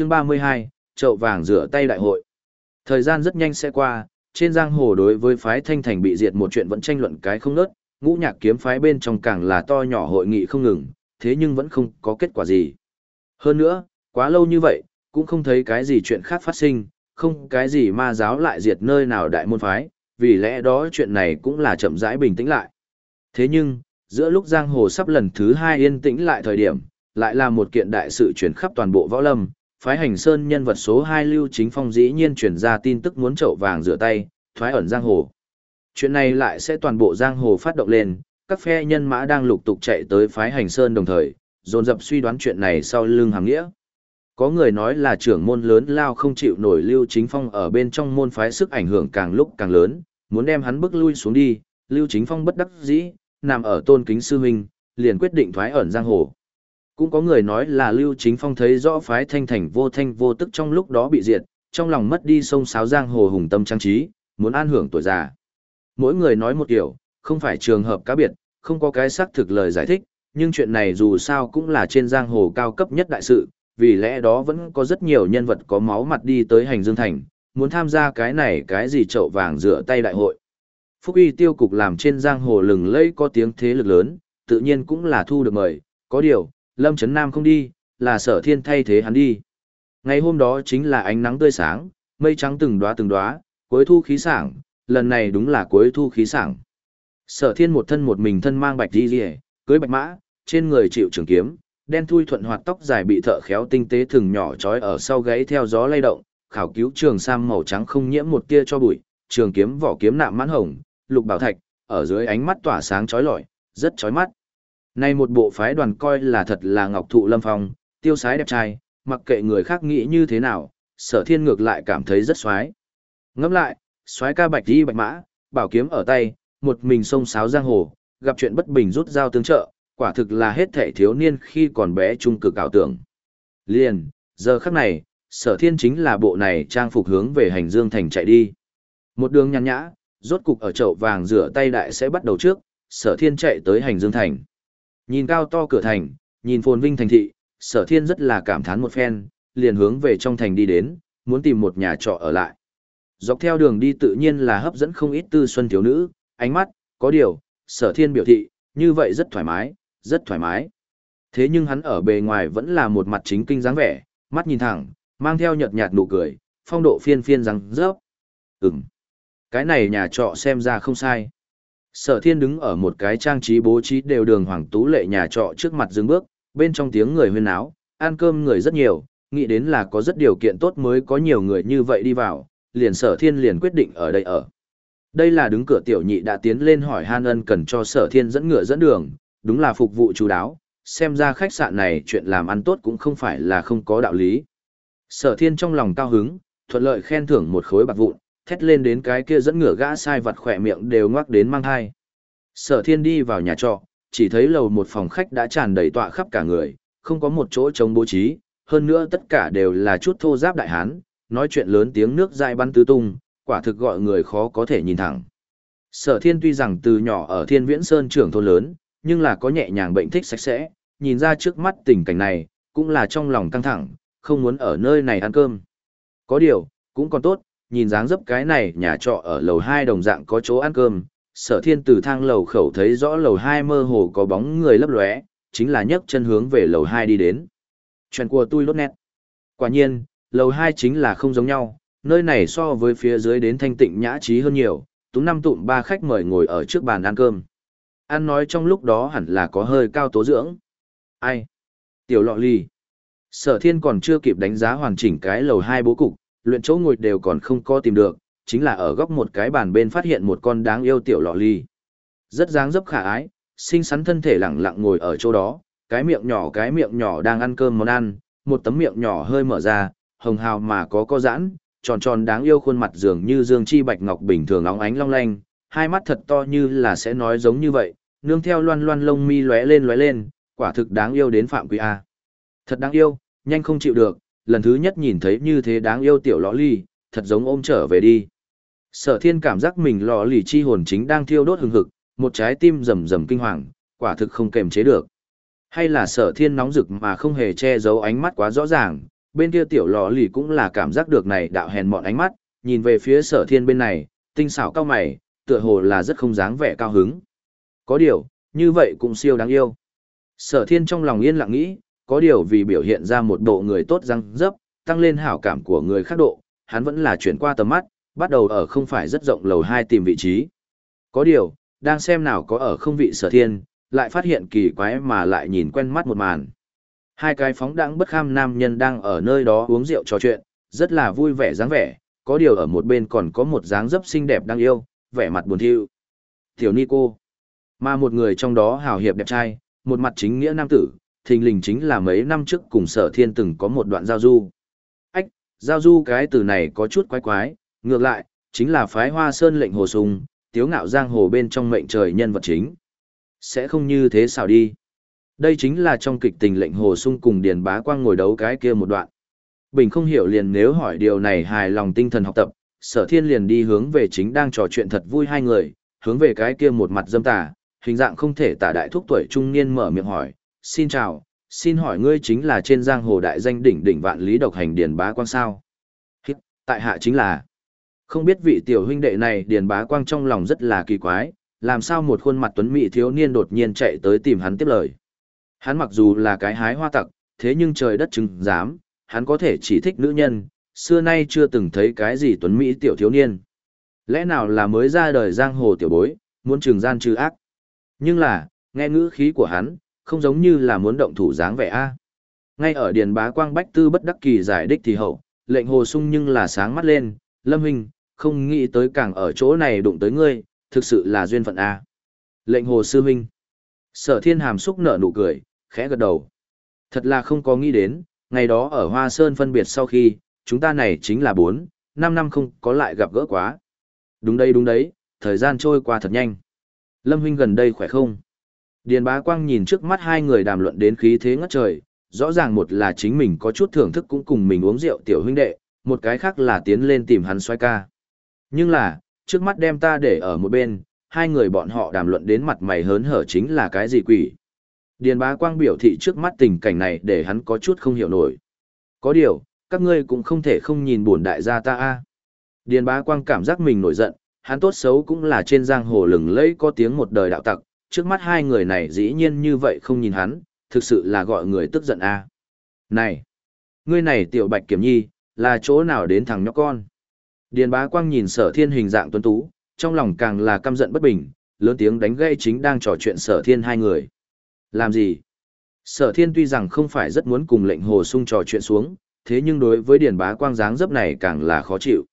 Chương 32, chậu vàng rửa tay đại hội. Thời gian rất nhanh sẽ qua, trên giang hồ đối với phái Thanh Thành bị diệt một chuyện vẫn tranh luận cái không ngớt, ngũ nhạc kiếm phái bên trong càng là to nhỏ hội nghị không ngừng, thế nhưng vẫn không có kết quả gì. Hơn nữa, quá lâu như vậy, cũng không thấy cái gì chuyện khác phát sinh, không cái gì ma giáo lại diệt nơi nào đại môn phái, vì lẽ đó chuyện này cũng là chậm rãi bình tĩnh lại. Thế nhưng, giữa lúc giang hồ sắp lần thứ hai yên tĩnh lại thời điểm, lại là một kiện đại sự chuyển khắp toàn bộ võ lâm, phái hành sơn nhân vật số 2 Lưu Chính Phong dĩ nhiên chuyển ra tin tức muốn chậu vàng rửa tay, thoái ẩn giang hồ. Chuyện này lại sẽ toàn bộ giang hồ phát động lên, các phe nhân mã đang lục tục chạy tới phái hành sơn đồng thời, dồn dập suy đoán chuyện này sau lưng hàng nghĩa. Có người nói là trưởng môn lớn lao không chịu nổi Lưu Chính Phong ở bên trong môn phái sức ảnh hưởng càng lúc càng lớn, muốn đem hắn bước lui xuống đi, Lưu Chính Phong bất đắc dĩ, nằm ở tôn kính sư huynh, liền quyết định thoái ẩn giang hồ. Cũng có người nói là Lưu Chính Phong thấy rõ phái thanh thành vô thanh vô tức trong lúc đó bị diệt, trong lòng mất đi sông sáo giang hồ hùng tâm trang trí, muốn an hưởng tuổi già. Mỗi người nói một kiểu, không phải trường hợp cá biệt, không có cái xác thực lời giải thích, nhưng chuyện này dù sao cũng là trên giang hồ cao cấp nhất đại sự, vì lẽ đó vẫn có rất nhiều nhân vật có máu mặt đi tới hành dương thành, muốn tham gia cái này cái gì chậu vàng rửa tay đại hội. Phúc uy tiêu cục làm trên giang hồ lừng lẫy có tiếng thế lực lớn, tự nhiên cũng là thu được mời, có điều, Lâm Trấn Nam không đi, là sở thiên thay thế hắn đi. Ngày hôm đó chính là ánh nắng tươi sáng, mây trắng từng đóa từng đóa, cuối thu khí sảng, lần này đúng là cuối thu khí sảng. Sở thiên một thân một mình thân mang bạch đi rìa, cưới bạch mã, trên người chịu trường kiếm, đen thui thuận hoạt tóc dài bị thợ khéo tinh tế thường nhỏ trói ở sau gáy theo gió lay động, khảo cứu trường sam màu trắng không nhiễm một tia cho bụi, trường kiếm vỏ kiếm nạm mãn hồng, lục bảo thạch, ở dưới ánh mắt tỏa sáng chói lọi, rất chói mắt. Nay một bộ phái đoàn coi là thật là ngọc thụ lâm phong, tiêu sái đẹp trai, mặc kệ người khác nghĩ như thế nào, sở thiên ngược lại cảm thấy rất xoái. Ngẫm lại, xoái ca bạch đi bạch mã, bảo kiếm ở tay, một mình sông sáo giang hồ, gặp chuyện bất bình rút dao tương trợ, quả thực là hết thể thiếu niên khi còn bé trung cực ảo tưởng. Liền, giờ khắc này, sở thiên chính là bộ này trang phục hướng về hành dương thành chạy đi. Một đường nhàn nhã, rốt cục ở chậu vàng rửa tay đại sẽ bắt đầu trước, sở thiên chạy tới hành dương thành. Nhìn cao to cửa thành, nhìn phồn vinh thành thị, sở thiên rất là cảm thán một phen, liền hướng về trong thành đi đến, muốn tìm một nhà trọ ở lại. Dọc theo đường đi tự nhiên là hấp dẫn không ít tư xuân thiếu nữ, ánh mắt, có điều, sở thiên biểu thị, như vậy rất thoải mái, rất thoải mái. Thế nhưng hắn ở bề ngoài vẫn là một mặt chính kinh dáng vẻ, mắt nhìn thẳng, mang theo nhợt nhạt nụ cười, phong độ phiên phiên răng rớp. Ừm, cái này nhà trọ xem ra không sai. Sở thiên đứng ở một cái trang trí bố trí đều đường hoàng tú lệ nhà trọ trước mặt dừng bước, bên trong tiếng người huyên áo, ăn cơm người rất nhiều, nghĩ đến là có rất điều kiện tốt mới có nhiều người như vậy đi vào, liền sở thiên liền quyết định ở đây ở. Đây là đứng cửa tiểu nhị đã tiến lên hỏi Han ân cần cho sở thiên dẫn ngựa dẫn đường, đúng là phục vụ chú đáo, xem ra khách sạn này chuyện làm ăn tốt cũng không phải là không có đạo lý. Sở thiên trong lòng cao hứng, thuận lợi khen thưởng một khối bạc vụn, thét lên đến cái kia dẫn ngửa gã sai vặt khỏe miệng đều ngoắc đến mang thai. Sở thiên đi vào nhà trọ, chỉ thấy lầu một phòng khách đã tràn đầy tọa khắp cả người, không có một chỗ trống bố trí, hơn nữa tất cả đều là chút thô giáp đại hán, nói chuyện lớn tiếng nước dại bắn tứ tung, quả thực gọi người khó có thể nhìn thẳng. Sở thiên tuy rằng từ nhỏ ở thiên viễn sơn trưởng thôn lớn, nhưng là có nhẹ nhàng bệnh thích sạch sẽ, nhìn ra trước mắt tình cảnh này, cũng là trong lòng căng thẳng, không muốn ở nơi này ăn cơm. Có điều, cũng còn tốt, nhìn dáng dấp cái này nhà trọ ở lầu 2 đồng dạng có chỗ ăn cơm, sở thiên từ thang lầu khẩu thấy rõ lầu 2 mơ hồ có bóng người lấp lóe, chính là nhấc chân hướng về lầu 2 đi đến. Chuyện của tôi lốt nét. Quả nhiên, lầu 2 chính là không giống nhau, nơi này so với phía dưới đến thanh tịnh nhã trí hơn nhiều, tú năm tụm ba khách mời ngồi ở trước bàn ăn cơm. Ăn nói trong lúc đó hẳn là có hơi cao tố dưỡng. Ai? Tiểu lọ ly. Sở thiên còn chưa kịp đánh giá hoàn chỉnh cái lầu 2 bố cục, luyện chỗ ngồi đều còn không có tìm được, chính là ở góc một cái bàn bên phát hiện một con đáng yêu tiểu lọ ly. Rất dáng dấp khả ái, xinh xắn thân thể lẳng lặng ngồi ở chỗ đó, cái miệng nhỏ cái miệng nhỏ đang ăn cơm món ăn, một tấm miệng nhỏ hơi mở ra, hồng hào mà có có giãn, tròn tròn đáng yêu khuôn mặt dường như dương chi bạch ngọc bình thường óng ánh long lanh, hai mắt thật to như là sẽ nói giống như vậy, nương theo loan loan lông mi lóe lên lóe lên, quả thực đáng yêu đến phạm quý a. Thật đáng yêu, nhanh không chịu được, lần thứ nhất nhìn thấy như thế đáng yêu tiểu lõ ly, thật giống ôm trở về đi. Sở thiên cảm giác mình lò lì chi hồn chính đang thiêu đốt hừng hực, một trái tim rầm rầm kinh hoàng, quả thực không kềm chế được. Hay là sở thiên nóng rực mà không hề che giấu ánh mắt quá rõ ràng, bên kia tiểu lò lì cũng là cảm giác được này đạo hèn mọn ánh mắt, nhìn về phía sở thiên bên này, tinh xảo cao mày, tựa hồ là rất không dáng vẻ cao hứng. Có điều, như vậy cũng siêu đáng yêu. Sở thiên trong lòng yên lặng nghĩ, có điều vì biểu hiện ra một bộ người tốt răng dấp, tăng lên hảo cảm của người khác độ, hắn vẫn là chuyển qua tầm mắt, bắt đầu ở không phải rất rộng lầu hai tìm vị trí. Có điều, đang xem nào có ở không vị sở thiên, lại phát hiện kỳ quái mà lại nhìn quen mắt một màn. Hai cái phóng đãng bất kham nam nhân đang ở nơi đó uống rượu trò chuyện, rất là vui vẻ dáng vẻ, có điều ở một bên còn có một dáng dấp xinh đẹp đang yêu, vẻ mặt buồn thiu. Tiểu Nico. Mà một người trong đó hào hiệp đẹp trai, một mặt chính nghĩa nam tử, thình lình chính là mấy năm trước cùng sở thiên từng có một đoạn giao du. Ách, giao du cái từ này có chút quái quái, ngược lại, chính là phái hoa sơn lệnh hồ sung, tiếu ngạo giang hồ bên trong mệnh trời nhân vật chính. Sẽ không như thế sao đi. Đây chính là trong kịch tình lệnh hồ sung cùng Điền Bá Quang ngồi đấu cái kia một đoạn. Bình không hiểu liền nếu hỏi điều này hài lòng tinh thần học tập, sở thiên liền đi hướng về chính đang trò chuyện thật vui hai người, hướng về cái kia một mặt dâm tà, hình dạng không thể tả đại thúc tuổi trung niên mở miệng hỏi, xin chào, xin hỏi ngươi chính là trên giang hồ đại danh đỉnh đỉnh vạn lý độc hành Điền Bá Quang sao? Hít, tại hạ chính là. Không biết vị tiểu huynh đệ này Điền Bá Quang trong lòng rất là kỳ quái, làm sao một khuôn mặt tuấn mỹ thiếu niên đột nhiên chạy tới tìm hắn tiếp lời. Hắn mặc dù là cái hái hoa tặc, thế nhưng trời đất chứng dám, hắn có thể chỉ thích nữ nhân, xưa nay chưa từng thấy cái gì tuấn mỹ tiểu thiếu niên. Lẽ nào là mới ra đời giang hồ tiểu bối, muốn trừng gian trừ ác. Nhưng là, nghe ngữ khí của hắn, không giống như là muốn động thủ dáng vẻ a. Ngay ở Điền Bá Quang Bách Tư bất đắc kỳ giải đích thì hậu, lệnh hồ sung nhưng là sáng mắt lên, Lâm Hình, không nghĩ tới càng ở chỗ này đụng tới ngươi, thực sự là duyên phận a. Lệnh hồ sư huynh. Sở thiên hàm xúc nở nụ cười, khẽ gật đầu. Thật là không có nghĩ đến, ngày đó ở Hoa Sơn phân biệt sau khi, chúng ta này chính là 4, 5 năm không có lại gặp gỡ quá. Đúng đây đúng đấy, thời gian trôi qua thật nhanh. Lâm huynh gần đây khỏe không? Điền bá quang nhìn trước mắt hai người đàm luận đến khí thế ngất trời, rõ ràng một là chính mình có chút thưởng thức cũng cùng mình uống rượu tiểu huynh đệ, một cái khác là tiến lên tìm hắn xoay ca. Nhưng là, trước mắt đem ta để ở một bên, hai người bọn họ đàm luận đến mặt mày hớn hở chính là cái gì quỷ. Điền bá quang biểu thị trước mắt tình cảnh này để hắn có chút không hiểu nổi. Có điều, các ngươi cũng không thể không nhìn buồn đại gia ta a. Điền bá quang cảm giác mình nổi giận, hắn tốt xấu cũng là trên giang hồ lừng lẫy có tiếng một đời đạo tặc, trước mắt hai người này dĩ nhiên như vậy không nhìn hắn, thực sự là gọi người tức giận a. Này, ngươi này tiểu bạch kiểm nhi, là chỗ nào đến thằng nhóc con? Điền bá quang nhìn sở thiên hình dạng tuấn tú, trong lòng càng là căm giận bất bình, lớn tiếng đánh gây chính đang trò chuyện sở thiên hai người. Làm gì? Sở thiên tuy rằng không phải rất muốn cùng lệnh hồ sung trò chuyện xuống, thế nhưng đối với điền bá quang dáng dấp này càng là khó chịu.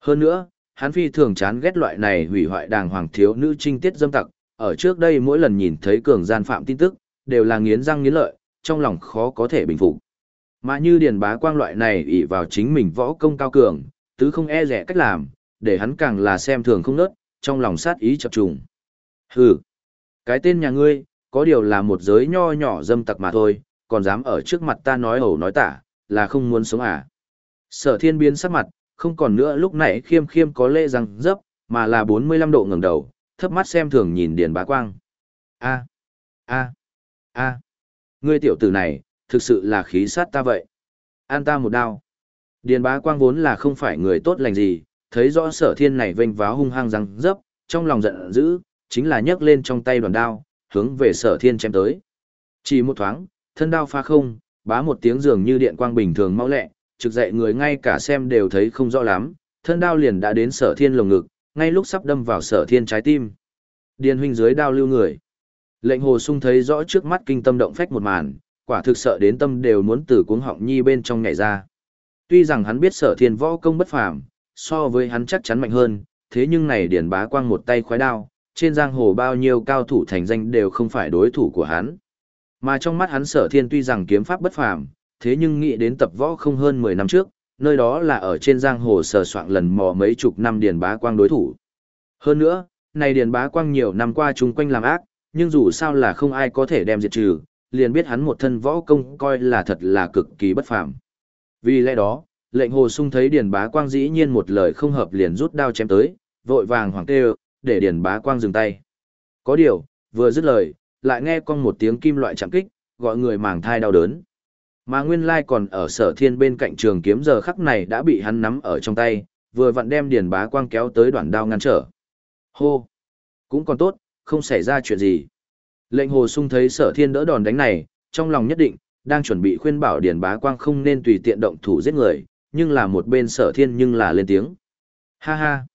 Hơn nữa, hắn phi thường chán ghét loại này hủy hoại đàng hoàng thiếu nữ trinh tiết dâm tặc, ở trước đây mỗi lần nhìn thấy cường gian phạm tin tức, đều là nghiến răng nghiến lợi, trong lòng khó có thể bình phục. Mà như điền bá quang loại này ỷ vào chính mình võ công cao cường, tứ không e rẻ cách làm, để hắn càng là xem thường không nớt, trong lòng sát ý chập trùng. Hừ, cái tên nhà ngươi, có điều là một giới nho nhỏ dâm tặc mà thôi, còn dám ở trước mặt ta nói ẩu nói tả, là không muốn sống à. Sở thiên biến sắc mặt, không còn nữa lúc nãy khiêm khiêm có lễ răng dấp, mà là 45 độ ngẩng đầu, thấp mắt xem thường nhìn Điền Bá Quang. A, a, a, ngươi tiểu tử này, thực sự là khí sát ta vậy. An ta một đao. Điền Bá Quang vốn là không phải người tốt lành gì, thấy rõ sở thiên này vênh váo hung hăng răng dấp, trong lòng giận dữ, chính là nhấc lên trong tay đoàn đao, hướng về sở thiên chém tới. Chỉ một thoáng, thân đao pha không, bá một tiếng dường như điện quang bình thường mau lẹ, trực dậy người ngay cả xem đều thấy không rõ lắm, thân đao liền đã đến sở thiên lồng ngực, ngay lúc sắp đâm vào sở thiên trái tim. Điền huynh dưới đao lưu người. Lệnh hồ sung thấy rõ trước mắt kinh tâm động phách một màn, quả thực sợ đến tâm đều muốn từ cuống họng nhi bên trong nhảy ra. Tuy rằng hắn biết sở thiên võ công bất phàm, so với hắn chắc chắn mạnh hơn, thế nhưng này điền bá quang một tay khoái đao, trên giang hồ bao nhiêu cao thủ thành danh đều không phải đối thủ của hắn. Mà trong mắt hắn sở thiên tuy rằng kiếm pháp bất phàm, thế nhưng nghĩ đến tập võ không hơn 10 năm trước, nơi đó là ở trên giang hồ sờ soạn lần mò mấy chục năm điền bá quang đối thủ. Hơn nữa, này điền bá quang nhiều năm qua chung quanh làm ác, nhưng dù sao là không ai có thể đem diệt trừ, liền biết hắn một thân võ công coi là thật là cực kỳ bất phàm. Vì lẽ đó, lệnh hồ sung thấy điền bá quang dĩ nhiên một lời không hợp liền rút đao chém tới, vội vàng hoàng kêu, để điền bá quang dừng tay. Có điều, vừa dứt lời, lại nghe con một tiếng kim loại chạm kích, gọi người màng thai đau đớn. Mà nguyên lai còn ở sở thiên bên cạnh trường kiếm giờ khắc này đã bị hắn nắm ở trong tay, vừa vặn đem điền bá quang kéo tới đoạn đao ngăn trở. Hô! Cũng còn tốt, không xảy ra chuyện gì. Lệnh hồ sung thấy sở thiên đỡ đòn đánh này, trong lòng nhất định, đang chuẩn bị khuyên bảo điền bá quang không nên tùy tiện động thủ giết người, nhưng là một bên sở thiên nhưng là lên tiếng. Ha ha!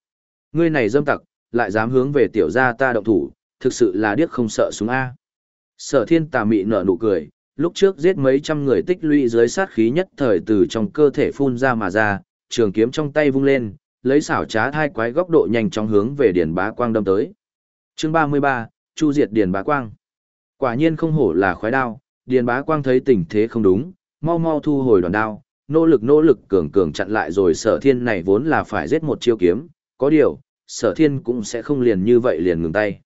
Ngươi này dâm tặc, lại dám hướng về tiểu gia ta động thủ, thực sự là điếc không sợ súng A. Sở thiên tà mị nở nụ cười, lúc trước giết mấy trăm người tích lũy dưới sát khí nhất thời từ trong cơ thể phun ra mà ra, trường kiếm trong tay vung lên, lấy xảo trá hai quái góc độ nhanh chóng hướng về Điền Bá Quang đâm tới. Chương 33, Chu diệt Điền Bá Quang. Quả nhiên không hổ là khoái đao, Điền Bá Quang thấy tình thế không đúng, mau mau thu hồi đoàn đao, nỗ lực nỗ lực cường cường chặn lại rồi Sở Thiên này vốn là phải giết một chiêu kiếm, có điều, Sở Thiên cũng sẽ không liền như vậy liền ngừng tay.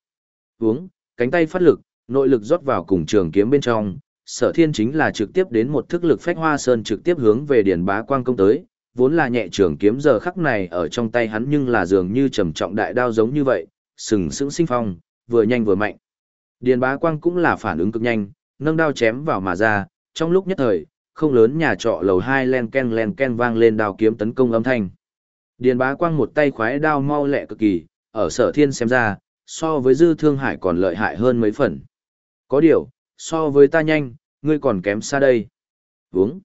Uống, cánh tay phát lực, nội lực rót vào cùng trường kiếm bên trong, sở thiên chính là trực tiếp đến một thức lực phách hoa sơn trực tiếp hướng về điền bá quang công tới, vốn là nhẹ trường kiếm giờ khắc này ở trong tay hắn nhưng là dường như trầm trọng đại đao giống như vậy, sừng sững sinh phong, vừa nhanh vừa mạnh. Điền bá quang cũng là phản ứng cực nhanh, nâng đao chém vào mà ra, trong lúc nhất thời, không lớn nhà trọ lầu hai len ken len ken vang lên đao kiếm tấn công âm thanh. Điền bá quang một tay khoái đao mau lẹ cực kỳ, ở sở thiên xem ra, so với dư thương hải còn lợi hại hơn mấy phần. Có điều, so với ta nhanh, ngươi còn kém xa đây. Vướng.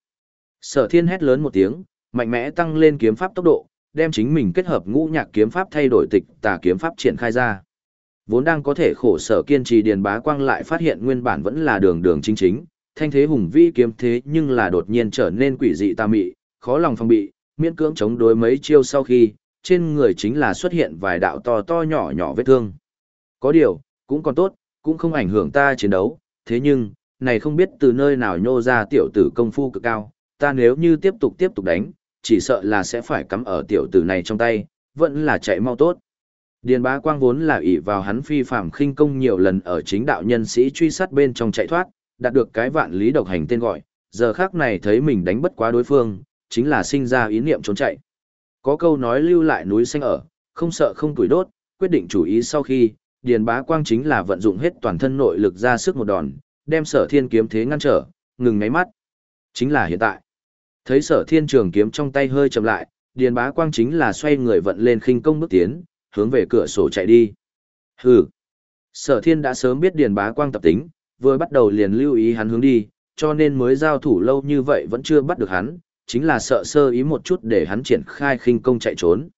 Sở thiên hét lớn một tiếng, mạnh mẽ tăng lên kiếm pháp tốc độ, đem chính mình kết hợp ngũ nhạc kiếm pháp thay đổi tịch tà kiếm pháp triển khai ra. Vốn đang có thể khổ sở kiên trì điền bá quang lại phát hiện nguyên bản vẫn là đường đường chính chính, thanh thế hùng vĩ kiếm thế nhưng là đột nhiên trở nên quỷ dị tà mị, khó lòng phòng bị, miễn cưỡng chống đối mấy chiêu sau khi, trên người chính là xuất hiện vài đạo to to nhỏ nhỏ vết thương. Có điều, cũng còn tốt, cũng không ảnh hưởng ta chiến đấu, thế nhưng, này không biết từ nơi nào nhô ra tiểu tử công phu cực cao, ta nếu như tiếp tục tiếp tục đánh, chỉ sợ là sẽ phải cắm ở tiểu tử này trong tay, vẫn là chạy mau tốt. Điền bá quang vốn là ỷ vào hắn phi phạm khinh công nhiều lần ở chính đạo nhân sĩ truy sát bên trong chạy thoát, đạt được cái vạn lý độc hành tên gọi, giờ khác này thấy mình đánh bất quá đối phương, chính là sinh ra ý niệm trốn chạy. Có câu nói lưu lại núi xanh ở, không sợ không tuổi đốt, quyết định chủ ý sau khi, Điền bá quang chính là vận dụng hết toàn thân nội lực ra sức một đòn, đem sở thiên kiếm thế ngăn trở, ngừng ngáy mắt. Chính là hiện tại. Thấy sở thiên trường kiếm trong tay hơi chậm lại, điền bá quang chính là xoay người vận lên khinh công bước tiến, hướng về cửa sổ chạy đi. Hừ. Sở thiên đã sớm biết điền bá quang tập tính, vừa bắt đầu liền lưu ý hắn hướng đi, cho nên mới giao thủ lâu như vậy vẫn chưa bắt được hắn, chính là sợ sơ ý một chút để hắn triển khai khinh công chạy trốn.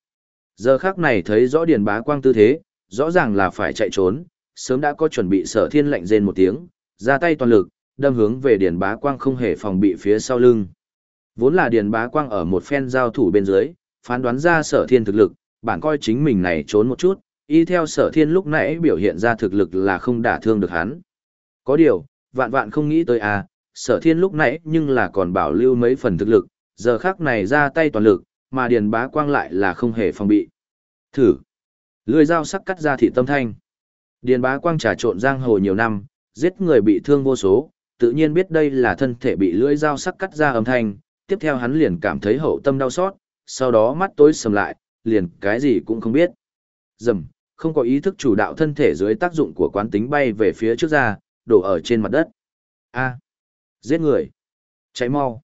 Giờ khắc này thấy rõ điền bá quang tư thế, rõ ràng là phải chạy trốn, sớm đã có chuẩn bị sở thiên lệnh rên một tiếng, ra tay toàn lực, đâm hướng về Điền Bá Quang không hề phòng bị phía sau lưng. Vốn là Điền Bá Quang ở một phen giao thủ bên dưới, phán đoán ra sở thiên thực lực, bản coi chính mình này trốn một chút, y theo sở thiên lúc nãy biểu hiện ra thực lực là không đả thương được hắn. Có điều, vạn vạn không nghĩ tới à, sở thiên lúc nãy nhưng là còn bảo lưu mấy phần thực lực, giờ khác này ra tay toàn lực, mà Điền Bá Quang lại là không hề phòng bị. Thử. Lưỡi dao sắc cắt ra thị tâm thanh. Điền Bá Quang trà trộn giang hồ nhiều năm, giết người bị thương vô số, tự nhiên biết đây là thân thể bị lưỡi dao sắc cắt ra âm thanh, tiếp theo hắn liền cảm thấy hậu tâm đau xót, sau đó mắt tối sầm lại, liền cái gì cũng không biết. Dầm, không có ý thức chủ đạo thân thể dưới tác dụng của quán tính bay về phía trước ra, đổ ở trên mặt đất. A, giết người. Cháy mau.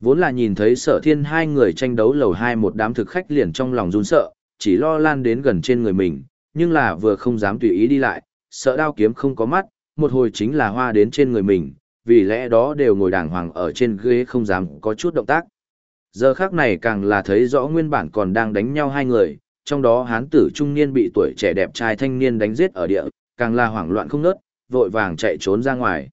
Vốn là nhìn thấy sở thiên hai người tranh đấu lầu hai một đám thực khách liền trong lòng run sợ, chỉ lo lan đến gần trên người mình, nhưng là vừa không dám tùy ý đi lại, sợ đao kiếm không có mắt, một hồi chính là hoa đến trên người mình, vì lẽ đó đều ngồi đàng hoàng ở trên ghế không dám có chút động tác. Giờ khác này càng là thấy rõ nguyên bản còn đang đánh nhau hai người, trong đó hán tử trung niên bị tuổi trẻ đẹp trai thanh niên đánh giết ở địa, càng là hoảng loạn không nớt, vội vàng chạy trốn ra ngoài.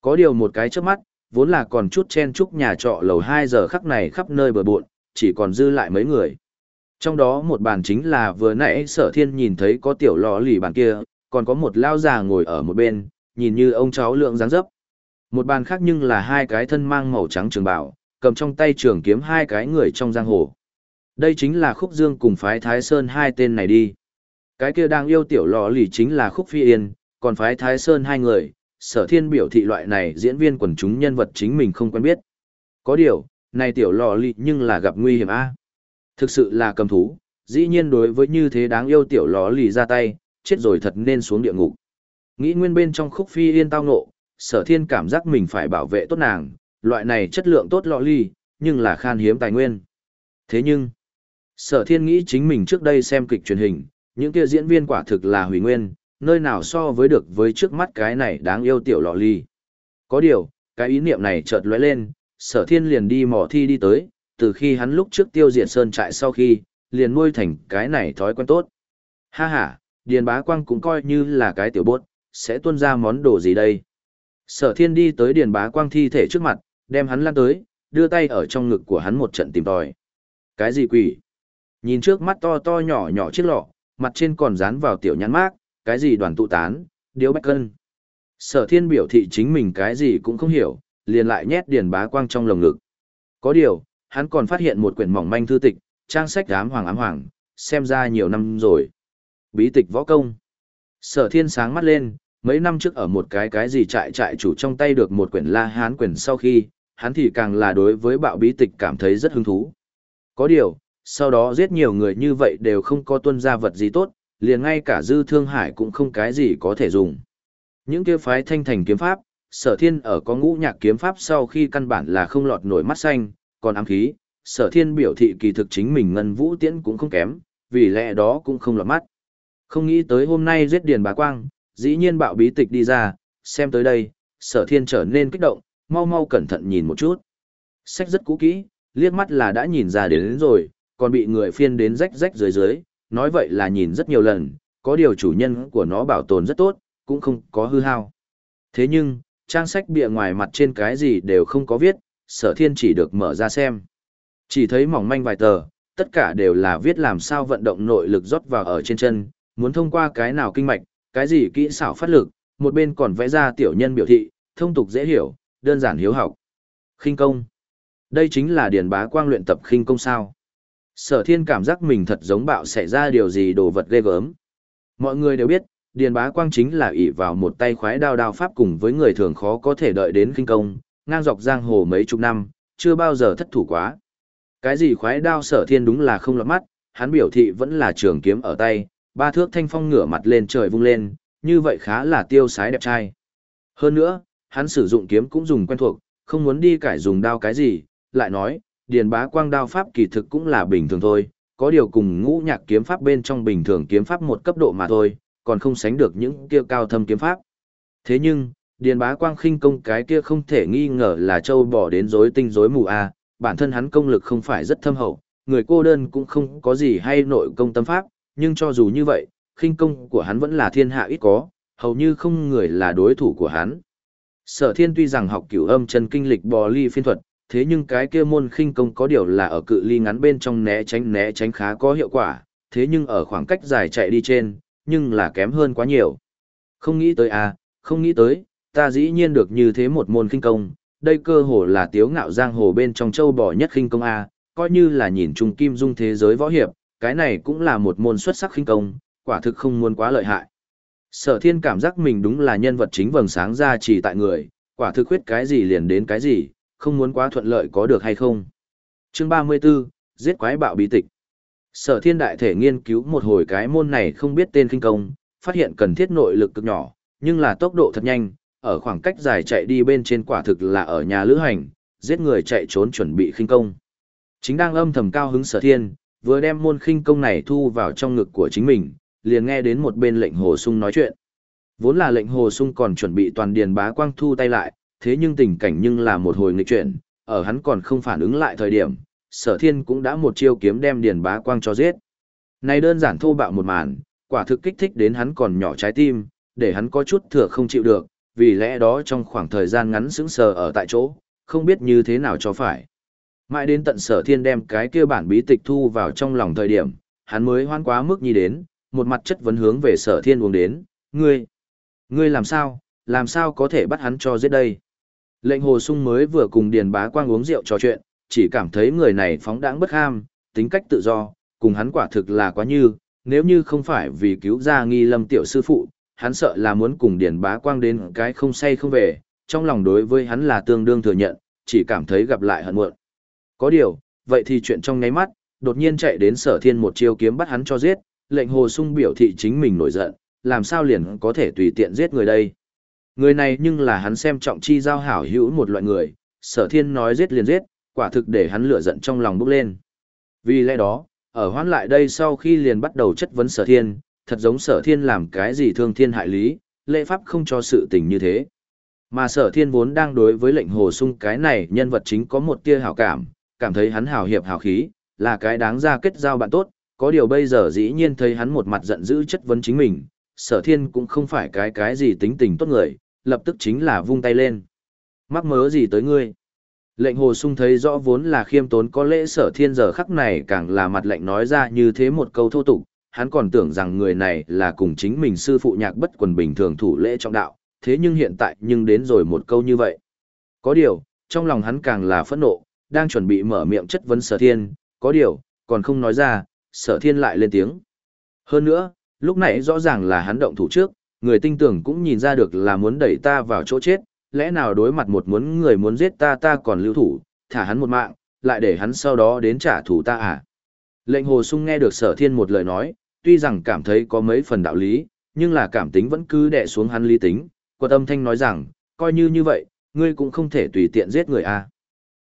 Có điều một cái trước mắt, vốn là còn chút chen chúc nhà trọ lầu 2 giờ khắc này khắp nơi bờ bộn, chỉ còn dư lại mấy người. Trong đó một bàn chính là vừa nãy sở thiên nhìn thấy có tiểu lò lì bàn kia, còn có một lao già ngồi ở một bên, nhìn như ông cháu lượng dáng dấp. Một bàn khác nhưng là hai cái thân mang màu trắng trường bảo, cầm trong tay trường kiếm hai cái người trong giang hồ. Đây chính là Khúc Dương cùng phái Thái Sơn hai tên này đi. Cái kia đang yêu tiểu lò lì chính là Khúc Phi Yên, còn phái Thái Sơn hai người, sở thiên biểu thị loại này diễn viên quần chúng nhân vật chính mình không quen biết. Có điều, này tiểu lò lì nhưng là gặp nguy hiểm a Thực sự là cầm thú, dĩ nhiên đối với như thế đáng yêu tiểu ló lì ra tay, chết rồi thật nên xuống địa ngục. Nghĩ nguyên bên trong khúc phi yên tao ngộ, sở thiên cảm giác mình phải bảo vệ tốt nàng, Loại này chất lượng tốt lọ ly, nhưng là khan hiếm tài nguyên. Thế nhưng, sở thiên nghĩ chính mình trước đây xem kịch truyền hình, những kia diễn viên quả thực là hủy nguyên, nơi nào so với được với trước mắt cái này đáng yêu tiểu lọ ly. Có điều, cái ý niệm này chợt lóe lên, sở thiên liền đi mò thi đi tới, từ khi hắn lúc trước tiêu diệt sơn trại sau khi, liền nuôi thành cái này thói quen tốt. Ha ha, Điền Bá Quang cũng coi như là cái tiểu bốt, sẽ tuôn ra món đồ gì đây? Sở thiên đi tới Điền Bá Quang thi thể trước mặt, đem hắn lan tới, đưa tay ở trong ngực của hắn một trận tìm tòi. Cái gì quỷ? Nhìn trước mắt to to nhỏ nhỏ chiếc lọ, mặt trên còn dán vào tiểu nhắn mác, cái gì đoàn tụ tán, điếu bách cân. Sở thiên biểu thị chính mình cái gì cũng không hiểu, liền lại nhét Điền Bá Quang trong lồng ngực. Có điều, hắn còn phát hiện một quyển mỏng manh thư tịch, trang sách ám hoàng ám hoàng, xem ra nhiều năm rồi. Bí tịch võ công. Sở thiên sáng mắt lên, mấy năm trước ở một cái cái gì trại trại chủ trong tay được một quyển la hán quyển sau khi, hắn thì càng là đối với bạo bí tịch cảm thấy rất hứng thú. Có điều, sau đó giết nhiều người như vậy đều không có tuân ra vật gì tốt, liền ngay cả dư thương hải cũng không cái gì có thể dùng. Những kia phái thanh thành kiếm pháp, sở thiên ở có ngũ nhạc kiếm pháp sau khi căn bản là không lọt nổi mắt xanh, còn ám khí, sở thiên biểu thị kỳ thực chính mình ngân vũ tiễn cũng không kém, vì lẽ đó cũng không lọt mắt. Không nghĩ tới hôm nay giết điền bá quang, dĩ nhiên bạo bí tịch đi ra, xem tới đây, sở thiên trở nên kích động, mau mau cẩn thận nhìn một chút. Sách rất cũ kỹ, liếc mắt là đã nhìn ra đến, đến rồi, còn bị người phiên đến rách rách dưới dưới, nói vậy là nhìn rất nhiều lần, có điều chủ nhân của nó bảo tồn rất tốt, cũng không có hư hao. Thế nhưng, trang sách bìa ngoài mặt trên cái gì đều không có viết, sở thiên chỉ được mở ra xem. Chỉ thấy mỏng manh vài tờ, tất cả đều là viết làm sao vận động nội lực rót vào ở trên chân, muốn thông qua cái nào kinh mạch, cái gì kỹ xảo phát lực, một bên còn vẽ ra tiểu nhân biểu thị, thông tục dễ hiểu, đơn giản hiếu học. Khinh công. Đây chính là điền bá quang luyện tập khinh công sao. Sở thiên cảm giác mình thật giống bạo xảy ra điều gì đồ vật ghê gớm. Mọi người đều biết, điền bá quang chính là ỷ vào một tay khoái đao đao pháp cùng với người thường khó có thể đợi đến kinh công, ngang dọc giang hồ mấy chục năm, chưa bao giờ thất thủ quá. Cái gì khoái đao sở thiên đúng là không lọt mắt, hắn biểu thị vẫn là trường kiếm ở tay, ba thước thanh phong ngửa mặt lên trời vung lên, như vậy khá là tiêu sái đẹp trai. Hơn nữa, hắn sử dụng kiếm cũng dùng quen thuộc, không muốn đi cải dùng đao cái gì, lại nói, điền bá quang đao pháp kỳ thực cũng là bình thường thôi, có điều cùng ngũ nhạc kiếm pháp bên trong bình thường kiếm pháp một cấp độ mà thôi, còn không sánh được những kia cao thâm kiếm pháp. Thế nhưng, điền bá quang khinh công cái kia không thể nghi ngờ là châu bỏ đến rối tinh rối mù a, bản thân hắn công lực không phải rất thâm hậu, người cô đơn cũng không có gì hay nội công tâm pháp, nhưng cho dù như vậy, khinh công của hắn vẫn là thiên hạ ít có, hầu như không người là đối thủ của hắn. Sở thiên tuy rằng học cửu âm chân kinh lịch bò ly phiên thuật, thế nhưng cái kia môn khinh công có điều là ở cự ly ngắn bên trong né tránh né tránh khá có hiệu quả, thế nhưng ở khoảng cách dài chạy đi trên, nhưng là kém hơn quá nhiều. Không nghĩ tới à, không nghĩ tới, ta dĩ nhiên được như thế một môn khinh công, đây cơ hồ là tiếu ngạo giang hồ bên trong châu bò nhất khinh công a, coi như là nhìn chung kim dung thế giới võ hiệp, cái này cũng là một môn xuất sắc khinh công, quả thực không muốn quá lợi hại. Sở thiên cảm giác mình đúng là nhân vật chính vầng sáng ra chỉ tại người, quả thực khuyết cái gì liền đến cái gì, không muốn quá thuận lợi có được hay không. Chương 34, giết quái bạo bí tịch. Sở thiên đại thể nghiên cứu một hồi cái môn này không biết tên khinh công, phát hiện cần thiết nội lực cực nhỏ, nhưng là tốc độ thật nhanh, ở khoảng cách dài chạy đi bên trên quả thực là ở nhà lữ hành, giết người chạy trốn chuẩn bị khinh công. Chính đang âm thầm cao hứng sở thiên, vừa đem môn khinh công này thu vào trong ngực của chính mình, liền nghe đến một bên lệnh hồ sung nói chuyện. Vốn là lệnh hồ sung còn chuẩn bị toàn điền bá quang thu tay lại, thế nhưng tình cảnh nhưng là một hồi nghịch chuyển, ở hắn còn không phản ứng lại thời điểm, sở thiên cũng đã một chiêu kiếm đem điền bá quang cho giết. Này đơn giản thô bạo một màn, quả thực kích thích đến hắn còn nhỏ trái tim, để hắn có chút thừa không chịu được, vì lẽ đó trong khoảng thời gian ngắn sững sờ ở tại chỗ, không biết như thế nào cho phải. Mãi đến tận sở thiên đem cái kia bản bí tịch thu vào trong lòng thời điểm, hắn mới hoan quá mức nhi đến, một mặt chất vấn hướng về sở thiên uống đến, ngươi, ngươi làm sao, làm sao có thể bắt hắn cho giết đây. Lệnh hồ sung mới vừa cùng Điền Bá Quang uống rượu trò chuyện, chỉ cảm thấy người này phóng đãng bất ham, tính cách tự do, cùng hắn quả thực là quá như, nếu như không phải vì cứu ra nghi lâm tiểu sư phụ, hắn sợ là muốn cùng Điền Bá Quang đến cái không say không về, trong lòng đối với hắn là tương đương thừa nhận, chỉ cảm thấy gặp lại hận muộn. Có điều, vậy thì chuyện trong nháy mắt, đột nhiên chạy đến sở thiên một chiêu kiếm bắt hắn cho giết, lệnh hồ sung biểu thị chính mình nổi giận, làm sao liền có thể tùy tiện giết người đây. Người này nhưng là hắn xem trọng chi giao hảo hữu một loại người, sở thiên nói giết liền giết, quả thực để hắn lửa giận trong lòng bốc lên. Vì lẽ đó, ở hoán lại đây sau khi liền bắt đầu chất vấn sở thiên, thật giống sở thiên làm cái gì thương thiên hại lý, lễ pháp không cho sự tình như thế. Mà sở thiên vốn đang đối với lệnh hồ sung cái này nhân vật chính có một tia hảo cảm, cảm thấy hắn hào hiệp hào khí, là cái đáng ra kết giao bạn tốt, có điều bây giờ dĩ nhiên thấy hắn một mặt giận dữ chất vấn chính mình, sở thiên cũng không phải cái cái gì tính tình tốt người, lập tức chính là vung tay lên. Mắc mớ gì tới ngươi? Lệnh hồ sung thấy rõ vốn là khiêm tốn có lễ sở thiên giờ khắc này càng là mặt lệnh nói ra như thế một câu thô tục, hắn còn tưởng rằng người này là cùng chính mình sư phụ nhạc bất quần bình thường thủ lễ trọng đạo, thế nhưng hiện tại nhưng đến rồi một câu như vậy. Có điều, trong lòng hắn càng là phẫn nộ, đang chuẩn bị mở miệng chất vấn sở thiên, có điều, còn không nói ra, sở thiên lại lên tiếng. Hơn nữa, lúc nãy rõ ràng là hắn động thủ trước, người tinh tưởng cũng nhìn ra được là muốn đẩy ta vào chỗ chết, lẽ nào đối mặt một muốn người muốn giết ta ta còn lưu thủ, thả hắn một mạng, lại để hắn sau đó đến trả thù ta à? Lệnh hồ sung nghe được sở thiên một lời nói, tuy rằng cảm thấy có mấy phần đạo lý, nhưng là cảm tính vẫn cứ đè xuống hắn lý tính, quật âm thanh nói rằng, coi như như vậy, ngươi cũng không thể tùy tiện giết người à.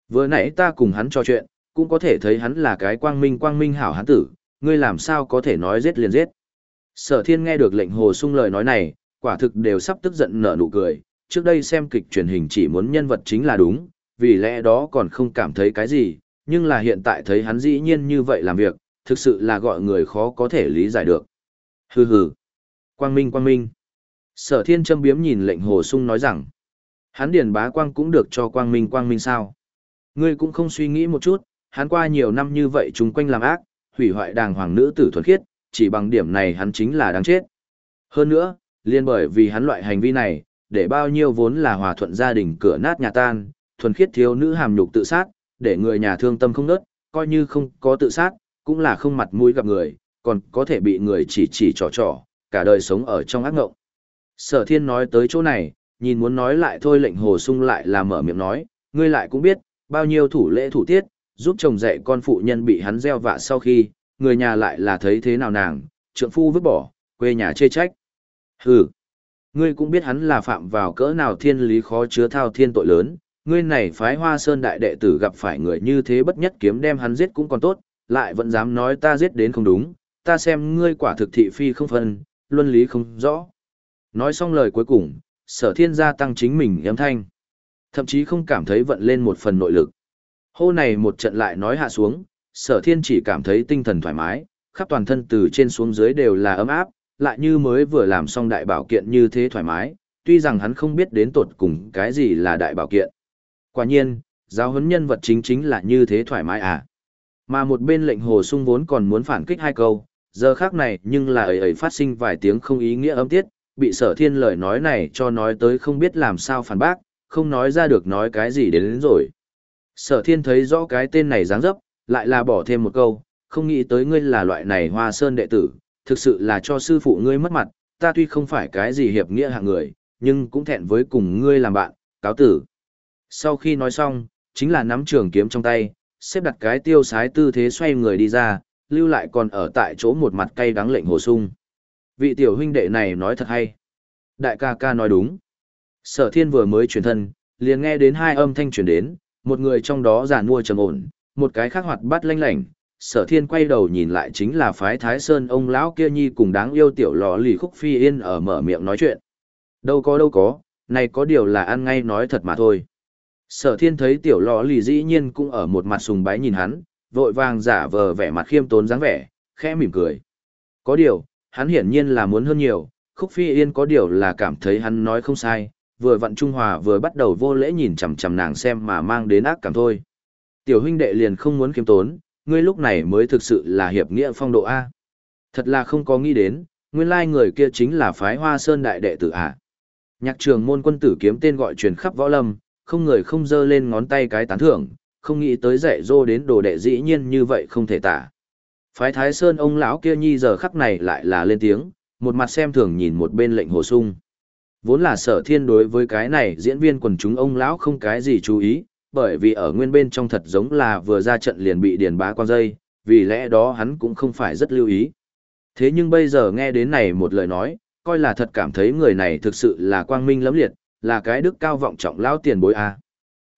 Vừa nãy ta cùng hắn trò chuyện, cũng có thể thấy hắn là cái quang minh quang minh hảo hắn tử, ngươi làm sao có thể nói giết liền giết. Sở thiên nghe được lệnh hồ sung lời nói này, quả thực đều sắp tức giận nở nụ cười, trước đây xem kịch truyền hình chỉ muốn nhân vật chính là đúng, vì lẽ đó còn không cảm thấy cái gì, nhưng là hiện tại thấy hắn dĩ nhiên như vậy làm việc, thực sự là gọi người khó có thể lý giải được. Hừ hừ. Quang Minh Quang Minh. Sở thiên châm biếm nhìn lệnh hồ sung nói rằng, hắn điền bá quang cũng được cho Quang Minh Quang Minh sao. Ngươi cũng không suy nghĩ một chút, hắn qua nhiều năm như vậy chúng quanh làm ác, hủy hoại đàng hoàng nữ tử thuần khiết, chỉ bằng điểm này hắn chính là đáng chết. Hơn nữa, liên bởi vì hắn loại hành vi này, để bao nhiêu vốn là hòa thuận gia đình cửa nát nhà tan, thuần khiết thiếu nữ hàm nhục tự sát, để người nhà thương tâm không nớt, coi như không có tự sát, cũng là không mặt mũi gặp người, còn có thể bị người chỉ chỉ trò trò, cả đời sống ở trong ác ngộng. Sở thiên nói tới chỗ này, nhìn muốn nói lại thôi lệnh hồ sung lại là mở miệng nói, ngươi lại cũng biết, bao nhiêu thủ lễ thủ tiết, giúp chồng dạy con phụ nhân bị hắn gieo vạ sau khi, người nhà lại là thấy thế nào nàng, trượng phu vứt bỏ, quê nhà chê trách. Hừ, ngươi cũng biết hắn là phạm vào cỡ nào thiên lý khó chứa thao thiên tội lớn, ngươi này phái hoa sơn đại đệ tử gặp phải người như thế bất nhất kiếm đem hắn giết cũng còn tốt, lại vẫn dám nói ta giết đến không đúng, ta xem ngươi quả thực thị phi không phân, luân lý không rõ. Nói xong lời cuối cùng, sở thiên gia tăng chính mình âm thanh. Thậm chí không cảm thấy vận lên một phần nội lực. Hô này một trận lại nói hạ xuống, sở thiên chỉ cảm thấy tinh thần thoải mái, khắp toàn thân từ trên xuống dưới đều là ấm áp, lại như mới vừa làm xong đại bảo kiện như thế thoải mái, tuy rằng hắn không biết đến tột cùng cái gì là đại bảo kiện. Quả nhiên, giáo huấn nhân vật chính chính là như thế thoải mái à. Mà một bên lệnh hồ sung vốn còn muốn phản kích hai câu, giờ khác này nhưng là ấy ấy phát sinh vài tiếng không ý nghĩa âm tiết, bị sở thiên lời nói này cho nói tới không biết làm sao phản bác, không nói ra được nói cái gì đến, đến rồi. Sở thiên thấy rõ cái tên này dáng dấp, lại là bỏ thêm một câu, không nghĩ tới ngươi là loại này hoa sơn đệ tử, thực sự là cho sư phụ ngươi mất mặt, ta tuy không phải cái gì hiệp nghĩa hạng người, nhưng cũng thẹn với cùng ngươi làm bạn, cáo tử. Sau khi nói xong, chính là nắm trường kiếm trong tay, xếp đặt cái tiêu sái tư thế xoay người đi ra, lưu lại còn ở tại chỗ một mặt cay đắng lệnh hồ sung. Vị tiểu huynh đệ này nói thật hay. Đại ca ca nói đúng. Sở thiên vừa mới chuyển thân, liền nghe đến hai âm thanh chuyển đến, một người trong đó giàn mua trầm ổn, một cái khác hoạt bát lanh lảnh. Sở thiên quay đầu nhìn lại chính là phái Thái Sơn ông lão kia nhi cùng đáng yêu tiểu lò lì khúc phi yên ở mở miệng nói chuyện. Đâu có đâu có, này có điều là ăn ngay nói thật mà thôi. Sở thiên thấy tiểu lò lì dĩ nhiên cũng ở một mặt sùng bái nhìn hắn, vội vàng giả vờ vẻ mặt khiêm tốn dáng vẻ, khẽ mỉm cười. Có điều, hắn hiển nhiên là muốn hơn nhiều, khúc phi yên có điều là cảm thấy hắn nói không sai, vừa vặn Trung Hòa vừa bắt đầu vô lễ nhìn chằm chằm nàng xem mà mang đến ác cảm thôi. Tiểu huynh đệ liền không muốn khiêm tốn, ngươi lúc này mới thực sự là hiệp nghĩa phong độ A. Thật là không có nghĩ đến, nguyên lai người kia chính là phái hoa sơn đại đệ tử à? Nhạc trường môn quân tử kiếm tên gọi truyền khắp võ lâm, không người không dơ lên ngón tay cái tán thưởng, không nghĩ tới dạy dô đến đồ đệ dĩ nhiên như vậy không thể tả. Phái Thái Sơn ông lão kia nhi giờ khắc này lại là lên tiếng, một mặt xem thường nhìn một bên lệnh hồ sung. Vốn là sở thiên đối với cái này diễn viên quần chúng ông lão không cái gì chú ý, bởi vì ở nguyên bên trong thật giống là vừa ra trận liền bị điền bá quan dây, vì lẽ đó hắn cũng không phải rất lưu ý. Thế nhưng bây giờ nghe đến này một lời nói, coi là thật cảm thấy người này thực sự là quang minh lẫm liệt, là cái đức cao vọng trọng lão tiền bối a.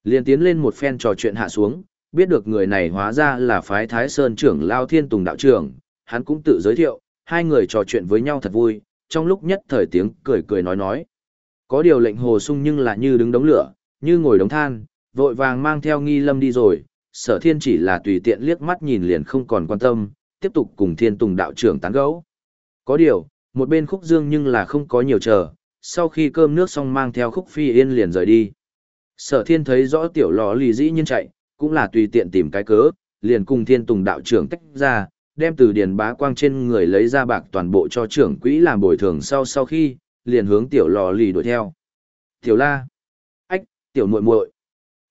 liền tiến lên một phen trò chuyện hạ xuống, biết được người này hóa ra là phái Thái Sơn trưởng Lao Thiên Tùng đạo trưởng, hắn cũng tự giới thiệu, hai người trò chuyện với nhau thật vui, trong lúc nhất thời tiếng cười cười nói nói. Có điều lệnh hồ sung nhưng là như đứng đống lửa, như ngồi đống than, vội vàng mang theo nghi lâm đi rồi, sở thiên chỉ là tùy tiện liếc mắt nhìn liền không còn quan tâm, tiếp tục cùng thiên tùng đạo trưởng tán gẫu. Có điều, một bên khúc dương nhưng là không có nhiều chờ, sau khi cơm nước xong mang theo khúc phi yên liền rời đi. Sở thiên thấy rõ tiểu lò lì dĩ nhiên chạy, cũng là tùy tiện tìm cái cớ, liền cùng thiên tùng đạo trưởng tách ra, đem từ điền bá quang trên người lấy ra bạc toàn bộ cho trưởng quỹ làm bồi thường sau sau khi, liền hướng tiểu lò lì đuổi theo. Tiểu la, ách, tiểu muội muội.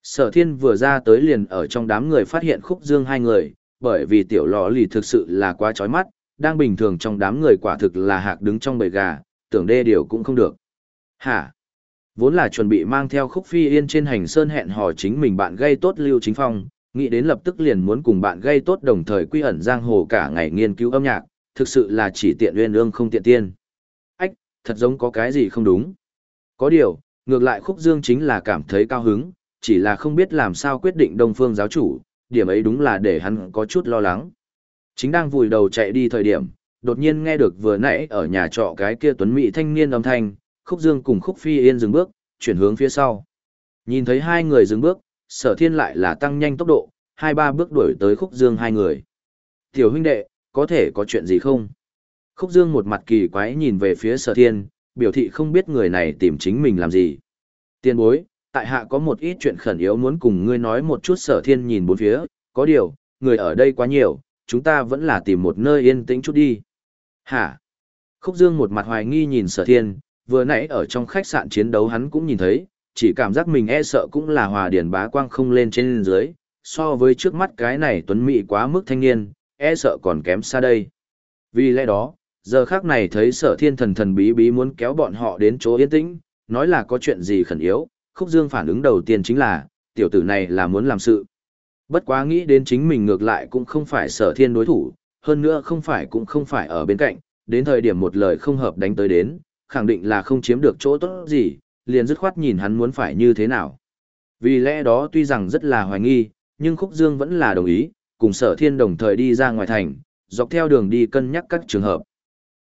Sở thiên vừa ra tới liền ở trong đám người phát hiện khúc dương hai người, bởi vì tiểu lò lì thực sự là quá chói mắt, đang bình thường trong đám người quả thực là hạc đứng trong bầy gà, tưởng đê điều cũng không được. Hả? Vốn là chuẩn bị mang theo khúc phi yên trên hành sơn hẹn hò chính mình bạn gây tốt Lưu Chính Phong, nghĩ đến lập tức liền muốn cùng bạn gây tốt đồng thời quy ẩn giang hồ cả ngày nghiên cứu âm nhạc, thực sự là chỉ tiện uyên ương không tiện tiên. Ách, thật giống có cái gì không đúng. Có điều, ngược lại khúc dương chính là cảm thấy cao hứng, chỉ là không biết làm sao quyết định đông phương giáo chủ, điểm ấy đúng là để hắn có chút lo lắng. Chính đang vùi đầu chạy đi thời điểm, đột nhiên nghe được vừa nãy ở nhà trọ cái kia tuấn mỹ thanh niên âm thanh, khúc dương cùng khúc phi yên dừng bước, chuyển hướng phía sau. Nhìn thấy hai người dừng bước, sở thiên lại là tăng nhanh tốc độ, hai ba bước đuổi tới khúc dương hai người. Tiểu huynh đệ, có thể có chuyện gì không? Khúc dương một mặt kỳ quái nhìn về phía sở thiên, biểu thị không biết người này tìm chính mình làm gì. Tiên bối, tại hạ có một ít chuyện khẩn yếu muốn cùng ngươi nói một chút sở thiên nhìn bốn phía, có điều, người ở đây quá nhiều, chúng ta vẫn là tìm một nơi yên tĩnh chút đi. Hả? Khúc Dương một mặt hoài nghi nhìn sở thiên, vừa nãy ở trong khách sạn chiến đấu hắn cũng nhìn thấy, chỉ cảm giác mình e sợ cũng là hòa điển bá quang không lên trên dưới, so với trước mắt cái này tuấn mỹ quá mức thanh niên, e sợ còn kém xa đây. Vì lẽ đó, giờ khác này thấy sở thiên thần thần bí bí muốn kéo bọn họ đến chỗ yên tĩnh, nói là có chuyện gì khẩn yếu, khúc dương phản ứng đầu tiên chính là, tiểu tử này là muốn làm sự. Bất quá nghĩ đến chính mình ngược lại cũng không phải sở thiên đối thủ, hơn nữa không phải cũng không phải ở bên cạnh, đến thời điểm một lời không hợp đánh tới đến, khẳng định là không chiếm được chỗ tốt gì, liền dứt khoát nhìn hắn muốn phải như thế nào. Vì lẽ đó tuy rằng rất là hoài nghi, nhưng Khúc Dương vẫn là đồng ý, cùng sở thiên đồng thời đi ra ngoài thành, dọc theo đường đi cân nhắc các trường hợp.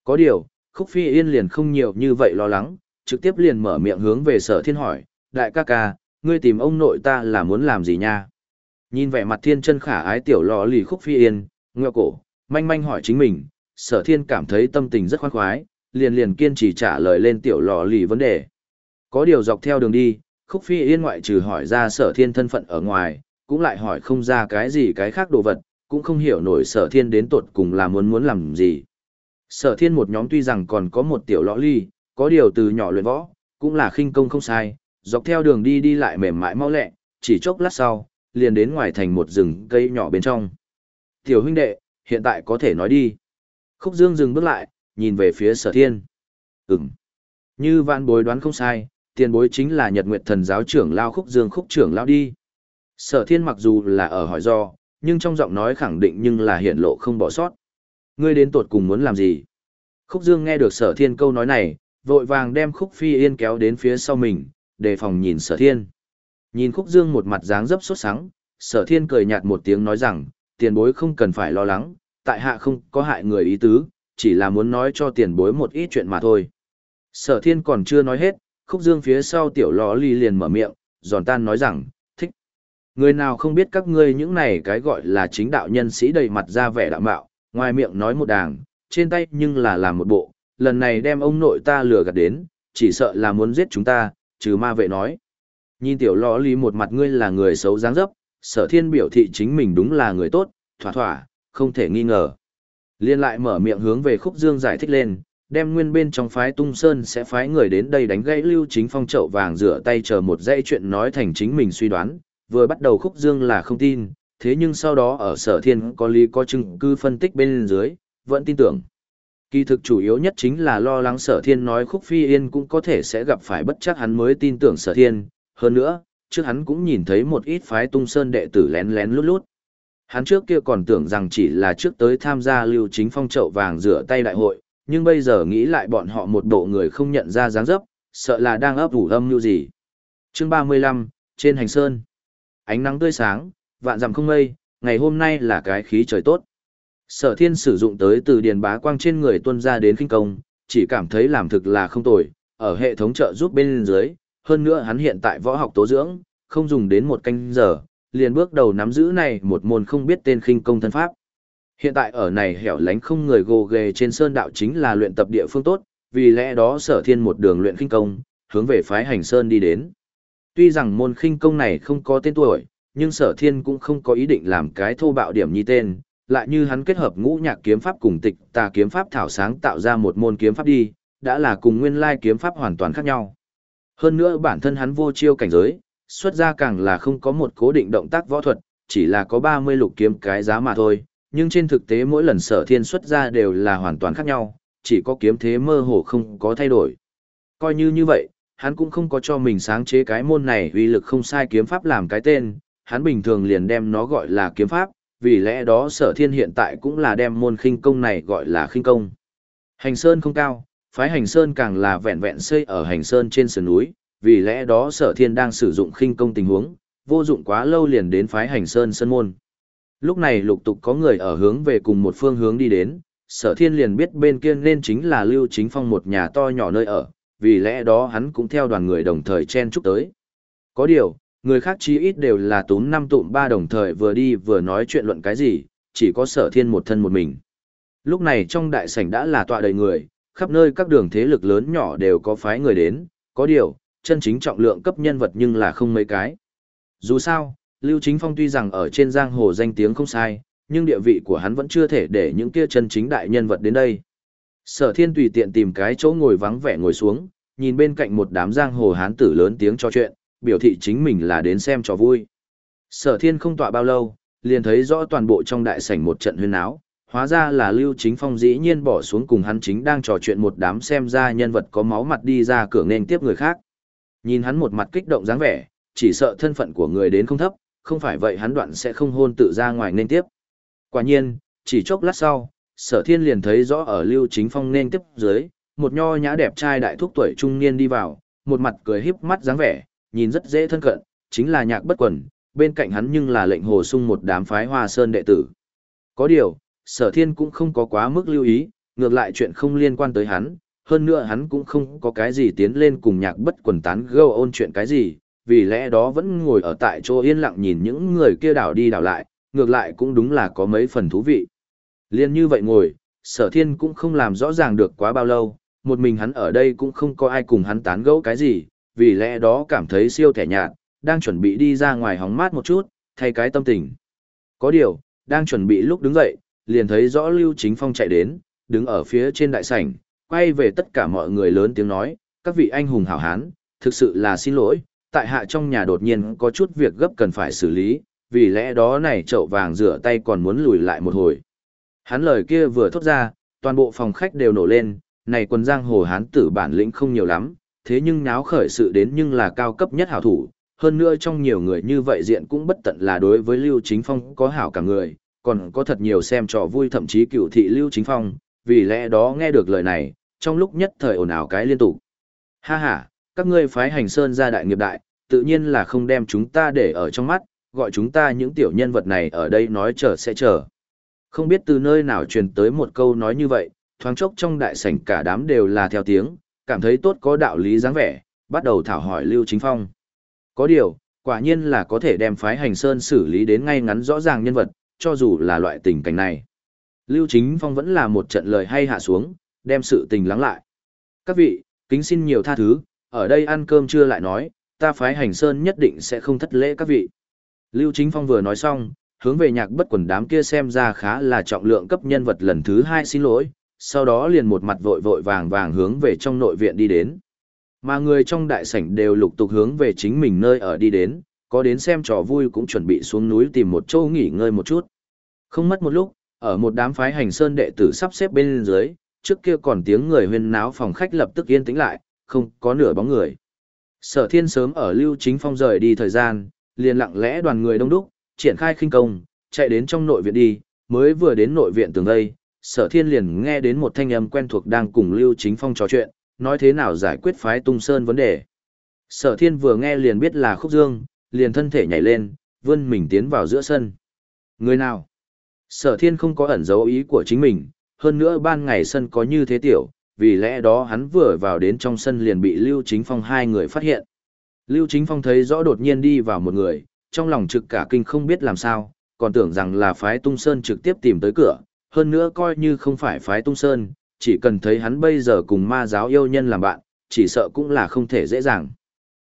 Có điều, Khúc Phi Yên liền không nhiều như vậy lo lắng, trực tiếp liền mở miệng hướng về sở thiên hỏi, đại ca ca, ngươi tìm ông nội ta là muốn làm gì nha? Nhìn vẻ mặt thiên chân khả ái tiểu lò lì Khúc Phi Yên, ngựa cổ, manh manh hỏi chính mình, sở thiên cảm thấy tâm tình rất khoan khoái, liền liền kiên trì trả lời lên tiểu lò lì vấn đề. Có điều dọc theo đường đi, Khúc Phi Yên ngoại trừ hỏi ra sở thiên thân phận ở ngoài, cũng lại hỏi không ra cái gì cái khác đồ vật, cũng không hiểu nổi sở thiên đến tột cùng là muốn muốn làm gì. Sở thiên một nhóm tuy rằng còn có một tiểu lõ ly, có điều từ nhỏ luyện võ, cũng là khinh công không sai, dọc theo đường đi đi lại mềm mại mau lẹ, chỉ chốc lát sau, liền đến ngoài thành một rừng cây nhỏ bên trong. Tiểu huynh đệ, hiện tại có thể nói đi. Khúc Dương dừng bước lại, nhìn về phía sở thiên. Ừm. Như vạn bối đoán không sai, tiền bối chính là Nhật Nguyệt Thần giáo trưởng Lao Khúc Dương Khúc trưởng Lao đi. Sở thiên mặc dù là ở hỏi do, nhưng trong giọng nói khẳng định nhưng là hiện lộ không bỏ sót. Ngươi đến tuột cùng muốn làm gì? Khúc Dương nghe được sở thiên câu nói này, vội vàng đem khúc phi yên kéo đến phía sau mình, đề phòng nhìn sở thiên. Nhìn khúc Dương một mặt dáng dấp sốt sắng, sở thiên cười nhạt một tiếng nói rằng, tiền bối không cần phải lo lắng, tại hạ không có hại người ý tứ, chỉ là muốn nói cho tiền bối một ít chuyện mà thôi. Sở thiên còn chưa nói hết, khúc dương phía sau tiểu lò ly liền mở miệng, giòn tan nói rằng, thích. Người nào không biết các ngươi những này cái gọi là chính đạo nhân sĩ đầy mặt ra vẻ đạo mạo, ngoài miệng nói một đàng, trên tay nhưng là làm một bộ, lần này đem ông nội ta lừa gạt đến, chỉ sợ là muốn giết chúng ta, trừ ma vệ nói. Nhìn tiểu lò ly một mặt ngươi là người xấu dáng dấp, sở thiên biểu thị chính mình đúng là người tốt, thỏa thỏa, không thể nghi ngờ. Liên lại mở miệng hướng về khúc dương giải thích lên, đem nguyên bên trong phái tung sơn sẽ phái người đến đây đánh gãy lưu chính phong trậu vàng rửa tay chờ một dãy chuyện nói thành chính mình suy đoán, vừa bắt đầu khúc dương là không tin, thế nhưng sau đó ở sở thiên có lý có chứng cứ phân tích bên dưới, vẫn tin tưởng. Kỳ thực chủ yếu nhất chính là lo lắng sở thiên nói khúc phi yên cũng có thể sẽ gặp phải bất chắc hắn mới tin tưởng sở thiên, hơn nữa, trước hắn cũng nhìn thấy một ít phái tung sơn đệ tử lén lén lút lút. Hắn trước kia còn tưởng rằng chỉ là trước tới tham gia lưu chính phong trậu vàng rửa tay đại hội, nhưng bây giờ nghĩ lại bọn họ một bộ người không nhận ra dáng dấp, sợ là đang ấp ủ âm như gì. Chương 35, trên hành sơn. ánh nắng tươi sáng, vạn dặm không mây, ngày hôm nay là cái khí trời tốt. Sở thiên sử dụng tới từ điền bá quang trên người tuân ra đến kinh công, chỉ cảm thấy làm thực là không tồi, ở hệ thống trợ giúp bên dưới, hơn nữa hắn hiện tại võ học tố dưỡng, không dùng đến một canh giờ, liền bước đầu nắm giữ này một môn không biết tên khinh công thân pháp. Hiện tại ở này hẻo lánh không người gồ ghề trên sơn đạo chính là luyện tập địa phương tốt, vì lẽ đó sở thiên một đường luyện khinh công, hướng về phái hành sơn đi đến. Tuy rằng môn khinh công này không có tên tuổi, nhưng sở thiên cũng không có ý định làm cái thô bạo điểm như tên, lại như hắn kết hợp ngũ nhạc kiếm pháp cùng tịch tà kiếm pháp thảo sáng tạo ra một môn kiếm pháp đi, đã là cùng nguyên lai kiếm pháp hoàn toàn khác nhau. Hơn nữa bản thân hắn vô chiêu cảnh giới, xuất ra càng là không có một cố định động tác võ thuật, chỉ là có 30 lục kiếm cái giá mà thôi, nhưng trên thực tế mỗi lần sở thiên xuất ra đều là hoàn toàn khác nhau, chỉ có kiếm thế mơ hồ không có thay đổi. Coi như như vậy, hắn cũng không có cho mình sáng chế cái môn này uy lực không sai kiếm pháp làm cái tên, hắn bình thường liền đem nó gọi là kiếm pháp, vì lẽ đó sở thiên hiện tại cũng là đem môn khinh công này gọi là khinh công. Hành sơn không cao, phái hành sơn càng là vẹn vẹn xây ở hành sơn trên sườn núi, vì lẽ đó sở thiên đang sử dụng khinh công tình huống, vô dụng quá lâu liền đến phái hành sơn sân môn. Lúc này lục tục có người ở hướng về cùng một phương hướng đi đến, sở thiên liền biết bên kia nên chính là Lưu Chính Phong một nhà to nhỏ nơi ở, vì lẽ đó hắn cũng theo đoàn người đồng thời chen chúc tới. Có điều, người khác chí ít đều là túm năm tụm ba đồng thời vừa đi vừa nói chuyện luận cái gì, chỉ có sở thiên một thân một mình. Lúc này trong đại sảnh đã là tọa đầy người, khắp nơi các đường thế lực lớn nhỏ đều có phái người đến, có điều, chân chính trọng lượng cấp nhân vật nhưng là không mấy cái. Dù sao, Lưu Chính Phong tuy rằng ở trên giang hồ danh tiếng không sai, nhưng địa vị của hắn vẫn chưa thể để những kia chân chính đại nhân vật đến đây. Sở thiên tùy tiện tìm cái chỗ ngồi vắng vẻ ngồi xuống, nhìn bên cạnh một đám giang hồ hán tử lớn tiếng trò chuyện, biểu thị chính mình là đến xem trò vui. Sở thiên không tọa bao lâu, liền thấy rõ toàn bộ trong đại sảnh một trận huyên áo, hóa ra là Lưu Chính Phong dĩ nhiên bỏ xuống cùng hắn chính đang trò chuyện một đám xem ra nhân vật có máu mặt đi ra cửa nên tiếp người khác. Nhìn hắn một mặt kích động dáng vẻ, chỉ sợ thân phận của người đến không thấp, không phải vậy hắn đoạn sẽ không hôn tự ra ngoài nên tiếp. Quả nhiên, chỉ chốc lát sau, sở thiên liền thấy rõ ở Lưu Chính Phong nên tiếp dưới, một nho nhã đẹp trai đại thúc tuổi trung niên đi vào, một mặt cười híp mắt dáng vẻ, nhìn rất dễ thân cận, chính là nhạc bất quần, bên cạnh hắn nhưng là lệnh hồ sung một đám phái hoa sơn đệ tử. Có điều, sở thiên cũng không có quá mức lưu ý, ngược lại chuyện không liên quan tới hắn, hơn nữa hắn cũng không có cái gì tiến lên cùng nhạc bất quần tán gâu ôn chuyện cái gì, vì lẽ đó vẫn ngồi ở tại chỗ yên lặng nhìn những người kia đảo đi đảo lại, ngược lại cũng đúng là có mấy phần thú vị. Liên như vậy ngồi, sở thiên cũng không làm rõ ràng được quá bao lâu, một mình hắn ở đây cũng không có ai cùng hắn tán gẫu cái gì, vì lẽ đó cảm thấy siêu thẻ nhạt, đang chuẩn bị đi ra ngoài hóng mát một chút, thay cái tâm tình. Có điều, đang chuẩn bị lúc đứng dậy, liền thấy rõ Lưu Chính Phong chạy đến, đứng ở phía trên đại sảnh, quay về tất cả mọi người lớn tiếng nói, các vị anh hùng hảo hán, thực sự là xin lỗi, tại hạ trong nhà đột nhiên có chút việc gấp cần phải xử lý, vì lẽ đó này chậu vàng rửa tay còn muốn lùi lại một hồi. Hắn lời kia vừa thốt ra, toàn bộ phòng khách đều nổ lên, này quần giang hồ hán tử bản lĩnh không nhiều lắm, thế nhưng náo khởi sự đến nhưng là cao cấp nhất hảo thủ, hơn nữa trong nhiều người như vậy diện cũng bất tận là đối với Lưu Chính Phong có hảo cả người, còn có thật nhiều xem trò vui thậm chí cựu thị Lưu Chính Phong, vì lẽ đó nghe được lời này, trong lúc nhất thời ồn ào cái liên tục. Ha ha, các ngươi phái hành sơn ra đại nghiệp đại, tự nhiên là không đem chúng ta để ở trong mắt, gọi chúng ta những tiểu nhân vật này ở đây nói chờ sẽ chờ. Không biết từ nơi nào truyền tới một câu nói như vậy, thoáng chốc trong đại sảnh cả đám đều là theo tiếng, cảm thấy tốt có đạo lý dáng vẻ, bắt đầu thảo hỏi Lưu Chính Phong. Có điều, quả nhiên là có thể đem phái hành sơn xử lý đến ngay ngắn rõ ràng nhân vật, cho dù là loại tình cảnh này. Lưu Chính Phong vẫn là một trận lời hay hạ xuống, đem sự tình lắng lại. Các vị, kính xin nhiều tha thứ, ở đây ăn cơm chưa lại nói, ta phái hành sơn nhất định sẽ không thất lễ các vị. Lưu Chính Phong vừa nói xong, hướng về nhạc bất quần đám kia xem ra khá là trọng lượng cấp nhân vật lần thứ hai xin lỗi, sau đó liền một mặt vội vội vàng vàng hướng về trong nội viện đi đến. Mà người trong đại sảnh đều lục tục hướng về chính mình nơi ở đi đến, có đến xem trò vui cũng chuẩn bị xuống núi tìm một chỗ nghỉ ngơi một chút. Không mất một lúc, ở một đám phái hành sơn đệ tử sắp xếp bên dưới, trước kia còn tiếng người huyên náo phòng khách lập tức yên tĩnh lại, không có nửa bóng người. Sở thiên sớm ở lưu chính phong rời đi thời gian, liền lặng lẽ đoàn người đông đúc, triển khai khinh công, chạy đến trong nội viện đi, mới vừa đến nội viện tường đây, sở thiên liền nghe đến một thanh âm quen thuộc đang cùng lưu chính phong trò chuyện, nói thế nào giải quyết phái tung sơn vấn đề. Sở thiên vừa nghe liền biết là khúc dương, liền thân thể nhảy lên, vươn mình tiến vào giữa sân. Người nào? Sở thiên không có ẩn dấu ý của chính mình, hơn nữa ban ngày sân có như thế tiểu, vì lẽ đó hắn vừa vào đến trong sân liền bị Lưu Chính Phong hai người phát hiện. Lưu Chính Phong thấy rõ đột nhiên đi vào một người, trong lòng trực cả kinh không biết làm sao, còn tưởng rằng là phái tung sơn trực tiếp tìm tới cửa, hơn nữa coi như không phải phái tung sơn, chỉ cần thấy hắn bây giờ cùng ma giáo yêu nhân làm bạn, chỉ sợ cũng là không thể dễ dàng.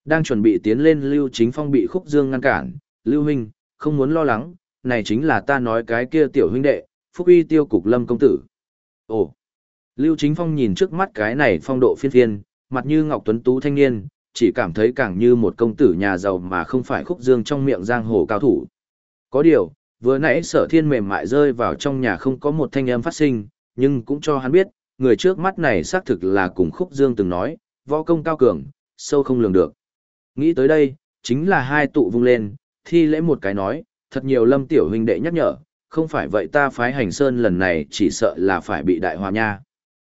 Đang chuẩn bị tiến lên Lưu Chính Phong bị Khúc Dương ngăn cản, Lưu Huynh, không muốn lo lắng, này chính là ta nói cái kia tiểu huynh đệ, Phúc uy tiêu cục lâm công tử. Ồ! Lưu Chính Phong nhìn trước mắt cái này phong độ phiên phiên, mặt như ngọc tuấn tú thanh niên, chỉ cảm thấy càng như một công tử nhà giàu mà không phải khúc dương trong miệng giang hồ cao thủ. Có điều, vừa nãy sở thiên mềm mại rơi vào trong nhà không có một thanh âm phát sinh, nhưng cũng cho hắn biết, người trước mắt này xác thực là cùng khúc dương từng nói, võ công cao cường, sâu không lường được. Nghĩ tới đây, chính là hai tụ vung lên, thi lễ một cái nói, thật nhiều lâm tiểu huynh đệ nhắc nhở, không phải vậy ta phái hành sơn lần này chỉ sợ là phải bị đại hòa nha.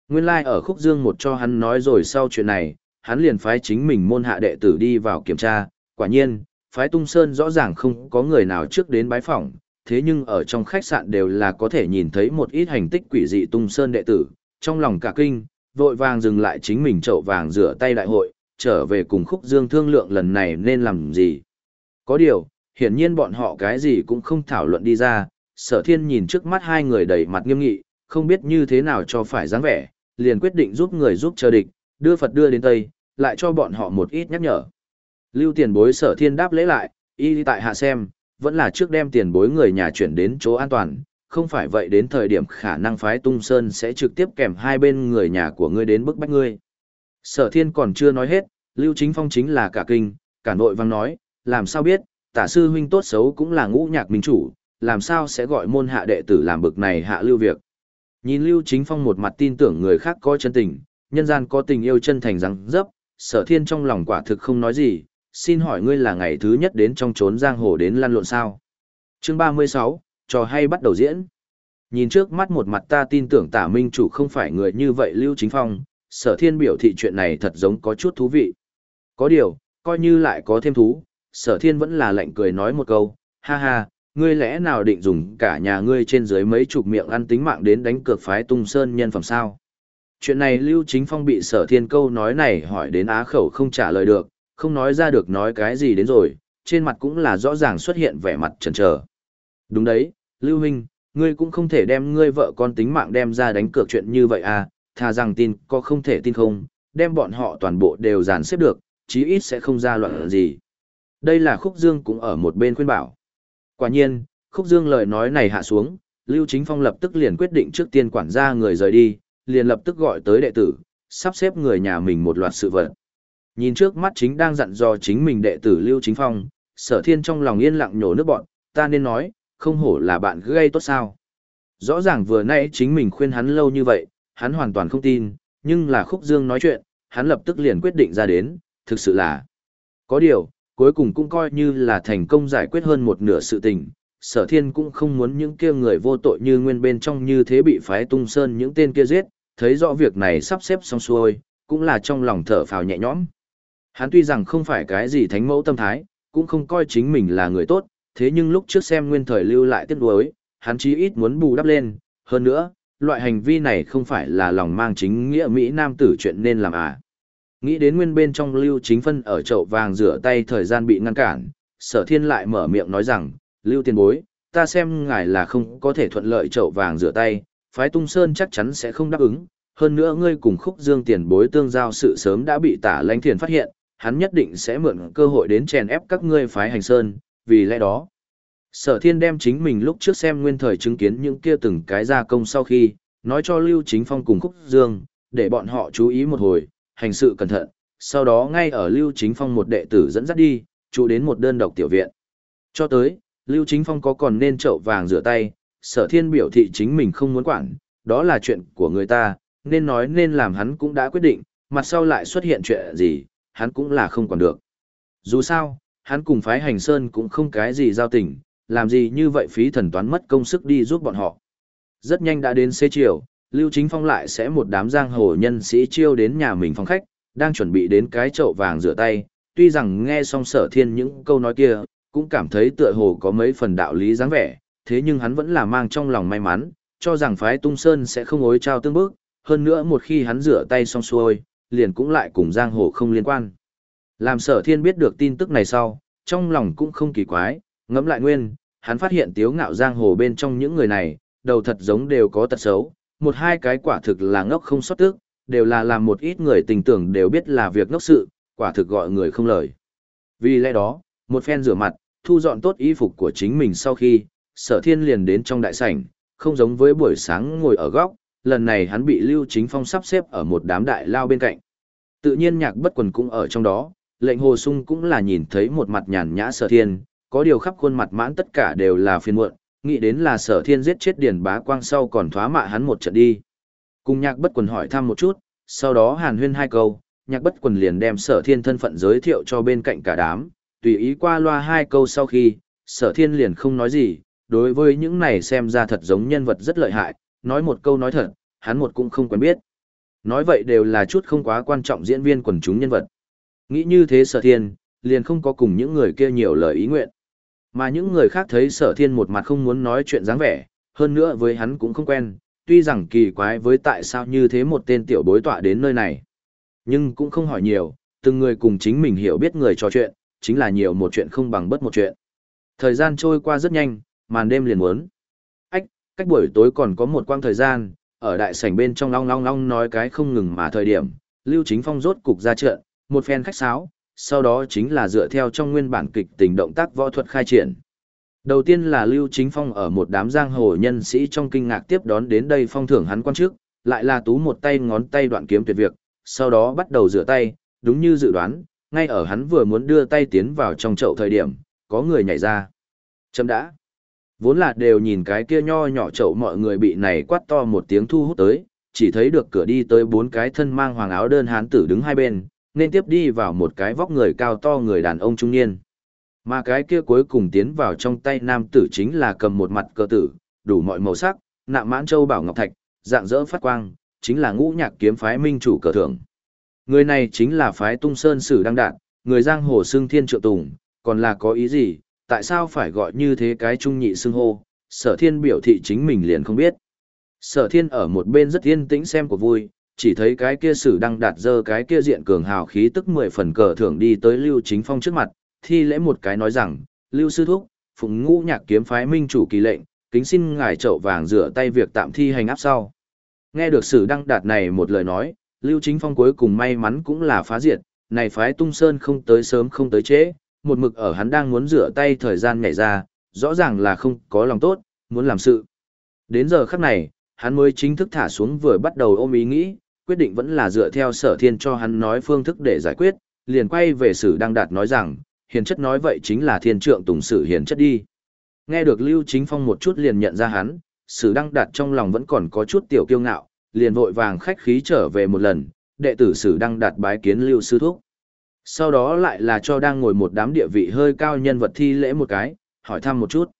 Nguyên lai like ở khúc dương một cho hắn nói rồi sau chuyện này, hắn liền phái chính mình môn hạ đệ tử đi vào kiểm tra, quả nhiên, phái tung sơn rõ ràng không có người nào trước đến bái phỏng, thế nhưng ở trong khách sạn đều là có thể nhìn thấy một ít hành tích quỷ dị tung sơn đệ tử, trong lòng cả kinh, vội vàng dừng lại chính mình chậu vàng rửa tay đại hội, trở về cùng khúc dương thương lượng lần này nên làm gì. Có điều, hiển nhiên bọn họ cái gì cũng không thảo luận đi ra, sở thiên nhìn trước mắt hai người đầy mặt nghiêm nghị, không biết như thế nào cho phải dáng vẻ, liền quyết định giúp người giúp chờ địch, đưa Phật đưa đến Tây, lại cho bọn họ một ít nhắc nhở. Lưu tiền bối sở thiên đáp lễ lại, y tại hạ xem, vẫn là trước đem tiền bối người nhà chuyển đến chỗ an toàn, không phải vậy đến thời điểm khả năng phái tung sơn sẽ trực tiếp kèm hai bên người nhà của ngươi đến bức bách ngươi. Sở thiên còn chưa nói hết, Lưu Chính Phong chính là cả kinh, cả nội vang nói, làm sao biết, tả sư huynh tốt xấu cũng là ngũ nhạc minh chủ, làm sao sẽ gọi môn hạ đệ tử làm bực này hạ lưu việc. Nhìn Lưu Chính Phong một mặt tin tưởng người khác có chân tình, nhân gian có tình yêu chân thành răng dấp, sở thiên trong lòng quả thực không nói gì, xin hỏi ngươi là ngày thứ nhất đến trong trốn giang hồ đến lăn lộn sao. Chương 36, trò hay bắt đầu diễn. Nhìn trước mắt một mặt ta tin tưởng tả minh chủ không phải người như vậy Lưu Chính Phong, sở thiên biểu thị chuyện này thật giống có chút thú vị. Có điều, coi như lại có thêm thú, sở thiên vẫn là lạnh cười nói một câu, ha ha, ngươi lẽ nào định dùng cả nhà ngươi trên dưới mấy chục miệng ăn tính mạng đến đánh cược phái tung sơn nhân phẩm sao? Chuyện này Lưu Chính Phong bị sở thiên câu nói này hỏi đến á khẩu không trả lời được, không nói ra được nói cái gì đến rồi, trên mặt cũng là rõ ràng xuất hiện vẻ mặt chần chờ. Đúng đấy, Lưu Huynh, ngươi cũng không thể đem ngươi vợ con tính mạng đem ra đánh cược chuyện như vậy à, thà rằng tin có không thể tin không, đem bọn họ toàn bộ đều dàn xếp được, chí ít sẽ không ra loạn gì. Đây là Khúc Dương cũng ở một bên khuyên bảo. Quả nhiên, Khúc Dương lời nói này hạ xuống, Lưu Chính Phong lập tức liền quyết định trước tiên quản gia người rời đi, liền lập tức gọi tới đệ tử, sắp xếp người nhà mình một loạt sự vật. Nhìn trước mắt chính đang dặn dò chính mình đệ tử Lưu Chính Phong, sở thiên trong lòng yên lặng nhổ nước bọn, ta nên nói, không hổ là bạn gây tốt sao. Rõ ràng vừa nãy chính mình khuyên hắn lâu như vậy, hắn hoàn toàn không tin, nhưng là khúc dương nói chuyện, hắn lập tức liền quyết định ra đến, thực sự là. Có điều, cuối cùng cũng coi như là thành công giải quyết hơn một nửa sự tình, sở thiên cũng không muốn những kia người vô tội như nguyên bên trong như thế bị phái tung sơn những tên kia giết, thấy rõ việc này sắp xếp xong xuôi, cũng là trong lòng thở phào nhẹ nhõm. Hắn tuy rằng không phải cái gì thánh mẫu tâm thái, cũng không coi chính mình là người tốt, thế nhưng lúc trước xem nguyên thời lưu lại tiếc đối, hắn chí ít muốn bù đắp lên, hơn nữa, loại hành vi này không phải là lòng mang chính nghĩa Mỹ Nam tử chuyện nên làm à. Nghĩ đến nguyên bên trong lưu chính phân ở chậu vàng rửa tay thời gian bị ngăn cản, sở thiên lại mở miệng nói rằng, lưu tiền bối, ta xem ngài là không có thể thuận lợi chậu vàng rửa tay, phái tung sơn chắc chắn sẽ không đáp ứng, hơn nữa ngươi cùng khúc dương tiền bối tương giao sự sớm đã bị tả lãnh thiền phát hiện, hắn nhất định sẽ mượn cơ hội đến chèn ép các ngươi phái hành sơn, vì lẽ đó. Sở thiên đem chính mình lúc trước xem nguyên thời chứng kiến những kia từng cái gia công sau khi, nói cho Lưu Chính Phong cùng Khúc Dương, để bọn họ chú ý một hồi, hành sự cẩn thận, sau đó ngay ở Lưu Chính Phong một đệ tử dẫn dắt đi, trụ đến một đơn độc tiểu viện. Cho tới, Lưu Chính Phong có còn nên chậu vàng rửa tay, sở thiên biểu thị chính mình không muốn quản, đó là chuyện của người ta, nên nói nên làm hắn cũng đã quyết định, mặt sau lại xuất hiện chuyện gì, hắn cũng là không còn được. Dù sao, hắn cùng phái hành sơn cũng không cái gì giao tình, làm gì như vậy phí thần toán mất công sức đi giúp bọn họ. Rất nhanh đã đến xế chiều, Lưu Chính Phong lại sẽ một đám giang hồ nhân sĩ chiêu đến nhà mình phòng khách, đang chuẩn bị đến cái chậu vàng rửa tay, tuy rằng nghe xong sở thiên những câu nói kia, cũng cảm thấy tựa hồ có mấy phần đạo lý dáng vẻ, thế nhưng hắn vẫn là mang trong lòng may mắn, cho rằng phái tung sơn sẽ không ối trao tương bước, hơn nữa một khi hắn rửa tay xong xuôi, liền cũng lại cùng giang hồ không liên quan. Làm sở thiên biết được tin tức này sau, trong lòng cũng không kỳ quái, ngẫm lại nguyên, hắn phát hiện tiếu ngạo giang hồ bên trong những người này, đầu thật giống đều có tật xấu, một hai cái quả thực là ngốc không sót tức, đều là làm một ít người tình tưởng đều biết là việc ngốc sự, quả thực gọi người không lời. Vì lẽ đó, một phen rửa mặt, thu dọn tốt y phục của chính mình sau khi, sở thiên liền đến trong đại sảnh, không giống với buổi sáng ngồi ở góc, lần này hắn bị Lưu Chính Phong sắp xếp ở một đám đại lao bên cạnh. Tự nhiên nhạc bất quần cũng ở trong đó, lệnh hồ sung cũng là nhìn thấy một mặt nhàn nhã sở thiên, có điều khắp khuôn mặt mãn tất cả đều là phiền muộn, nghĩ đến là sở thiên giết chết điền bá quang sau còn thoá mạ hắn một trận đi. Cùng nhạc bất quần hỏi thăm một chút, sau đó hàn huyên hai câu, nhạc bất quần liền đem sở thiên thân phận giới thiệu cho bên cạnh cả đám, tùy ý qua loa hai câu sau khi, sở thiên liền không nói gì, đối với những này xem ra thật giống nhân vật rất lợi hại, nói một câu nói thật, hắn một cũng không quen biết. Nói vậy đều là chút không quá quan trọng diễn viên quần chúng nhân vật. Nghĩ như thế sở thiên, liền không có cùng những người kia nhiều lời ý nguyện. Mà những người khác thấy sở thiên một mặt không muốn nói chuyện dáng vẻ, hơn nữa với hắn cũng không quen, tuy rằng kỳ quái với tại sao như thế một tên tiểu bối tọa đến nơi này. Nhưng cũng không hỏi nhiều, từng người cùng chính mình hiểu biết người trò chuyện, chính là nhiều một chuyện không bằng bất một chuyện. Thời gian trôi qua rất nhanh, màn đêm liền muốn. Ách, cách buổi tối còn có một quang thời gian, ở đại sảnh bên trong long long long nói cái không ngừng mà thời điểm, Lưu Chính Phong rốt cục ra trận, một phen khách sáo, sau đó chính là dựa theo trong nguyên bản kịch tình động tác võ thuật khai triển. Đầu tiên là Lưu Chính Phong ở một đám giang hồ nhân sĩ trong kinh ngạc tiếp đón đến đây phong thưởng hắn quan trước, lại là tú một tay ngón tay đoạn kiếm tuyệt việc, sau đó bắt đầu rửa tay, đúng như dự đoán, ngay ở hắn vừa muốn đưa tay tiến vào trong chậu thời điểm, có người nhảy ra. Chấm đã. Vốn là đều nhìn cái kia nho nhỏ chậu mọi người bị này quát to một tiếng thu hút tới, chỉ thấy được cửa đi tới bốn cái thân mang hoàng áo đơn hán tử đứng hai bên, nên tiếp đi vào một cái vóc người cao to người đàn ông trung niên. Mà cái kia cuối cùng tiến vào trong tay nam tử chính là cầm một mặt cơ tử, đủ mọi màu sắc, nạm mãn châu bảo ngọc thạch, dạng dỡ phát quang, chính là ngũ nhạc kiếm phái minh chủ cờ thưởng. Người này chính là phái tung sơn sử đăng đạn, người giang hồ xưng thiên trượng tùng, còn là có ý gì, tại sao phải gọi như thế cái trung nhị xưng hô, sở thiên biểu thị chính mình liền không biết. Sở thiên ở một bên rất yên tĩnh xem của vui, chỉ thấy cái kia sử đăng đạt dơ cái kia diện cường hào khí tức mười phần cờ thưởng đi tới Lưu Chính Phong trước mặt, thi lễ một cái nói rằng, Lưu Sư Thúc, phụng ngũ nhạc kiếm phái minh chủ kỳ lệnh, kính xin ngài trậu vàng rửa tay việc tạm thi hành áp sau. Nghe được sử đăng đạt này một lời nói, Lưu Chính Phong cuối cùng may mắn cũng là phá diệt, này phái tung sơn không tới sớm không tới trễ, một mực ở hắn đang muốn rửa tay thời gian nhảy ra, rõ ràng là không có lòng tốt, muốn làm sự. Đến giờ khắc này, hắn mới chính thức thả xuống vừa bắt đầu ôm ý nghĩ, quyết định vẫn là dựa theo sở thiên cho hắn nói phương thức để giải quyết, liền quay về sử đăng đạt nói rằng, hiền chất nói vậy chính là thiên trượng tùng sử hiền chất đi. Nghe được Lưu Chính Phong một chút liền nhận ra hắn, sử đăng đạt trong lòng vẫn còn có chút tiểu kiêu ngạo, liền vội vàng khách khí trở về một lần, đệ tử sử đăng đạt bái kiến Lưu Sư Thúc. Sau đó lại là cho đang ngồi một đám địa vị hơi cao nhân vật thi lễ một cái, hỏi thăm một chút.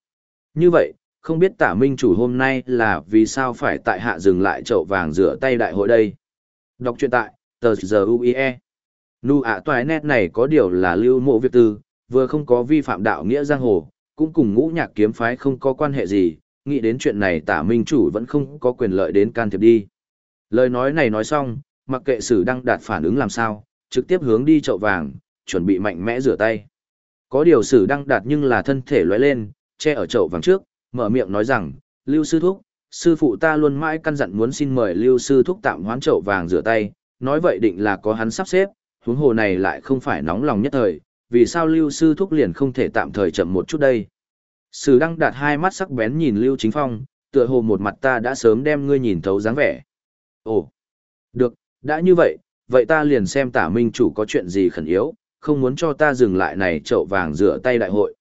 Như vậy, không biết tả minh chủ hôm nay là vì sao phải tại hạ dừng lại chậu vàng rửa tay đại hội đây. Đọc truyện tại, tờ giờ UIE. Nu ạ toài nét này có điều là lưu mộ việc tư, vừa không có vi phạm đạo nghĩa giang hồ, cũng cùng ngũ nhạc kiếm phái không có quan hệ gì, nghĩ đến chuyện này tả minh chủ vẫn không có quyền lợi đến can thiệp đi. Lời nói này nói xong, mặc kệ sử đăng đạt phản ứng làm sao, trực tiếp hướng đi chậu vàng, chuẩn bị mạnh mẽ rửa tay. Có điều sử đăng đạt nhưng là thân thể lóe lên, che ở chậu vàng trước, mở miệng nói rằng, Lưu Sư Thúc, sư phụ ta luôn mãi căn dặn muốn xin mời Lưu Sư Thúc tạm hoán chậu vàng rửa tay, nói vậy định là có hắn sắp xếp, huống hồ này lại không phải nóng lòng nhất thời, vì sao Lưu Sư Thúc liền không thể tạm thời chậm một chút đây. Sử đăng đạt hai mắt sắc bén nhìn Lưu Chính Phong, tựa hồ một mặt ta đã sớm đem ngươi nhìn thấu dáng vẻ. Ồ, được, đã như vậy, vậy ta liền xem tả minh chủ có chuyện gì khẩn yếu, không muốn cho ta dừng lại này chậu vàng rửa tay đại hội.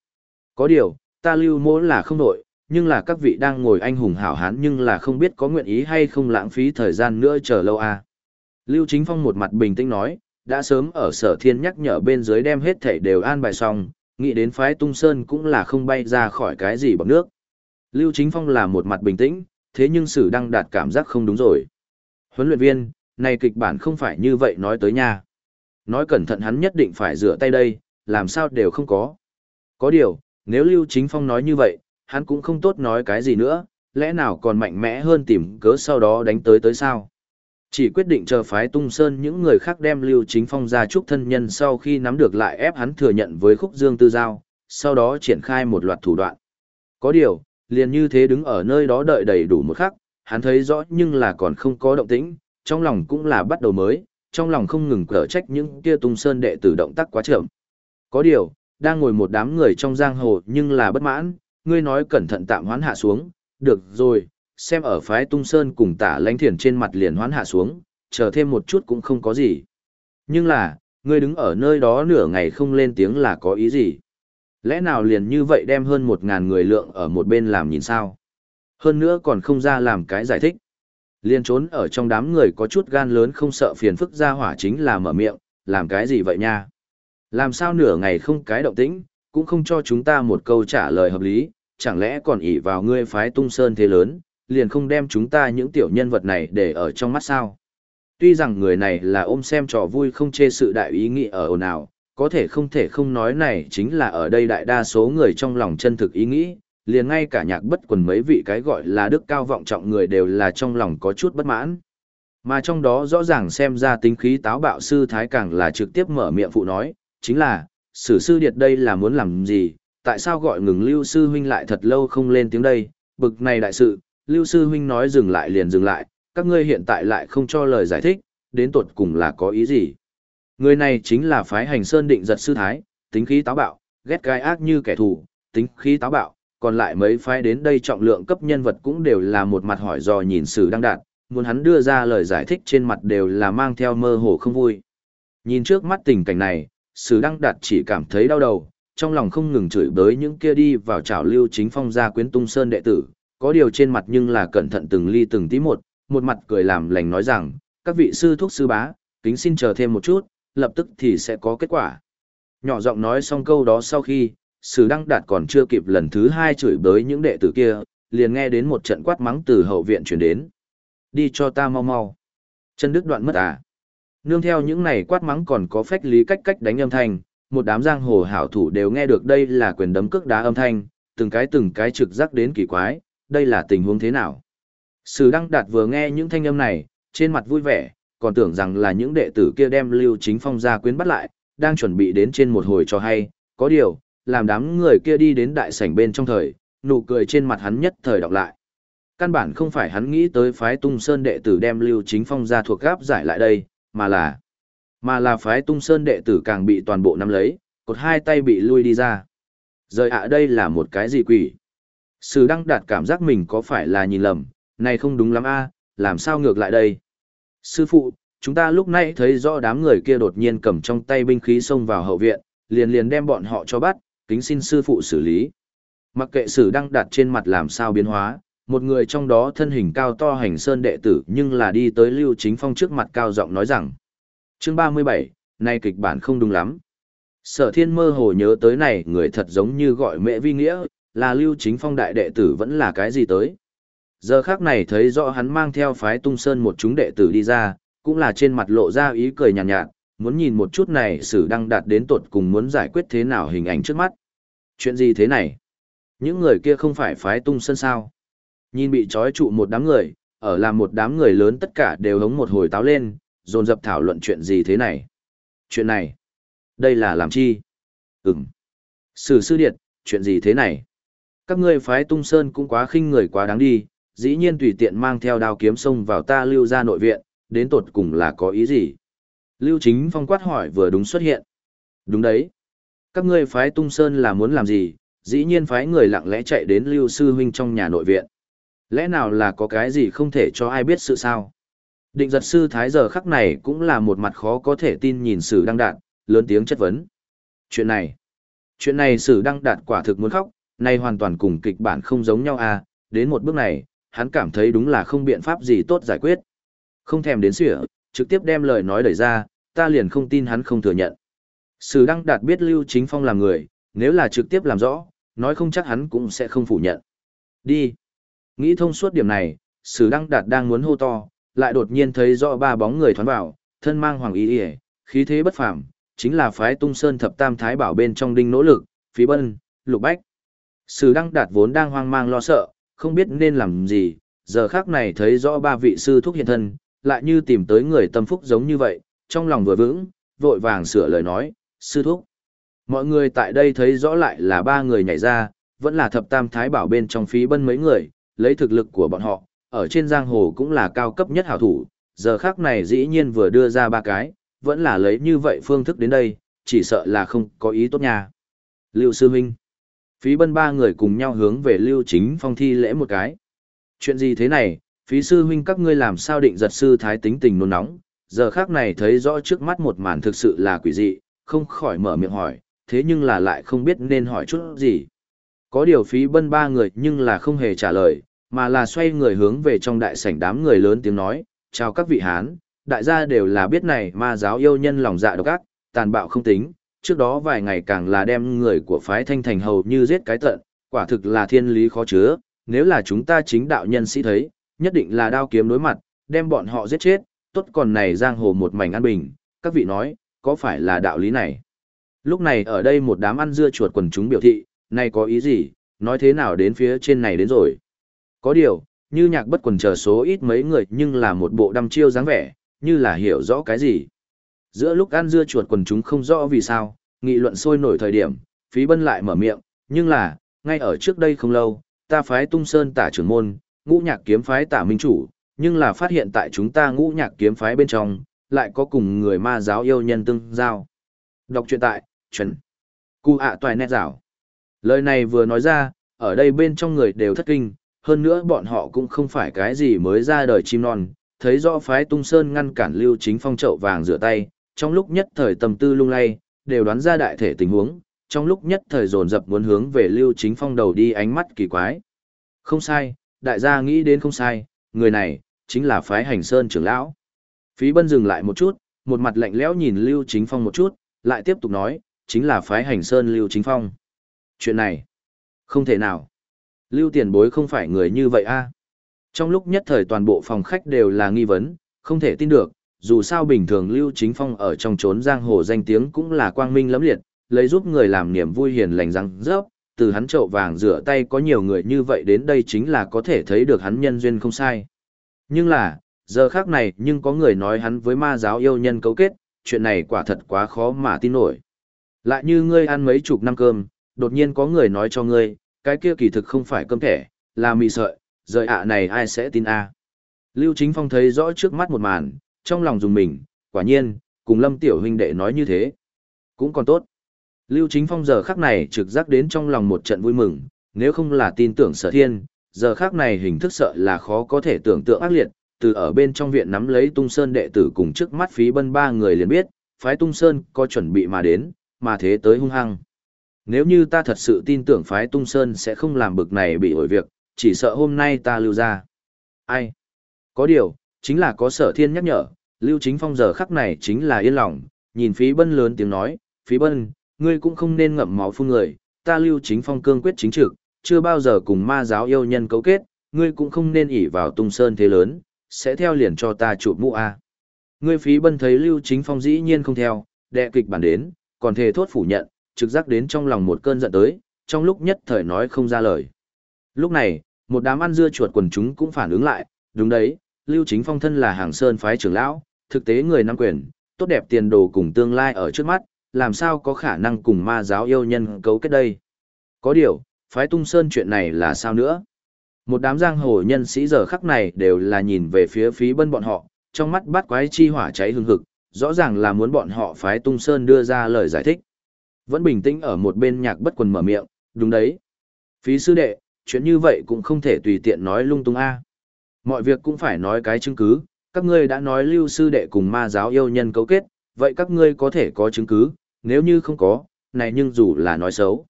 Có điều, ta lưu mỗ là không nội, nhưng là các vị đang ngồi anh hùng hảo hán nhưng là không biết có nguyện ý hay không lãng phí thời gian nữa chờ lâu à. Lưu Chính Phong một mặt bình tĩnh nói, đã sớm ở sở thiên nhắc nhở bên dưới đem hết thảy đều an bài xong, nghĩ đến phái tung sơn cũng là không bay ra khỏi cái gì bằng nước. Lưu Chính Phong là một mặt bình tĩnh, thế nhưng sử đang đạt cảm giác không đúng rồi. Huấn luyện viên, này kịch bản không phải như vậy nói tới nha. Nói cẩn thận hắn nhất định phải rửa tay đây, làm sao đều không có. Có điều, nếu Lưu Chính Phong nói như vậy, hắn cũng không tốt nói cái gì nữa, lẽ nào còn mạnh mẽ hơn tìm cớ sau đó đánh tới tới sao. Chỉ quyết định chờ phái tung sơn những người khác đem Lưu Chính Phong ra chúc thân nhân sau khi nắm được lại ép hắn thừa nhận với khúc dương tư giao, sau đó triển khai một loạt thủ đoạn. Có điều, liền như thế đứng ở nơi đó đợi đầy đủ một khắc, hắn thấy rõ nhưng là còn không có động tĩnh, trong lòng cũng là bắt đầu mới, trong lòng không ngừng cở trách những kia tung sơn đệ tử động tác quá chậm. Có điều, đang ngồi một đám người trong giang hồ nhưng là bất mãn, ngươi nói cẩn thận tạm hoán hạ xuống, được rồi, xem ở phái tung sơn cùng tả lãnh thiền trên mặt liền hoán hạ xuống, chờ thêm một chút cũng không có gì. Nhưng là, ngươi đứng ở nơi đó nửa ngày không lên tiếng là có ý gì? Lẽ nào liền như vậy đem hơn một ngàn người lượng ở một bên làm nhìn sao? Hơn nữa còn không ra làm cái giải thích. Liên trốn ở trong đám người có chút gan lớn không sợ phiền phức ra hỏa chính là mở miệng, làm cái gì vậy nha? Làm sao nửa ngày không cái động tĩnh, cũng không cho chúng ta một câu trả lời hợp lý, chẳng lẽ còn ỷ vào ngươi phái tung sơn thế lớn, liền không đem chúng ta những tiểu nhân vật này để ở trong mắt sao? Tuy rằng người này là ôm xem trò vui không chê sự đại ý nghĩ ở ồn ào, có thể không thể không nói này chính là ở đây đại đa số người trong lòng chân thực ý nghĩ, liền ngay cả nhạc bất quần mấy vị cái gọi là đức cao vọng trọng người đều là trong lòng có chút bất mãn. Mà trong đó rõ ràng xem ra tính khí táo bạo sư thái càng là trực tiếp mở miệng phụ nói, chính là, sử sư điệt đây là muốn làm gì, tại sao gọi ngừng lưu sư huynh lại thật lâu không lên tiếng đây, bực này đại sự, lưu sư huynh nói dừng lại liền dừng lại, các ngươi hiện tại lại không cho lời giải thích, đến tột cùng là có ý gì. Người này chính là phái hành sơn định giật sư thái, tính khí táo bạo, ghét gai ác như kẻ thù, tính khí táo bạo, còn lại mấy phái đến đây trọng lượng cấp nhân vật cũng đều là một mặt hỏi dò nhìn sử đăng đạt, muốn hắn đưa ra lời giải thích trên mặt đều là mang theo mơ hồ không vui. Nhìn trước mắt tình cảnh này, sử đăng đạt chỉ cảm thấy đau đầu, trong lòng không ngừng chửi bới những kia đi vào trào lưu chính phong gia quyến tung sơn đệ tử, có điều trên mặt nhưng là cẩn thận từng ly từng tí một, một mặt cười làm lành nói rằng, các vị sư thuốc sư bá, kính xin chờ thêm một chút, lập tức thì sẽ có kết quả. Nhỏ giọng nói xong câu đó sau khi, sử đăng đạt còn chưa kịp lần thứ hai chửi bới những đệ tử kia, liền nghe đến một trận quát mắng từ hậu viện chuyển đến. Đi cho ta mau mau. Chân đức đoạn mất à. Nương theo những này quát mắng còn có phách lý cách cách đánh âm thanh, một đám giang hồ hảo thủ đều nghe được đây là quyền đấm cước đá âm thanh, từng cái từng cái trực giác đến kỳ quái, đây là tình huống thế nào. Sử Đăng Đạt vừa nghe những thanh âm này, trên mặt vui vẻ, còn tưởng rằng là những đệ tử kia đem Lưu Chính Phong ra quyến bắt lại, đang chuẩn bị đến trên một hồi cho hay, có điều, làm đám người kia đi đến đại sảnh bên trong thời, nụ cười trên mặt hắn nhất thời đọc lại. Căn bản không phải hắn nghĩ tới phái tung sơn đệ tử đem Lưu Chính Phong ra thuộc gáp giải lại đây, mà là mà là phái tung sơn đệ tử càng bị toàn bộ nắm lấy, cột hai tay bị lui đi ra. Rời ạ đây là một cái gì quỷ? Sử đăng đạt cảm giác mình có phải là nhìn lầm, này không đúng lắm a làm sao ngược lại đây? Sư phụ, chúng ta lúc nãy thấy rõ đám người kia đột nhiên cầm trong tay binh khí xông vào hậu viện, liền liền đem bọn họ cho bắt, kính xin sư phụ xử lý. Mặc kệ sử đăng đạt trên mặt làm sao biến hóa, một người trong đó thân hình cao to hành sơn đệ tử nhưng là đi tới Lưu Chính Phong trước mặt cao giọng nói rằng. Chương 37, nay kịch bản không đúng lắm. Sở thiên mơ hồ nhớ tới này người thật giống như gọi mẹ vi nghĩa, là Lưu Chính Phong đại đệ tử vẫn là cái gì tới. Giờ khác này thấy rõ hắn mang theo phái tung sơn một chúng đệ tử đi ra, cũng là trên mặt lộ ra ý cười nhàn nhạt, nhạt, muốn nhìn một chút này sử đang đạt đến tột cùng muốn giải quyết thế nào hình ảnh trước mắt. Chuyện gì thế này? Những người kia không phải phái tung sơn sao? Nhìn bị trói trụ một đám người, ở làm một đám người lớn tất cả đều hống một hồi táo lên, dồn dập thảo luận chuyện gì thế này. Chuyện này, đây là làm chi? Ừm. Sử sư điện chuyện gì thế này? Các ngươi phái tung sơn cũng quá khinh người quá đáng đi, dĩ nhiên tùy tiện mang theo đao kiếm xông vào ta lưu ra nội viện, đến tột cùng là có ý gì? Lưu chính phong quát hỏi vừa đúng xuất hiện. Đúng đấy. Các ngươi phái tung sơn là muốn làm gì, dĩ nhiên phái người lặng lẽ chạy đến lưu sư huynh trong nhà nội viện. Lẽ nào là có cái gì không thể cho ai biết sự sao? Định giật sư thái giờ khắc này cũng là một mặt khó có thể tin nhìn sử đăng đạt, lớn tiếng chất vấn. Chuyện này, chuyện này sử đăng đạt quả thực muốn khóc, nay hoàn toàn cùng kịch bản không giống nhau à, đến một bước này, hắn cảm thấy đúng là không biện pháp gì tốt giải quyết. Không thèm đến sửa, trực tiếp đem lời nói đẩy ra, ta liền không tin hắn không thừa nhận. Sử Đăng Đạt biết Lưu Chính Phong là người, nếu là trực tiếp làm rõ, nói không chắc hắn cũng sẽ không phủ nhận. Đi. Nghĩ thông suốt điểm này, Sử Đăng Đạt đang muốn hô to, lại đột nhiên thấy rõ ba bóng người thoán vào, thân mang hoàng ý y, khí thế bất phàm, chính là phái Tung Sơn thập tam thái bảo bên trong đinh nỗ lực, phí bân, Lục Bách. Sử Đăng Đạt vốn đang hoang mang lo sợ, không biết nên làm gì, giờ khác này thấy rõ ba vị sư thúc hiện thân, lại như tìm tới người tâm phúc giống như vậy, trong lòng vừa vững, vội vàng sửa lời nói, sư thúc. Mọi người tại đây thấy rõ lại là ba người nhảy ra, vẫn là thập tam thái bảo bên trong phí bân mấy người, lấy thực lực của bọn họ, ở trên giang hồ cũng là cao cấp nhất hảo thủ, giờ khác này dĩ nhiên vừa đưa ra ba cái, vẫn là lấy như vậy phương thức đến đây, chỉ sợ là không có ý tốt nha. Lưu Sư Minh Phí bân ba người cùng nhau hướng về Lưu Chính Phong thi lễ một cái. Chuyện gì thế này, phí sư huynh các ngươi làm sao định giật sư thái tính tình nôn nóng, giờ khác này thấy rõ trước mắt một màn thực sự là quỷ dị, không khỏi mở miệng hỏi, thế nhưng là lại không biết nên hỏi chút gì. Có điều phí bân ba người nhưng là không hề trả lời, mà là xoay người hướng về trong đại sảnh đám người lớn tiếng nói, chào các vị Hán, đại gia đều là biết này ma giáo yêu nhân lòng dạ độc ác, tàn bạo không tính, trước đó vài ngày càng là đem người của phái thanh thành hầu như giết cái tận, quả thực là thiên lý khó chứa, nếu là chúng ta chính đạo nhân sĩ thấy, nhất định là đao kiếm đối mặt, đem bọn họ giết chết, tốt còn này giang hồ một mảnh an bình, các vị nói, có phải là đạo lý này? Lúc này ở đây một đám ăn dưa chuột quần chúng biểu thị, này có ý gì, nói thế nào đến phía trên này đến rồi. Có điều, như nhạc bất quần chờ số ít mấy người nhưng là một bộ đăm chiêu dáng vẻ, như là hiểu rõ cái gì. Giữa lúc ăn dưa chuột quần chúng không rõ vì sao, nghị luận sôi nổi thời điểm, phí bân lại mở miệng, nhưng là, ngay ở trước đây không lâu, ta phái tung sơn tả trưởng môn, ngũ nhạc kiếm phái tả minh chủ, nhưng là phát hiện tại chúng ta ngũ nhạc kiếm phái bên trong, lại có cùng người ma giáo yêu nhân tương giao. Đọc truyện tại, chuẩn. cu ạ toài nét rào Lời này vừa nói ra, ở đây bên trong người đều thất kinh, hơn nữa bọn họ cũng không phải cái gì mới ra đời chim non, thấy rõ phái tung sơn ngăn cản lưu chính phong trậu vàng rửa tay, trong lúc nhất thời tầm tư lung lay, đều đoán ra đại thể tình huống, trong lúc nhất thời dồn dập muốn hướng về lưu chính phong đầu đi ánh mắt kỳ quái. Không sai, đại gia nghĩ đến không sai, người này, chính là phái hành sơn trưởng lão. Phí bân dừng lại một chút, một mặt lạnh lẽo nhìn lưu chính phong một chút, lại tiếp tục nói, chính là phái hành sơn lưu chính phong. Chuyện này, không thể nào. Lưu tiền bối không phải người như vậy a Trong lúc nhất thời toàn bộ phòng khách đều là nghi vấn, không thể tin được, dù sao bình thường Lưu Chính Phong ở trong trốn giang hồ danh tiếng cũng là quang minh lẫm liệt, lấy giúp người làm niềm vui hiền lành răng rớp, từ hắn chậu vàng rửa tay có nhiều người như vậy đến đây chính là có thể thấy được hắn nhân duyên không sai. Nhưng là, giờ khác này nhưng có người nói hắn với ma giáo yêu nhân cấu kết, chuyện này quả thật quá khó mà tin nổi. Lại như ngươi ăn mấy chục năm cơm, đột nhiên có người nói cho ngươi, cái kia kỳ thực không phải cơm thẻ, là mì sợi, rời ạ này ai sẽ tin a Lưu Chính Phong thấy rõ trước mắt một màn, trong lòng dùng mình, quả nhiên, cùng Lâm Tiểu huynh đệ nói như thế. Cũng còn tốt. Lưu Chính Phong giờ khắc này trực giác đến trong lòng một trận vui mừng, nếu không là tin tưởng sở thiên, giờ khắc này hình thức sợ là khó có thể tưởng tượng ác liệt, từ ở bên trong viện nắm lấy tung sơn đệ tử cùng trước mắt phí bân ba người liền biết, phái tung sơn có chuẩn bị mà đến, mà thế tới hung hăng. Nếu như ta thật sự tin tưởng phái tung sơn sẽ không làm bực này bị ổi việc, chỉ sợ hôm nay ta lưu ra. Ai? Có điều, chính là có sở thiên nhắc nhở, Lưu Chính Phong giờ khắc này chính là yên lòng, nhìn phí bân lớn tiếng nói, phí bân, ngươi cũng không nên ngậm máu phun người, ta Lưu Chính Phong cương quyết chính trực, chưa bao giờ cùng ma giáo yêu nhân cấu kết, ngươi cũng không nên ỉ vào tung sơn thế lớn, sẽ theo liền cho ta chụp mũ A. Ngươi phí bân thấy Lưu Chính Phong dĩ nhiên không theo, đệ kịch bản đến, còn thề thốt phủ nhận, trực giác đến trong lòng một cơn giận tới, trong lúc nhất thời nói không ra lời. Lúc này, một đám ăn dưa chuột quần chúng cũng phản ứng lại, đúng đấy, Lưu Chính Phong thân là hàng sơn phái trưởng lão, thực tế người nắm quyền, tốt đẹp tiền đồ cùng tương lai ở trước mắt, làm sao có khả năng cùng ma giáo yêu nhân cấu kết đây. Có điều, phái tung sơn chuyện này là sao nữa? Một đám giang hồ nhân sĩ giờ khắc này đều là nhìn về phía phí bân bọn họ, trong mắt bắt quái chi hỏa cháy hương hực, rõ ràng là muốn bọn họ phái tung sơn đưa ra lời giải thích. Vẫn bình tĩnh ở một bên nhạc bất quần mở miệng, đúng đấy. Phí sư đệ, chuyện như vậy cũng không thể tùy tiện nói lung tung a. Mọi việc cũng phải nói cái chứng cứ, các ngươi đã nói lưu sư đệ cùng ma giáo yêu nhân cấu kết, vậy các ngươi có thể có chứng cứ, nếu như không có, này nhưng dù là nói xấu.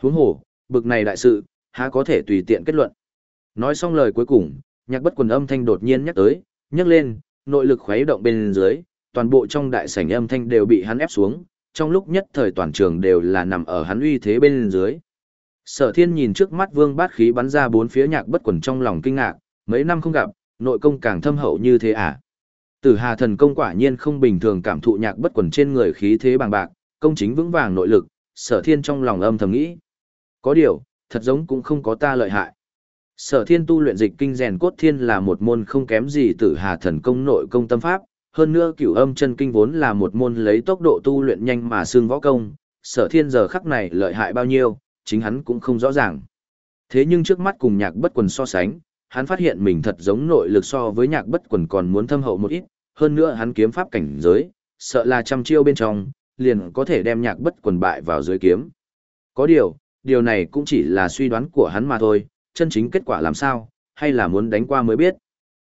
Huống hồ, bực này đại sự, há có thể tùy tiện kết luận. Nói xong lời cuối cùng, nhạc bất quần âm thanh đột nhiên nhắc tới, nhắc lên, nội lực khuấy động bên dưới, toàn bộ trong đại sảnh âm thanh đều bị hắn ép xuống, trong lúc nhất thời toàn trường đều là nằm ở hắn uy thế bên dưới. Sở thiên nhìn trước mắt vương bát khí bắn ra bốn phía nhạc bất quần trong lòng kinh ngạc, mấy năm không gặp, nội công càng thâm hậu như thế à. Tử hà thần công quả nhiên không bình thường cảm thụ nhạc bất quần trên người khí thế bằng bạc, công chính vững vàng nội lực, sở thiên trong lòng âm thầm nghĩ. Có điều, thật giống cũng không có ta lợi hại. Sở thiên tu luyện dịch kinh rèn cốt thiên là một môn không kém gì tử hà thần công nội công tâm pháp, hơn nữa cửu âm chân kinh vốn là một môn lấy tốc độ tu luyện nhanh mà xương võ công, sở thiên giờ khắc này lợi hại bao nhiêu, chính hắn cũng không rõ ràng. Thế nhưng trước mắt cùng nhạc bất quần so sánh, hắn phát hiện mình thật giống nội lực so với nhạc bất quần còn muốn thâm hậu một ít, hơn nữa hắn kiếm pháp cảnh giới, sợ là trăm chiêu bên trong, liền có thể đem nhạc bất quần bại vào dưới kiếm. Có điều, điều này cũng chỉ là suy đoán của hắn mà thôi, chân chính kết quả làm sao, hay là muốn đánh qua mới biết.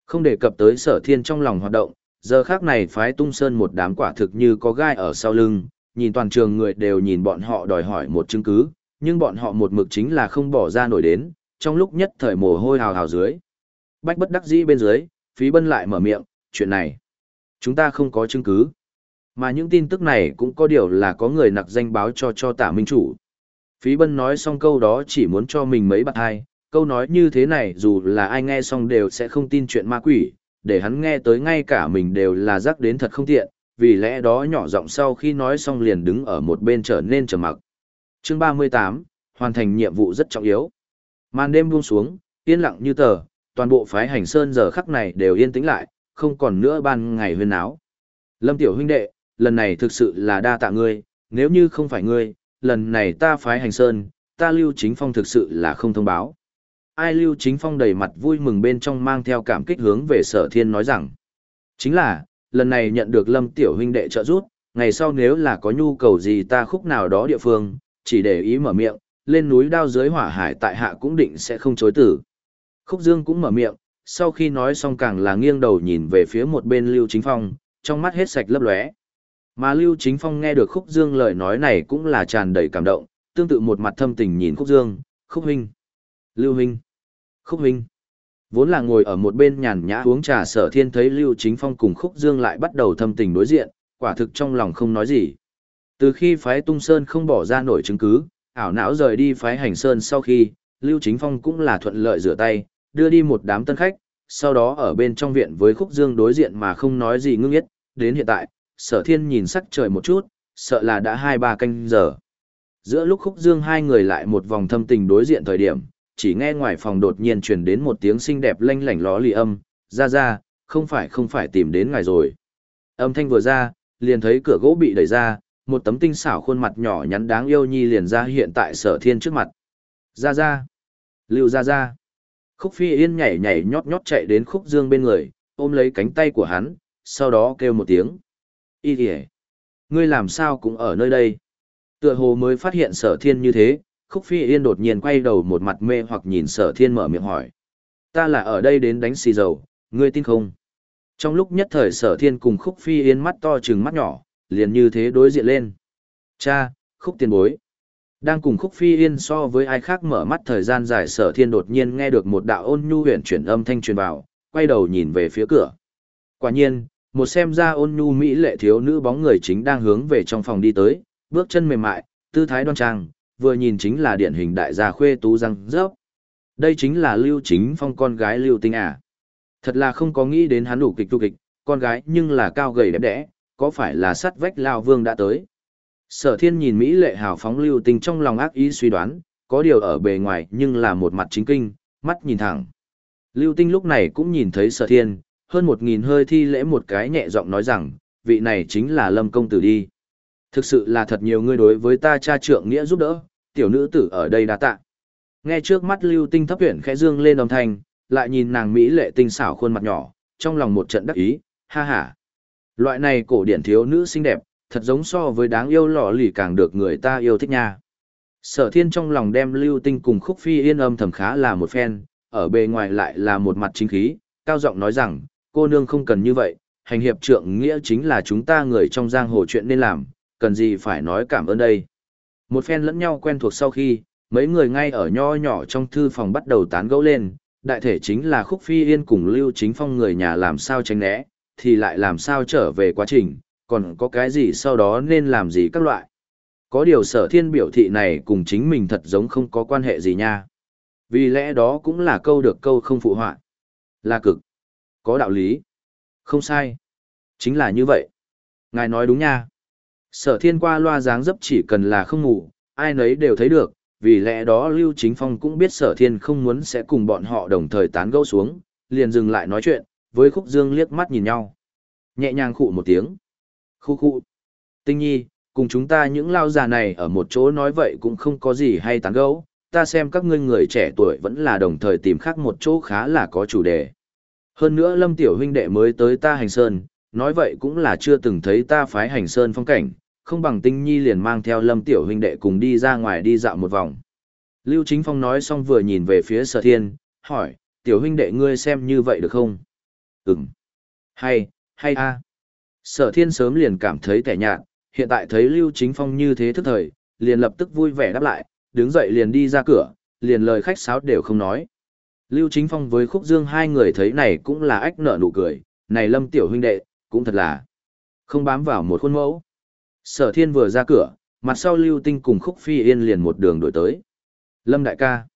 Không đề cập tới sở thiên trong lòng hoạt động, giờ khác này phái tung sơn một đám quả thực như có gai ở sau lưng, nhìn toàn trường người đều nhìn bọn họ đòi hỏi một chứng cứ, nhưng bọn họ một mực chính là không bỏ ra nổi đến, trong lúc nhất thời mồ hôi hào hào dưới. Bách bất đắc dĩ bên dưới, phí bân lại mở miệng, chuyện này. Chúng ta không có chứng cứ. Mà những tin tức này cũng có điều là có người nặc danh báo cho cho tả minh chủ. Phí bân nói xong câu đó chỉ muốn cho mình mấy bạn hai, câu nói như thế này dù là ai nghe xong đều sẽ không tin chuyện ma quỷ, để hắn nghe tới ngay cả mình đều là rắc đến thật không tiện, vì lẽ đó nhỏ giọng sau khi nói xong liền đứng ở một bên trở nên trầm mặc. Chương 38, hoàn thành nhiệm vụ rất trọng yếu. Màn đêm buông xuống, yên lặng như tờ, toàn bộ phái hành sơn giờ khắc này đều yên tĩnh lại, không còn nữa ban ngày huyên áo. Lâm tiểu huynh đệ, lần này thực sự là đa tạ ngươi, nếu như không phải ngươi, lần này ta phái hành sơn, ta lưu chính phong thực sự là không thông báo. Ai lưu chính phong đầy mặt vui mừng bên trong mang theo cảm kích hướng về sở thiên nói rằng, chính là, lần này nhận được lâm tiểu huynh đệ trợ giúp, ngày sau nếu là có nhu cầu gì ta khúc nào đó địa phương, chỉ để ý mở miệng, lên núi đao dưới hỏa hải tại hạ cũng định sẽ không chối tử. Khúc Dương cũng mở miệng, sau khi nói xong càng là nghiêng đầu nhìn về phía một bên Lưu Chính Phong, trong mắt hết sạch lấp lóe. Mà Lưu Chính Phong nghe được Khúc Dương lời nói này cũng là tràn đầy cảm động, tương tự một mặt thâm tình nhìn Khúc Dương, Khúc Huynh, Lưu Huynh, Khúc Huynh. Vốn là ngồi ở một bên nhàn nhã uống trà sở thiên thấy Lưu Chính Phong cùng Khúc Dương lại bắt đầu thâm tình đối diện, quả thực trong lòng không nói gì. Từ khi phái Tung Sơn không bỏ ra nổi chứng cứ, ảo não rời đi phái Hành Sơn sau khi, Lưu Chính Phong cũng là thuận lợi rửa tay, đưa đi một đám tân khách, sau đó ở bên trong viện với Khúc Dương đối diện mà không nói gì ngưng yết, đến hiện tại, sở thiên nhìn sắc trời một chút, sợ là đã hai ba canh giờ. Giữa lúc Khúc Dương hai người lại một vòng thâm tình đối diện thời điểm, chỉ nghe ngoài phòng đột nhiên truyền đến một tiếng xinh đẹp lanh lảnh ló lì âm, ra ra, không phải không phải tìm đến ngài rồi. Âm thanh vừa ra, liền thấy cửa gỗ bị đẩy ra, một tấm tinh xảo khuôn mặt nhỏ nhắn đáng yêu nhi liền ra hiện tại sở thiên trước mặt. Ra ra, lưu ra ra. Khúc phi yên nhảy nhảy nhót nhót chạy đến khúc dương bên người, ôm lấy cánh tay của hắn, sau đó kêu một tiếng. Y kìa, ngươi làm sao cũng ở nơi đây. Tựa hồ mới phát hiện sở thiên như thế, khúc phi yên đột nhiên quay đầu một mặt mê hoặc nhìn sở thiên mở miệng hỏi. Ta là ở đây đến đánh xì dầu, ngươi tin không? Trong lúc nhất thời sở thiên cùng khúc phi yên mắt to trừng mắt nhỏ, liền như thế đối diện lên. Cha, khúc tiền bối. Đang cùng khúc phi yên so với ai khác mở mắt thời gian dài sở thiên đột nhiên nghe được một đạo ôn nhu huyền chuyển âm thanh truyền vào, quay đầu nhìn về phía cửa. Quả nhiên, một xem ra ôn nhu mỹ lệ thiếu nữ bóng người chính đang hướng về trong phòng đi tới, bước chân mềm mại, tư thái đoan trang, vừa nhìn chính là điển hình đại gia khuê tú răng rớp. Đây chính là Lưu Chính Phong con gái Lưu Tinh à. Thật là không có nghĩ đến hắn đủ kịch tu kịch, con gái nhưng là cao gầy đẹp đẽ, có phải là sắt vách Lao Vương đã tới. Sở thiên nhìn Mỹ lệ hào phóng Lưu Tinh trong lòng ác ý suy đoán, có điều ở bề ngoài nhưng là một mặt chính kinh, mắt nhìn thẳng. Lưu Tinh lúc này cũng nhìn thấy sở thiên, hơn một nghìn hơi thi lễ một cái nhẹ giọng nói rằng, vị này chính là Lâm Công Tử đi. Thực sự là thật nhiều người đối với ta cha trượng nghĩa giúp đỡ, tiểu nữ tử ở đây đã tạ. Nghe trước mắt lưu tinh thấp huyển khẽ dương lên đồng thanh, lại nhìn nàng Mỹ lệ tinh xảo khuôn mặt nhỏ, trong lòng một trận đắc ý, ha ha. Loại này cổ điển thiếu nữ xinh đẹp, thật giống so với đáng yêu lọ lì càng được người ta yêu thích nha. Sở thiên trong lòng đem lưu tinh cùng khúc phi yên âm thầm khá là một phen, ở bề ngoài lại là một mặt chính khí, cao giọng nói rằng, cô nương không cần như vậy, hành hiệp trượng nghĩa chính là chúng ta người trong giang hồ chuyện nên làm, cần gì phải nói cảm ơn đây. Một phen lẫn nhau quen thuộc sau khi, mấy người ngay ở nho nhỏ trong thư phòng bắt đầu tán gẫu lên, đại thể chính là khúc phi yên cùng lưu chính phong người nhà làm sao tránh né, thì lại làm sao trở về quá trình, còn có cái gì sau đó nên làm gì các loại. Có điều sở thiên biểu thị này cùng chính mình thật giống không có quan hệ gì nha. Vì lẽ đó cũng là câu được câu không phụ họa. Là cực. Có đạo lý. Không sai. Chính là như vậy. Ngài nói đúng nha. Sở thiên qua loa dáng dấp chỉ cần là không ngủ, ai nấy đều thấy được, vì lẽ đó Lưu Chính Phong cũng biết sở thiên không muốn sẽ cùng bọn họ đồng thời tán gẫu xuống, liền dừng lại nói chuyện, với khúc dương liếc mắt nhìn nhau. Nhẹ nhàng khụ một tiếng. Khu khu. Tinh nhi, cùng chúng ta những lao già này ở một chỗ nói vậy cũng không có gì hay tán gẫu, ta xem các ngươi người trẻ tuổi vẫn là đồng thời tìm khác một chỗ khá là có chủ đề. Hơn nữa Lâm Tiểu huynh đệ mới tới ta hành sơn, nói vậy cũng là chưa từng thấy ta phái hành sơn phong cảnh, không bằng tinh nhi liền mang theo Lâm Tiểu huynh đệ cùng đi ra ngoài đi dạo một vòng. Lưu Chính Phong nói xong vừa nhìn về phía sở thiên, hỏi, Tiểu huynh đệ ngươi xem như vậy được không? Ừm. Hay, hay a. Sở thiên sớm liền cảm thấy tẻ nhạt, hiện tại thấy Lưu Chính Phong như thế thức thời, liền lập tức vui vẻ đáp lại, đứng dậy liền đi ra cửa, liền lời khách sáo đều không nói. Lưu Chính Phong với Khúc Dương hai người thấy này cũng là ách nợ nụ cười, này Lâm tiểu huynh đệ, cũng thật là không bám vào một khuôn mẫu. Sở Thiên vừa ra cửa, mặt sau Lưu Tinh cùng Khúc Phi Yên liền một đường đuổi tới. Lâm đại ca.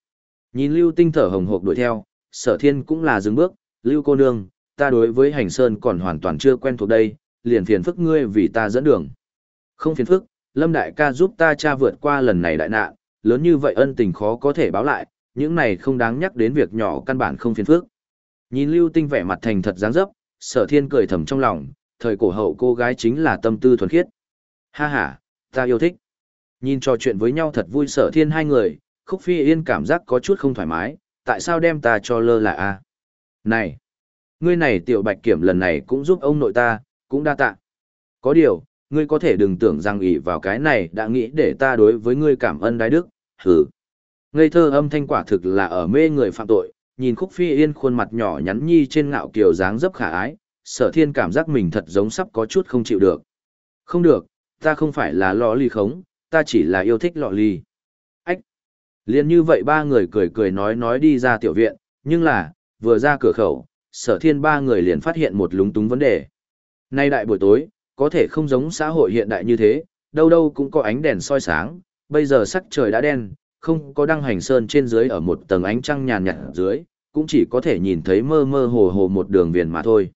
Nhìn Lưu Tinh thở hồng hộc đuổi theo, Sở Thiên cũng là dừng bước, Lưu cô nương, ta đối với hành sơn còn hoàn toàn chưa quen thuộc đây, liền phiền phức ngươi vì ta dẫn đường. Không phiền phức, Lâm đại ca giúp ta cha vượt qua lần này đại nạn, lớn như vậy ân tình khó có thể báo lại, những này không đáng nhắc đến việc nhỏ căn bản không phiền phức. Nhìn Lưu Tinh vẻ mặt thành thật dáng dấp, Sở Thiên cười thầm trong lòng, thời cổ hậu cô gái chính là tâm tư thuần khiết. Ha ha, ta yêu thích. Nhìn trò chuyện với nhau thật vui Sở Thiên hai người, Khúc Phi Yên cảm giác có chút không thoải mái, tại sao đem ta cho lơ là a? Này, ngươi này tiểu bạch kiểm lần này cũng giúp ông nội ta, cũng đa tạ. Có điều, ngươi có thể đừng tưởng rằng ỷ vào cái này đã nghĩ để ta đối với ngươi cảm ơn đái đức, hừ. Ngây thơ âm thanh quả thực là ở mê người phạm tội, nhìn khúc phi yên khuôn mặt nhỏ nhắn nhi trên ngạo kiều dáng dấp khả ái, sở thiên cảm giác mình thật giống sắp có chút không chịu được. Không được, ta không phải là lọ ly khống, ta chỉ là yêu thích lọ ly. Ách! Liên như vậy ba người cười cười nói nói đi ra tiểu viện, nhưng là, vừa ra cửa khẩu, sở thiên ba người liền phát hiện một lúng túng vấn đề. Nay đại buổi tối, có thể không giống xã hội hiện đại như thế, đâu đâu cũng có ánh đèn soi sáng, bây giờ sắc trời đã đen, không có đăng hành sơn trên dưới ở một tầng ánh trăng nhàn nhạt dưới, cũng chỉ có thể nhìn thấy mơ mơ hồ hồ một đường viền mà thôi.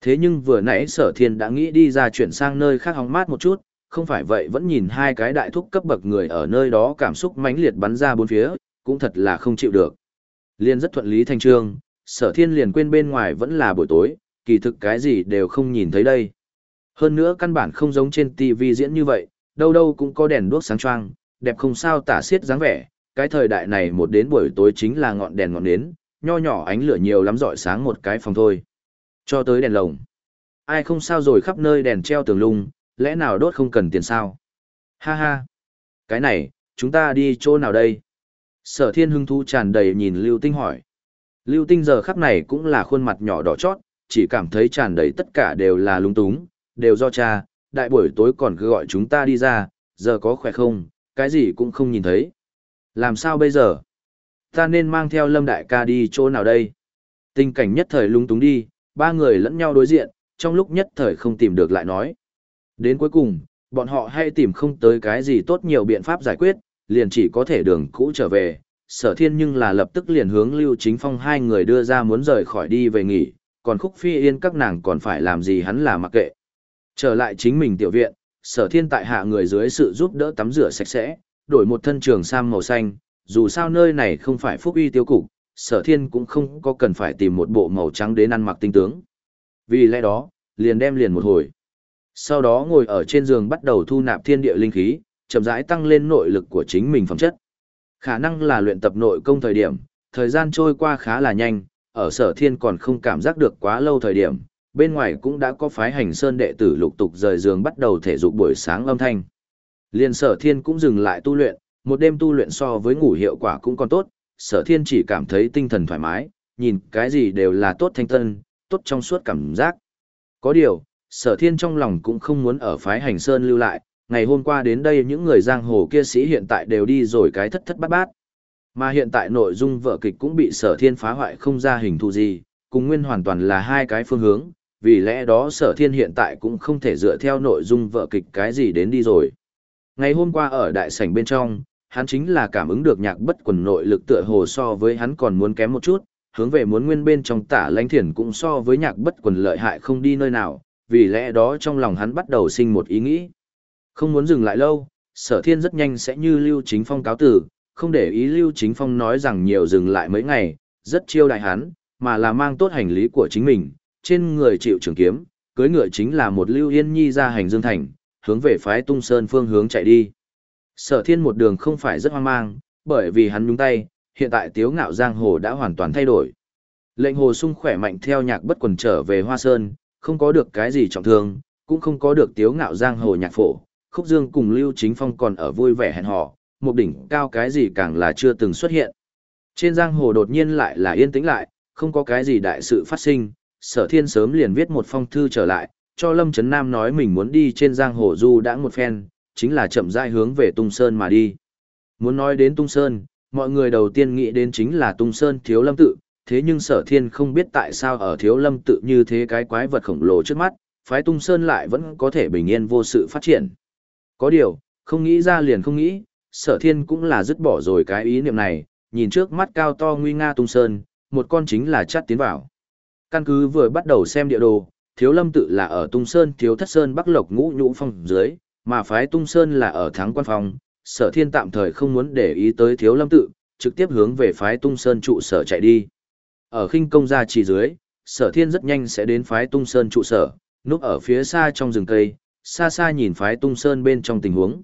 Thế nhưng vừa nãy sở thiên đã nghĩ đi ra chuyển sang nơi khác hóng mát một chút, không phải vậy vẫn nhìn hai cái đại thúc cấp bậc người ở nơi đó cảm xúc mãnh liệt bắn ra bốn phía, cũng thật là không chịu được. Liên rất thuận lý thành trương, sở thiên liền quên bên ngoài vẫn là buổi tối, kỳ thực cái gì đều không nhìn thấy đây. Hơn nữa căn bản không giống trên TV diễn như vậy, đâu đâu cũng có đèn đuốc sáng choang, đẹp không sao tả xiết dáng vẻ, cái thời đại này một đến buổi tối chính là ngọn đèn ngọn nến, nho nhỏ ánh lửa nhiều lắm rọi sáng một cái phòng thôi. Cho tới đèn lồng. Ai không sao rồi khắp nơi đèn treo tường lung, lẽ nào đốt không cần tiền sao? Ha ha. Cái này, chúng ta đi chỗ nào đây? Sở thiên hưng thu tràn đầy nhìn Lưu Tinh hỏi. Lưu Tinh giờ khắp này cũng là khuôn mặt nhỏ đỏ chót, chỉ cảm thấy tràn đầy tất cả đều là lung túng, đều do cha, đại buổi tối còn cứ gọi chúng ta đi ra, giờ có khỏe không, cái gì cũng không nhìn thấy. Làm sao bây giờ? Ta nên mang theo Lâm Đại ca đi chỗ nào đây? Tình cảnh nhất thời lung túng đi, ba người lẫn nhau đối diện, trong lúc nhất thời không tìm được lại nói. Đến cuối cùng, bọn họ hay tìm không tới cái gì tốt nhiều biện pháp giải quyết, liền chỉ có thể đường cũ trở về. Sở thiên nhưng là lập tức liền hướng Lưu Chính Phong hai người đưa ra muốn rời khỏi đi về nghỉ, còn khúc phi yên các nàng còn phải làm gì hắn là mặc kệ. Trở lại chính mình tiểu viện, sở thiên tại hạ người dưới sự giúp đỡ tắm rửa sạch sẽ, đổi một thân trường sam màu xanh, dù sao nơi này không phải phúc uy tiêu cục, sở thiên cũng không có cần phải tìm một bộ màu trắng đến ăn mặc tinh tướng. Vì lẽ đó, liền đem liền một hồi. Sau đó ngồi ở trên giường bắt đầu thu nạp thiên địa linh khí, chậm rãi tăng lên nội lực của chính mình phẩm chất. Khả năng là luyện tập nội công thời điểm, thời gian trôi qua khá là nhanh, ở sở thiên còn không cảm giác được quá lâu thời điểm, bên ngoài cũng đã có phái hành sơn đệ tử lục tục rời giường bắt đầu thể dục buổi sáng âm thanh. Liên sở thiên cũng dừng lại tu luyện, một đêm tu luyện so với ngủ hiệu quả cũng còn tốt, sở thiên chỉ cảm thấy tinh thần thoải mái, nhìn cái gì đều là tốt thanh tân, tốt trong suốt cảm giác. Có điều, sở thiên trong lòng cũng không muốn ở phái hành sơn lưu lại, ngày hôm qua đến đây những người giang hồ kia sĩ hiện tại đều đi rồi cái thất thất bát bát. Mà hiện tại nội dung vở kịch cũng bị sở thiên phá hoại không ra hình thù gì, cùng nguyên hoàn toàn là hai cái phương hướng, vì lẽ đó sở thiên hiện tại cũng không thể dựa theo nội dung vở kịch cái gì đến đi rồi. Ngày hôm qua ở đại sảnh bên trong, hắn chính là cảm ứng được nhạc bất quần nội lực tựa hồ so với hắn còn muốn kém một chút, hướng về muốn nguyên bên trong tả lãnh thiền cũng so với nhạc bất quần lợi hại không đi nơi nào, vì lẽ đó trong lòng hắn bắt đầu sinh một ý nghĩ. Không muốn dừng lại lâu, sở thiên rất nhanh sẽ như lưu chính phong cáo tử, không để ý Lưu Chính Phong nói rằng nhiều dừng lại mấy ngày, rất chiêu đại hắn, mà là mang tốt hành lý của chính mình, trên người chịu trường kiếm, cưới ngựa chính là một Lưu Yên Nhi ra hành Dương Thành, hướng về phái Tung Sơn phương hướng chạy đi. Sở thiên một đường không phải rất hoang mang, bởi vì hắn nhúng tay, hiện tại tiếu ngạo giang hồ đã hoàn toàn thay đổi. Lệnh hồ sung khỏe mạnh theo nhạc bất quần trở về Hoa Sơn, không có được cái gì trọng thương, cũng không có được tiếu ngạo giang hồ nhạc phổ, khúc dương cùng Lưu Chính Phong còn ở vui vẻ hẹn hò, một đỉnh cao cái gì càng là chưa từng xuất hiện. Trên giang hồ đột nhiên lại là yên tĩnh lại, không có cái gì đại sự phát sinh, sở thiên sớm liền viết một phong thư trở lại, cho Lâm Trấn Nam nói mình muốn đi trên giang hồ du đã một phen, chính là chậm rãi hướng về Tung Sơn mà đi. Muốn nói đến Tung Sơn, mọi người đầu tiên nghĩ đến chính là Tung Sơn thiếu lâm tự, thế nhưng sở thiên không biết tại sao ở thiếu lâm tự như thế cái quái vật khổng lồ trước mắt, phái Tung Sơn lại vẫn có thể bình yên vô sự phát triển. Có điều, không nghĩ ra liền không nghĩ, sở thiên cũng là dứt bỏ rồi cái ý niệm này, nhìn trước mắt cao to nguy nga Tung Sơn, một con chính là chắt tiến vào. Căn cứ vừa bắt đầu xem địa đồ, thiếu lâm tự là ở Tung Sơn thiếu thất sơn bắc lộc ngũ nhũ phong dưới, mà phái Tung Sơn là ở thắng quan phòng, sở thiên tạm thời không muốn để ý tới thiếu lâm tự, trực tiếp hướng về phái Tung Sơn trụ sở chạy đi. Ở khinh công gia trì dưới, sở thiên rất nhanh sẽ đến phái Tung Sơn trụ sở, núp ở phía xa trong rừng cây, xa xa nhìn phái Tung Sơn bên trong tình huống.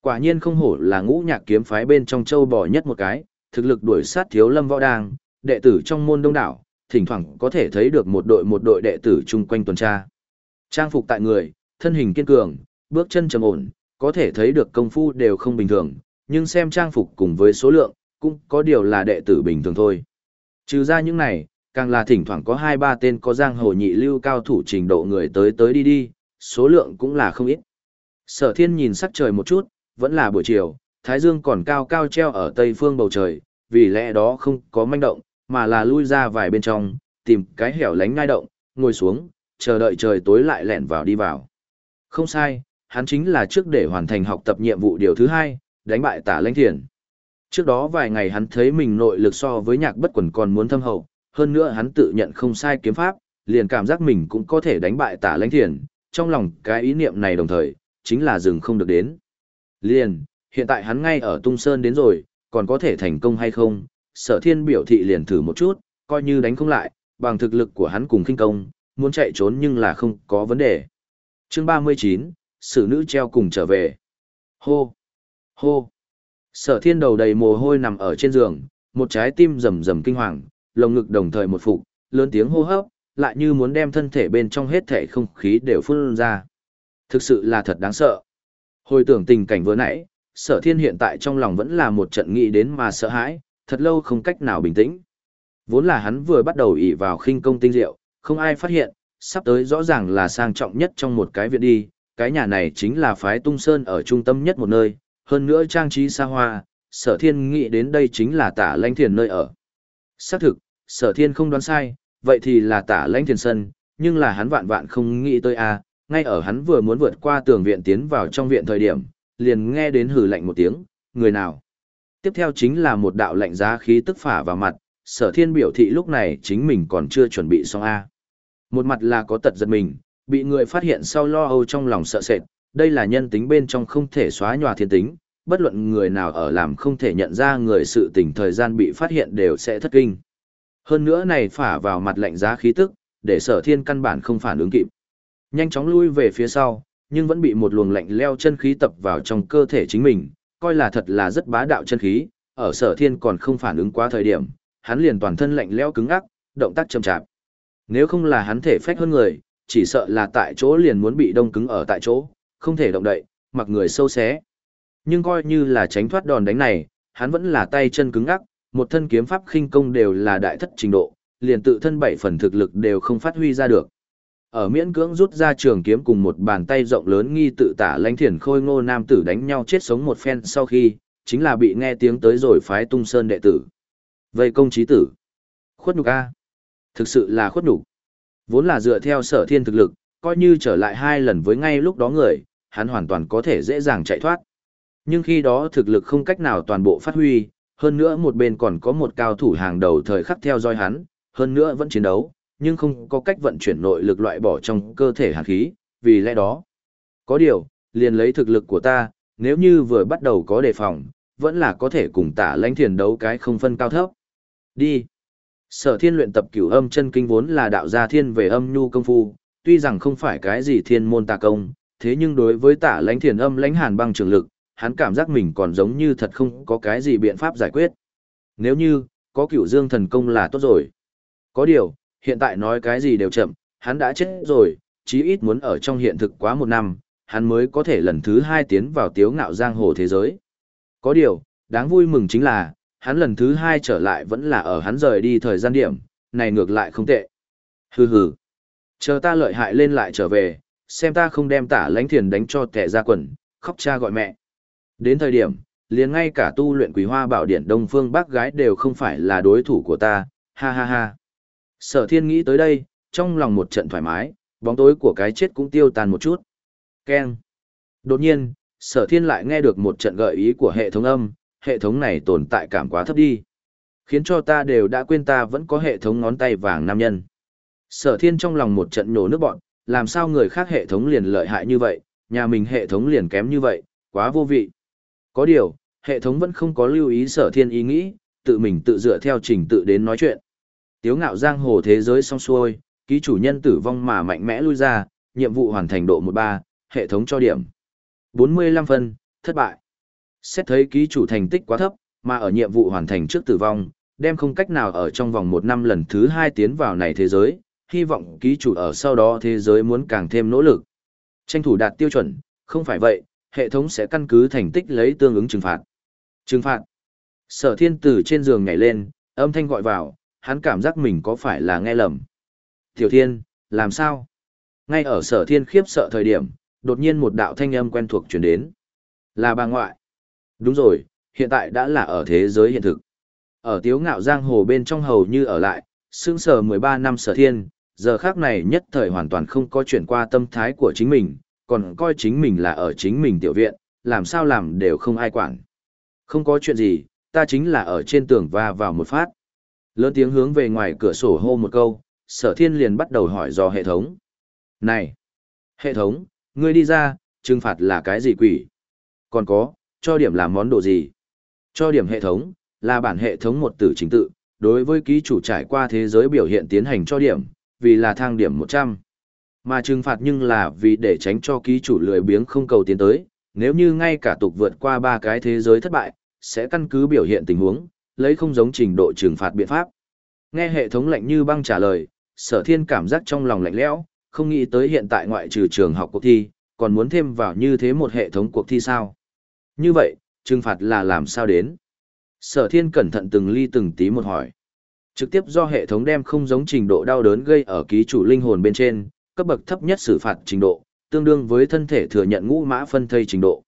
Quả nhiên không hổ là ngũ nhạc kiếm phái bên trong châu bò nhất một cái, thực lực đuổi sát thiếu lâm võ đàng đệ tử trong môn đông đảo, thỉnh thoảng có thể thấy được một đội một đội đệ tử chung quanh tuần tra. Trang phục tại người, thân hình kiên cường, bước chân trầm ổn, có thể thấy được công phu đều không bình thường, nhưng xem trang phục cùng với số lượng, cũng có điều là đệ tử bình thường thôi. Trừ ra những này, càng là thỉnh thoảng có hai ba tên có giang hồ nhị lưu cao thủ trình độ người tới tới đi đi, số lượng cũng là không ít. Sở thiên nhìn sắc trời một chút, vẫn là buổi chiều, thái dương còn cao cao treo ở tây phương bầu trời, vì lẽ đó không có manh động, mà là lui ra vài bên trong, tìm cái hẻo lánh ngai động, ngồi xuống, chờ đợi trời tối lại lẹn vào đi vào. Không sai, hắn chính là trước để hoàn thành học tập nhiệm vụ điều thứ hai, đánh bại tả lãnh thiền. Trước đó vài ngày hắn thấy mình nội lực so với nhạc bất quần còn muốn thâm hậu, hơn nữa hắn tự nhận không sai kiếm pháp, liền cảm giác mình cũng có thể đánh bại tả lãnh thiền, trong lòng cái ý niệm này đồng thời, chính là dừng không được đến. Liền, hiện tại hắn ngay ở Tung Sơn đến rồi, còn có thể thành công hay không, sở thiên biểu thị liền thử một chút, coi như đánh không lại, bằng thực lực của hắn cùng kinh công, muốn chạy trốn nhưng là không có vấn đề. Chương 39, Sử nữ treo cùng trở về. Hô! Hô! Sở thiên đầu đầy mồ hôi nằm ở trên giường, một trái tim rầm rầm kinh hoàng, lồng ngực đồng thời một phục, lớn tiếng hô hấp, lại như muốn đem thân thể bên trong hết thể không khí đều phun ra. Thực sự là thật đáng sợ. Hồi tưởng tình cảnh vừa nãy, sở thiên hiện tại trong lòng vẫn là một trận nghĩ đến mà sợ hãi, thật lâu không cách nào bình tĩnh. Vốn là hắn vừa bắt đầu ỷ vào khinh công tinh diệu, không ai phát hiện, sắp tới rõ ràng là sang trọng nhất trong một cái viện đi, cái nhà này chính là phái tung sơn ở trung tâm nhất một nơi, hơn nữa trang trí xa hoa, sở thiên nghĩ đến đây chính là tả lãnh thiền nơi ở. Xác thực, sở thiên không đoán sai, vậy thì là tả lãnh thiền sân, nhưng là hắn vạn vạn không nghĩ tới a ngay ở hắn vừa muốn vượt qua tường viện tiến vào trong viện thời điểm, liền nghe đến hử lạnh một tiếng, người nào. Tiếp theo chính là một đạo lạnh giá khí tức phả vào mặt, sở thiên biểu thị lúc này chính mình còn chưa chuẩn bị xong A. Một mặt là có tật giật mình, bị người phát hiện sau lo âu trong lòng sợ sệt, đây là nhân tính bên trong không thể xóa nhòa thiên tính, bất luận người nào ở làm không thể nhận ra người sự tình thời gian bị phát hiện đều sẽ thất kinh. Hơn nữa này phả vào mặt lạnh giá khí tức, để sở thiên căn bản không phản ứng kịp. Nhanh chóng lui về phía sau, nhưng vẫn bị một luồng lạnh leo chân khí tập vào trong cơ thể chính mình, coi là thật là rất bá đạo chân khí, ở sở thiên còn không phản ứng quá thời điểm, hắn liền toàn thân lạnh leo cứng ắc, động tác chậm chạp. Nếu không là hắn thể phách hơn người, chỉ sợ là tại chỗ liền muốn bị đông cứng ở tại chỗ, không thể động đậy, mặc người sâu xé. Nhưng coi như là tránh thoát đòn đánh này, hắn vẫn là tay chân cứng ngắc, một thân kiếm pháp khinh công đều là đại thất trình độ, liền tự thân bảy phần thực lực đều không phát huy ra được. Ở miễn cưỡng rút ra trường kiếm cùng một bàn tay rộng lớn nghi tự tả lãnh thiền khôi ngô nam tử đánh nhau chết sống một phen sau khi, chính là bị nghe tiếng tới rồi phái tung sơn đệ tử. Vây công trí tử. Khuất nhục A. Thực sự là khuất nhục. Vốn là dựa theo sở thiên thực lực, coi như trở lại hai lần với ngay lúc đó người, hắn hoàn toàn có thể dễ dàng chạy thoát. Nhưng khi đó thực lực không cách nào toàn bộ phát huy, hơn nữa một bên còn có một cao thủ hàng đầu thời khắc theo dõi hắn, hơn nữa vẫn chiến đấu, nhưng không có cách vận chuyển nội lực loại bỏ trong cơ thể hàn khí, vì lẽ đó. Có điều, liền lấy thực lực của ta, nếu như vừa bắt đầu có đề phòng, vẫn là có thể cùng tả lãnh thiền đấu cái không phân cao thấp. Đi. Sở thiên luyện tập cửu âm chân kinh vốn là đạo gia thiên về âm nhu công phu, tuy rằng không phải cái gì thiên môn tà công, thế nhưng đối với tả lãnh thiền âm lãnh hàn băng trường lực, hắn cảm giác mình còn giống như thật không có cái gì biện pháp giải quyết. Nếu như, có cửu dương thần công là tốt rồi. Có điều, hiện tại nói cái gì đều chậm, hắn đã chết rồi, chí ít muốn ở trong hiện thực quá một năm, hắn mới có thể lần thứ hai tiến vào tiếu ngạo giang hồ thế giới. Có điều, đáng vui mừng chính là, hắn lần thứ hai trở lại vẫn là ở hắn rời đi thời gian điểm, này ngược lại không tệ. Hừ hừ. Chờ ta lợi hại lên lại trở về, xem ta không đem tả lãnh thiền đánh cho kẻ ra quần, khóc cha gọi mẹ. Đến thời điểm, liền ngay cả tu luyện quý hoa bảo điện đông phương bác gái đều không phải là đối thủ của ta, ha ha ha. Sở thiên nghĩ tới đây, trong lòng một trận thoải mái, bóng tối của cái chết cũng tiêu tan một chút. Keng. Đột nhiên, sở thiên lại nghe được một trận gợi ý của hệ thống âm, hệ thống này tồn tại cảm quá thấp đi. Khiến cho ta đều đã quên ta vẫn có hệ thống ngón tay vàng nam nhân. Sở thiên trong lòng một trận nổ nước bọn, làm sao người khác hệ thống liền lợi hại như vậy, nhà mình hệ thống liền kém như vậy, quá vô vị. Có điều, hệ thống vẫn không có lưu ý sở thiên ý nghĩ, tự mình tự dựa theo trình tự đến nói chuyện. Tiếu ngạo giang hồ thế giới xong xuôi, ký chủ nhân tử vong mà mạnh mẽ lui ra, nhiệm vụ hoàn thành độ 13, hệ thống cho điểm. 45 phân, thất bại. Xét thấy ký chủ thành tích quá thấp, mà ở nhiệm vụ hoàn thành trước tử vong, đem không cách nào ở trong vòng một năm lần thứ hai tiến vào này thế giới, hy vọng ký chủ ở sau đó thế giới muốn càng thêm nỗ lực. Tranh thủ đạt tiêu chuẩn, không phải vậy, hệ thống sẽ căn cứ thành tích lấy tương ứng trừng phạt. Trừng phạt. Sở thiên tử trên giường nhảy lên, âm thanh gọi vào, hắn cảm giác mình có phải là nghe lầm. Tiểu thiên, làm sao? Ngay ở sở thiên khiếp sợ thời điểm, đột nhiên một đạo thanh âm quen thuộc chuyển đến. Là bà ngoại. Đúng rồi, hiện tại đã là ở thế giới hiện thực. Ở tiếu ngạo giang hồ bên trong hầu như ở lại, xương sở 13 năm sở thiên, giờ khác này nhất thời hoàn toàn không có chuyển qua tâm thái của chính mình, còn coi chính mình là ở chính mình tiểu viện, làm sao làm đều không ai quản. Không có chuyện gì, ta chính là ở trên tường và vào một phát. Lớn tiếng hướng về ngoài cửa sổ hô một câu, sở thiên liền bắt đầu hỏi do hệ thống. Này! Hệ thống, ngươi đi ra, trừng phạt là cái gì quỷ? Còn có, cho điểm làm món đồ gì? Cho điểm hệ thống, là bản hệ thống một tử chính tự, đối với ký chủ trải qua thế giới biểu hiện tiến hành cho điểm, vì là thang điểm 100. Mà trừng phạt nhưng là vì để tránh cho ký chủ lười biếng không cầu tiến tới, nếu như ngay cả tục vượt qua ba cái thế giới thất bại, sẽ căn cứ biểu hiện tình huống, lấy không giống trình độ trừng phạt biện pháp. Nghe hệ thống lạnh như băng trả lời, sở thiên cảm giác trong lòng lạnh lẽo, không nghĩ tới hiện tại ngoại trừ trường học cuộc thi, còn muốn thêm vào như thế một hệ thống cuộc thi sao. Như vậy, trừng phạt là làm sao đến? Sở thiên cẩn thận từng ly từng tí một hỏi. Trực tiếp do hệ thống đem không giống trình độ đau đớn gây ở ký chủ linh hồn bên trên, cấp bậc thấp nhất xử phạt trình độ, tương đương với thân thể thừa nhận ngũ mã phân thây trình độ.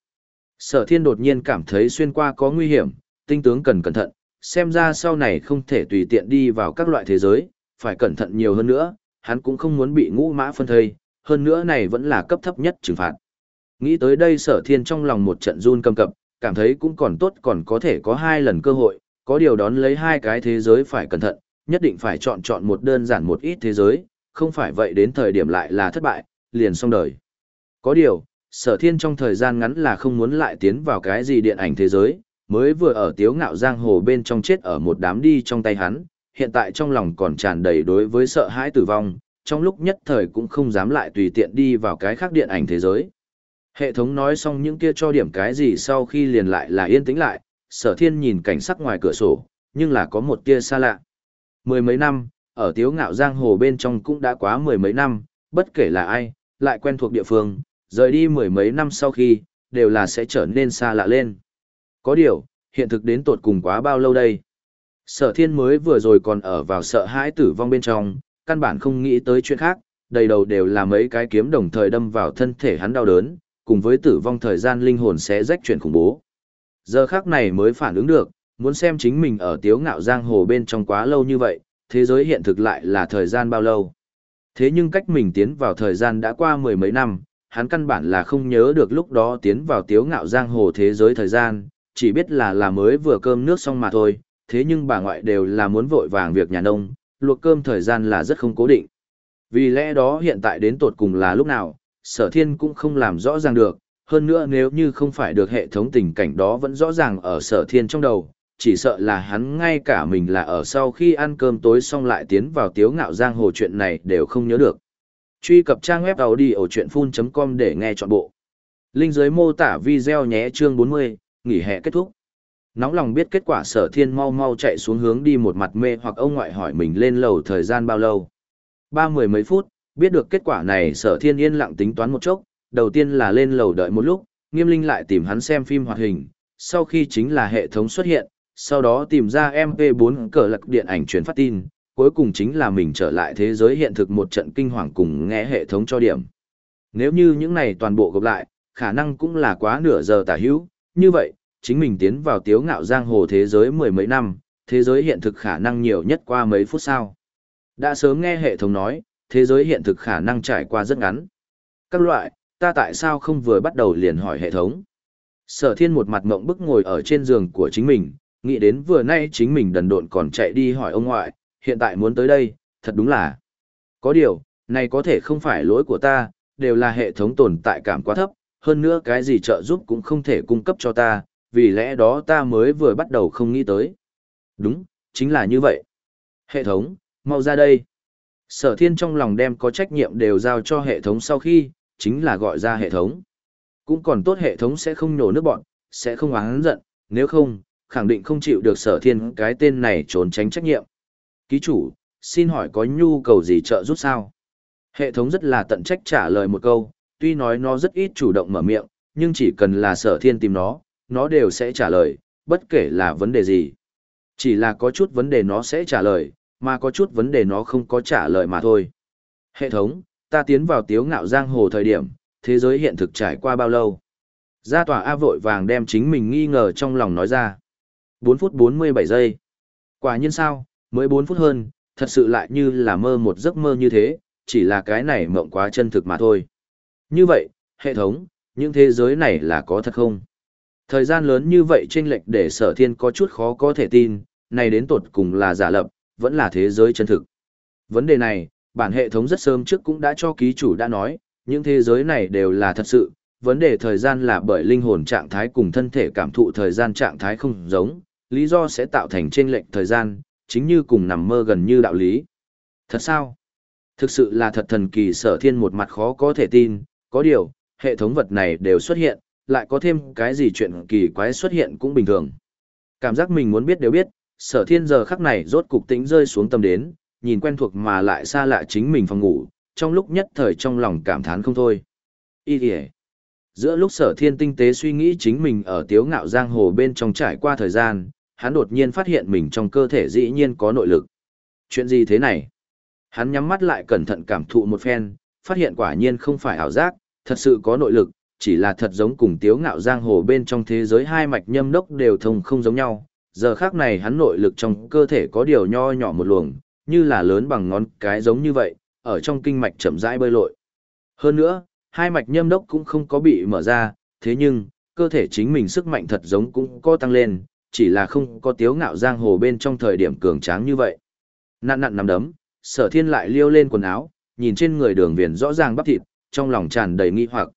Sở thiên đột nhiên cảm thấy xuyên qua có nguy hiểm, tinh tướng cần cẩn thận, xem ra sau này không thể tùy tiện đi vào các loại thế giới, phải cẩn thận nhiều hơn nữa, hắn cũng không muốn bị ngũ mã phân thây, hơn nữa này vẫn là cấp thấp nhất trừng phạt. Nghĩ tới đây sở thiên trong lòng một trận run cầm cập, cảm thấy cũng còn tốt còn có thể có hai lần cơ hội, có điều đón lấy hai cái thế giới phải cẩn thận, nhất định phải chọn chọn một đơn giản một ít thế giới, không phải vậy đến thời điểm lại là thất bại, liền xong đời. Có điều, sở thiên trong thời gian ngắn là không muốn lại tiến vào cái gì điện ảnh thế giới, mới vừa ở tiếu ngạo giang hồ bên trong chết ở một đám đi trong tay hắn, hiện tại trong lòng còn tràn đầy đối với sợ hãi tử vong, trong lúc nhất thời cũng không dám lại tùy tiện đi vào cái khác điện ảnh thế giới. Hệ thống nói xong những kia cho điểm cái gì sau khi liền lại là yên tĩnh lại, sở thiên nhìn cảnh sắc ngoài cửa sổ, nhưng là có một tia xa lạ. Mười mấy năm, ở tiếu ngạo giang hồ bên trong cũng đã quá mười mấy năm, bất kể là ai, lại quen thuộc địa phương, rời đi mười mấy năm sau khi, đều là sẽ trở nên xa lạ lên. Có điều, hiện thực đến tột cùng quá bao lâu đây? Sở thiên mới vừa rồi còn ở vào sợ hãi tử vong bên trong, căn bản không nghĩ tới chuyện khác, đầy đầu đều là mấy cái kiếm đồng thời đâm vào thân thể hắn đau đớn, cùng với tử vong thời gian linh hồn sẽ rách chuyện khủng bố. Giờ khác này mới phản ứng được, muốn xem chính mình ở tiếu ngạo giang hồ bên trong quá lâu như vậy, thế giới hiện thực lại là thời gian bao lâu. Thế nhưng cách mình tiến vào thời gian đã qua mười mấy năm, hắn căn bản là không nhớ được lúc đó tiến vào tiếu ngạo giang hồ thế giới thời gian, chỉ biết là là mới vừa cơm nước xong mà thôi, thế nhưng bà ngoại đều là muốn vội vàng việc nhà nông, luộc cơm thời gian là rất không cố định. Vì lẽ đó hiện tại đến tột cùng là lúc nào, sở thiên cũng không làm rõ ràng được, hơn nữa nếu như không phải được hệ thống tình cảnh đó vẫn rõ ràng ở sở thiên trong đầu, chỉ sợ là hắn ngay cả mình là ở sau khi ăn cơm tối xong lại tiến vào tiếu ngạo giang hồ chuyện này đều không nhớ được. Truy cập trang web đầu đi ở chuyện full.com để nghe trọn bộ. Linh dưới mô tả video nhé chương 40, nghỉ hè kết thúc. Nóng lòng biết kết quả sở thiên mau mau chạy xuống hướng đi một mặt mê hoặc ông ngoại hỏi mình lên lầu thời gian bao lâu. Ba mười mấy phút, biết được kết quả này sở thiên yên lặng tính toán một chốc, đầu tiên là lên lầu đợi một lúc, nghiêm linh lại tìm hắn xem phim hoạt hình, sau khi chính là hệ thống xuất hiện, sau đó tìm ra MP4 cờ lạc điện ảnh truyền phát tin, cuối cùng chính là mình trở lại thế giới hiện thực một trận kinh hoàng cùng nghe hệ thống cho điểm. Nếu như những này toàn bộ gộp lại, khả năng cũng là quá nửa giờ tả hữu, như vậy, chính mình tiến vào tiếu ngạo giang hồ thế giới mười mấy năm, thế giới hiện thực khả năng nhiều nhất qua mấy phút sau. Đã sớm nghe hệ thống nói, thế giới hiện thực khả năng trải qua rất ngắn. Các loại, ta tại sao không vừa bắt đầu liền hỏi hệ thống? Sở thiên một mặt mộng bức ngồi ở trên giường của chính mình, nghĩ đến vừa nay chính mình đần độn còn chạy đi hỏi ông ngoại, hiện tại muốn tới đây, thật đúng là. Có điều, này có thể không phải lỗi của ta, đều là hệ thống tồn tại cảm quá thấp, hơn nữa cái gì trợ giúp cũng không thể cung cấp cho ta, vì lẽ đó ta mới vừa bắt đầu không nghĩ tới. Đúng, chính là như vậy. Hệ thống, mau ra đây. Sở thiên trong lòng đem có trách nhiệm đều giao cho hệ thống sau khi, chính là gọi ra hệ thống. Cũng còn tốt hệ thống sẽ không nổ nước bọn, sẽ không oán giận, nếu không, khẳng định không chịu được sở thiên cái tên này trốn tránh trách nhiệm. Ký chủ, xin hỏi có nhu cầu gì trợ giúp sao? Hệ thống rất là tận trách trả lời một câu, tuy nói nó rất ít chủ động mở miệng, nhưng chỉ cần là sở thiên tìm nó, nó đều sẽ trả lời, bất kể là vấn đề gì. Chỉ là có chút vấn đề nó sẽ trả lời, mà có chút vấn đề nó không có trả lời mà thôi. Hệ thống, ta tiến vào tiếu ngạo giang hồ thời điểm, thế giới hiện thực trải qua bao lâu? Gia tòa A vội vàng đem chính mình nghi ngờ trong lòng nói ra. 4 phút 47 giây. Quả nhiên sao, mới 4 phút hơn, thật sự lại như là mơ một giấc mơ như thế, chỉ là cái này mộng quá chân thực mà thôi. Như vậy, hệ thống, những thế giới này là có thật không? Thời gian lớn như vậy chênh lệch để sở thiên có chút khó có thể tin, này đến tột cùng là giả lập, vẫn là thế giới chân thực. Vấn đề này, bản hệ thống rất sớm trước cũng đã cho ký chủ đã nói, những thế giới này đều là thật sự, vấn đề thời gian là bởi linh hồn trạng thái cùng thân thể cảm thụ thời gian trạng thái không giống, lý do sẽ tạo thành chênh lệch thời gian, chính như cùng nằm mơ gần như đạo lý. Thật sao? Thực sự là thật thần kỳ sở thiên một mặt khó có thể tin, có điều, hệ thống vật này đều xuất hiện, lại có thêm cái gì chuyện kỳ quái xuất hiện cũng bình thường. Cảm giác mình muốn biết đều biết, sở thiên giờ khắc này rốt cục tĩnh rơi xuống tâm đến, nhìn quen thuộc mà lại xa lạ chính mình phòng ngủ, trong lúc nhất thời trong lòng cảm thán không thôi. Ý kìa. Giữa lúc sở thiên tinh tế suy nghĩ chính mình ở tiếu ngạo giang hồ bên trong trải qua thời gian, hắn đột nhiên phát hiện mình trong cơ thể dĩ nhiên có nội lực. Chuyện gì thế này? Hắn nhắm mắt lại cẩn thận cảm thụ một phen, phát hiện quả nhiên không phải ảo giác, thật sự có nội lực, chỉ là thật giống cùng tiếu ngạo giang hồ bên trong thế giới hai mạch nhâm đốc đều thông không giống nhau. Giờ khác này hắn nội lực trong cơ thể có điều nho nhỏ một luồng, như là lớn bằng ngón cái giống như vậy, ở trong kinh mạch chậm rãi bơi lội. Hơn nữa, hai mạch nhâm đốc cũng không có bị mở ra, thế nhưng, cơ thể chính mình sức mạnh thật giống cũng có tăng lên, chỉ là không có tiếu ngạo giang hồ bên trong thời điểm cường tráng như vậy. Nặn nặn nằm đấm, sở thiên lại liêu lên quần áo, nhìn trên người đường viền rõ ràng bắp thịt, trong lòng tràn đầy nghi hoặc.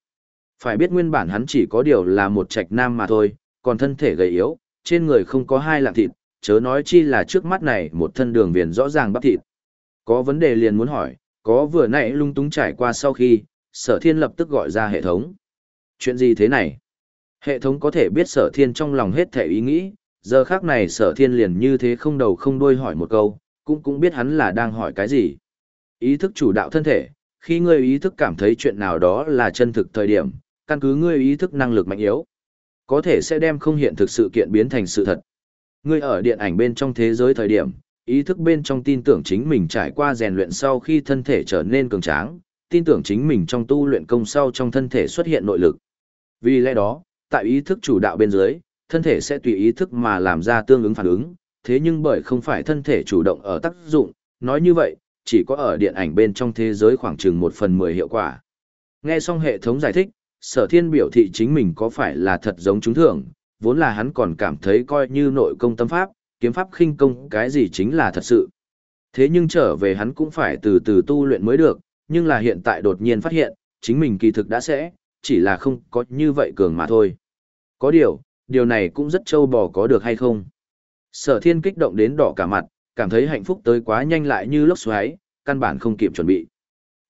Phải biết nguyên bản hắn chỉ có điều là một trạch nam mà thôi, còn thân thể gầy yếu, trên người không có hai lạng thịt, chớ nói chi là trước mắt này một thân đường viền rõ ràng bắp thịt. Có vấn đề liền muốn hỏi, có vừa nãy lung túng trải qua sau khi, sở thiên lập tức gọi ra hệ thống. Chuyện gì thế này? Hệ thống có thể biết sở thiên trong lòng hết thể ý nghĩ, giờ khác này sở thiên liền như thế không đầu không đuôi hỏi một câu, cũng cũng biết hắn là đang hỏi cái gì. Ý thức chủ đạo thân thể, khi ngươi ý thức cảm thấy chuyện nào đó là chân thực thời điểm, căn cứ ngươi ý thức năng lực mạnh yếu, có thể sẽ đem không hiện thực sự kiện biến thành sự thật. Ngươi ở điện ảnh bên trong thế giới thời điểm, ý thức bên trong tin tưởng chính mình trải qua rèn luyện sau khi thân thể trở nên cường tráng, tin tưởng chính mình trong tu luyện công sau trong thân thể xuất hiện nội lực. Vì lẽ đó, tại ý thức chủ đạo bên dưới, thân thể sẽ tùy ý thức mà làm ra tương ứng phản ứng, thế nhưng bởi không phải thân thể chủ động ở tác dụng, nói như vậy, chỉ có ở điện ảnh bên trong thế giới khoảng chừng một phần mười hiệu quả. Nghe xong hệ thống giải thích, sở thiên biểu thị chính mình có phải là thật giống chúng thường, vốn là hắn còn cảm thấy coi như nội công tâm pháp, kiếm pháp khinh công cái gì chính là thật sự. Thế nhưng trở về hắn cũng phải từ từ tu luyện mới được, nhưng là hiện tại đột nhiên phát hiện, chính mình kỳ thực đã sẽ, chỉ là không có như vậy cường mà thôi. Có điều, điều này cũng rất trâu bò có được hay không. Sở thiên kích động đến đỏ cả mặt, cảm thấy hạnh phúc tới quá nhanh lại như lốc xoáy, căn bản không kịp chuẩn bị.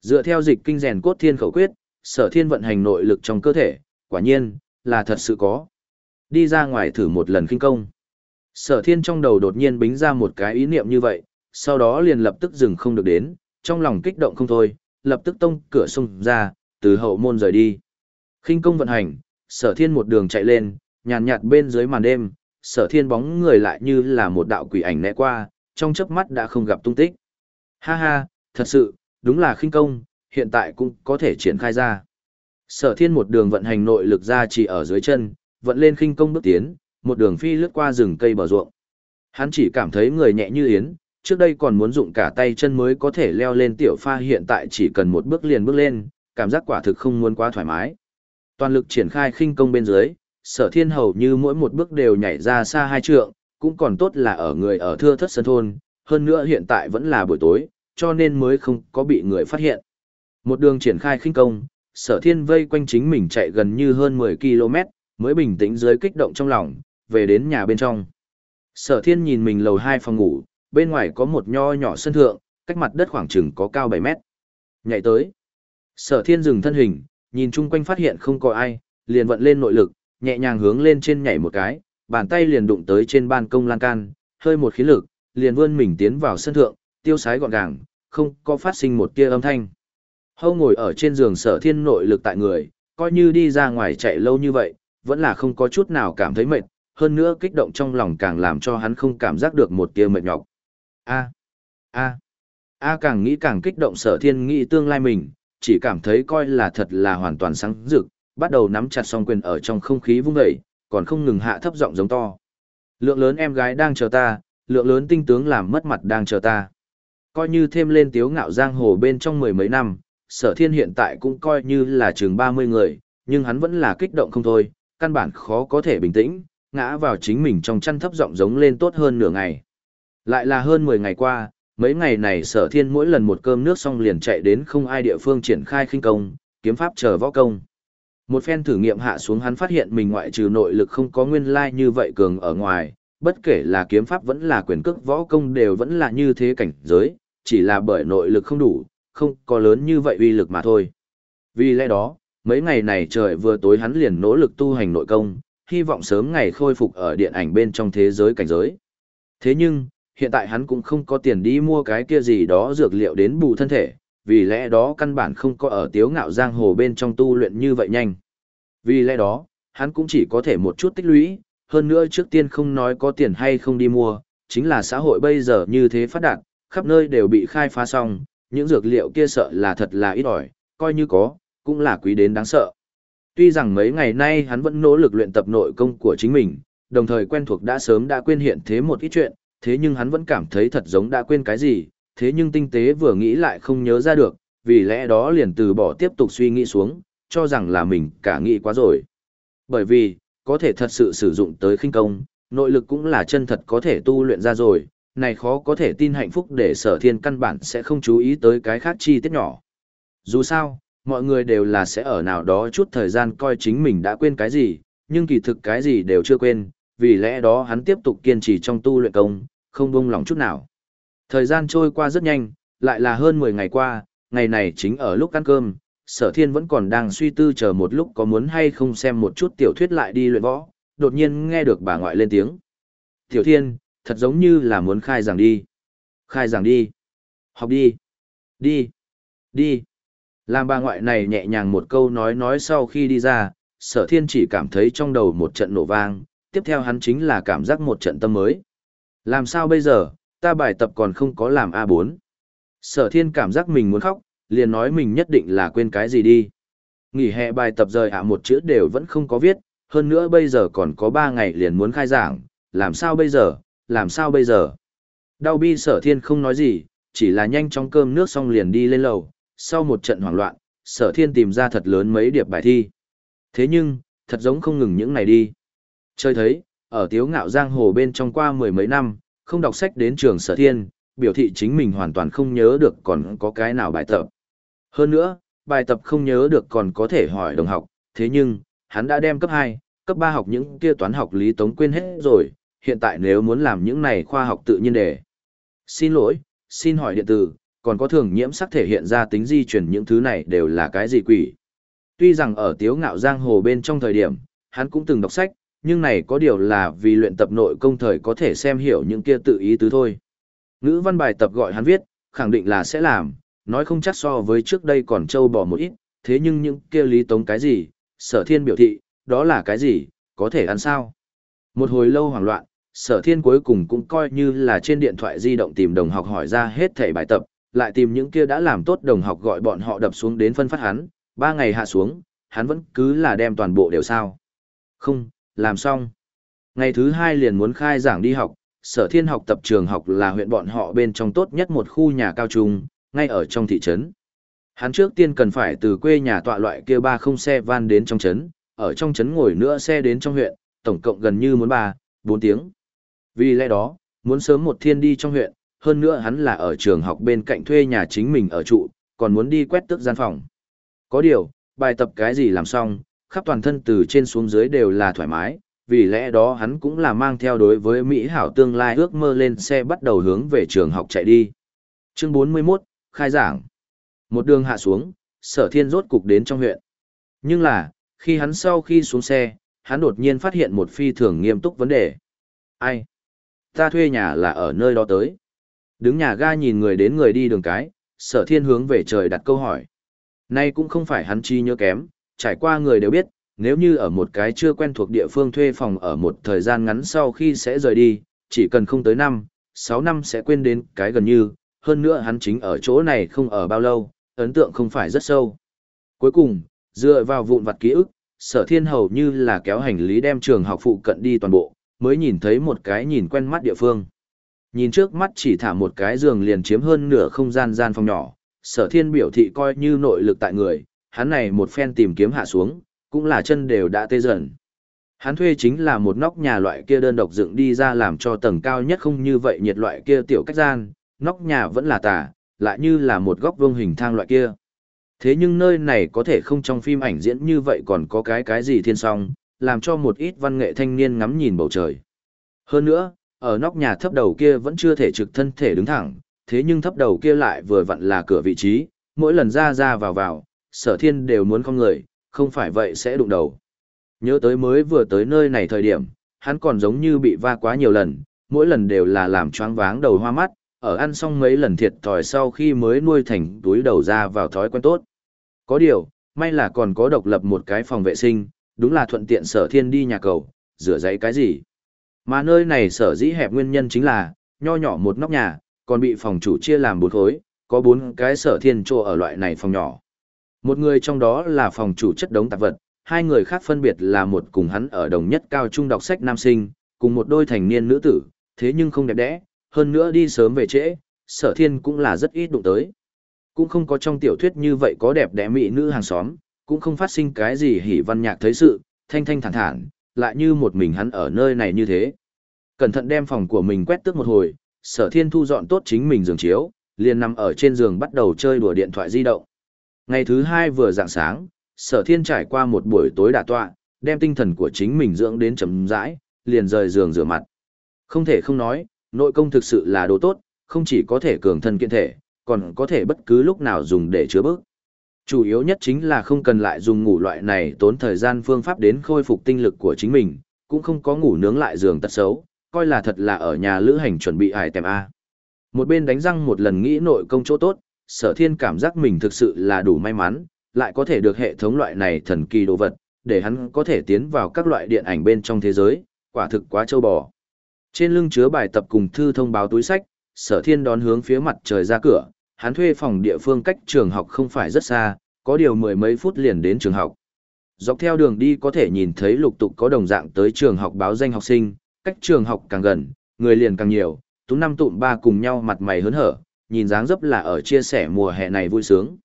Dựa theo dịch kinh rèn cốt thiên khẩu quyết, sở thiên vận hành nội lực trong cơ thể, quả nhiên, là thật sự có. Đi ra ngoài thử một lần kinh công. Sở thiên trong đầu đột nhiên bính ra một cái ý niệm như vậy, sau đó liền lập tức dừng không được đến, trong lòng kích động không thôi, lập tức tông cửa xông ra, từ hậu môn rời đi. Kinh công vận hành, sở thiên một đường chạy lên, nhàn nhạt bên dưới màn đêm, sở thiên bóng người lại như là một đạo quỷ ảnh nẹ qua, trong chớp mắt đã không gặp tung tích. Ha ha, thật sự, đúng là khinh công, hiện tại cũng có thể triển khai ra. Sở thiên một đường vận hành nội lực ra chỉ ở dưới chân, vận lên khinh công bước tiến, một đường phi lướt qua rừng cây bờ ruộng. Hắn chỉ cảm thấy người nhẹ như yến, trước đây còn muốn dụng cả tay chân mới có thể leo lên tiểu pha hiện tại chỉ cần một bước liền bước lên, cảm giác quả thực không muốn quá thoải mái. Toàn lực triển khai khinh công bên dưới, sở thiên hầu như mỗi một bước đều nhảy ra xa hai trượng, cũng còn tốt là ở người ở thưa thất sân thôn, hơn nữa hiện tại vẫn là buổi tối, cho nên mới không có bị người phát hiện. Một đường triển khai khinh công, sở thiên vây quanh chính mình chạy gần như hơn 10 km, mới bình tĩnh dưới kích động trong lòng, về đến nhà bên trong. Sở thiên nhìn mình lầu hai phòng ngủ, bên ngoài có một nho nhỏ sân thượng, cách mặt đất khoảng chừng có cao 7 mét. Nhảy tới. Sở thiên dừng thân hình, nhìn chung quanh phát hiện không có ai, liền vận lên nội lực, nhẹ nhàng hướng lên trên nhảy một cái, bàn tay liền đụng tới trên ban công lan can, hơi một khí lực, liền vươn mình tiến vào sân thượng, tiêu sái gọn gàng, không có phát sinh một tia âm thanh. Hâu ngồi ở trên giường sở thiên nội lực tại người, coi như đi ra ngoài chạy lâu như vậy, vẫn là không có chút nào cảm thấy mệt, hơn nữa kích động trong lòng càng làm cho hắn không cảm giác được một tia mệt nhọc. A, A, A càng nghĩ càng kích động sở thiên nghĩ tương lai mình, chỉ cảm thấy coi là thật là hoàn toàn sáng rực, bắt đầu nắm chặt song quyền ở trong không khí vung dậy, còn không ngừng hạ thấp giọng giống to. Lượng lớn em gái đang chờ ta, lượng lớn tinh tướng làm mất mặt đang chờ ta. Coi như thêm lên tiếu ngạo giang hồ bên trong mười mấy năm, sở thiên hiện tại cũng coi như là chừng 30 người, nhưng hắn vẫn là kích động không thôi, căn bản khó có thể bình tĩnh, ngã vào chính mình trong chăn thấp giọng giống lên tốt hơn nửa ngày. Lại là hơn 10 ngày qua, mấy ngày này sở thiên mỗi lần một cơm nước xong liền chạy đến không ai địa phương triển khai khinh công, kiếm pháp chờ võ công. Một phen thử nghiệm hạ xuống hắn phát hiện mình ngoại trừ nội lực không có nguyên lai như vậy cường ở ngoài, bất kể là kiếm pháp vẫn là quyền cước võ công đều vẫn là như thế cảnh giới, chỉ là bởi nội lực không đủ, không có lớn như vậy uy lực mà thôi. Vì lẽ đó, mấy ngày này trời vừa tối hắn liền nỗ lực tu hành nội công, hy vọng sớm ngày khôi phục ở điện ảnh bên trong thế giới cảnh giới. Thế nhưng, hiện tại hắn cũng không có tiền đi mua cái kia gì đó dược liệu đến bù thân thể, vì lẽ đó căn bản không có ở tiếu ngạo giang hồ bên trong tu luyện như vậy nhanh. Vì lẽ đó, hắn cũng chỉ có thể một chút tích lũy, hơn nữa trước tiên không nói có tiền hay không đi mua, chính là xã hội bây giờ như thế phát đạt, khắp nơi đều bị khai phá xong, những dược liệu kia sợ là thật là ít ỏi, coi như có, cũng là quý đến đáng sợ. Tuy rằng mấy ngày nay hắn vẫn nỗ lực luyện tập nội công của chính mình, đồng thời quen thuộc đã sớm đã quên hiện thế một ít chuyện, thế nhưng hắn vẫn cảm thấy thật giống đã quên cái gì, thế nhưng tinh tế vừa nghĩ lại không nhớ ra được, vì lẽ đó liền từ bỏ tiếp tục suy nghĩ xuống, cho rằng là mình cả nghĩ quá rồi. Bởi vì, có thể thật sự sử dụng tới khinh công, nội lực cũng là chân thật có thể tu luyện ra rồi, này khó có thể tin hạnh phúc để sở thiên căn bản sẽ không chú ý tới cái khác chi tiết nhỏ. Dù sao, mọi người đều là sẽ ở nào đó chút thời gian coi chính mình đã quên cái gì, nhưng kỳ thực cái gì đều chưa quên, vì lẽ đó hắn tiếp tục kiên trì trong tu luyện công, không buông lòng chút nào. Thời gian trôi qua rất nhanh, lại là hơn 10 ngày qua, ngày này chính ở lúc ăn cơm, sở thiên vẫn còn đang suy tư chờ một lúc có muốn hay không xem một chút tiểu thuyết lại đi luyện võ, đột nhiên nghe được bà ngoại lên tiếng. Tiểu thiên, thật giống như là muốn khai giảng đi. Khai giảng đi. Học đi. Đi. Đi. Làm bà ngoại này nhẹ nhàng một câu nói nói sau khi đi ra, sở thiên chỉ cảm thấy trong đầu một trận nổ vang, tiếp theo hắn chính là cảm giác một trận tâm mới. Làm sao bây giờ, ta bài tập còn không có làm A4. Sở thiên cảm giác mình muốn khóc, liền nói mình nhất định là quên cái gì đi. Nghỉ hè bài tập rời ạ một chữ đều vẫn không có viết, hơn nữa bây giờ còn có 3 ngày liền muốn khai giảng, làm sao bây giờ, làm sao bây giờ. Đau bi sở thiên không nói gì, chỉ là nhanh chóng cơm nước xong liền đi lên lầu, sau một trận hoảng loạn, sở thiên tìm ra thật lớn mấy điệp bài thi. Thế nhưng, thật giống không ngừng những này đi. Chơi thấy, ở tiếu ngạo giang hồ bên trong qua mười mấy năm, không đọc sách đến trường sở thiên, biểu thị chính mình hoàn toàn không nhớ được còn có cái nào bài tập. Hơn nữa, bài tập không nhớ được còn có thể hỏi đồng học, thế nhưng, hắn đã đem cấp 2, cấp 3 học những kia toán học lý tống quên hết rồi, hiện tại nếu muốn làm những này khoa học tự nhiên đề. Xin lỗi, xin hỏi điện tử, còn có thường nhiễm sắc thể hiện ra tính di chuyển những thứ này đều là cái gì quỷ. Tuy rằng ở tiếu ngạo giang hồ bên trong thời điểm, hắn cũng từng đọc sách, nhưng này có điều là vì luyện tập nội công thời có thể xem hiểu những kia tự ý tứ thôi. Ngữ văn bài tập gọi hắn viết, khẳng định là sẽ làm, nói không chắc so với trước đây còn trâu bỏ một ít, thế nhưng những kia lý tống cái gì, sở thiên biểu thị, đó là cái gì, có thể ăn sao. Một hồi lâu hoảng loạn, sở thiên cuối cùng cũng coi như là trên điện thoại di động tìm đồng học hỏi ra hết thể bài tập, lại tìm những kia đã làm tốt đồng học gọi bọn họ đập xuống đến phân phát hắn, ba ngày hạ xuống, hắn vẫn cứ là đem toàn bộ đều sao. Không, làm xong. Ngày thứ hai liền muốn khai giảng đi học, sở thiên học tập trường học là huyện bọn họ bên trong tốt nhất một khu nhà cao trung, ngay ở trong thị trấn. Hắn trước tiên cần phải từ quê nhà tọa loại kia ba không xe van đến trong trấn, ở trong trấn ngồi nữa xe đến trong huyện, tổng cộng gần như muốn ba, bốn tiếng. Vì lẽ đó, muốn sớm một thiên đi trong huyện, hơn nữa hắn là ở trường học bên cạnh thuê nhà chính mình ở trụ, còn muốn đi quét tước gian phòng. Có điều, bài tập cái gì làm xong, khắp toàn thân từ trên xuống dưới đều là thoải mái, vì lẽ đó hắn cũng là mang theo đối với Mỹ hảo tương lai ước mơ lên xe bắt đầu hướng về trường học chạy đi. Chương 41, khai giảng. Một đường hạ xuống, sở thiên rốt cục đến trong huyện. Nhưng là, khi hắn sau khi xuống xe, hắn đột nhiên phát hiện một phi thường nghiêm túc vấn đề. Ai? Ta thuê nhà là ở nơi đó tới. Đứng nhà ga nhìn người đến người đi đường cái, sở thiên hướng về trời đặt câu hỏi. Nay cũng không phải hắn chi nhớ kém, trải qua người đều biết, nếu như ở một cái chưa quen thuộc địa phương thuê phòng ở một thời gian ngắn sau khi sẽ rời đi, chỉ cần không tới năm, 6 năm sẽ quên đến cái gần như, hơn nữa hắn chính ở chỗ này không ở bao lâu, ấn tượng không phải rất sâu. Cuối cùng, dựa vào vụn vặt ký ức, sở thiên hầu như là kéo hành lý đem trường học phụ cận đi toàn bộ, mới nhìn thấy một cái nhìn quen mắt địa phương. Nhìn trước mắt chỉ thả một cái giường liền chiếm hơn nửa không gian gian phòng nhỏ, sở thiên biểu thị coi như nội lực tại người, hắn này một phen tìm kiếm hạ xuống, cũng là chân đều đã tê dần. Hắn thuê chính là một nóc nhà loại kia đơn độc dựng đi ra làm cho tầng cao nhất không như vậy nhiệt loại kia tiểu cách gian, nóc nhà vẫn là tà, lại như là một góc vuông hình thang loại kia. Thế nhưng nơi này có thể không trong phim ảnh diễn như vậy còn có cái cái gì thiên song, làm cho một ít văn nghệ thanh niên ngắm nhìn bầu trời. Hơn nữa, ở nóc nhà thấp đầu kia vẫn chưa thể trực thân thể đứng thẳng, thế nhưng thấp đầu kia lại vừa vặn là cửa vị trí, mỗi lần ra ra vào vào, sở thiên đều muốn không người, không phải vậy sẽ đụng đầu. Nhớ tới mới vừa tới nơi này thời điểm, hắn còn giống như bị va quá nhiều lần, mỗi lần đều là làm choáng váng đầu hoa mắt, ở ăn xong mấy lần thiệt thòi sau khi mới nuôi thành túi đầu ra vào thói quen tốt. Có điều, may là còn có độc lập một cái phòng vệ sinh, đúng là thuận tiện sở thiên đi nhà cầu, rửa giấy cái gì. Mà nơi này sở dĩ hẹp nguyên nhân chính là, nho nhỏ một nóc nhà, còn bị phòng chủ chia làm bốn khối, có bốn cái sở thiên trô ở loại này phòng nhỏ. Một người trong đó là phòng chủ chất đống tạp vật, hai người khác phân biệt là một cùng hắn ở đồng nhất cao trung đọc sách nam sinh, cùng một đôi thành niên nữ tử, thế nhưng không đẹp đẽ, hơn nữa đi sớm về trễ, sở thiên cũng là rất ít đụng tới. Cũng không có trong tiểu thuyết như vậy có đẹp đẽ mỹ nữ hàng xóm, cũng không phát sinh cái gì hỉ văn nhạc thấy sự, thanh thanh thản thản, lại như một mình hắn ở nơi này như thế. Cẩn thận đem phòng của mình quét tước một hồi, sở thiên thu dọn tốt chính mình giường chiếu, liền nằm ở trên giường bắt đầu chơi đùa điện thoại di động. Ngày thứ hai vừa dạng sáng, sở thiên trải qua một buổi tối đả tọa, đem tinh thần của chính mình dưỡng đến chấm rãi, liền rời giường rửa mặt. Không thể không nói, nội công thực sự là đồ tốt, không chỉ có thể cường thân kiện thể, còn có thể bất cứ lúc nào dùng để chứa bức. Chủ yếu nhất chính là không cần lại dùng ngủ loại này tốn thời gian phương pháp đến khôi phục tinh lực của chính mình, cũng không có ngủ nướng lại giường tật xấu, coi là thật là ở nhà lữ hành chuẩn bị hải tèm A. Một bên đánh răng một lần nghĩ nội công chỗ tốt, sở thiên cảm giác mình thực sự là đủ may mắn, lại có thể được hệ thống loại này thần kỳ đồ vật, để hắn có thể tiến vào các loại điện ảnh bên trong thế giới, quả thực quá châu bò. Trên lưng chứa bài tập cùng thư thông báo túi sách, sở thiên đón hướng phía mặt trời ra cửa, hắn thuê phòng địa phương cách trường học không phải rất xa, có điều mười mấy phút liền đến trường học. Dọc theo đường đi có thể nhìn thấy lục tục có đồng dạng tới trường học báo danh học sinh, cách trường học càng gần, người liền càng nhiều, tú năm tụm ba cùng nhau mặt mày hớn hở, nhìn dáng dấp là ở chia sẻ mùa hè này vui sướng.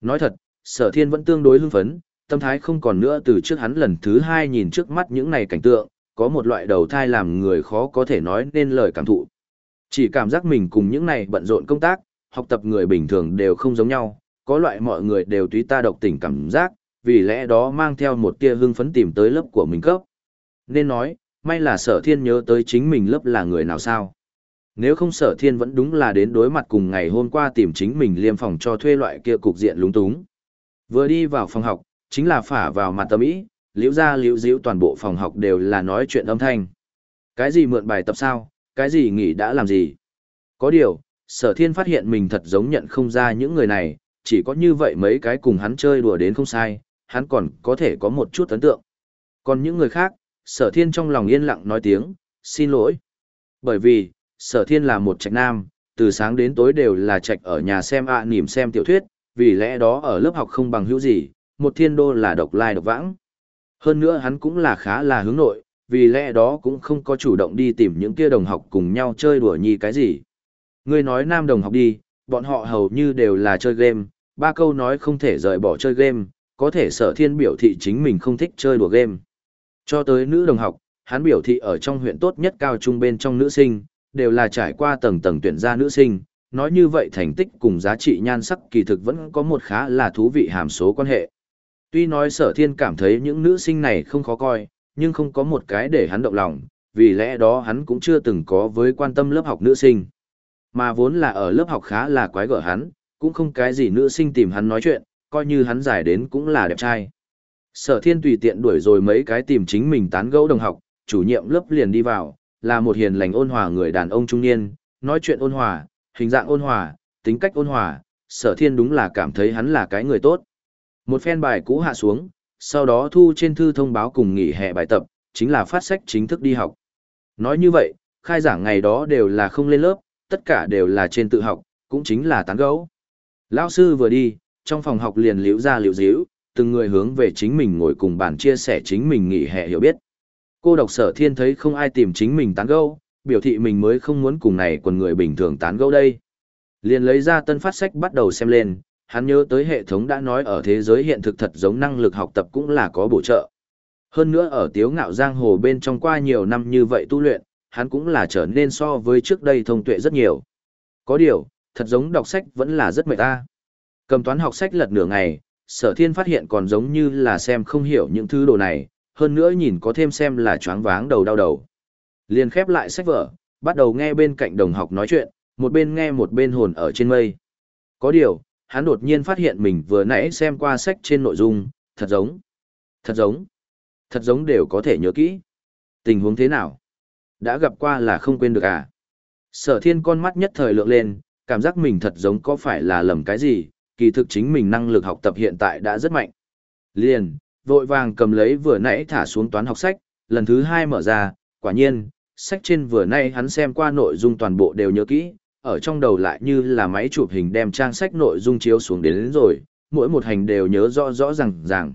Nói thật, sở thiên vẫn tương đối hưng phấn, tâm thái không còn nữa từ trước hắn lần thứ hai nhìn trước mắt những này cảnh tượng, có một loại đầu thai làm người khó có thể nói nên lời cảm thụ. Chỉ cảm giác mình cùng những này bận rộn công tác, học tập người bình thường đều không giống nhau, có loại mọi người đều tùy ta độc tình cảm giác, vì lẽ đó mang theo một tia hưng phấn tìm tới lớp của mình cấp. Nên nói, may là sở thiên nhớ tới chính mình lớp là người nào sao. Nếu không sở thiên vẫn đúng là đến đối mặt cùng ngày hôm qua tìm chính mình liêm phòng cho thuê loại kia cục diện lúng túng. Vừa đi vào phòng học, chính là phả vào mặt tâm ý, liễu ra liễu diễu toàn bộ phòng học đều là nói chuyện âm thanh. Cái gì mượn bài tập sao, cái gì nghỉ đã làm gì. Có điều, sở thiên phát hiện mình thật giống nhận không ra những người này, chỉ có như vậy mấy cái cùng hắn chơi đùa đến không sai, hắn còn có thể có một chút ấn tượng. Còn những người khác, sở thiên trong lòng yên lặng nói tiếng, xin lỗi. Bởi vì, sở thiên là một trạch nam, từ sáng đến tối đều là trạch ở nhà xem ạ à, xem tiểu thuyết, vì lẽ đó ở lớp học không bằng hữu gì, một thiên đô là độc lai độc vãng. Hơn nữa hắn cũng là khá là hướng nội, vì lẽ đó cũng không có chủ động đi tìm những kia đồng học cùng nhau chơi đùa nhi cái gì. Ngươi nói nam đồng học đi, bọn họ hầu như đều là chơi game, ba câu nói không thể rời bỏ chơi game, có thể sở thiên biểu thị chính mình không thích chơi đùa game. Cho tới nữ đồng học, hắn biểu thị ở trong huyện tốt nhất cao trung bên trong nữ sinh, đều là trải qua tầng tầng tuyển ra nữ sinh, nói như vậy thành tích cùng giá trị nhan sắc kỳ thực vẫn có một khá là thú vị hàm số quan hệ. Tuy nói sở thiên cảm thấy những nữ sinh này không khó coi, nhưng không có một cái để hắn động lòng, vì lẽ đó hắn cũng chưa từng có với quan tâm lớp học nữ sinh. Mà vốn là ở lớp học khá là quái gở hắn, cũng không cái gì nữ sinh tìm hắn nói chuyện, coi như hắn giải đến cũng là đẹp trai. Sở thiên tùy tiện đuổi rồi mấy cái tìm chính mình tán gẫu đồng học, chủ nhiệm lớp liền đi vào, là một hiền lành ôn hòa người đàn ông trung niên, nói chuyện ôn hòa, hình dạng ôn hòa, tính cách ôn hòa, sở thiên đúng là cảm thấy hắn là cái người tốt. Một phen bài cũ hạ xuống, sau đó thu trên thư thông báo cùng nghỉ hè bài tập, chính là phát sách chính thức đi học. Nói như vậy, khai giảng ngày đó đều là không lên lớp, tất cả đều là trên tự học, cũng chính là tán gẫu. Lão sư vừa đi, trong phòng học liền liễu ra liễu díu, từng người hướng về chính mình ngồi cùng bàn chia sẻ chính mình nghỉ hè hiểu biết. Cô độc sở thiên thấy không ai tìm chính mình tán gẫu, biểu thị mình mới không muốn cùng này quần người bình thường tán gẫu đây. Liền lấy ra tân phát sách bắt đầu xem lên, hắn nhớ tới hệ thống đã nói ở thế giới hiện thực thật giống năng lực học tập cũng là có bổ trợ. Hơn nữa ở tiếu ngạo giang hồ bên trong qua nhiều năm như vậy tu luyện, hắn cũng là trở nên so với trước đây thông tuệ rất nhiều. Có điều, thật giống đọc sách vẫn là rất mệt ta. Cầm toán học sách lật nửa ngày, sở thiên phát hiện còn giống như là xem không hiểu những thứ đồ này, hơn nữa nhìn có thêm xem là choáng váng đầu đau đầu. Liền khép lại sách vở, bắt đầu nghe bên cạnh đồng học nói chuyện, một bên nghe một bên hồn ở trên mây. Có điều, hắn đột nhiên phát hiện mình vừa nãy xem qua sách trên nội dung, thật giống, thật giống, thật giống đều có thể nhớ kỹ. Tình huống thế nào? Đã gặp qua là không quên được à? Sở thiên con mắt nhất thời lượng lên, cảm giác mình thật giống có phải là lầm cái gì, kỳ thực chính mình năng lực học tập hiện tại đã rất mạnh. Liền, vội vàng cầm lấy vừa nãy thả xuống toán học sách, lần thứ hai mở ra, quả nhiên, sách trên vừa nãy hắn xem qua nội dung toàn bộ đều nhớ kỹ, ở trong đầu lại như là máy chụp hình đem trang sách nội dung chiếu xuống đến, đến rồi, mỗi một hành đều nhớ rõ rõ ràng ràng.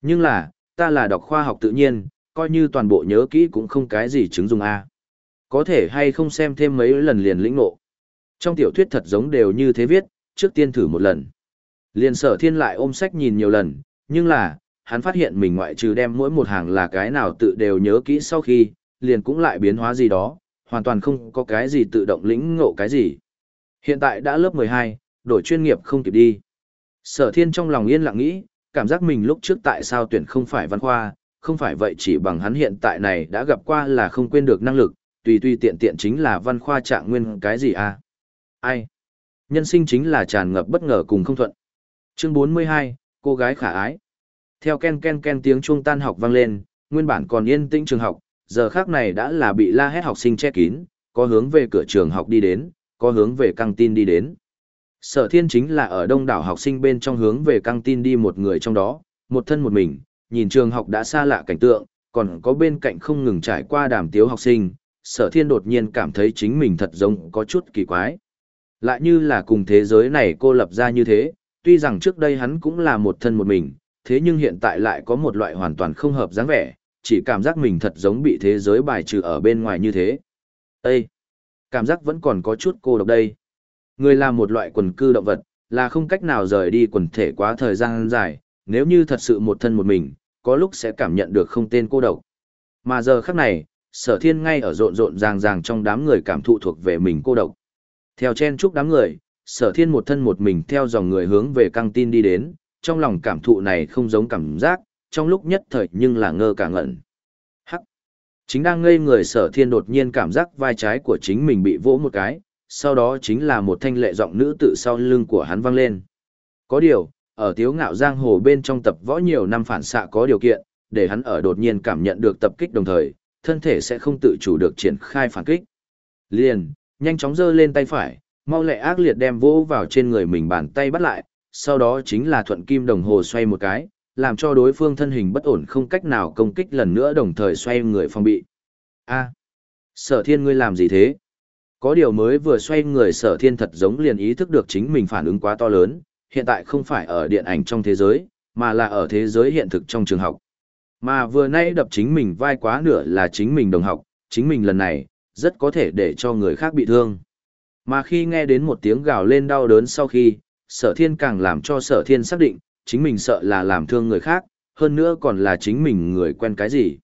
Nhưng là, ta là đọc khoa học tự nhiên, coi như toàn bộ nhớ kỹ cũng không cái gì chứng dùng A. Có thể hay không xem thêm mấy lần liền lĩnh ngộ. Trong tiểu thuyết thật giống đều như thế viết, trước tiên thử một lần. Liền sở thiên lại ôm sách nhìn nhiều lần, nhưng là, hắn phát hiện mình ngoại trừ đem mỗi một hàng là cái nào tự đều nhớ kỹ sau khi, liền cũng lại biến hóa gì đó, hoàn toàn không có cái gì tự động lĩnh ngộ cái gì. Hiện tại đã lớp 12, đổi chuyên nghiệp không kịp đi. Sở thiên trong lòng yên lặng nghĩ, cảm giác mình lúc trước tại sao tuyển không phải văn khoa, không phải vậy chỉ bằng hắn hiện tại này đã gặp qua là không quên được năng lực, tùy tùy tiện tiện chính là văn khoa trạng nguyên cái gì à. Ai? Nhân sinh chính là tràn ngập bất ngờ cùng không thuận. Chương 42, cô gái khả ái. Theo ken ken ken tiếng chuông tan học vang lên, nguyên bản còn yên tĩnh trường học, giờ khác này đã là bị la hét học sinh che kín, có hướng về cửa trường học đi đến, có hướng về căng tin đi đến. Sở thiên chính là ở đông đảo học sinh bên trong hướng về căng tin đi một người trong đó, một thân một mình, nhìn trường học đã xa lạ cảnh tượng, còn có bên cạnh không ngừng trải qua đàm tiếu học sinh, sở thiên đột nhiên cảm thấy chính mình thật giống có chút kỳ quái. Lại như là cùng thế giới này cô lập ra như thế, tuy rằng trước đây hắn cũng là một thân một mình, thế nhưng hiện tại lại có một loại hoàn toàn không hợp dáng vẻ, chỉ cảm giác mình thật giống bị thế giới bài trừ ở bên ngoài như thế. Ê! Cảm giác vẫn còn có chút cô độc đây. Người là một loại quần cư động vật, là không cách nào rời đi quần thể quá thời gian dài, nếu như thật sự một thân một mình, có lúc sẽ cảm nhận được không tên cô độc. Mà giờ khắc này, sở thiên ngay ở rộn rộn ràng ràng trong đám người cảm thụ thuộc về mình cô độc. Theo chen chúc đám người, sở thiên một thân một mình theo dòng người hướng về căng tin đi đến, trong lòng cảm thụ này không giống cảm giác, trong lúc nhất thời nhưng là ngơ cả ngẩn. Hắc! Chính đang ngây người sở thiên đột nhiên cảm giác vai trái của chính mình bị vỗ một cái, sau đó chính là một thanh lệ giọng nữ tự sau lưng của hắn vang lên. Có điều, ở tiếu ngạo giang hồ bên trong tập võ nhiều năm phản xạ có điều kiện, để hắn ở đột nhiên cảm nhận được tập kích đồng thời, thân thể sẽ không tự chủ được triển khai phản kích. Liền, nhanh chóng giơ lên tay phải, mau lẹ ác liệt đem vỗ vào trên người mình bàn tay bắt lại, sau đó chính là thuận kim đồng hồ xoay một cái, làm cho đối phương thân hình bất ổn không cách nào công kích lần nữa đồng thời xoay người phòng bị. A, sở thiên ngươi làm gì thế? Có điều mới vừa xoay người sở thiên thật giống liền ý thức được chính mình phản ứng quá to lớn, hiện tại không phải ở điện ảnh trong thế giới, mà là ở thế giới hiện thực trong trường học. Mà vừa nay đập chính mình vai quá nửa là chính mình đồng học, chính mình lần này, rất có thể để cho người khác bị thương. Mà khi nghe đến một tiếng gào lên đau đớn sau khi, sở thiên càng làm cho sở thiên xác định, chính mình sợ là làm thương người khác, hơn nữa còn là chính mình người quen cái gì.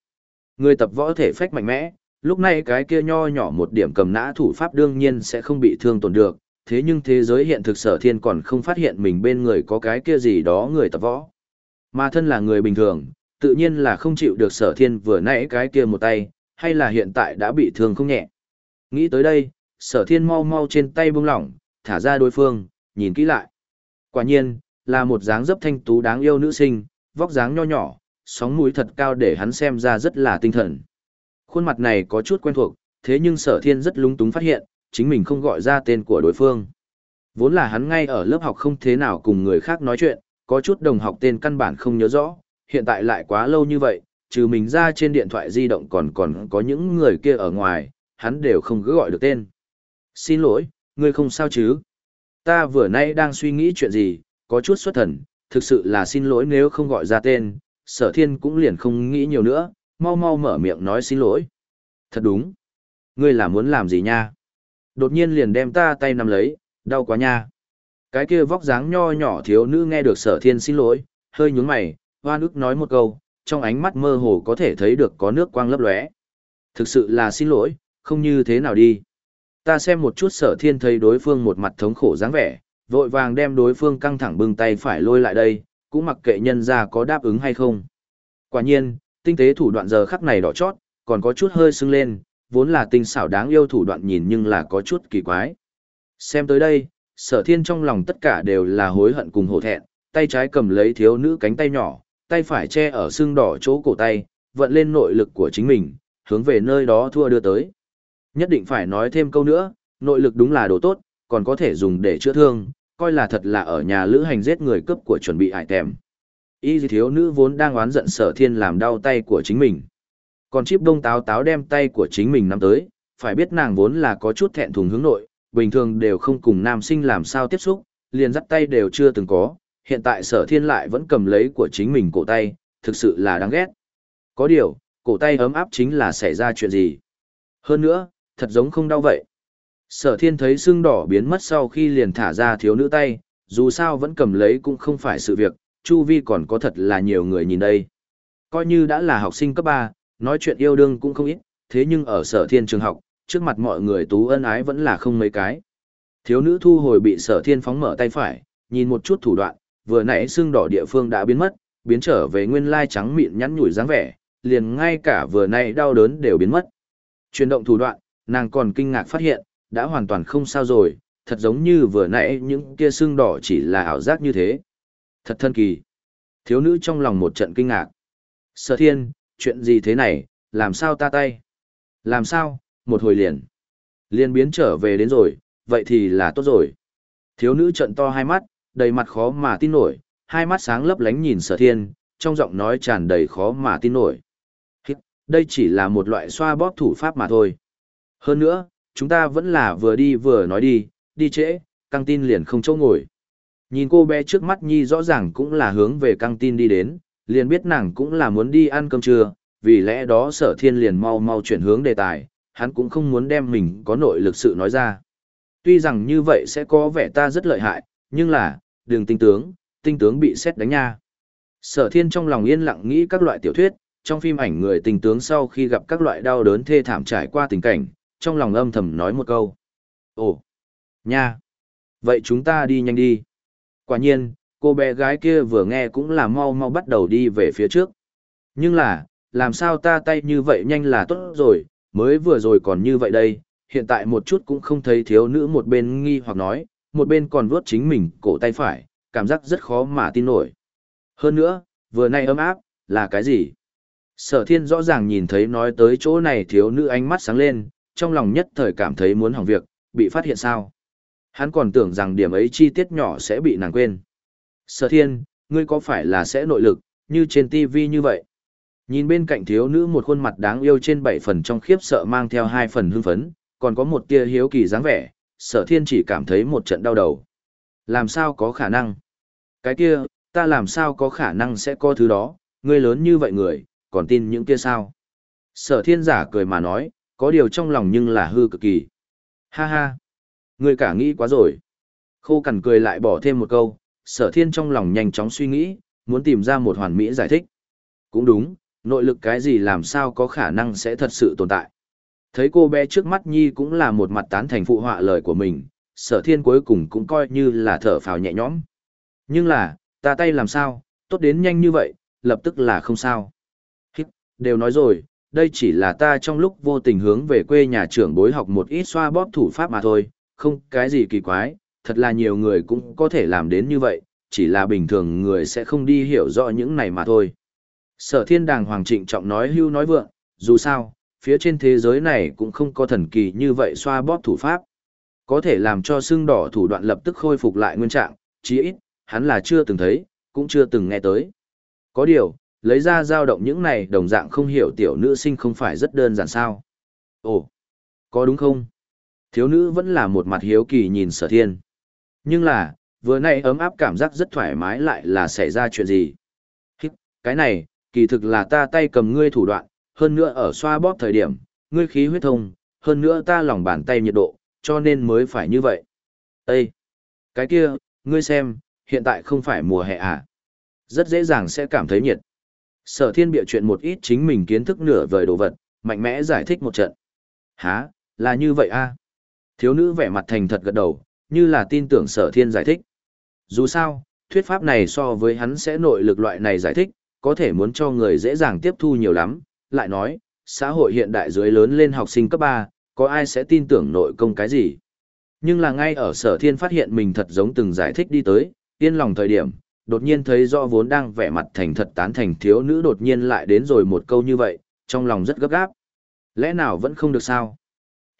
Người tập võ thể phách mạnh mẽ, lúc này cái kia nho nhỏ một điểm cầm nã thủ pháp đương nhiên sẽ không bị thương tổn được, thế nhưng thế giới hiện thực sở thiên còn không phát hiện mình bên người có cái kia gì đó người tập võ. Mà thân là người bình thường, tự nhiên là không chịu được sở thiên vừa nãy cái kia một tay, hay là hiện tại đã bị thương không nhẹ. Nghĩ tới đây, sở thiên mau mau trên tay bông lỏng, thả ra đối phương, nhìn kỹ lại. Quả nhiên, là một dáng dấp thanh tú đáng yêu nữ sinh, vóc dáng nho nhỏ, sóng mũi thật cao để hắn xem ra rất là tinh thần. Khuôn mặt này có chút quen thuộc, thế nhưng sở thiên rất lúng túng phát hiện, chính mình không gọi ra tên của đối phương. Vốn là hắn ngay ở lớp học không thế nào cùng người khác nói chuyện, có chút đồng học tên căn bản không nhớ rõ, hiện tại lại quá lâu như vậy, trừ mình ra trên điện thoại di động còn còn có những người kia ở ngoài, hắn đều không cứ gọi được tên. Xin lỗi, ngươi không sao chứ? Ta vừa nay đang suy nghĩ chuyện gì, có chút xuất thần, thực sự là xin lỗi nếu không gọi ra tên, sở thiên cũng liền không nghĩ nhiều nữa, mau mau mở miệng nói xin lỗi. Thật đúng. Ngươi là muốn làm gì nha? Đột nhiên liền đem ta tay nắm lấy, đau quá nha. Cái kia vóc dáng nho nhỏ thiếu nữ nghe được sở thiên xin lỗi, hơi nhún mày, hoa nước nói một câu, trong ánh mắt mơ hồ có thể thấy được có nước quang lấp lóe. Thực sự là xin lỗi, không như thế nào đi. Ta xem một chút sở thiên thấy đối phương một mặt thống khổ dáng vẻ, vội vàng đem đối phương căng thẳng bưng tay phải lôi lại đây, cũng mặc kệ nhân ra có đáp ứng hay không. Quả nhiên, tinh tế thủ đoạn giờ khắc này đỏ chót, còn có chút hơi sưng lên, vốn là tinh xảo đáng yêu thủ đoạn nhìn nhưng là có chút kỳ quái. Xem tới đây, sở thiên trong lòng tất cả đều là hối hận cùng hổ thẹn, tay trái cầm lấy thiếu nữ cánh tay nhỏ, tay phải che ở xương đỏ chỗ cổ tay, vận lên nội lực của chính mình, hướng về nơi đó thua đưa tới. Nhất định phải nói thêm câu nữa, nội lực đúng là đồ tốt, còn có thể dùng để chữa thương, coi là thật là ở nhà lữ hành giết người cướp của chuẩn bị hại tèm. Y thiếu nữ vốn đang oán giận sở thiên làm đau tay của chính mình. Còn chip đông táo táo đem tay của chính mình nắm tới, phải biết nàng vốn là có chút thẹn thùng hướng nội, bình thường đều không cùng nam sinh làm sao tiếp xúc, liền dắt tay đều chưa từng có, hiện tại sở thiên lại vẫn cầm lấy của chính mình cổ tay, thực sự là đáng ghét. Có điều, cổ tay ấm áp chính là xảy ra chuyện gì. Hơn nữa, thật giống không đau vậy. Sở thiên thấy xương đỏ biến mất sau khi liền thả ra thiếu nữ tay, dù sao vẫn cầm lấy cũng không phải sự việc, chu vi còn có thật là nhiều người nhìn đây. Coi như đã là học sinh cấp 3, nói chuyện yêu đương cũng không ít, thế nhưng ở sở thiên trường học, trước mặt mọi người tú ân ái vẫn là không mấy cái. Thiếu nữ thu hồi bị sở thiên phóng mở tay phải, nhìn một chút thủ đoạn, vừa nãy xương đỏ địa phương đã biến mất, biến trở về nguyên lai trắng mịn nhắn nhủi dáng vẻ, liền ngay cả vừa nãy đau đớn đều biến mất. Chuyển động thủ đoạn, nàng còn kinh ngạc phát hiện, đã hoàn toàn không sao rồi, thật giống như vừa nãy những kia xương đỏ chỉ là ảo giác như thế. Thật thân kỳ. Thiếu nữ trong lòng một trận kinh ngạc. Sở thiên, chuyện gì thế này, làm sao ta tay? Làm sao, một hồi liền. Liền biến trở về đến rồi, vậy thì là tốt rồi. Thiếu nữ trận to hai mắt, đầy mặt khó mà tin nổi, hai mắt sáng lấp lánh nhìn sở thiên, trong giọng nói tràn đầy khó mà tin nổi. Đây chỉ là một loại xoa bóp thủ pháp mà thôi. Hơn nữa, chúng ta vẫn là vừa đi vừa nói đi, đi trễ, căng tin liền không chỗ ngồi. Nhìn cô bé trước mắt Nhi rõ ràng cũng là hướng về căng tin đi đến, liền biết nàng cũng là muốn đi ăn cơm trưa, vì lẽ đó sở thiên liền mau mau chuyển hướng đề tài, hắn cũng không muốn đem mình có nội lực sự nói ra. Tuy rằng như vậy sẽ có vẻ ta rất lợi hại, nhưng là, đường tinh tướng, tinh tướng bị xét đánh nha. Sở thiên trong lòng yên lặng nghĩ các loại tiểu thuyết, trong phim ảnh người tinh tướng sau khi gặp các loại đau đớn thê thảm trải qua tình cảnh, trong lòng âm thầm nói một câu. Ồ, nha, vậy chúng ta đi nhanh đi. Quả nhiên, cô bé gái kia vừa nghe cũng là mau mau bắt đầu đi về phía trước. Nhưng là, làm sao ta tay như vậy nhanh là tốt rồi, mới vừa rồi còn như vậy đây, hiện tại một chút cũng không thấy thiếu nữ một bên nghi hoặc nói, một bên còn vuốt chính mình cổ tay phải, cảm giác rất khó mà tin nổi. Hơn nữa, vừa nay ấm áp, là cái gì? Sở thiên rõ ràng nhìn thấy nói tới chỗ này thiếu nữ ánh mắt sáng lên, trong lòng nhất thời cảm thấy muốn hỏng việc, bị phát hiện sao. Hắn còn tưởng rằng điểm ấy chi tiết nhỏ sẽ bị nàng quên. Sở thiên, ngươi có phải là sẽ nội lực, như trên tivi như vậy? Nhìn bên cạnh thiếu nữ một khuôn mặt đáng yêu trên bảy phần trong khiếp sợ mang theo hai phần hưng phấn, còn có một tia hiếu kỳ dáng vẻ, sở thiên chỉ cảm thấy một trận đau đầu. Làm sao có khả năng? Cái kia, ta làm sao có khả năng sẽ có thứ đó, ngươi lớn như vậy người, còn tin những kia sao? Sở thiên giả cười mà nói, có điều trong lòng nhưng là hư cực kỳ. Ha ha! Ngươi cả nghĩ quá rồi. Khô cằn cười lại bỏ thêm một câu, sở thiên trong lòng nhanh chóng suy nghĩ, muốn tìm ra một hoàn mỹ giải thích. Cũng đúng, nội lực cái gì làm sao có khả năng sẽ thật sự tồn tại. Thấy cô bé trước mắt Nhi cũng là một mặt tán thành phụ họa lời của mình, sở thiên cuối cùng cũng coi như là thở phào nhẹ nhõm. Nhưng là, ta tay làm sao, tốt đến nhanh như vậy, lập tức là không sao. Hít, đều nói rồi, đây chỉ là ta trong lúc vô tình hướng về quê nhà trưởng bối học một ít xoa bóp thủ pháp mà thôi, không cái gì kỳ quái, thật là nhiều người cũng có thể làm đến như vậy, chỉ là bình thường người sẽ không đi hiểu rõ những này mà thôi. Sở thiên đàng hoàng trịnh trọng nói hưu nói vượng, dù sao, phía trên thế giới này cũng không có thần kỳ như vậy xoa bóp thủ pháp. Có thể làm cho xương đỏ thủ đoạn lập tức khôi phục lại nguyên trạng, chí ít, hắn là chưa từng thấy, cũng chưa từng nghe tới. Có điều, lấy ra dao động những này đồng dạng không hiểu tiểu nữ sinh không phải rất đơn giản sao. Ồ, có đúng không? Thiếu nữ vẫn là một mặt hiếu kỳ nhìn sở thiên. Nhưng là, vừa nay ấm áp cảm giác rất thoải mái lại là xảy ra chuyện gì? Hít, cái này, kỳ thực là ta tay cầm ngươi thủ đoạn, hơn nữa ở xoa bóp thời điểm, ngươi khí huyết thông, hơn nữa ta lòng bàn tay nhiệt độ, cho nên mới phải như vậy. Ê! Cái kia, ngươi xem, hiện tại không phải mùa hè à? Rất dễ dàng sẽ cảm thấy nhiệt. Sở thiên bịa chuyện một ít chính mình kiến thức nửa vời đồ vật, mạnh mẽ giải thích một trận. Hả, là như vậy a? À? Thiếu nữ vẻ mặt thành thật gật đầu, như là tin tưởng sở thiên giải thích. Dù sao, thuyết pháp này so với hắn sẽ nội lực loại này giải thích, có thể muốn cho người dễ dàng tiếp thu nhiều lắm, lại nói, xã hội hiện đại dưới lớn lên học sinh cấp 3, có ai sẽ tin tưởng nội công cái gì. Nhưng là ngay ở sở thiên phát hiện mình thật giống từng giải thích đi tới, yên lòng thời điểm, đột nhiên thấy rõ vốn đang vẻ mặt thành thật tán thành thiếu nữ đột nhiên lại đến rồi một câu như vậy, trong lòng rất gấp gáp. Lẽ nào vẫn không được sao?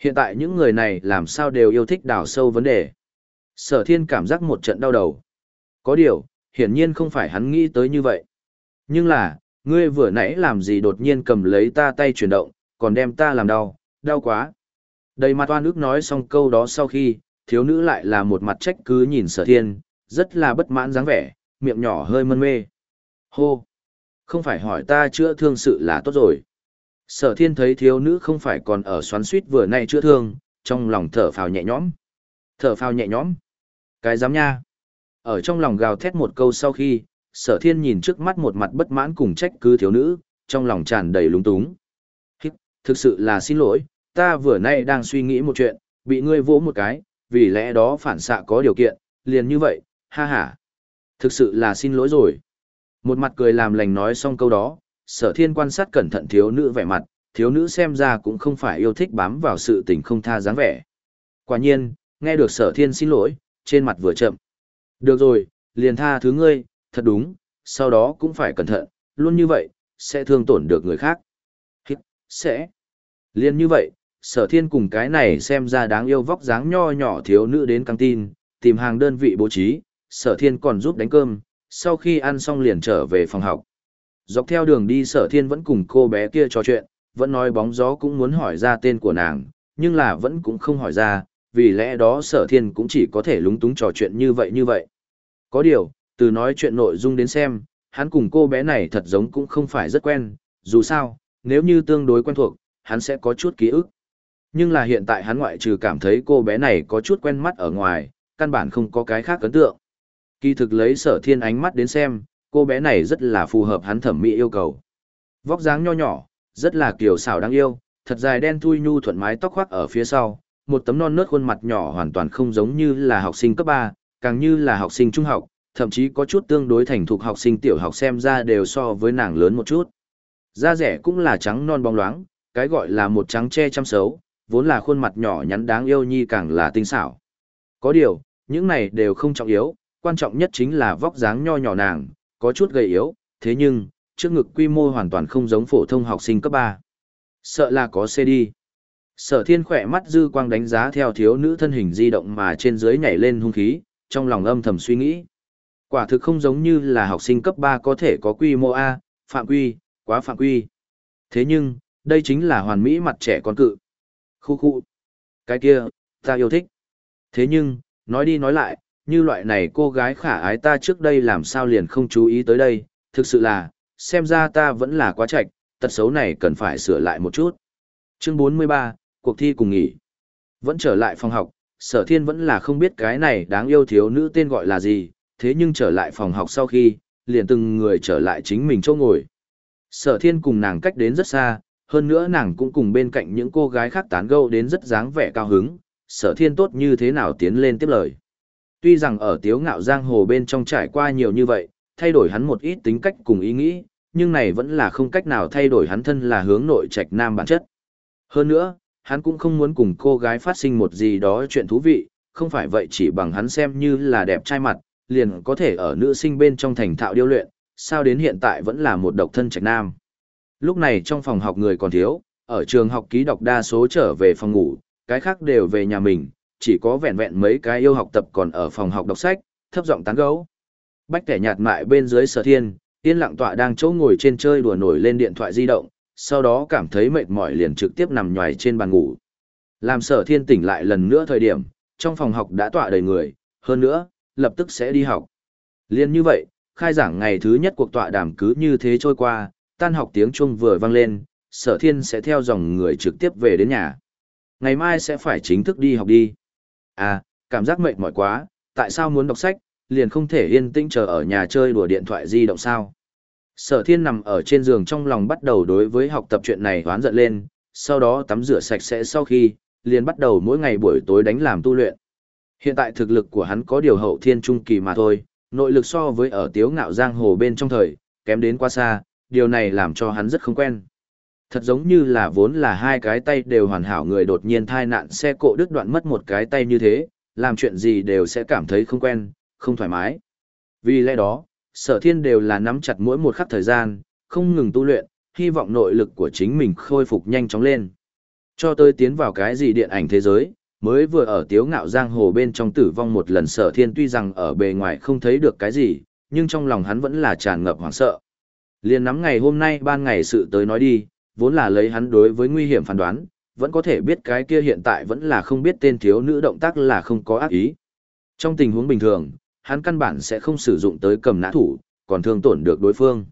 Hiện tại những người này làm sao đều yêu thích đào sâu vấn đề. Sở thiên cảm giác một trận đau đầu. Có điều, hiển nhiên không phải hắn nghĩ tới như vậy. Nhưng là, ngươi vừa nãy làm gì đột nhiên cầm lấy ta tay chuyển động, còn đem ta làm đau, đau quá. Đầy mặt oan ức nói xong câu đó sau khi, thiếu nữ lại là một mặt trách cứ nhìn sở thiên, rất là bất mãn dáng vẻ, miệng nhỏ hơi mân mê. Hô! Không phải hỏi ta chữa thương sự là tốt rồi. Sở thiên thấy thiếu nữ không phải còn ở xoắn suýt vừa nay chữa thương, trong lòng thở phào nhẹ nhõm. Thở phào nhẹ nhõm. Cái dám nha. Ở trong lòng gào thét một câu sau khi, sở thiên nhìn trước mắt một mặt bất mãn cùng trách cứ thiếu nữ, trong lòng tràn đầy lúng túng. Hít, thực sự là xin lỗi, ta vừa nay đang suy nghĩ một chuyện, bị ngươi vỗ một cái, vì lẽ đó phản xạ có điều kiện, liền như vậy, ha ha. Thực sự là xin lỗi rồi. Một mặt cười làm lành nói xong câu đó, sở thiên quan sát cẩn thận thiếu nữ vẻ mặt, thiếu nữ xem ra cũng không phải yêu thích bám vào sự tình không tha dáng vẻ. Quả nhiên, nghe được sở thiên xin lỗi, trên mặt vừa chậm. Được rồi, liền tha thứ ngươi, thật đúng, sau đó cũng phải cẩn thận, luôn như vậy, sẽ thương tổn được người khác. Hít, sẽ. Liên như vậy, sở thiên cùng cái này xem ra đáng yêu vóc dáng nho nhỏ thiếu nữ đến căng tin, tìm hàng đơn vị bố trí, sở thiên còn giúp đánh cơm, sau khi ăn xong liền trở về phòng học. Dọc theo đường đi sở thiên vẫn cùng cô bé kia trò chuyện, vẫn nói bóng gió cũng muốn hỏi ra tên của nàng, nhưng là vẫn cũng không hỏi ra, vì lẽ đó sở thiên cũng chỉ có thể lúng túng trò chuyện như vậy như vậy. Có điều, từ nói chuyện nội dung đến xem, hắn cùng cô bé này thật giống cũng không phải rất quen, dù sao, nếu như tương đối quen thuộc, hắn sẽ có chút ký ức. Nhưng là hiện tại hắn ngoại trừ cảm thấy cô bé này có chút quen mắt ở ngoài, căn bản không có cái khác ấn tượng. Kỳ thực lấy sở thiên ánh mắt đến xem, cô bé này rất là phù hợp hắn thẩm mỹ yêu cầu. Vóc dáng nho nhỏ, rất là kiểu xảo đáng yêu, thật dài đen thui nhu thuận mái tóc khoác ở phía sau, một tấm non nớt khuôn mặt nhỏ hoàn toàn không giống như là học sinh cấp 3, càng như là học sinh trung học, thậm chí có chút tương đối thành thục học sinh tiểu học xem ra đều so với nàng lớn một chút. Da rẻ cũng là trắng non bóng loáng, cái gọi là một trắng che chăm xấu, vốn là khuôn mặt nhỏ nhắn đáng yêu nhi càng là tinh xảo. Có điều, những này đều không trọng yếu, quan trọng nhất chính là vóc dáng nho nhỏ nàng, có chút gầy yếu, thế nhưng, trước ngực quy mô hoàn toàn không giống phổ thông học sinh cấp 3. Sợ là có xe đi. Sở thiên khỏe mắt dư quang đánh giá theo thiếu nữ thân hình di động mà trên dưới nhảy lên hung khí, trong lòng âm thầm suy nghĩ. Quả thực không giống như là học sinh cấp 3 có thể có quy mô A, phạm quy, quá phạm quy. Thế nhưng, đây chính là hoàn mỹ mặt trẻ con cự. Khu khu. Cái kia, ta yêu thích. Thế nhưng, nói đi nói lại, như loại này cô gái khả ái ta trước đây làm sao liền không chú ý tới đây, thực sự là, xem ra ta vẫn là quá chạch, tật xấu này cần phải sửa lại một chút. Chương 43, cuộc thi cùng nghỉ. Vẫn trở lại phòng học, sở thiên vẫn là không biết cái này đáng yêu thiếu nữ tên gọi là gì, thế nhưng trở lại phòng học sau khi, liền từng người trở lại chính mình chỗ ngồi. Sở thiên cùng nàng cách đến rất xa, hơn nữa nàng cũng cùng bên cạnh những cô gái khác tán gẫu đến rất dáng vẻ cao hứng, sở thiên tốt như thế nào tiến lên tiếp lời. Tuy rằng ở tiếu ngạo giang hồ bên trong trải qua nhiều như vậy, thay đổi hắn một ít tính cách cùng ý nghĩ, nhưng này vẫn là không cách nào thay đổi hắn thân là hướng nội trạch nam bản chất. Hơn nữa, hắn cũng không muốn cùng cô gái phát sinh một gì đó chuyện thú vị, không phải vậy chỉ bằng hắn xem như là đẹp trai mặt, liền có thể ở nữ sinh bên trong thành thạo điêu luyện, sao đến hiện tại vẫn là một độc thân trạch nam. Lúc này trong phòng học người còn thiếu, ở trường học ký đọc đa số trở về phòng ngủ, cái khác đều về nhà mình, chỉ có vẹn vẹn mấy cái yêu học tập còn ở phòng học đọc sách, thấp giọng tán gấu. Bách kẻ nhạt mại bên dưới sở thiên, yên lặng tọa đang chỗ ngồi trên chơi đùa nổi lên điện thoại di động, sau đó cảm thấy mệt mỏi liền trực tiếp nằm nhoài trên bàn ngủ. Làm sở thiên tỉnh lại lần nữa thời điểm, trong phòng học đã tọa đầy người, hơn nữa, lập tức sẽ đi học. Liên như vậy, khai giảng ngày thứ nhất cuộc tọa đàm cứ như thế trôi qua, tan học tiếng chuông vừa vang lên, sở thiên sẽ theo dòng người trực tiếp về đến nhà. Ngày mai sẽ phải chính thức đi học đi. À, cảm giác mệt mỏi quá, tại sao muốn đọc sách, liền không thể yên tĩnh chờ ở nhà chơi đùa điện thoại di động sao. Sở thiên nằm ở trên giường trong lòng bắt đầu đối với học tập chuyện này hoán giận lên, sau đó tắm rửa sạch sẽ sau khi, liền bắt đầu mỗi ngày buổi tối đánh làm tu luyện. Hiện tại thực lực của hắn có điều hậu thiên trung kỳ mà thôi, nội lực so với ở tiếu ngạo giang hồ bên trong thời, kém đến quá xa, điều này làm cho hắn rất không quen. Thật giống như là vốn là hai cái tay đều hoàn hảo người đột nhiên thai nạn xe cộ đứt đoạn mất một cái tay như thế, làm chuyện gì đều sẽ cảm thấy không quen, không thoải mái. Vì lẽ đó, sở thiên đều là nắm chặt mỗi một khắc thời gian, không ngừng tu luyện, hy vọng nội lực của chính mình khôi phục nhanh chóng lên. Cho tới tiến vào cái gì điện ảnh thế giới, mới vừa ở tiếu ngạo giang hồ bên trong tử vong một lần sở thiên tuy rằng ở bề ngoài không thấy được cái gì, nhưng trong lòng hắn vẫn là tràn ngập hoảng sợ. Liên nắm ngày hôm nay ban ngày sự tới nói đi, vốn là lấy hắn đối với nguy hiểm phán đoán, vẫn có thể biết cái kia hiện tại vẫn là không biết tên thiếu nữ động tác là không có ác ý. Trong tình huống bình thường, hắn căn bản sẽ không sử dụng tới cầm nã thủ, còn thương tổn được đối phương.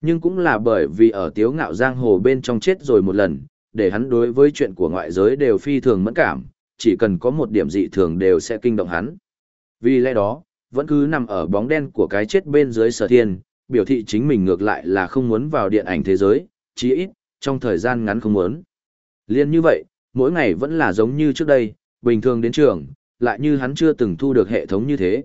Nhưng cũng là bởi vì ở tiếu ngạo giang hồ bên trong chết rồi một lần, để hắn đối với chuyện của ngoại giới đều phi thường mẫn cảm, chỉ cần có một điểm dị thường đều sẽ kinh động hắn. Vì lẽ đó, vẫn cứ nằm ở bóng đen của cái chết bên dưới sở thiên, biểu thị chính mình ngược lại là không muốn vào điện ảnh thế giới, chí ít, trong thời gian ngắn không muốn. Liên như vậy, mỗi ngày vẫn là giống như trước đây, bình thường đến trường, lại như hắn chưa từng thu được hệ thống như thế.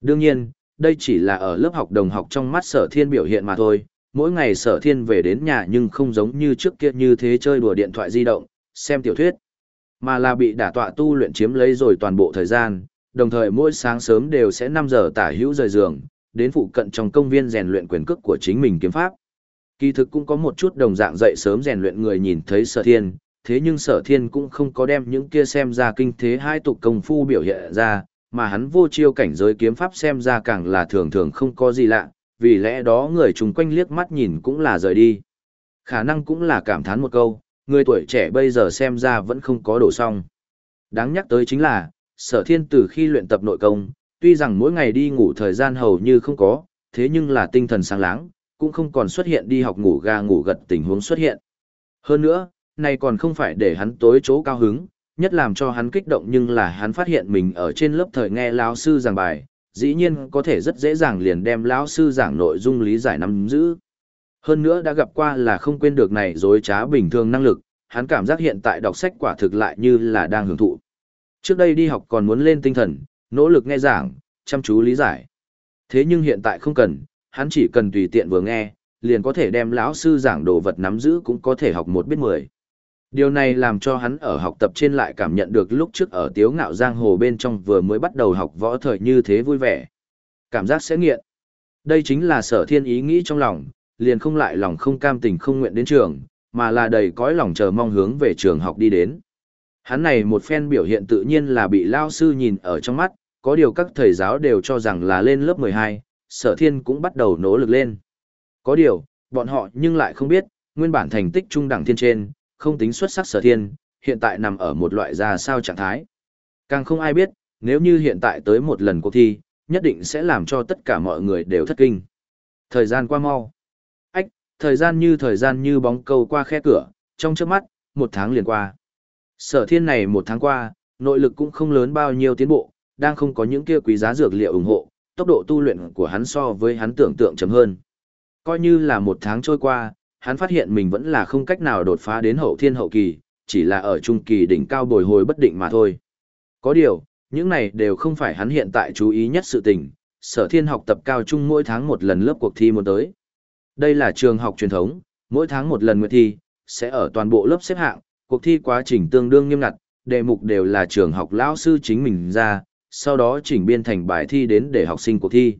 Đương nhiên, đây chỉ là ở lớp học đồng học trong mắt sở thiên biểu hiện mà thôi, mỗi ngày sở thiên về đến nhà nhưng không giống như trước kia như thế chơi đùa điện thoại di động, xem tiểu thuyết, mà là bị đả tọa tu luyện chiếm lấy rồi toàn bộ thời gian, đồng thời mỗi sáng sớm đều sẽ 5 giờ tả hữu rời giường, đến phụ cận trong công viên rèn luyện quyền cước của chính mình kiếm pháp. Kỳ thực cũng có một chút đồng dạng dậy sớm rèn luyện người nhìn thấy sở thiên, thế nhưng sở thiên cũng không có đem những kia xem ra kinh thế hai tục công phu biểu hiện ra, mà hắn vô chiêu cảnh giới kiếm pháp xem ra càng là thường thường không có gì lạ, vì lẽ đó người chung quanh liếc mắt nhìn cũng là rời đi. Khả năng cũng là cảm thán một câu, người tuổi trẻ bây giờ xem ra vẫn không có đổ xong. Đáng nhắc tới chính là, sở thiên từ khi luyện tập nội công, tuy rằng mỗi ngày đi ngủ thời gian hầu như không có, thế nhưng là tinh thần sáng láng, cũng không còn xuất hiện đi học ngủ ga ngủ gật tình huống xuất hiện. Hơn nữa, này còn không phải để hắn tối chỗ cao hứng, nhất làm cho hắn kích động nhưng là hắn phát hiện mình ở trên lớp thời nghe lão sư giảng bài, dĩ nhiên có thể rất dễ dàng liền đem lão sư giảng nội dung lý giải nắm giữ. Hơn nữa đã gặp qua là không quên được này dối trá bình thường năng lực, hắn cảm giác hiện tại đọc sách quả thực lại như là đang hưởng thụ. Trước đây đi học còn muốn lên tinh thần, nỗ lực nghe giảng, chăm chú lý giải. Thế nhưng hiện tại không cần, hắn chỉ cần tùy tiện vừa nghe, liền có thể đem lão sư giảng đồ vật nắm giữ cũng có thể học một biết mười. Điều này làm cho hắn ở học tập trên lại cảm nhận được lúc trước ở tiếu ngạo giang hồ bên trong vừa mới bắt đầu học võ thời như thế vui vẻ. Cảm giác sẽ nghiện. Đây chính là sở thiên ý nghĩ trong lòng, liền không lại lòng không cam tình không nguyện đến trường, mà là đầy cõi lòng chờ mong hướng về trường học đi đến. Hắn này một phen biểu hiện tự nhiên là bị lao sư nhìn ở trong mắt, có điều các thầy giáo đều cho rằng là lên lớp 12, sở thiên cũng bắt đầu nỗ lực lên. Có điều, bọn họ nhưng lại không biết, nguyên bản thành tích trung đẳng thiên trên, không tính xuất sắc sở thiên, hiện tại nằm ở một loại ra sao trạng thái. Càng không ai biết, nếu như hiện tại tới một lần cuộc thi, nhất định sẽ làm cho tất cả mọi người đều thất kinh. Thời gian qua mau. Ách, thời gian như thời gian như bóng câu qua khe cửa, trong trước mắt, một tháng liền qua. Sở thiên này một tháng qua, nội lực cũng không lớn bao nhiêu tiến bộ, đang không có những kia quý giá dược liệu ủng hộ, tốc độ tu luyện của hắn so với hắn tưởng tượng chậm hơn. Coi như là một tháng trôi qua, hắn phát hiện mình vẫn là không cách nào đột phá đến hậu thiên hậu kỳ, chỉ là ở trung kỳ đỉnh cao bồi hồi bất định mà thôi. Có điều, những này đều không phải hắn hiện tại chú ý nhất sự tình, sở thiên học tập cao trung mỗi tháng một lần lớp cuộc thi muốn tới. Đây là trường học truyền thống, mỗi tháng một lần nguyện thi, sẽ ở toàn bộ lớp xếp hạng, cuộc thi quá trình tương đương nghiêm ngặt, đề mục đều là trường học lão sư chính mình ra, sau đó chỉnh biên thành bài thi đến để học sinh cuộc thi.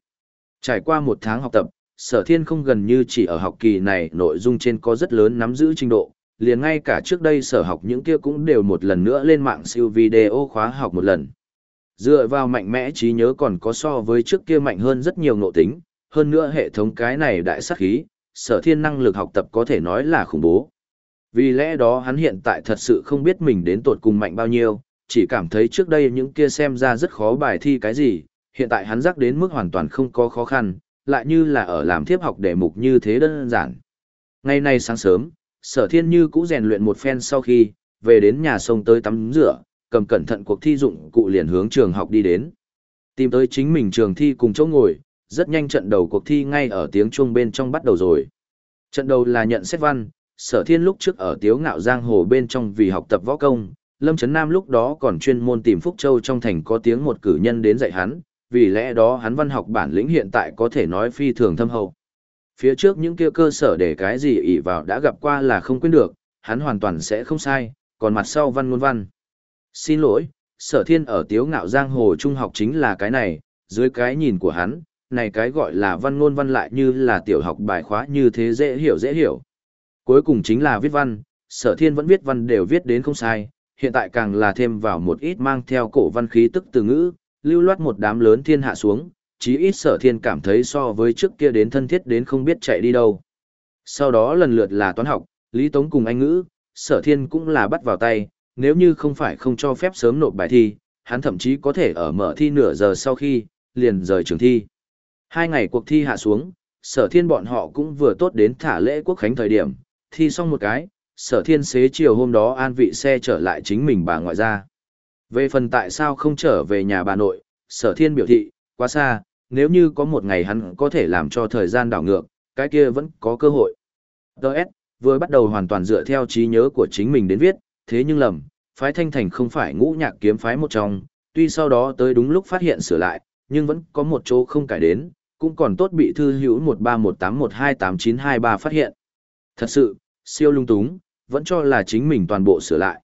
Trải qua một tháng học tập, sở thiên không gần như chỉ ở học kỳ này nội dung trên có rất lớn nắm giữ trình độ, liền ngay cả trước đây sở học những kia cũng đều một lần nữa lên mạng siêu video khóa học một lần. Dựa vào mạnh mẽ trí nhớ còn có so với trước kia mạnh hơn rất nhiều nội tính, hơn nữa hệ thống cái này đại sát khí, sở thiên năng lực học tập có thể nói là khủng bố. Vì lẽ đó hắn hiện tại thật sự không biết mình đến tột cùng mạnh bao nhiêu, chỉ cảm thấy trước đây những kia xem ra rất khó bài thi cái gì, hiện tại hắn rắc đến mức hoàn toàn không có khó khăn, lại như là ở làm thiếp học đề mục như thế đơn giản. Ngày nay sáng sớm, sở thiên như cũ rèn luyện một phen sau khi, về đến nhà sông tới tắm rửa, cầm cẩn thận cuộc thi dụng cụ liền hướng trường học đi đến. Tìm tới chính mình trường thi cùng chỗ ngồi, rất nhanh trận đầu cuộc thi ngay ở tiếng chuông bên trong bắt đầu rồi. Trận đầu là nhận xét văn, sở thiên lúc trước ở tiếu ngạo giang hồ bên trong vì học tập võ công, Lâm Trấn Nam lúc đó còn chuyên môn tìm Phúc Châu trong thành có tiếng một cử nhân đến dạy hắn, vì lẽ đó hắn văn học bản lĩnh hiện tại có thể nói phi thường thâm hậu. Phía trước những kia cơ sở để cái gì ỷ vào đã gặp qua là không quên được, hắn hoàn toàn sẽ không sai, còn mặt sau văn ngôn văn. Xin lỗi, sở thiên ở tiếu ngạo giang hồ trung học chính là cái này, dưới cái nhìn của hắn, này cái gọi là văn ngôn văn lại như là tiểu học bài khóa như thế dễ hiểu dễ hiểu. Cuối cùng chính là viết văn, sở thiên vẫn viết văn đều viết đến không sai, hiện tại càng là thêm vào một ít mang theo cổ văn khí tức từ ngữ, lưu loát một đám lớn thiên hạ xuống, chí ít sở thiên cảm thấy so với trước kia đến thân thiết đến không biết chạy đi đâu. Sau đó lần lượt là toán học, lý tống cùng anh ngữ, sở thiên cũng là bắt vào tay, nếu như không phải không cho phép sớm nộp bài thi, hắn thậm chí có thể ở mở thi nửa giờ sau khi, liền rời trường thi. Hai ngày cuộc thi hạ xuống, sở thiên bọn họ cũng vừa tốt đến thả lễ quốc khánh thời điểm, thi xong một cái, sở thiên xế chiều hôm đó an vị xe trở lại chính mình bà ngoại ra. Về phần tại sao không trở về nhà bà nội, sở thiên biểu thị, quá xa, nếu như có một ngày hắn có thể làm cho thời gian đảo ngược, cái kia vẫn có cơ hội. Đợt, vừa bắt đầu hoàn toàn dựa theo trí nhớ của chính mình đến viết, thế nhưng lầm, phái thanh thành không phải ngũ nhạc kiếm phái một trong, tuy sau đó tới đúng lúc phát hiện sửa lại, nhưng vẫn có một chỗ không cải đến, cũng còn tốt bị thư hữu 1318128923 phát hiện. Thật sự, siêu lung túng, vẫn cho là chính mình toàn bộ sửa lại.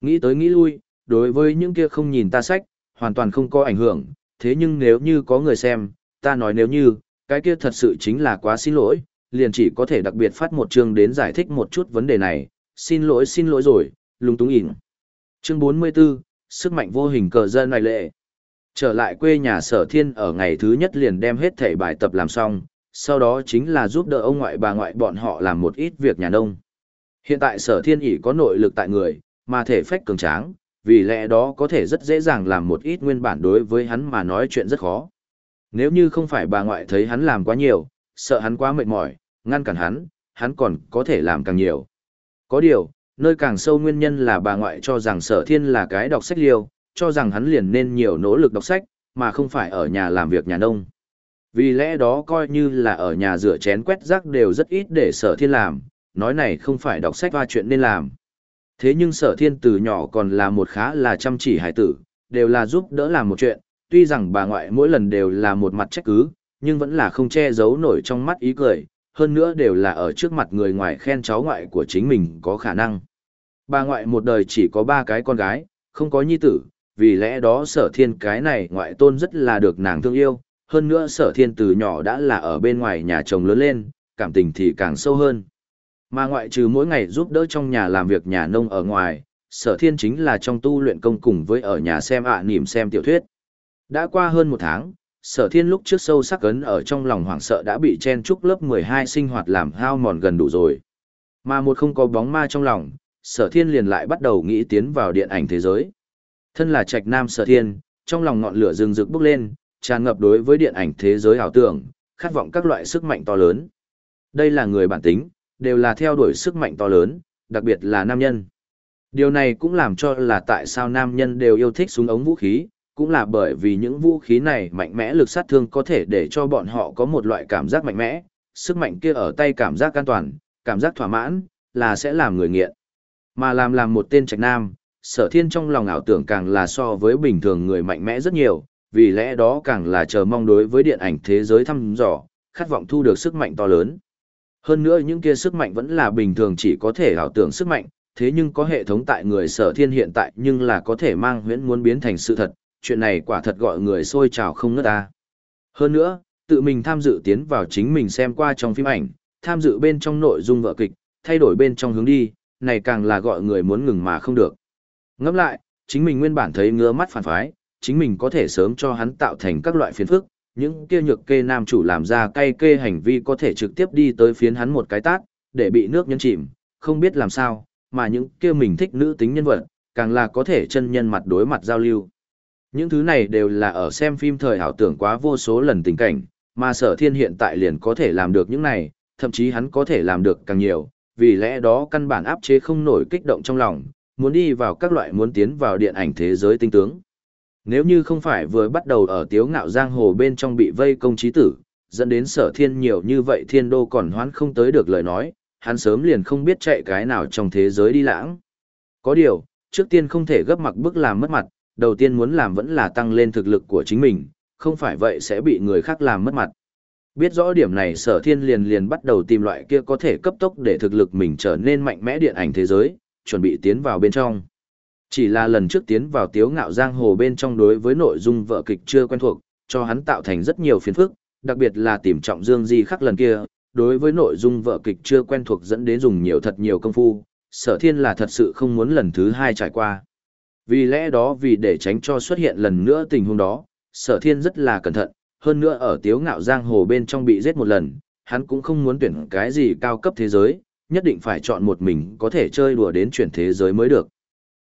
Nghĩ tới nghĩ lui, đối với những kia không nhìn ta sách, hoàn toàn không có ảnh hưởng, thế nhưng nếu như có người xem, ta nói nếu như, cái kia thật sự chính là quá xin lỗi, liền chỉ có thể đặc biệt phát một chương đến giải thích một chút vấn đề này, xin lỗi xin lỗi rồi, lung túng ỉn. Chương 44, sức mạnh vô hình cờ dân này lệ. Trở lại quê nhà sở thiên ở ngày thứ nhất liền đem hết thể bài tập làm xong, sau đó chính là giúp đỡ ông ngoại bà ngoại bọn họ làm một ít việc nhà nông. Hiện tại sở thiên ỉ có nội lực tại người, mà thể phách cường tráng, vì lẽ đó có thể rất dễ dàng làm một ít nguyên bản đối với hắn mà nói chuyện rất khó. Nếu như không phải bà ngoại thấy hắn làm quá nhiều, sợ hắn quá mệt mỏi, ngăn cản hắn, hắn còn có thể làm càng nhiều. Có điều, nơi càng sâu nguyên nhân là bà ngoại cho rằng sở thiên là cái đọc sách liêu, cho rằng hắn liền nên nhiều nỗ lực đọc sách, mà không phải ở nhà làm việc nhà nông. Vì lẽ đó coi như là ở nhà rửa chén quét rác đều rất ít để sở thiên làm, nói này không phải đọc sách và chuyện nên làm. Thế nhưng sở thiên từ nhỏ còn là một khá là chăm chỉ hải tử, đều là giúp đỡ làm một chuyện, tuy rằng bà ngoại mỗi lần đều là một mặt trách cứ, nhưng vẫn là không che giấu nổi trong mắt ý cười, hơn nữa đều là ở trước mặt người ngoài khen cháu ngoại của chính mình có khả năng. Bà ngoại một đời chỉ có ba cái con gái, không có nhi tử, vì lẽ đó sở thiên cái này ngoại tôn rất là được nàng thương yêu, hơn nữa sở thiên từ nhỏ đã là ở bên ngoài nhà chồng lớn lên, cảm tình thì càng sâu hơn. Mà ngoại trừ mỗi ngày giúp đỡ trong nhà làm việc nhà nông ở ngoài, sở thiên chính là trong tu luyện công cùng với ở nhà xem ạ à, xem tiểu thuyết. Đã qua hơn một tháng, sở thiên lúc trước sâu sắc ấn ở trong lòng hoảng sợ đã bị chen trúc lớp 12 sinh hoạt làm hao mòn gần đủ rồi. Mà một không có bóng ma trong lòng, sở thiên liền lại bắt đầu nghĩ tiến vào điện ảnh thế giới. Thân là trạch nam sở thiên, trong lòng ngọn lửa rừng rực bốc lên, tràn ngập đối với điện ảnh thế giới ảo tưởng, khát vọng các loại sức mạnh to lớn. Đây là người bản tính, đều là theo đuổi sức mạnh to lớn, đặc biệt là nam nhân. Điều này cũng làm cho là tại sao nam nhân đều yêu thích súng ống vũ khí, cũng là bởi vì những vũ khí này mạnh mẽ lực sát thương có thể để cho bọn họ có một loại cảm giác mạnh mẽ, sức mạnh kia ở tay cảm giác an toàn, cảm giác thỏa mãn, là sẽ làm người nghiện. Mà làm làm một tên trạch nam, sở thiên trong lòng ảo tưởng càng là so với bình thường người mạnh mẽ rất nhiều, vì lẽ đó càng là chờ mong đối với điện ảnh thế giới thăm dò, khát vọng thu được sức mạnh to lớn. Hơn nữa những kia sức mạnh vẫn là bình thường chỉ có thể ảo tưởng sức mạnh, thế nhưng có hệ thống tại người sở thiên hiện tại nhưng là có thể mang huyễn muốn biến thành sự thật, chuyện này quả thật gọi người sôi trào không ngớt ta. Hơn nữa, tự mình tham dự tiến vào chính mình xem qua trong phim ảnh, tham dự bên trong nội dung vợ kịch, thay đổi bên trong hướng đi, này càng là gọi người muốn ngừng mà không được. Ngẫm lại, chính mình nguyên bản thấy ngứa mắt phản phái, chính mình có thể sớm cho hắn tạo thành các loại phiền phức, những kia nhược kê nam chủ làm ra cay kê hành vi có thể trực tiếp đi tới phiến hắn một cái tát, để bị nước nhấn chìm, không biết làm sao, mà những kia mình thích nữ tính nhân vật, càng là có thể chân nhân mặt đối mặt giao lưu. Những thứ này đều là ở xem phim thời ảo tưởng quá vô số lần tình cảnh, mà sở thiên hiện tại liền có thể làm được những này, thậm chí hắn có thể làm được càng nhiều, vì lẽ đó căn bản áp chế không nổi kích động trong lòng, muốn đi vào các loại muốn tiến vào điện ảnh thế giới tinh tướng. Nếu như không phải vừa bắt đầu ở tiếu ngạo giang hồ bên trong bị vây công trí tử, dẫn đến sở thiên nhiều như vậy thiên đô còn hoán không tới được lời nói, hắn sớm liền không biết chạy cái nào trong thế giới đi lãng. Có điều, trước tiên không thể gấp mặc bức làm mất mặt, đầu tiên muốn làm vẫn là tăng lên thực lực của chính mình, không phải vậy sẽ bị người khác làm mất mặt. Biết rõ điểm này sở thiên liền liền bắt đầu tìm loại kia có thể cấp tốc để thực lực mình trở nên mạnh mẽ điện ảnh thế giới, chuẩn bị tiến vào bên trong. Chỉ là lần trước tiến vào tiếu ngạo giang hồ bên trong đối với nội dung vợ kịch chưa quen thuộc, cho hắn tạo thành rất nhiều phiền phức, đặc biệt là tìm trọng dương di khắc lần kia, đối với nội dung vợ kịch chưa quen thuộc dẫn đến dùng nhiều thật nhiều công phu, sở thiên là thật sự không muốn lần thứ hai trải qua. Vì lẽ đó vì để tránh cho xuất hiện lần nữa tình huống đó, sở thiên rất là cẩn thận, hơn nữa ở tiếu ngạo giang hồ bên trong bị giết một lần, hắn cũng không muốn tuyển cái gì cao cấp thế giới, nhất định phải chọn một mình có thể chơi đùa đến chuyển thế giới mới được.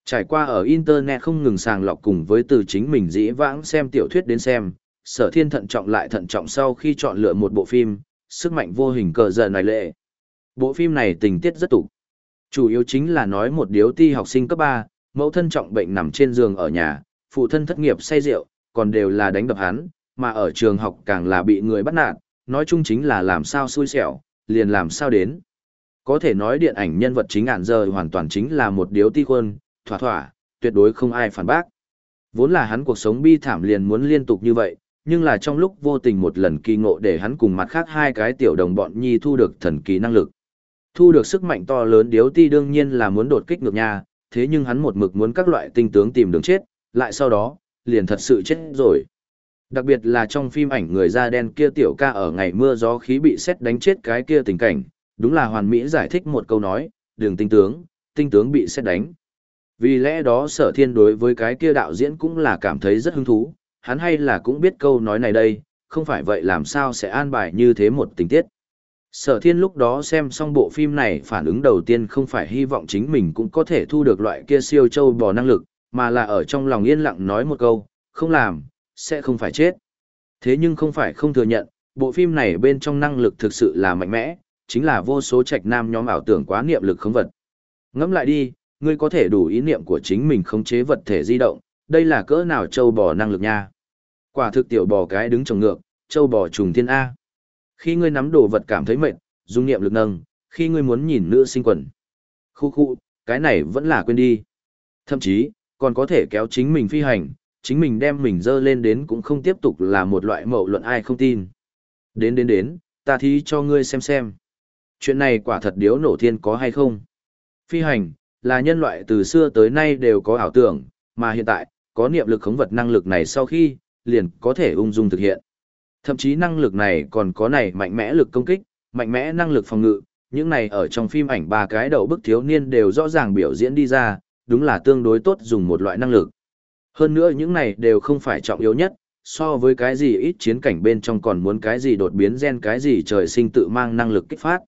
Trải qua ở Internet không ngừng sàng lọc cùng với từ chính mình dĩ vãng xem tiểu thuyết đến xem, sở thiên thận trọng lại thận trọng sau khi chọn lựa một bộ phim, sức mạnh vô hình cờ giờ này lệ. Bộ phim này tình tiết rất tục. Chủ yếu chính là nói một điếu ti học sinh cấp 3, mẫu thân trọng bệnh nằm trên giường ở nhà, phụ thân thất nghiệp say rượu, còn đều là đánh đập hắn, mà ở trường học càng là bị người bắt nạt, nói chung chính là làm sao xui xẻo, liền làm sao đến. Có thể nói điện ảnh nhân vật chính ản giờ hoàn toàn chính là một điếu ti khuôn, thỏa thỏa, tuyệt đối không ai phản bác. Vốn là hắn cuộc sống bi thảm liền muốn liên tục như vậy, nhưng là trong lúc vô tình một lần kỳ ngộ để hắn cùng mặt khác hai cái tiểu đồng bọn nhi thu được thần kỳ năng lực. Thu được sức mạnh to lớn điếu ti đương nhiên là muốn đột kích ngược nhà, thế nhưng hắn một mực muốn các loại tinh tướng tìm đường chết, lại sau đó, liền thật sự chết rồi. Đặc biệt là trong phim ảnh người da đen kia tiểu ca ở ngày mưa gió khí bị xét đánh chết cái kia tình cảnh, đúng là hoàn mỹ giải thích một câu nói, đường tinh tướng, tinh tướng bị xét đánh. Vì lẽ đó sở thiên đối với cái kia đạo diễn cũng là cảm thấy rất hứng thú, hắn hay là cũng biết câu nói này đây, không phải vậy làm sao sẽ an bài như thế một tình tiết. Sở thiên lúc đó xem xong bộ phim này phản ứng đầu tiên không phải hy vọng chính mình cũng có thể thu được loại kia siêu châu bò năng lực, mà là ở trong lòng yên lặng nói một câu, không làm, sẽ không phải chết. Thế nhưng không phải không thừa nhận, bộ phim này bên trong năng lực thực sự là mạnh mẽ, chính là vô số trạch nam nhóm ảo tưởng quá niệm lực không vật. Ngẫm lại đi, ngươi có thể đủ ý niệm của chính mình khống chế vật thể di động, đây là cỡ nào châu bò năng lực nha. Quả thực tiểu bò cái đứng trồng ngược, châu bò trùng thiên A. Khi ngươi nắm đồ vật cảm thấy mệt, dung niệm lực nâng, khi ngươi muốn nhìn nữ sinh quần. Khu khu, cái này vẫn là quên đi. Thậm chí, còn có thể kéo chính mình phi hành, chính mình đem mình dơ lên đến cũng không tiếp tục là một loại mậu luận ai không tin. Đến đến đến, ta thí cho ngươi xem xem. Chuyện này quả thật điếu nổ thiên có hay không? Phi hành, là nhân loại từ xưa tới nay đều có ảo tưởng, mà hiện tại, có niệm lực khống vật năng lực này sau khi, liền có thể ung dung thực hiện. Thậm chí năng lực này còn có này mạnh mẽ lực công kích, mạnh mẽ năng lực phòng ngự, những này ở trong phim ảnh ba cái đầu bức thiếu niên đều rõ ràng biểu diễn đi ra, đúng là tương đối tốt dùng một loại năng lực. Hơn nữa những này đều không phải trọng yếu nhất, so với cái gì ít chiến cảnh bên trong còn muốn cái gì đột biến gen cái gì trời sinh tự mang năng lực kích phát.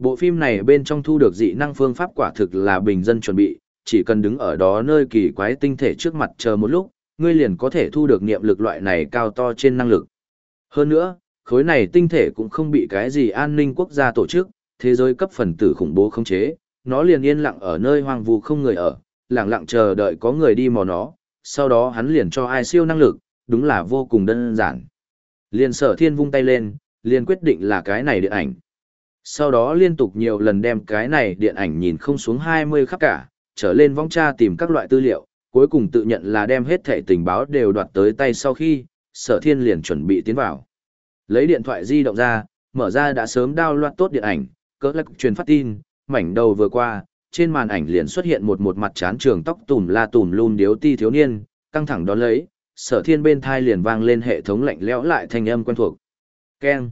Bộ phim này bên trong thu được dị năng phương pháp quả thực là bình dân chuẩn bị, chỉ cần đứng ở đó nơi kỳ quái tinh thể trước mặt chờ một lúc, ngươi liền có thể thu được niệm lực loại này cao to trên năng lực. Hơn nữa, khối này tinh thể cũng không bị cái gì an ninh quốc gia tổ chức, thế giới cấp phần tử khủng bố không chế, nó liền yên lặng ở nơi hoang vu không người ở, lặng lặng chờ đợi có người đi mò nó, sau đó hắn liền cho ai siêu năng lực, đúng là vô cùng đơn giản. Liền sở thiên vung tay lên, liền quyết định là cái này điện ảnh. Sau đó liên tục nhiều lần đem cái này điện ảnh nhìn không xuống 20 khắp cả, trở lên vong tra tìm các loại tư liệu, cuối cùng tự nhận là đem hết thẻ tình báo đều đoạt tới tay sau khi, sở thiên liền chuẩn bị tiến vào. Lấy điện thoại di động ra, mở ra đã sớm download tốt điện ảnh, cỡ lắc truyền phát tin, mảnh đầu vừa qua, trên màn ảnh liền xuất hiện một một mặt chán trường tóc tùm la tùm lùn điếu ti thiếu niên, căng thẳng đón lấy, sở thiên bên thai liền vang lên hệ thống lạnh lẽo lại thanh âm quen thuộc. Keng.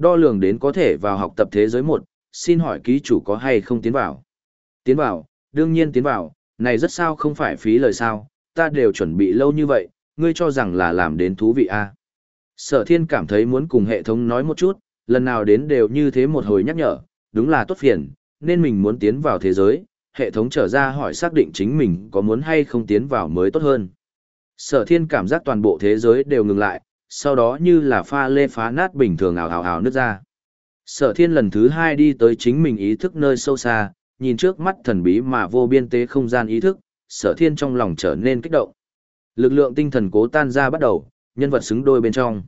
Đo lường đến có thể vào học tập thế giới một, xin hỏi ký chủ có hay không tiến vào. Tiến vào, đương nhiên tiến vào, này rất sao không phải phí lời sao, ta đều chuẩn bị lâu như vậy, ngươi cho rằng là làm đến thú vị a à? Sở thiên cảm thấy muốn cùng hệ thống nói một chút, lần nào đến đều như thế một hồi nhắc nhở, đúng là tốt phiền, nên mình muốn tiến vào thế giới, hệ thống trở ra hỏi xác định chính mình có muốn hay không tiến vào mới tốt hơn. Sở thiên cảm giác toàn bộ thế giới đều ngừng lại, sau đó như là pha lê phá nát bình thường ảo ảo ảo nứt ra. Sở thiên lần thứ hai đi tới chính mình ý thức nơi sâu xa, nhìn trước mắt thần bí mà vô biên tế không gian ý thức, sở thiên trong lòng trở nên kích động. Lực lượng tinh thần cố tan ra bắt đầu, nhân vật xứng đôi bên trong.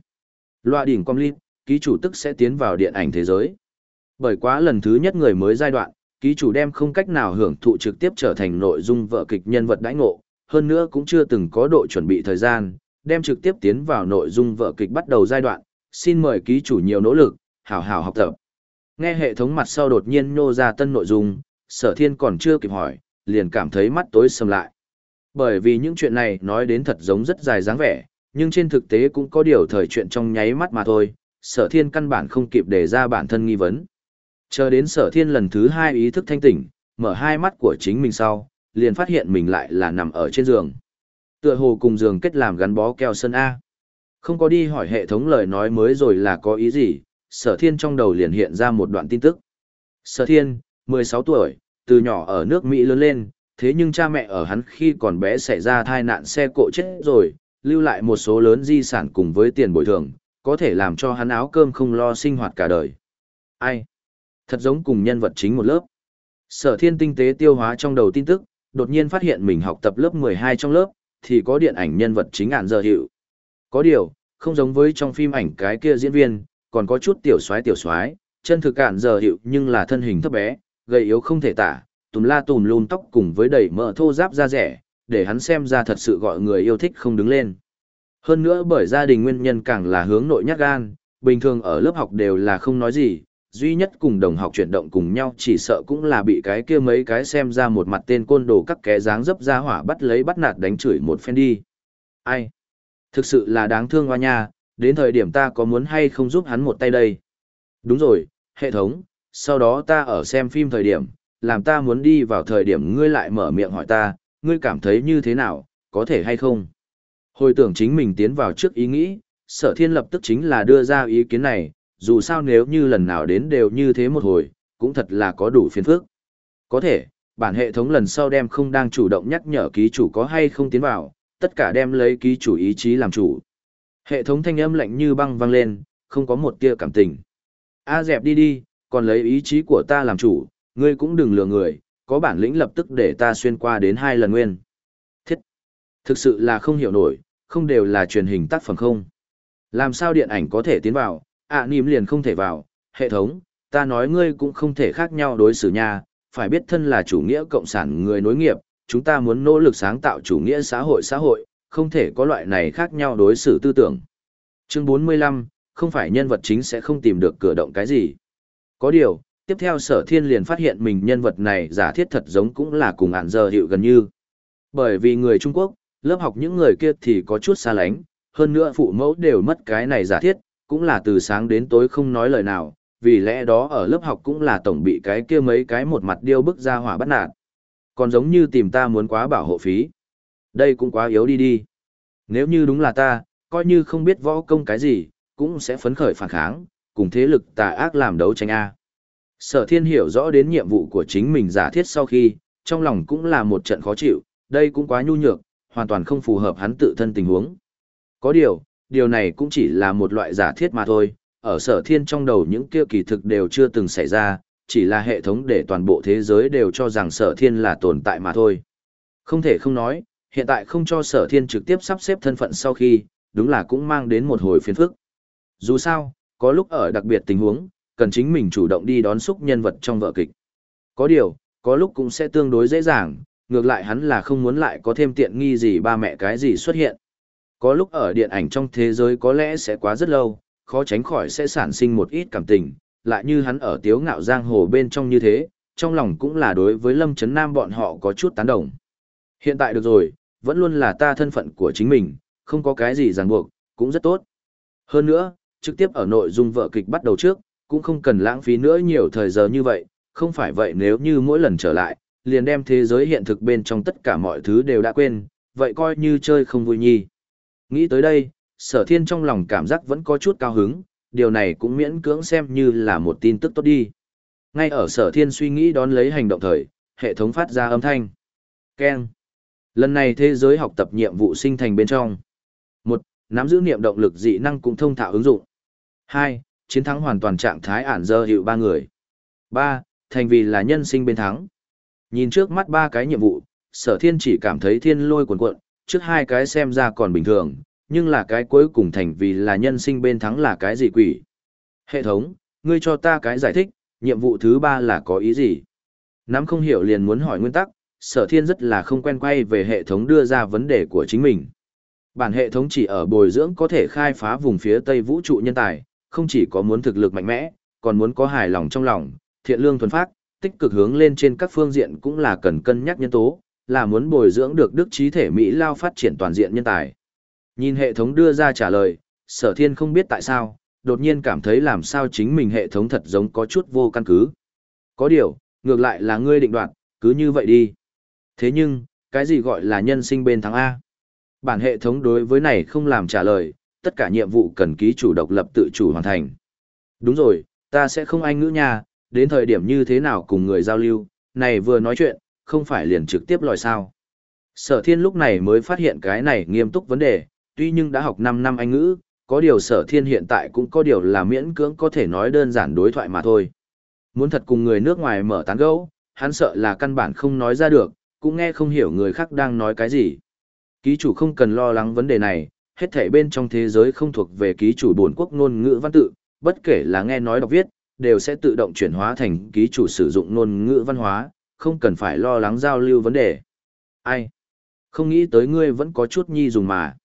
Loa đỉnh quang linh, ký chủ tức sẽ tiến vào điện ảnh thế giới. Bởi quá lần thứ nhất người mới giai đoạn, ký chủ đem không cách nào hưởng thụ trực tiếp trở thành nội dung vợ kịch nhân vật đãi ngộ, hơn nữa cũng chưa từng có độ chuẩn bị thời gian, đem trực tiếp tiến vào nội dung vở kịch bắt đầu giai đoạn, xin mời ký chủ nhiều nỗ lực, hảo hảo học tập. Nghe hệ thống mặt sau đột nhiên nô ra tân nội dung, sở thiên còn chưa kịp hỏi, liền cảm thấy mắt tối sầm lại. Bởi vì những chuyện này nói đến thật giống rất dài dáng vẻ, nhưng trên thực tế cũng có điều thời chuyện trong nháy mắt mà thôi, sở thiên căn bản không kịp đề ra bản thân nghi vấn. Chờ đến sở thiên lần thứ hai ý thức thanh tỉnh, mở hai mắt của chính mình sau, liền phát hiện mình lại là nằm ở trên giường. Tựa hồ cùng giường kết làm gắn bó keo sân A. Không có đi hỏi hệ thống lời nói mới rồi là có ý gì, sở thiên trong đầu liền hiện ra một đoạn tin tức. Sở thiên, 16 tuổi, từ nhỏ ở nước Mỹ lớn lên, thế nhưng cha mẹ ở hắn khi còn bé xảy ra tai nạn xe cộ chết rồi, lưu lại một số lớn di sản cùng với tiền bồi thường, có thể làm cho hắn áo cơm không lo sinh hoạt cả đời. Ai? Thật giống cùng nhân vật chính một lớp. Sở thiên tinh tế tiêu hóa trong đầu tin tức, đột nhiên phát hiện mình học tập lớp 12 trong lớp, thì có điện ảnh nhân vật chính ạn giờ hiệu. Có điều, không giống với trong phim ảnh cái kia diễn viên, còn có chút tiểu soái tiểu soái, chân thực ạn giờ hiệu nhưng là thân hình thấp bé, gầy yếu không thể tả, tùm la tùm lùn tóc cùng với đầy mỡ thô giáp da rẻ, để hắn xem ra thật sự gọi người yêu thích không đứng lên. Hơn nữa bởi gia đình nguyên nhân càng là hướng nội nhát gan, bình thường ở lớp học đều là không nói gì, duy nhất cùng đồng học chuyển động cùng nhau chỉ sợ cũng là bị cái kia mấy cái xem ra một mặt tên côn đồ các kẻ dáng dấp ra hỏa bắt lấy bắt nạt đánh chửi một phen đi. Ai? Thực sự là đáng thương hoa nha, đến thời điểm ta có muốn hay không giúp hắn một tay đây? Đúng rồi, hệ thống, sau đó ta ở xem phim thời điểm, làm ta muốn đi vào thời điểm ngươi lại mở miệng hỏi ta, ngươi cảm thấy như thế nào, có thể hay không? Hồi tưởng chính mình tiến vào trước ý nghĩ, sở thiên lập tức chính là đưa ra ý kiến này, dù sao nếu như lần nào đến đều như thế một hồi, cũng thật là có đủ phiền phức. Có thể, bản hệ thống lần sau đem không đang chủ động nhắc nhở ký chủ có hay không tiến vào, tất cả đem lấy ký chủ ý chí làm chủ. Hệ thống thanh âm lạnh như băng vang lên, không có một tia cảm tình. A dẹp đi đi, còn lấy ý chí của ta làm chủ, ngươi cũng đừng lừa người, có bản lĩnh lập tức để ta xuyên qua đến hai lần nguyên. Thiết! Thực sự là không hiểu nổi, không đều là truyền hình tác phẩm không. Làm sao điện ảnh có thể tiến vào, ạ à, nìm liền không thể vào, hệ thống, ta nói ngươi cũng không thể khác nhau đối xử nha, phải biết thân là chủ nghĩa cộng sản người nối nghiệp, chúng ta muốn nỗ lực sáng tạo chủ nghĩa xã hội xã hội, không thể có loại này khác nhau đối xử tư tưởng. Chương 45, không phải nhân vật chính sẽ không tìm được cửa động cái gì. Có điều, tiếp theo sở thiên liền phát hiện mình nhân vật này giả thiết thật giống cũng là cùng ản giờ hiệu gần như. Bởi vì người Trung Quốc, lớp học những người kia thì có chút xa lánh, hơn nữa phụ mẫu đều mất cái này giả thiết, cũng là từ sáng đến tối không nói lời nào, vì lẽ đó ở lớp học cũng là tổng bị cái kia mấy cái một mặt điêu bức ra hỏa bắt nạt. Còn giống như tìm ta muốn quá bảo hộ phí. Đây cũng quá yếu đi đi. Nếu như đúng là ta, coi như không biết võ công cái gì, cũng sẽ phấn khởi phản kháng, cùng thế lực tà ác làm đấu tranh A. Sở thiên hiểu rõ đến nhiệm vụ của chính mình giả thiết sau khi, trong lòng cũng là một trận khó chịu, đây cũng quá nhu nhược, hoàn toàn không phù hợp hắn tự thân tình huống. Có điều, điều này cũng chỉ là một loại giả thiết mà thôi, ở sở thiên trong đầu những kia kỳ thực đều chưa từng xảy ra, chỉ là hệ thống để toàn bộ thế giới đều cho rằng sở thiên là tồn tại mà thôi. Không thể không nói, hiện tại không cho sở thiên trực tiếp sắp xếp thân phận sau khi, đúng là cũng mang đến một hồi phiền phức. Dù sao, có lúc ở đặc biệt tình huống, cần chính mình chủ động đi đón xúc nhân vật trong vở kịch. Có điều, có lúc cũng sẽ tương đối dễ dàng, ngược lại hắn là không muốn lại có thêm tiện nghi gì ba mẹ cái gì xuất hiện. Có lúc ở điện ảnh trong thế giới có lẽ sẽ quá rất lâu, khó tránh khỏi sẽ sản sinh một ít cảm tình, lại như hắn ở tiếu ngạo giang hồ bên trong như thế, trong lòng cũng là đối với Lâm Trấn Nam bọn họ có chút tán đồng. Hiện tại được rồi, vẫn luôn là ta thân phận của chính mình, không có cái gì ràng buộc, cũng rất tốt. Hơn nữa, trực tiếp ở nội dung vợ kịch bắt đầu trước, cũng không cần lãng phí nữa nhiều thời giờ như vậy, không phải vậy nếu như mỗi lần trở lại, liền đem thế giới hiện thực bên trong tất cả mọi thứ đều đã quên, vậy coi như chơi không vui nhi. Nghĩ tới đây, sở thiên trong lòng cảm giác vẫn có chút cao hứng, điều này cũng miễn cưỡng xem như là một tin tức tốt đi. Ngay ở sở thiên suy nghĩ đón lấy hành động thời, hệ thống phát ra âm thanh. Ken. Lần này thế giới học tập nhiệm vụ sinh thành bên trong. một Nắm giữ niệm động lực dị năng cũng thông thạo ứng dụng. hai Chiến thắng hoàn toàn trạng thái ản dơ hiệu ba người. ba Thành vì là nhân sinh bên thắng. Nhìn trước mắt ba cái nhiệm vụ, sở thiên chỉ cảm thấy thiên lôi cuồn cuộn, trước hai cái xem ra còn bình thường, nhưng là cái cuối cùng thành vì là nhân sinh bên thắng là cái gì quỷ. Hệ thống, ngươi cho ta cái giải thích, nhiệm vụ thứ ba là có ý gì? Nắm không hiểu liền muốn hỏi nguyên tắc, sở thiên rất là không quen quay về hệ thống đưa ra vấn đề của chính mình. Bản hệ thống chỉ ở bồi dưỡng có thể khai phá vùng phía tây vũ trụ nhân tài, không chỉ có muốn thực lực mạnh mẽ, còn muốn có hài lòng trong lòng, thiện lương thuần phát, tích cực hướng lên trên các phương diện cũng là cần cân nhắc nhân tố, là muốn bồi dưỡng được đức trí thể Mỹ lao phát triển toàn diện nhân tài. Nhìn hệ thống đưa ra trả lời, sở thiên không biết tại sao, đột nhiên cảm thấy làm sao chính mình hệ thống thật giống có chút vô căn cứ. Có điều, ngược lại là ngươi định đoạt, cứ như vậy đi. Thế nhưng, cái gì gọi là nhân sinh bên thắng A? Bản hệ thống đối với này không làm trả lời, tất cả nhiệm vụ cần ký chủ độc lập tự chủ hoàn thành. Đúng rồi, ta sẽ không anh ngữ nha, đến thời điểm như thế nào cùng người giao lưu, này vừa nói chuyện, không phải liền trực tiếp lòi sao. Sở thiên lúc này mới phát hiện cái này nghiêm túc vấn đề, tuy nhưng đã học 5 năm Anh ngữ, có điều sở thiên hiện tại cũng có điều là miễn cưỡng có thể nói đơn giản đối thoại mà thôi. Muốn thật cùng người nước ngoài mở tán gẫu, hắn sợ là căn bản không nói ra được, cũng nghe không hiểu người khác đang nói cái gì. Ký chủ không cần lo lắng vấn đề này, hết thảy bên trong thế giới không thuộc về ký chủ bổn quốc ngôn ngữ văn tự, bất kể là nghe nói đọc viết, đều sẽ tự động chuyển hóa thành ký chủ sử dụng ngôn ngữ văn hóa, không cần phải lo lắng giao lưu vấn đề. Ai? Không nghĩ tới ngươi vẫn có chút nhi dùng mà.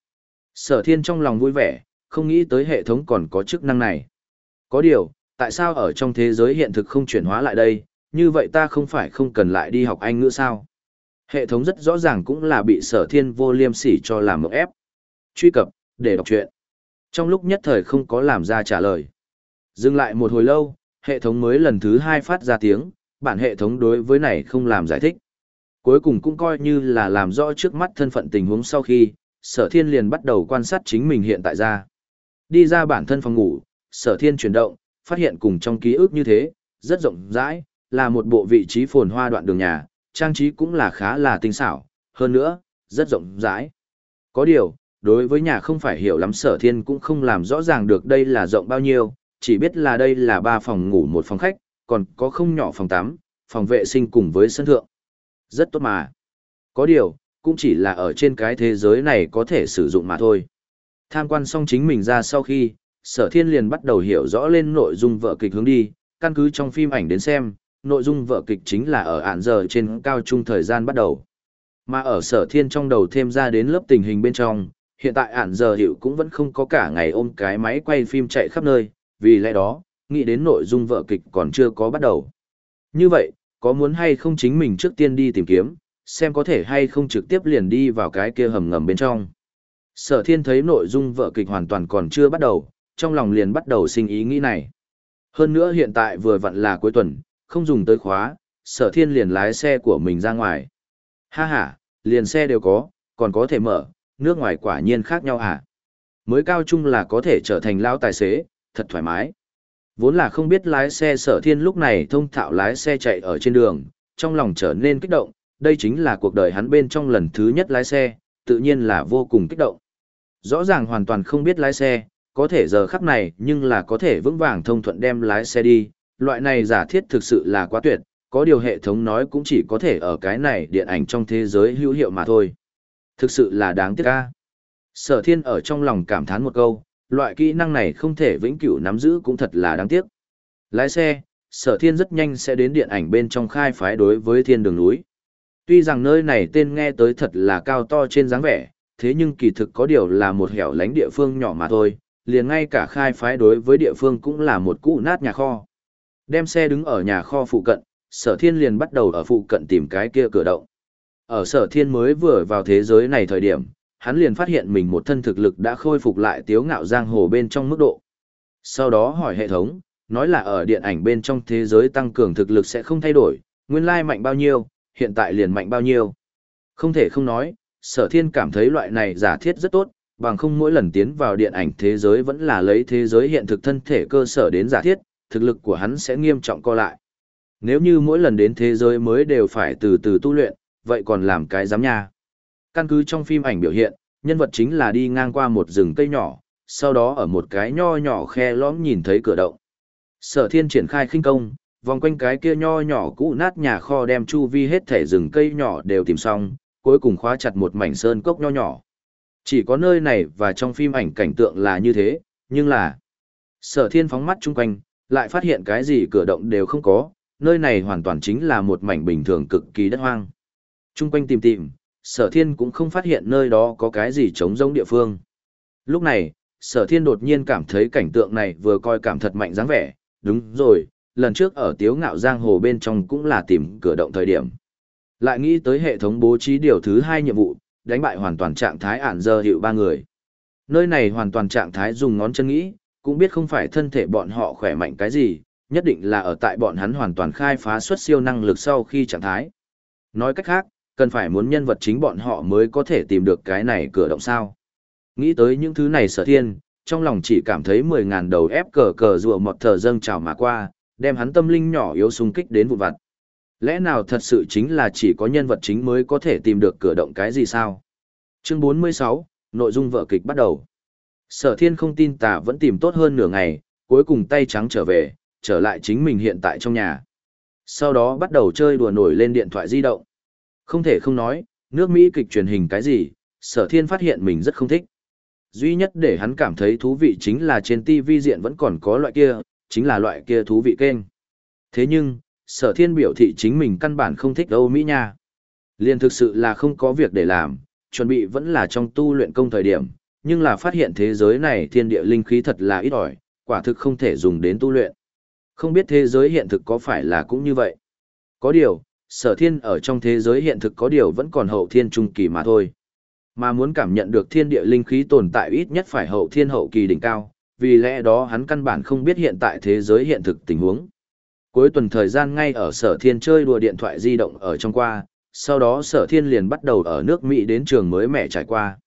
Sở thiên trong lòng vui vẻ, không nghĩ tới hệ thống còn có chức năng này. Có điều, tại sao ở trong thế giới hiện thực không chuyển hóa lại đây, như vậy ta không phải không cần lại đi học Anh ngữ sao? Hệ thống rất rõ ràng cũng là bị sở thiên vô liêm sỉ cho làm mộng ép. Truy cập, để đọc chuyện. Trong lúc nhất thời không có làm ra trả lời. Dừng lại một hồi lâu, hệ thống mới lần thứ hai phát ra tiếng, bản hệ thống đối với này không làm giải thích. Cuối cùng cũng coi như là làm rõ trước mắt thân phận tình huống sau khi, sở thiên liền bắt đầu quan sát chính mình hiện tại ra. Đi ra bản thân phòng ngủ, sở thiên chuyển động, phát hiện cùng trong ký ức như thế, rất rộng rãi, là một bộ vị trí phồn hoa đoạn đường nhà, trang trí cũng là khá là tinh xảo, hơn nữa, rất rộng rãi. Có điều, đối với nhà không phải hiểu lắm sở thiên cũng không làm rõ ràng được đây là rộng bao nhiêu, chỉ biết là đây là ba phòng ngủ một phòng khách, còn có không nhỏ phòng tắm, phòng vệ sinh cùng với sân thượng. Rất tốt mà. Có điều, cũng chỉ là ở trên cái thế giới này có thể sử dụng mà thôi. Tham quan xong chính mình ra sau khi, sở thiên liền bắt đầu hiểu rõ lên nội dung vợ kịch hướng đi, căn cứ trong phim ảnh đến xem, nội dung vợ kịch chính là ở ản giờ trên cao trung thời gian bắt đầu. Mà ở sở thiên trong đầu thêm ra đến lớp tình hình bên trong, hiện tại ản giờ hiệu cũng vẫn không có cả ngày ôm cái máy quay phim chạy khắp nơi, vì lẽ đó, nghĩ đến nội dung vợ kịch còn chưa có bắt đầu. Như vậy, có muốn hay không chính mình trước tiên đi tìm kiếm, xem có thể hay không trực tiếp liền đi vào cái kia hầm ngầm bên trong. Sở thiên thấy nội dung vợ kịch hoàn toàn còn chưa bắt đầu, trong lòng liền bắt đầu sinh ý nghĩ này. Hơn nữa hiện tại vừa vặn là cuối tuần, không dùng tới khóa, sở thiên liền lái xe của mình ra ngoài. Ha ha, liền xe đều có, còn có thể mở, nước ngoài quả nhiên khác nhau hả? Mới cao trung là có thể trở thành lao tài xế, thật thoải mái. Vốn là không biết lái xe sở thiên lúc này thông thạo lái xe chạy ở trên đường, trong lòng trở nên kích động, đây chính là cuộc đời hắn bên trong lần thứ nhất lái xe, tự nhiên là vô cùng kích động. Rõ ràng hoàn toàn không biết lái xe, có thể giờ khắc này nhưng là có thể vững vàng thông thuận đem lái xe đi, loại này giả thiết thực sự là quá tuyệt, có điều hệ thống nói cũng chỉ có thể ở cái này điện ảnh trong thế giới hữu hiệu mà thôi. Thực sự là đáng tiếc ca. Sở thiên ở trong lòng cảm thán một câu, loại kỹ năng này không thể vĩnh cửu nắm giữ cũng thật là đáng tiếc. Lái xe, sở thiên rất nhanh sẽ đến điện ảnh bên trong khai phái đối với thiên đường núi. Tuy rằng nơi này tên nghe tới thật là cao to trên dáng vẻ, thế nhưng kỳ thực có điều là một hẻo lánh địa phương nhỏ mà thôi, liền ngay cả khai phái đối với địa phương cũng là một cũ nát nhà kho. Đem xe đứng ở nhà kho phụ cận, sở thiên liền bắt đầu ở phụ cận tìm cái kia cửa động. Ở sở thiên mới vừa vào thế giới này thời điểm, hắn liền phát hiện mình một thân thực lực đã khôi phục lại tiếu ngạo giang hồ bên trong mức độ. Sau đó hỏi hệ thống, nói là ở điện ảnh bên trong thế giới tăng cường thực lực sẽ không thay đổi, nguyên lai mạnh bao nhiêu, hiện tại liền mạnh bao nhiêu. Không thể không nói, sở thiên cảm thấy loại này giả thiết rất tốt, bằng không mỗi lần tiến vào điện ảnh thế giới vẫn là lấy thế giới hiện thực thân thể cơ sở đến giả thiết, thực lực của hắn sẽ nghiêm trọng co lại. Nếu như mỗi lần đến thế giới mới đều phải từ từ tu luyện, vậy còn làm cái giám nha. Căn cứ trong phim ảnh biểu hiện, nhân vật chính là đi ngang qua một rừng cây nhỏ, sau đó ở một cái nho nhỏ khe lõm nhìn thấy cửa động. Sở thiên triển khai khinh công, vòng quanh cái kia nho nhỏ cũ nát nhà kho đem chu vi hết thể rừng cây nhỏ đều tìm xong, cuối cùng khóa chặt một mảnh sơn cốc nho nhỏ. Chỉ có nơi này và trong phim ảnh cảnh tượng là như thế, nhưng là... Sở thiên phóng mắt chung quanh, lại phát hiện cái gì cửa động đều không có, nơi này hoàn toàn chính là một mảnh bình thường cực kỳ đất hoang. Trung quanh tìm tìm, sở thiên cũng không phát hiện nơi đó có cái gì trống rỗng địa phương. Lúc này, sở thiên đột nhiên cảm thấy cảnh tượng này vừa coi cảm thật mạnh dáng vẻ, đúng rồi, lần trước ở tiếu ngạo giang hồ bên trong cũng là tìm cửa động thời điểm. Lại nghĩ tới hệ thống bố trí điều thứ hai nhiệm vụ, đánh bại hoàn toàn trạng thái ản dơ hiệu ba người. Nơi này hoàn toàn trạng thái dùng ngón chân nghĩ, cũng biết không phải thân thể bọn họ khỏe mạnh cái gì, nhất định là ở tại bọn hắn hoàn toàn khai phá xuất siêu năng lực sau khi trạng thái. Nói cách khác, cần phải muốn nhân vật chính bọn họ mới có thể tìm được cái này cửa động sao. Nghĩ tới những thứ này sở thiên, trong lòng chỉ cảm thấy 10.000 đầu ép cờ cờ rùa một thờ dâng trào mà qua, đem hắn tâm linh nhỏ yếu xung kích đến vụn vặt. Lẽ nào thật sự chính là chỉ có nhân vật chính mới có thể tìm được cửa động cái gì sao? Chương 46, nội dung vở kịch bắt đầu. Sở thiên không tin tà vẫn tìm tốt hơn nửa ngày, cuối cùng tay trắng trở về, trở lại chính mình hiện tại trong nhà. Sau đó bắt đầu chơi đùa nổi lên điện thoại di động. Không thể không nói, nước Mỹ kịch truyền hình cái gì, sở thiên phát hiện mình rất không thích. Duy nhất để hắn cảm thấy thú vị chính là trên TV diện vẫn còn có loại kia, chính là loại kia thú vị kênh. Thế nhưng, sở thiên biểu thị chính mình căn bản không thích Âu Mỹ nha. Liên thực sự là không có việc để làm, chuẩn bị vẫn là trong tu luyện công thời điểm, nhưng là phát hiện thế giới này thiên địa linh khí thật là ít ỏi, quả thực không thể dùng đến tu luyện. Không biết thế giới hiện thực có phải là cũng như vậy. Có điều, sở thiên ở trong thế giới hiện thực có điều vẫn còn hậu thiên trung kỳ mà thôi. Mà muốn cảm nhận được thiên địa linh khí tồn tại ít nhất phải hậu thiên hậu kỳ đỉnh cao, vì lẽ đó hắn căn bản không biết hiện tại thế giới hiện thực tình huống. Cuối tuần thời gian ngay ở sở thiên chơi đùa điện thoại di động ở trong qua, sau đó sở thiên liền bắt đầu ở nước Mỹ đến trường mới mẹ trải qua.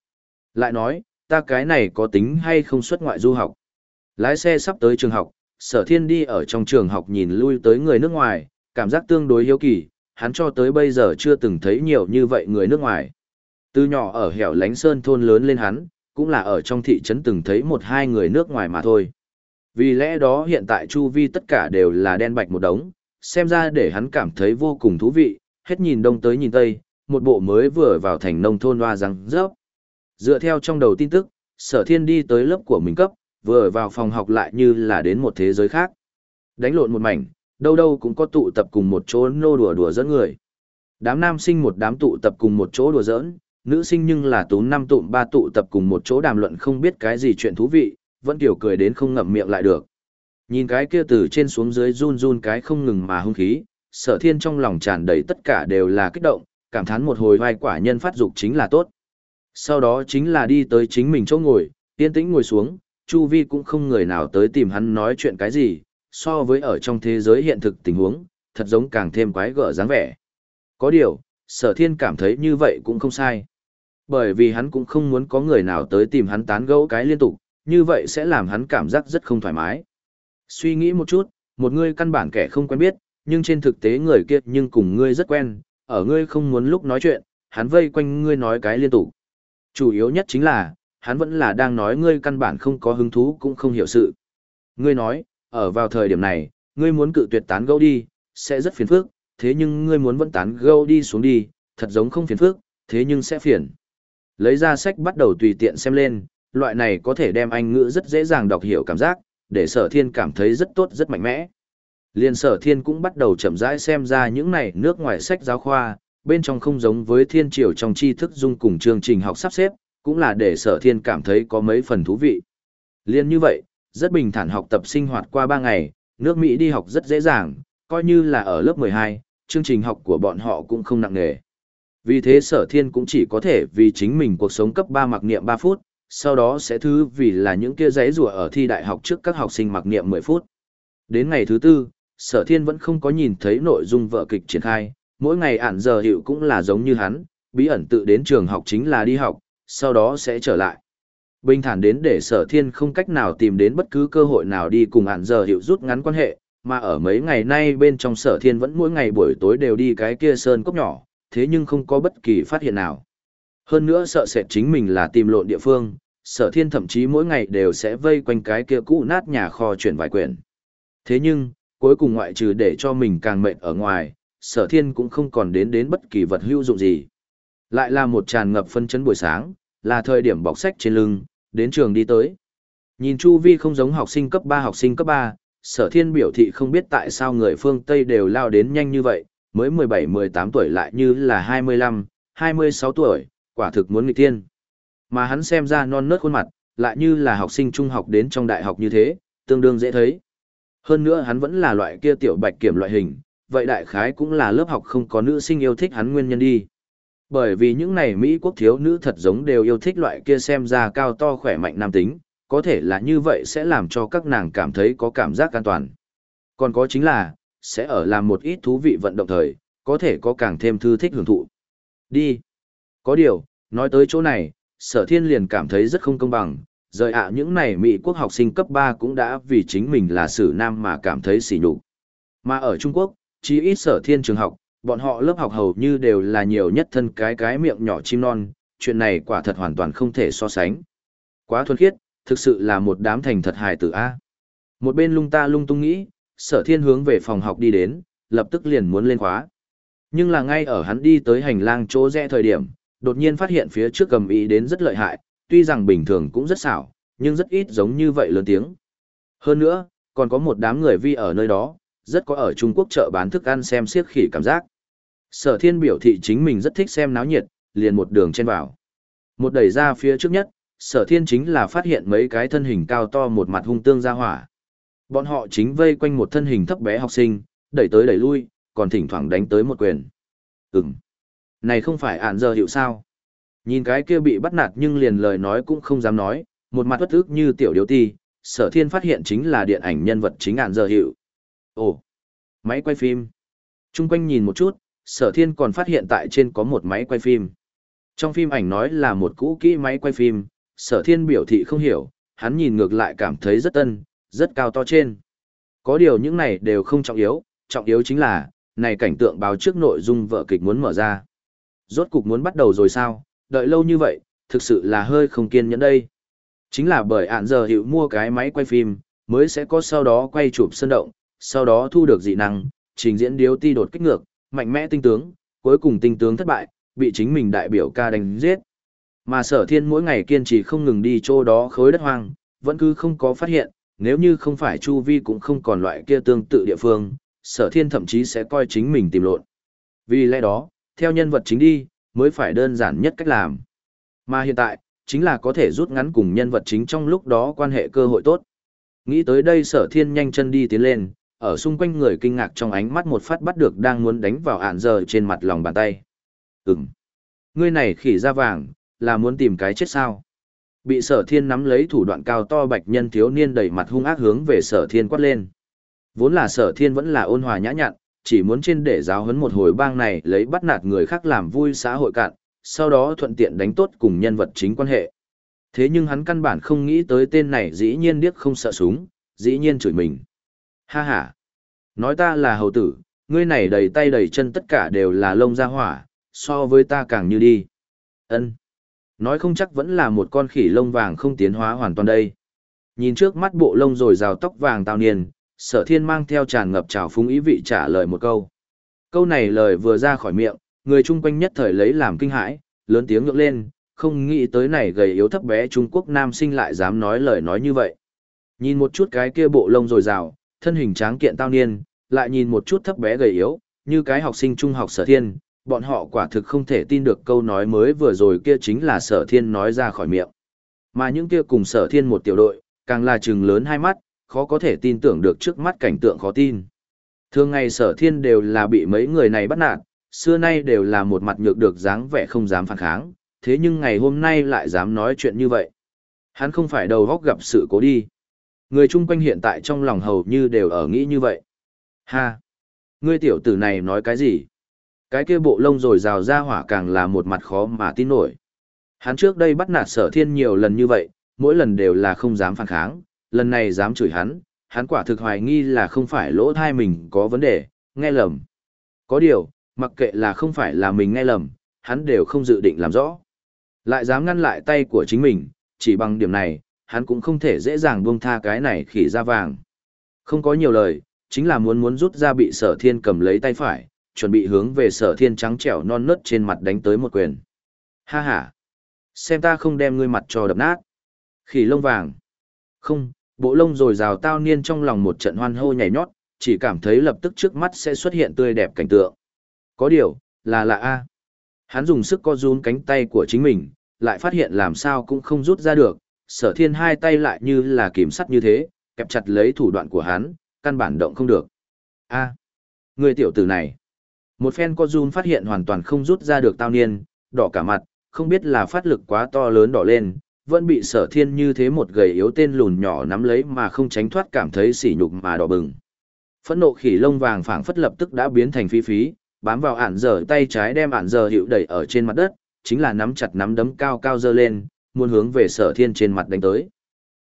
Lại nói, ta cái này có tính hay không xuất ngoại du học. Lái xe sắp tới trường học, sở thiên đi ở trong trường học nhìn lui tới người nước ngoài, cảm giác tương đối hiếu kỳ, hắn cho tới bây giờ chưa từng thấy nhiều như vậy người nước ngoài. Từ nhỏ ở hẻo lánh sơn thôn lớn lên hắn, cũng là ở trong thị trấn từng thấy một hai người nước ngoài mà thôi. Vì lẽ đó hiện tại chu vi tất cả đều là đen bạch một đống, xem ra để hắn cảm thấy vô cùng thú vị, hết nhìn đông tới nhìn tây, một bộ mới vừa vào thành nông thôn hoa răng rớp. Dựa theo trong đầu tin tức, sở thiên đi tới lớp của mình cấp, vừa vào phòng học lại như là đến một thế giới khác. Đánh lộn một mảnh, đâu đâu cũng có tụ tập cùng một chỗ nô đùa đùa dẫn người. Đám nam sinh một đám tụ tập cùng một chỗ đùa giỡn, nữ sinh nhưng là tú năm tụm ba tụ tập cùng một chỗ đàm luận không biết cái gì chuyện thú vị, vẫn tiểu cười đến không ngậm miệng lại được. Nhìn cái kia từ trên xuống dưới run run cái không ngừng mà hung khí, sở thiên trong lòng tràn đầy tất cả đều là kích động, cảm thán một hồi vai quả nhân phát dục chính là tốt. Sau đó chính là đi tới chính mình chỗ ngồi, yên tĩnh ngồi xuống, chu vi cũng không người nào tới tìm hắn nói chuyện cái gì, so với ở trong thế giới hiện thực tình huống, thật giống càng thêm quái gở dáng vẻ. Có điều, sở thiên cảm thấy như vậy cũng không sai. Bởi vì hắn cũng không muốn có người nào tới tìm hắn tán gẫu cái liên tục, như vậy sẽ làm hắn cảm giác rất không thoải mái. Suy nghĩ một chút, một người căn bản kẻ không quen biết, nhưng trên thực tế người kia nhưng cùng ngươi rất quen, ở ngươi không muốn lúc nói chuyện, hắn vây quanh ngươi nói cái liên tục. Chủ yếu nhất chính là, hắn vẫn là đang nói ngươi căn bản không có hứng thú cũng không hiểu sự. Ngươi nói, ở vào thời điểm này, ngươi muốn cự tuyệt tán gẫu đi, sẽ rất phiền phức, thế nhưng ngươi muốn vẫn tán gẫu đi xuống đi, thật giống không phiền phức, thế nhưng sẽ phiền. Lấy ra sách bắt đầu tùy tiện xem lên, loại này có thể đem anh ngữ rất dễ dàng đọc hiểu cảm giác, để sở thiên cảm thấy rất tốt rất mạnh mẽ. Liên sở thiên cũng bắt đầu chậm rãi xem ra những này nước ngoài sách giáo khoa, bên trong không giống với thiên triều trong tri thức dung cùng chương trình học sắp xếp, cũng là để sở thiên cảm thấy có mấy phần thú vị. Liên như vậy, rất bình thản học tập sinh hoạt qua 3 ngày, nước Mỹ đi học rất dễ dàng, coi như là ở lớp 12, chương trình học của bọn họ cũng không nặng nề. Vì thế sở thiên cũng chỉ có thể vì chính mình cuộc sống cấp 3 mặc niệm 3 phút, sau đó sẽ thứ vì là những kia giấy rùa ở thi đại học trước các học sinh mặc niệm 10 phút. Đến ngày thứ tư, sở thiên vẫn không có nhìn thấy nội dung vợ kịch triển khai, mỗi ngày ản giờ hiệu cũng là giống như hắn, bí ẩn tự đến trường học chính là đi học, sau đó sẽ trở lại. Bình thản đến để sở thiên không cách nào tìm đến bất cứ cơ hội nào đi cùng ản giờ hiệu rút ngắn quan hệ, mà ở mấy ngày nay bên trong sở thiên vẫn mỗi ngày buổi tối đều đi cái kia sơn cốc nhỏ, thế nhưng không có bất kỳ phát hiện nào. Hơn nữa sợ sệt chính mình là tìm lộn địa phương, sở thiên thậm chí mỗi ngày đều sẽ vây quanh cái kia cũ nát nhà kho chuyển vài quyển. Thế nhưng, cuối cùng ngoại trừ để cho mình càng mệt ở ngoài, sở thiên cũng không còn đến đến bất kỳ vật hữu dụng gì. Lại là một tràn ngập phân chấn buổi sáng, là thời điểm bọc sách trên lưng, đến trường đi tới. Nhìn Chu Vi không giống học sinh cấp 3 học sinh cấp 3, sở thiên biểu thị không biết tại sao người phương Tây đều lao đến nhanh như vậy, mới 17-18 tuổi lại như là 25, 26 tuổi, quả thực muốn nghịch tiên. Mà hắn xem ra non nớt khuôn mặt, lại như là học sinh trung học đến trong đại học như thế, tương đương dễ thấy. Hơn nữa hắn vẫn là loại kia tiểu bạch kiểm loại hình, vậy đại khái cũng là lớp học không có nữ sinh yêu thích hắn nguyên nhân đi. Bởi vì những này Mỹ quốc thiếu nữ thật giống đều yêu thích loại kia xem ra cao to khỏe mạnh nam tính, có thể là như vậy sẽ làm cho các nàng cảm thấy có cảm giác an toàn. Còn có chính là, sẽ ở làm một ít thú vị vận động thời, có thể có càng thêm thư thích hưởng thụ. Đi. Có điều, nói tới chỗ này, sở thiên liền cảm thấy rất không công bằng, rời ạ những này Mỹ quốc học sinh cấp 3 cũng đã vì chính mình là sử nam mà cảm thấy sỉ nhục. Mà ở Trung Quốc, chỉ ít sở thiên trường học, bọn họ lớp học hầu như đều là nhiều nhất thân cái cái miệng nhỏ chim non, chuyện này quả thật hoàn toàn không thể so sánh. Quá thuần khiết, thực sự là một đám thành thật hài tử A. Một bên lung ta lung tung nghĩ, sở thiên hướng về phòng học đi đến, lập tức liền muốn lên khóa. Nhưng là ngay ở hắn đi tới hành lang chỗ rẽ thời điểm, đột nhiên phát hiện phía trước cầm ý đến rất lợi hại, tuy rằng bình thường cũng rất xảo, nhưng rất ít giống như vậy lớn tiếng. Hơn nữa, còn có một đám người vi ở nơi đó, rất có ở Trung Quốc chợ bán thức ăn xem siếc khỉ cảm giác. Sở thiên biểu thị chính mình rất thích xem náo nhiệt, liền một đường trên vào. Một đẩy ra phía trước nhất, sở thiên chính là phát hiện mấy cái thân hình cao to một mặt hung tương ra hỏa. Bọn họ chính vây quanh một thân hình thấp bé học sinh, đẩy tới đẩy lui, còn thỉnh thoảng đánh tới một quyền. Ừm. Này không phải ạn giờ hiệu sao? Nhìn cái kia bị bắt nạt nhưng liền lời nói cũng không dám nói, một mặt bất ức như tiểu điếu ti, sở thiên phát hiện chính là điện ảnh nhân vật chính ạn giờ hiệu. Ồ, máy quay phim. Trung quanh nhìn một chút, sở thiên còn phát hiện tại trên có một máy quay phim. Trong phim ảnh nói là một cũ kỹ máy quay phim, sở thiên biểu thị không hiểu, hắn nhìn ngược lại cảm thấy rất tân, rất cao to trên. Có điều những này đều không trọng yếu, trọng yếu chính là, này cảnh tượng báo trước nội dung vợ kịch muốn mở ra. Rốt cục muốn bắt đầu rồi sao, đợi lâu như vậy, thực sự là hơi không kiên nhẫn đây. Chính là bởi ạn giờ hiệu mua cái máy quay phim, mới sẽ có sau đó quay chụp sân động, sau đó thu được dị năng, trình diễn điếu ti đột kích ngược, mạnh mẽ tinh tướng, cuối cùng tinh tướng thất bại, bị chính mình đại biểu ca đánh giết. Mà sở thiên mỗi ngày kiên trì không ngừng đi chỗ đó khối đất hoang, vẫn cứ không có phát hiện, nếu như không phải chu vi cũng không còn loại kia tương tự địa phương, sở thiên thậm chí sẽ coi chính mình tìm lộn. Vì lẽ đó, theo nhân vật chính đi, mới phải đơn giản nhất cách làm. Mà hiện tại, chính là có thể rút ngắn cùng nhân vật chính trong lúc đó quan hệ cơ hội tốt. Nghĩ tới đây sở thiên nhanh chân đi tiến lên, ở xung quanh người kinh ngạc trong ánh mắt một phát bắt được đang muốn đánh vào ạn giờ trên mặt lòng bàn tay. Ừm. Ngươi này khỉ da vàng, là muốn tìm cái chết sao? Bị sở thiên nắm lấy thủ đoạn cao to bạch nhân thiếu niên đẩy mặt hung ác hướng về sở thiên quát lên. Vốn là sở thiên vẫn là ôn hòa nhã nhặn, chỉ muốn trên để giáo huấn một hồi bang này lấy bắt nạt người khác làm vui xã hội cạn, sau đó thuận tiện đánh tốt cùng nhân vật chính quan hệ. Thế nhưng hắn căn bản không nghĩ tới tên này dĩ nhiên điếc không sợ súng, dĩ nhiên chửi mình. Ha ha! Nói ta là hầu tử, ngươi này đầy tay đầy chân tất cả đều là lông ra hỏa, so với ta càng như đi. ân Nói không chắc vẫn là một con khỉ lông vàng không tiến hóa hoàn toàn đây. Nhìn trước mắt bộ lông rồi rào tóc vàng tao niên, sở thiên mang theo tràn ngập trào phúng ý vị trả lời một câu. Câu này lời vừa ra khỏi miệng, người chung quanh nhất thời lấy làm kinh hãi, lớn tiếng ngược lên, không nghĩ tới này gầy yếu thấp bé Trung Quốc nam sinh lại dám nói lời nói như vậy. Nhìn một chút cái kia bộ lông rồi rào, thân hình tráng kiện tao niên, lại nhìn một chút thấp bé gầy yếu, như cái học sinh trung học sở thiên, bọn họ quả thực không thể tin được câu nói mới vừa rồi kia chính là sở thiên nói ra khỏi miệng. Mà những kia cùng sở thiên một tiểu đội, càng là trừng lớn hai mắt, khó có thể tin tưởng được trước mắt cảnh tượng khó tin. Thường ngày sở thiên đều là bị mấy người này bắt nạt, xưa nay đều là một mặt nhược được dáng vẻ không dám phản kháng, thế nhưng ngày hôm nay lại dám nói chuyện như vậy. Hắn không phải đầu góc gặp sự cố đi. Người chung quanh hiện tại trong lòng hầu như đều ở nghĩ như vậy. Ha! Ngươi tiểu tử này nói cái gì? Cái kia bộ lông rồi rào ra hỏa càng là một mặt khó mà tin nổi. Hắn trước đây bắt nạt sở thiên nhiều lần như vậy, mỗi lần đều là không dám phản kháng, lần này dám chửi hắn, hắn quả thực hoài nghi là không phải lỗ thai mình có vấn đề, nghe lầm. Có điều, mặc kệ là không phải là mình nghe lầm, hắn đều không dự định làm rõ. Lại dám ngăn lại tay của chính mình, chỉ bằng điểm này, hắn cũng không thể dễ dàng buông tha cái này khỉ ra vàng. Không có nhiều lời, chính là muốn muốn rút ra bị sở thiên cầm lấy tay phải, chuẩn bị hướng về sở thiên trắng trẻo non nớt trên mặt đánh tới một quyền. Ha ha! Xem ta không đem ngươi mặt cho đập nát. Khỉ lông vàng. Không, bộ lông rồi rào tao niên trong lòng một trận hoan hô nhảy nhót, chỉ cảm thấy lập tức trước mắt sẽ xuất hiện tươi đẹp cảnh tượng. Có điều, là lạ a. Hắn dùng sức co rún cánh tay của chính mình, lại phát hiện làm sao cũng không rút ra được, sở thiên hai tay lại như là kìm sắt như thế, kẹp chặt lấy thủ đoạn của hắn, căn bản động không được. a người tiểu tử này. Một phen co run phát hiện hoàn toàn không rút ra được tao niên, đỏ cả mặt, không biết là phát lực quá to lớn đỏ lên, vẫn bị sở thiên như thế một gầy yếu tên lùn nhỏ nắm lấy mà không tránh thoát cảm thấy sỉ nhục mà đỏ bừng. Phẫn nộ khỉ lông vàng phảng phất lập tức đã biến thành phi phí, bám vào ản giờ tay trái đem ản giờ hiệu đẩy ở trên mặt đất, chính là nắm chặt nắm đấm cao cao dơ lên, muốn hướng về sở thiên trên mặt đánh tới.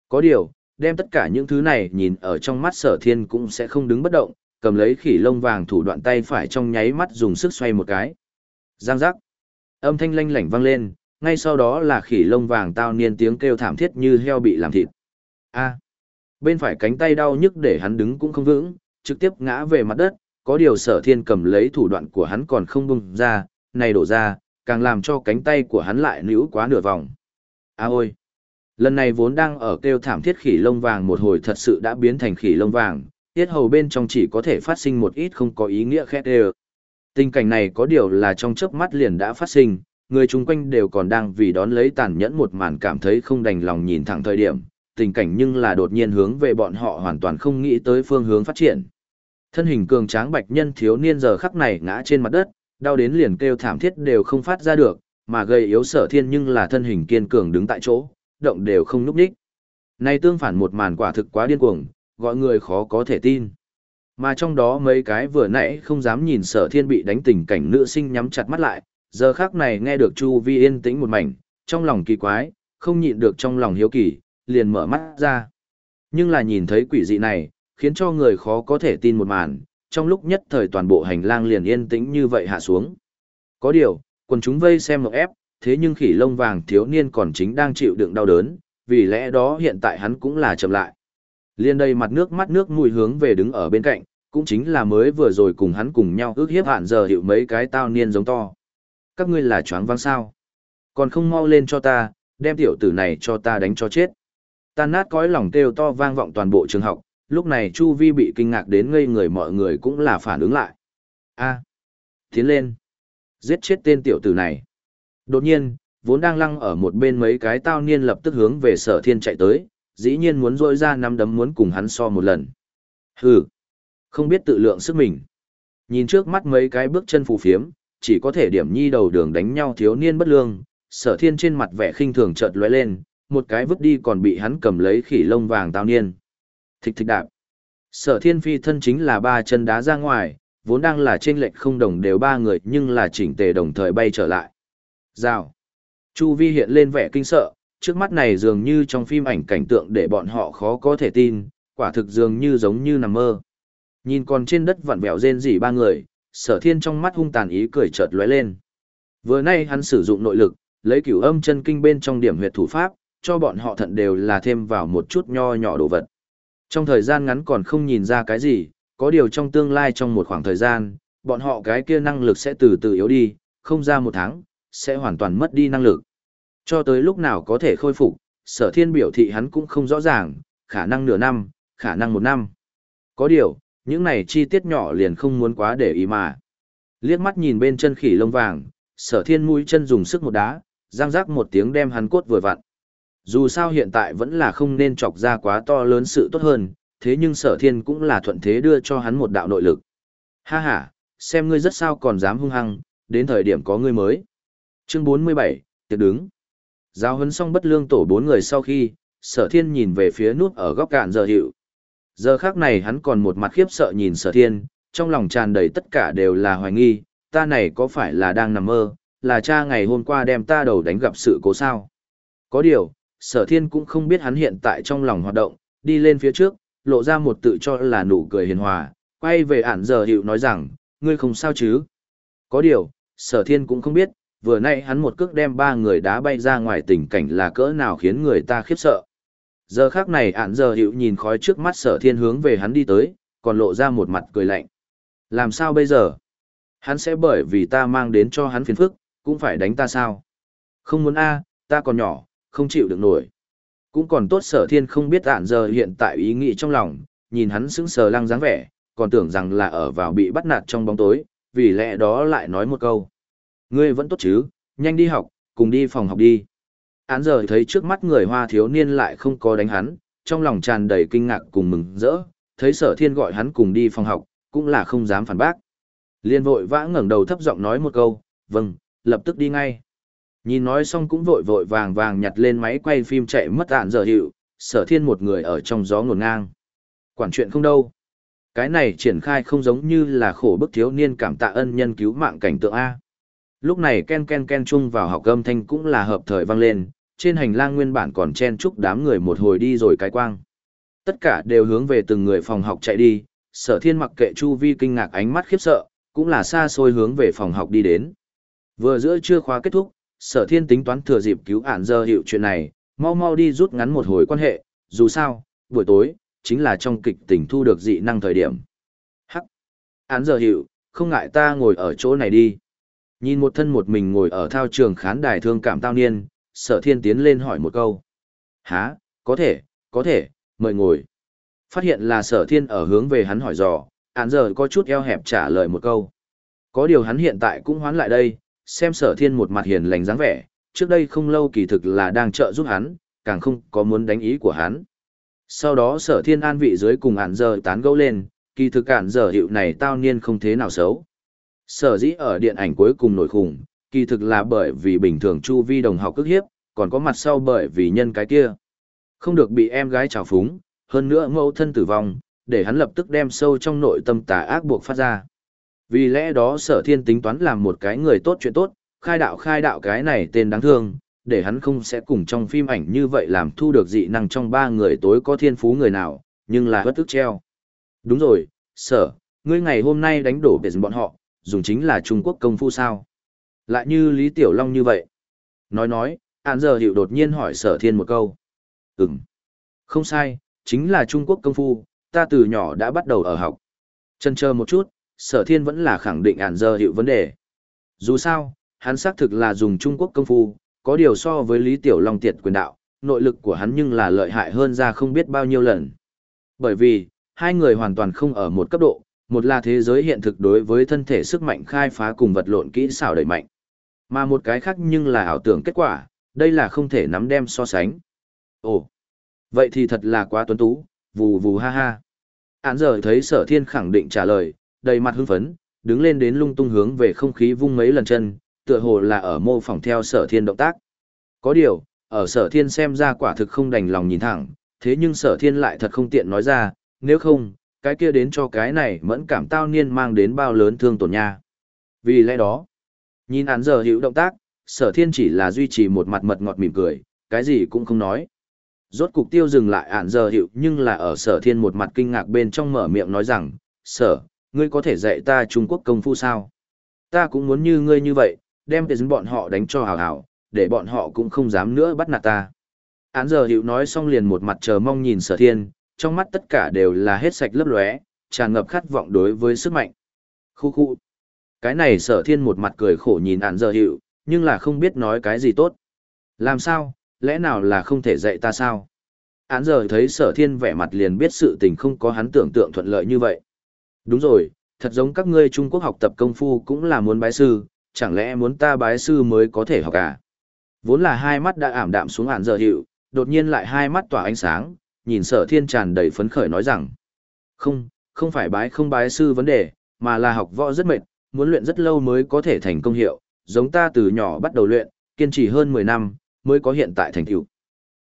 Có điều, đem tất cả những thứ này nhìn ở trong mắt sở thiên cũng sẽ không đứng bất động, cầm lấy khỉ lông vàng thủ đoạn tay phải trong nháy mắt dùng sức xoay một cái. Giang giác. Âm thanh lanh lảnh vang lên, ngay sau đó là khỉ lông vàng tao niên tiếng kêu thảm thiết như heo bị làm thịt. A. Bên phải cánh tay đau nhức để hắn đứng cũng không vững, trực tiếp ngã về mặt đất, có điều sở thiên cầm lấy thủ đoạn của hắn còn không bung ra, này đổ ra, càng làm cho cánh tay của hắn lại níu quá nửa vòng. A ôi! Lần này vốn đang ở kêu thảm thiết khỉ lông vàng một hồi thật sự đã biến thành khỉ lông vàng, tiết hầu bên trong chỉ có thể phát sinh một ít không có ý nghĩa khét ê Tình cảnh này có điều là trong chớp mắt liền đã phát sinh, người chung quanh đều còn đang vì đón lấy tàn nhẫn một màn cảm thấy không đành lòng nhìn thẳng thời điểm, tình cảnh nhưng là đột nhiên hướng về bọn họ hoàn toàn không nghĩ tới phương hướng phát triển. Thân hình cường tráng bạch nhân thiếu niên giờ khắc này ngã trên mặt đất, đau đến liền kêu thảm thiết đều không phát ra được, mà gây yếu sở thiên nhưng là thân hình kiên cường đứng tại chỗ, động đều không núp đích. Này tương phản một màn quả thực quá điên cuồng, gọi người khó có thể tin. Mà trong đó mấy cái vừa nãy không dám nhìn sở thiên bị đánh tình cảnh nữ sinh nhắm chặt mắt lại, giờ khác này nghe được Chu Vi yên tĩnh một mảnh, trong lòng kỳ quái, không nhịn được trong lòng hiếu kỳ, liền mở mắt ra. Nhưng là nhìn thấy quỷ dị này, khiến cho người khó có thể tin một màn, trong lúc nhất thời toàn bộ hành lang liền yên tĩnh như vậy hạ xuống. Có điều, quần chúng vây xem một ép, thế nhưng khỉ lông vàng thiếu niên còn chính đang chịu đựng đau đớn, vì lẽ đó hiện tại hắn cũng là chậm lại. Liên đây mặt nước mắt nước mùi hướng về đứng ở bên cạnh, cũng chính là mới vừa rồi cùng hắn cùng nhau ước hiếp hạn giờ hiệu mấy cái tao niên giống to. Các ngươi là choáng vang sao? Còn không mau lên cho ta, đem tiểu tử này cho ta đánh cho chết. Tan nát cõi lòng kêu to vang vọng toàn bộ trường học, lúc này Chu Vi bị kinh ngạc đến ngây người mọi người cũng là phản ứng lại. A, tiến lên, giết chết tên tiểu tử này. Đột nhiên, vốn đang lăng ở một bên mấy cái tao niên lập tức hướng về sở thiên chạy tới, dĩ nhiên muốn rôi ra nắm đấm muốn cùng hắn so một lần. Hừ, không biết tự lượng sức mình. Nhìn trước mắt mấy cái bước chân phù phiếm, chỉ có thể điểm nhi đầu đường đánh nhau thiếu niên bất lương, sở thiên trên mặt vẻ khinh thường chợt lóe lên, một cái vứt đi còn bị hắn cầm lấy khỉ lông vàng tao niên. Thịch thịch đạp. Sở thiên phi thân chính là ba chân đá ra ngoài, vốn đang là trên lệnh không đồng đều ba người nhưng là chỉnh tề đồng thời bay trở lại. Rào. Chu vi hiện lên vẻ kinh sợ, trước mắt này dường như trong phim ảnh cảnh tượng để bọn họ khó có thể tin, quả thực dường như giống như nằm mơ. Nhìn còn trên đất vặn vẹo rên rỉ ba người, sở thiên trong mắt hung tàn ý cười chợt lóe lên. Vừa nay hắn sử dụng nội lực, lấy cửu âm chân kinh bên trong điểm huyệt thủ pháp, cho bọn họ thận đều là thêm vào một chút nho nhỏ đồ vật. Trong thời gian ngắn còn không nhìn ra cái gì, có điều trong tương lai trong một khoảng thời gian, bọn họ cái kia năng lực sẽ từ từ yếu đi, không ra một tháng, sẽ hoàn toàn mất đi năng lực. Cho tới lúc nào có thể khôi phục, sở thiên biểu thị hắn cũng không rõ ràng, khả năng nửa năm, khả năng một năm. Có điều, những này chi tiết nhỏ liền không muốn quá để ý mà. Liếc mắt nhìn bên chân khỉ lông vàng, sở thiên mũi chân dùng sức một đá, răng rác một tiếng đem hắn cốt vừa vặn. Dù sao hiện tại vẫn là không nên chọc ra quá to lớn sự tốt hơn, thế nhưng sở thiên cũng là thuận thế đưa cho hắn một đạo nội lực. Ha ha, xem ngươi rất sao còn dám hung hăng, đến thời điểm có ngươi mới. Chương 47, tiệc đứng. Giao huấn xong bất lương tổ bốn người sau khi, sở thiên nhìn về phía nút ở góc cạn giờ hiệu. Giờ khác này hắn còn một mặt khiếp sợ nhìn sở thiên, trong lòng tràn đầy tất cả đều là hoài nghi, ta này có phải là đang nằm mơ, là cha ngày hôm qua đem ta đầu đánh gặp sự cố sao. Có điều, sở thiên cũng không biết hắn hiện tại trong lòng hoạt động, đi lên phía trước, lộ ra một tự cho là nụ cười hiền hòa, quay về ản giờ hiệu nói rằng, ngươi không sao chứ. Có điều, sở thiên cũng không biết, vừa nay hắn một cước đem ba người đá bay ra ngoài tình cảnh là cỡ nào khiến người ta khiếp sợ. Giờ khác này ản giờ hiệu nhìn khói trước mắt sở thiên hướng về hắn đi tới, còn lộ ra một mặt cười lạnh. Làm sao bây giờ? Hắn sẽ bởi vì ta mang đến cho hắn phiền phức, cũng phải đánh ta sao? Không muốn a, ta còn nhỏ, không chịu được nổi. Cũng còn tốt sở thiên không biết ản giờ hiện tại ý nghĩ trong lòng, nhìn hắn sững sờ lăng dáng vẻ, còn tưởng rằng là ở vào bị bắt nạt trong bóng tối, vì lẽ đó lại nói một câu. Ngươi vẫn tốt chứ, nhanh đi học, cùng đi phòng học đi. Án giờ thấy trước mắt người hoa thiếu niên lại không có đánh hắn, trong lòng tràn đầy kinh ngạc cùng mừng rỡ, thấy sở thiên gọi hắn cùng đi phòng học, cũng là không dám phản bác. Liên vội vã ngẩng đầu thấp giọng nói một câu, vâng, lập tức đi ngay. Nhìn nói xong cũng vội vội vàng vàng nhặt lên máy quay phim chạy mất ạn giờ hiệu, sở thiên một người ở trong gió ngổn ngang. Quản chuyện không đâu. Cái này triển khai không giống như là khổ bức thiếu niên cảm tạ ân nhân cứu mạng cảnh tượng A. Lúc này ken ken ken chung vào học âm thanh cũng là hợp thời vang lên, trên hành lang nguyên bản còn chen chúc đám người một hồi đi rồi cái quang. Tất cả đều hướng về từng người phòng học chạy đi, sở thiên mặc kệ chu vi kinh ngạc ánh mắt khiếp sợ, cũng là xa xôi hướng về phòng học đi đến. Vừa giữa trưa khóa kết thúc, sở thiên tính toán thừa dịp cứu ản giờ hiệu chuyện này, mau mau đi rút ngắn một hồi quan hệ, dù sao, buổi tối, chính là trong kịch tình thu được dị năng thời điểm. Hắc! Án giờ hiệu, không ngại ta ngồi ở chỗ này đi. Nhìn một thân một mình ngồi ở thao trường khán đài thương cảm tao niên, sở thiên tiến lên hỏi một câu. Há, có thể, có thể, mời ngồi. Phát hiện là sở thiên ở hướng về hắn hỏi dò, án giờ có chút eo hẹp trả lời một câu. Có điều hắn hiện tại cũng hoán lại đây, xem sở thiên một mặt hiền lành dáng vẻ, trước đây không lâu kỳ thực là đang trợ giúp hắn, càng không có muốn đánh ý của hắn. Sau đó sở thiên an vị dưới cùng ản giờ tán gẫu lên, kỳ thực ản giờ hiệu này tao niên không thế nào xấu. Sở dĩ ở điện ảnh cuối cùng nổi khủng, kỳ thực là bởi vì bình thường chu vi đồng học cức hiếp, còn có mặt sau bởi vì nhân cái kia. Không được bị em gái trào phúng, hơn nữa mẫu thân tử vong, để hắn lập tức đem sâu trong nội tâm tà ác buộc phát ra. Vì lẽ đó sở thiên tính toán làm một cái người tốt chuyện tốt, khai đạo khai đạo cái này tên đáng thương, để hắn không sẽ cùng trong phim ảnh như vậy làm thu được dị năng trong ba người tối có thiên phú người nào, nhưng là bất tức treo. Đúng rồi, sở, ngươi ngày hôm nay đánh đổ biệt bọn họ, dùng chính là Trung Quốc công phu sao? Lại như Lý Tiểu Long như vậy. Nói nói, án giờ hiệu đột nhiên hỏi sở thiên một câu. Ừm. Không sai, chính là Trung Quốc công phu, ta từ nhỏ đã bắt đầu ở học. Chân chờ một chút, sở thiên vẫn là khẳng định án giờ hiệu vấn đề. Dù sao, hắn xác thực là dùng Trung Quốc công phu, có điều so với Lý Tiểu Long tiệt quyền đạo, nội lực của hắn nhưng là lợi hại hơn ra không biết bao nhiêu lần. Bởi vì, hai người hoàn toàn không ở một cấp độ, một là thế giới hiện thực đối với thân thể sức mạnh khai phá cùng vật lộn kỹ xảo đẩy mạnh. Mà một cái khác nhưng là ảo tưởng kết quả, đây là không thể nắm đem so sánh. Ồ, vậy thì thật là quá tuấn tú, vù vù ha ha. Án giờ thấy sở thiên khẳng định trả lời, đầy mặt hưng phấn, đứng lên đến lung tung hướng về không khí vung mấy lần chân, tựa hồ là ở mô phỏng theo sở thiên động tác. Có điều, ở sở thiên xem ra quả thực không đành lòng nhìn thẳng, thế nhưng sở thiên lại thật không tiện nói ra, nếu không, cái kia đến cho cái này mẫn cảm tao niên mang đến bao lớn thương tổn nha. Vì lẽ đó, nhìn án giờ hữu động tác, sở thiên chỉ là duy trì một mặt mật ngọt mỉm cười, cái gì cũng không nói. Rốt cục tiêu dừng lại án giờ hiệu nhưng là ở sở thiên một mặt kinh ngạc bên trong mở miệng nói rằng, sở, ngươi có thể dạy ta Trung Quốc công phu sao? Ta cũng muốn như ngươi như vậy, đem tiền bọn họ đánh cho hào hào, để bọn họ cũng không dám nữa bắt nạt ta. Án giờ hiệu nói xong liền một mặt chờ mong nhìn sở thiên, trong mắt tất cả đều là hết sạch lấp lóe, tràn ngập khát vọng đối với sức mạnh. Khu khu. Cái này sở thiên một mặt cười khổ nhìn án giờ hiệu, nhưng là không biết nói cái gì tốt. Làm sao, lẽ nào là không thể dạy ta sao? Án giờ thấy sở thiên vẻ mặt liền biết sự tình không có hắn tưởng tượng thuận lợi như vậy. Đúng rồi, thật giống các ngươi Trung Quốc học tập công phu cũng là muốn bái sư, chẳng lẽ muốn ta bái sư mới có thể học à? Vốn là hai mắt đã ảm đạm xuống hạn giờ hiệu, đột nhiên lại hai mắt tỏa ánh sáng, nhìn sở thiên tràn đầy phấn khởi nói rằng. Không, không phải bái không bái sư vấn đề, mà là học võ rất mệt, muốn luyện rất lâu mới có thể thành công hiệu, giống ta từ nhỏ bắt đầu luyện, kiên trì hơn 10 năm, mới có hiện tại thành tựu.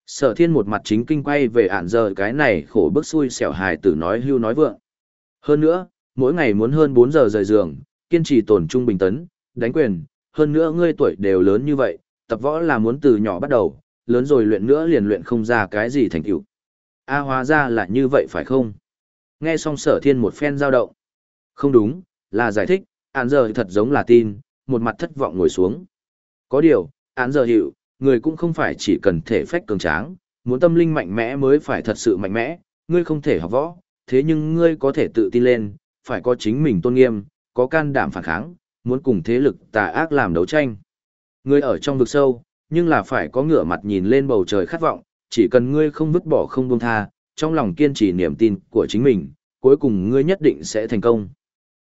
Sở thiên một mặt chính kinh quay về ản giờ cái này khổ bức xui xẻo hài tử nói hưu nói vượng. Hơn nữa, mỗi ngày muốn hơn 4 giờ rời giường, kiên trì tổn trung bình tấn, đánh quyền, hơn nữa ngươi tuổi đều lớn như vậy, tập võ là muốn từ nhỏ bắt đầu, lớn rồi luyện nữa liền luyện không ra cái gì thành tựu. A hóa ra là như vậy phải không? Nghe xong sở thiên một phen giao động. Không đúng, là giải thích, án giờ thật giống là tin, một mặt thất vọng ngồi xuống. Có điều, án giờ hiệu, người cũng không phải chỉ cần thể phách cường tráng, muốn tâm linh mạnh mẽ mới phải thật sự mạnh mẽ, ngươi không thể học võ, thế nhưng ngươi có thể tự tin lên, phải có chính mình tôn nghiêm, có can đảm phản kháng, muốn cùng thế lực tà ác làm đấu tranh. Ngươi ở trong vực sâu, nhưng là phải có ngửa mặt nhìn lên bầu trời khát vọng, chỉ cần ngươi không vứt bỏ không buông tha, trong lòng kiên trì niềm tin của chính mình, cuối cùng ngươi nhất định sẽ thành công.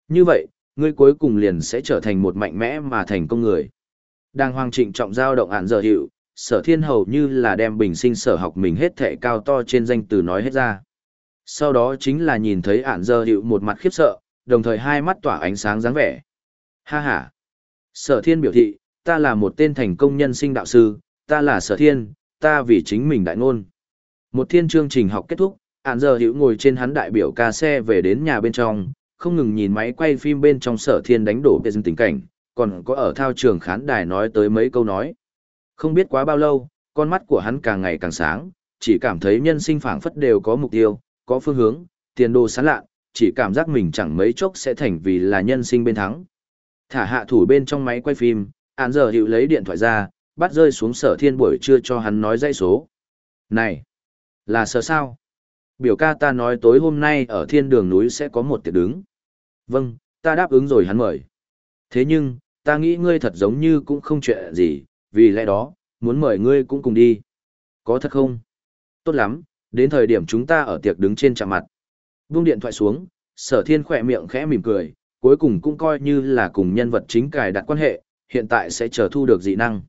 Như vậy, ngươi cuối cùng liền sẽ trở thành một mạnh mẽ mà thành công người. Đang hoàng trịnh trọng giao động ản giờ hiệu, sở thiên hầu như là đem bình sinh sở học mình hết thệ cao to trên danh từ nói hết ra. Sau đó chính là nhìn thấy ản giờ hiệu một mặt khiếp sợ, đồng thời hai mắt tỏa ánh sáng dáng vẻ. Ha ha! Sở thiên biểu thị, ta là một tên thành công nhân sinh đạo sư, ta là sở thiên, ta vì chính mình đại ngôn. Một thiên chương trình học kết thúc, ản giờ hiệu ngồi trên hắn đại biểu ca xe về đến nhà bên trong, không ngừng nhìn máy quay phim bên trong sở thiên đánh đổ bê dân tình cảnh, còn có ở thao trường khán đài nói tới mấy câu nói. Không biết quá bao lâu, con mắt của hắn càng ngày càng sáng, chỉ cảm thấy nhân sinh phảng phất đều có mục tiêu, có phương hướng, tiền đồ sáng lạ, chỉ cảm giác mình chẳng mấy chốc sẽ thành vì là nhân sinh bên thắng. Thả hạ thủ bên trong máy quay phim, án giờ hiệu lấy điện thoại ra, bắt rơi xuống sở thiên buổi trưa cho hắn nói dãy số. Này, là sở sao? Biểu ca ta nói tối hôm nay ở thiên đường núi sẽ có một tiệc đứng. Vâng, ta đáp ứng rồi hắn mời. Thế nhưng, ta nghĩ ngươi thật giống như cũng không chuyện gì, vì lẽ đó, muốn mời ngươi cũng cùng đi. Có thật không? Tốt lắm, đến thời điểm chúng ta ở tiệc đứng trên chạm mặt. Buông điện thoại xuống, sở thiên khỏe miệng khẽ mỉm cười, cuối cùng cũng coi như là cùng nhân vật chính cài đặt quan hệ, hiện tại sẽ chờ thu được dị năng.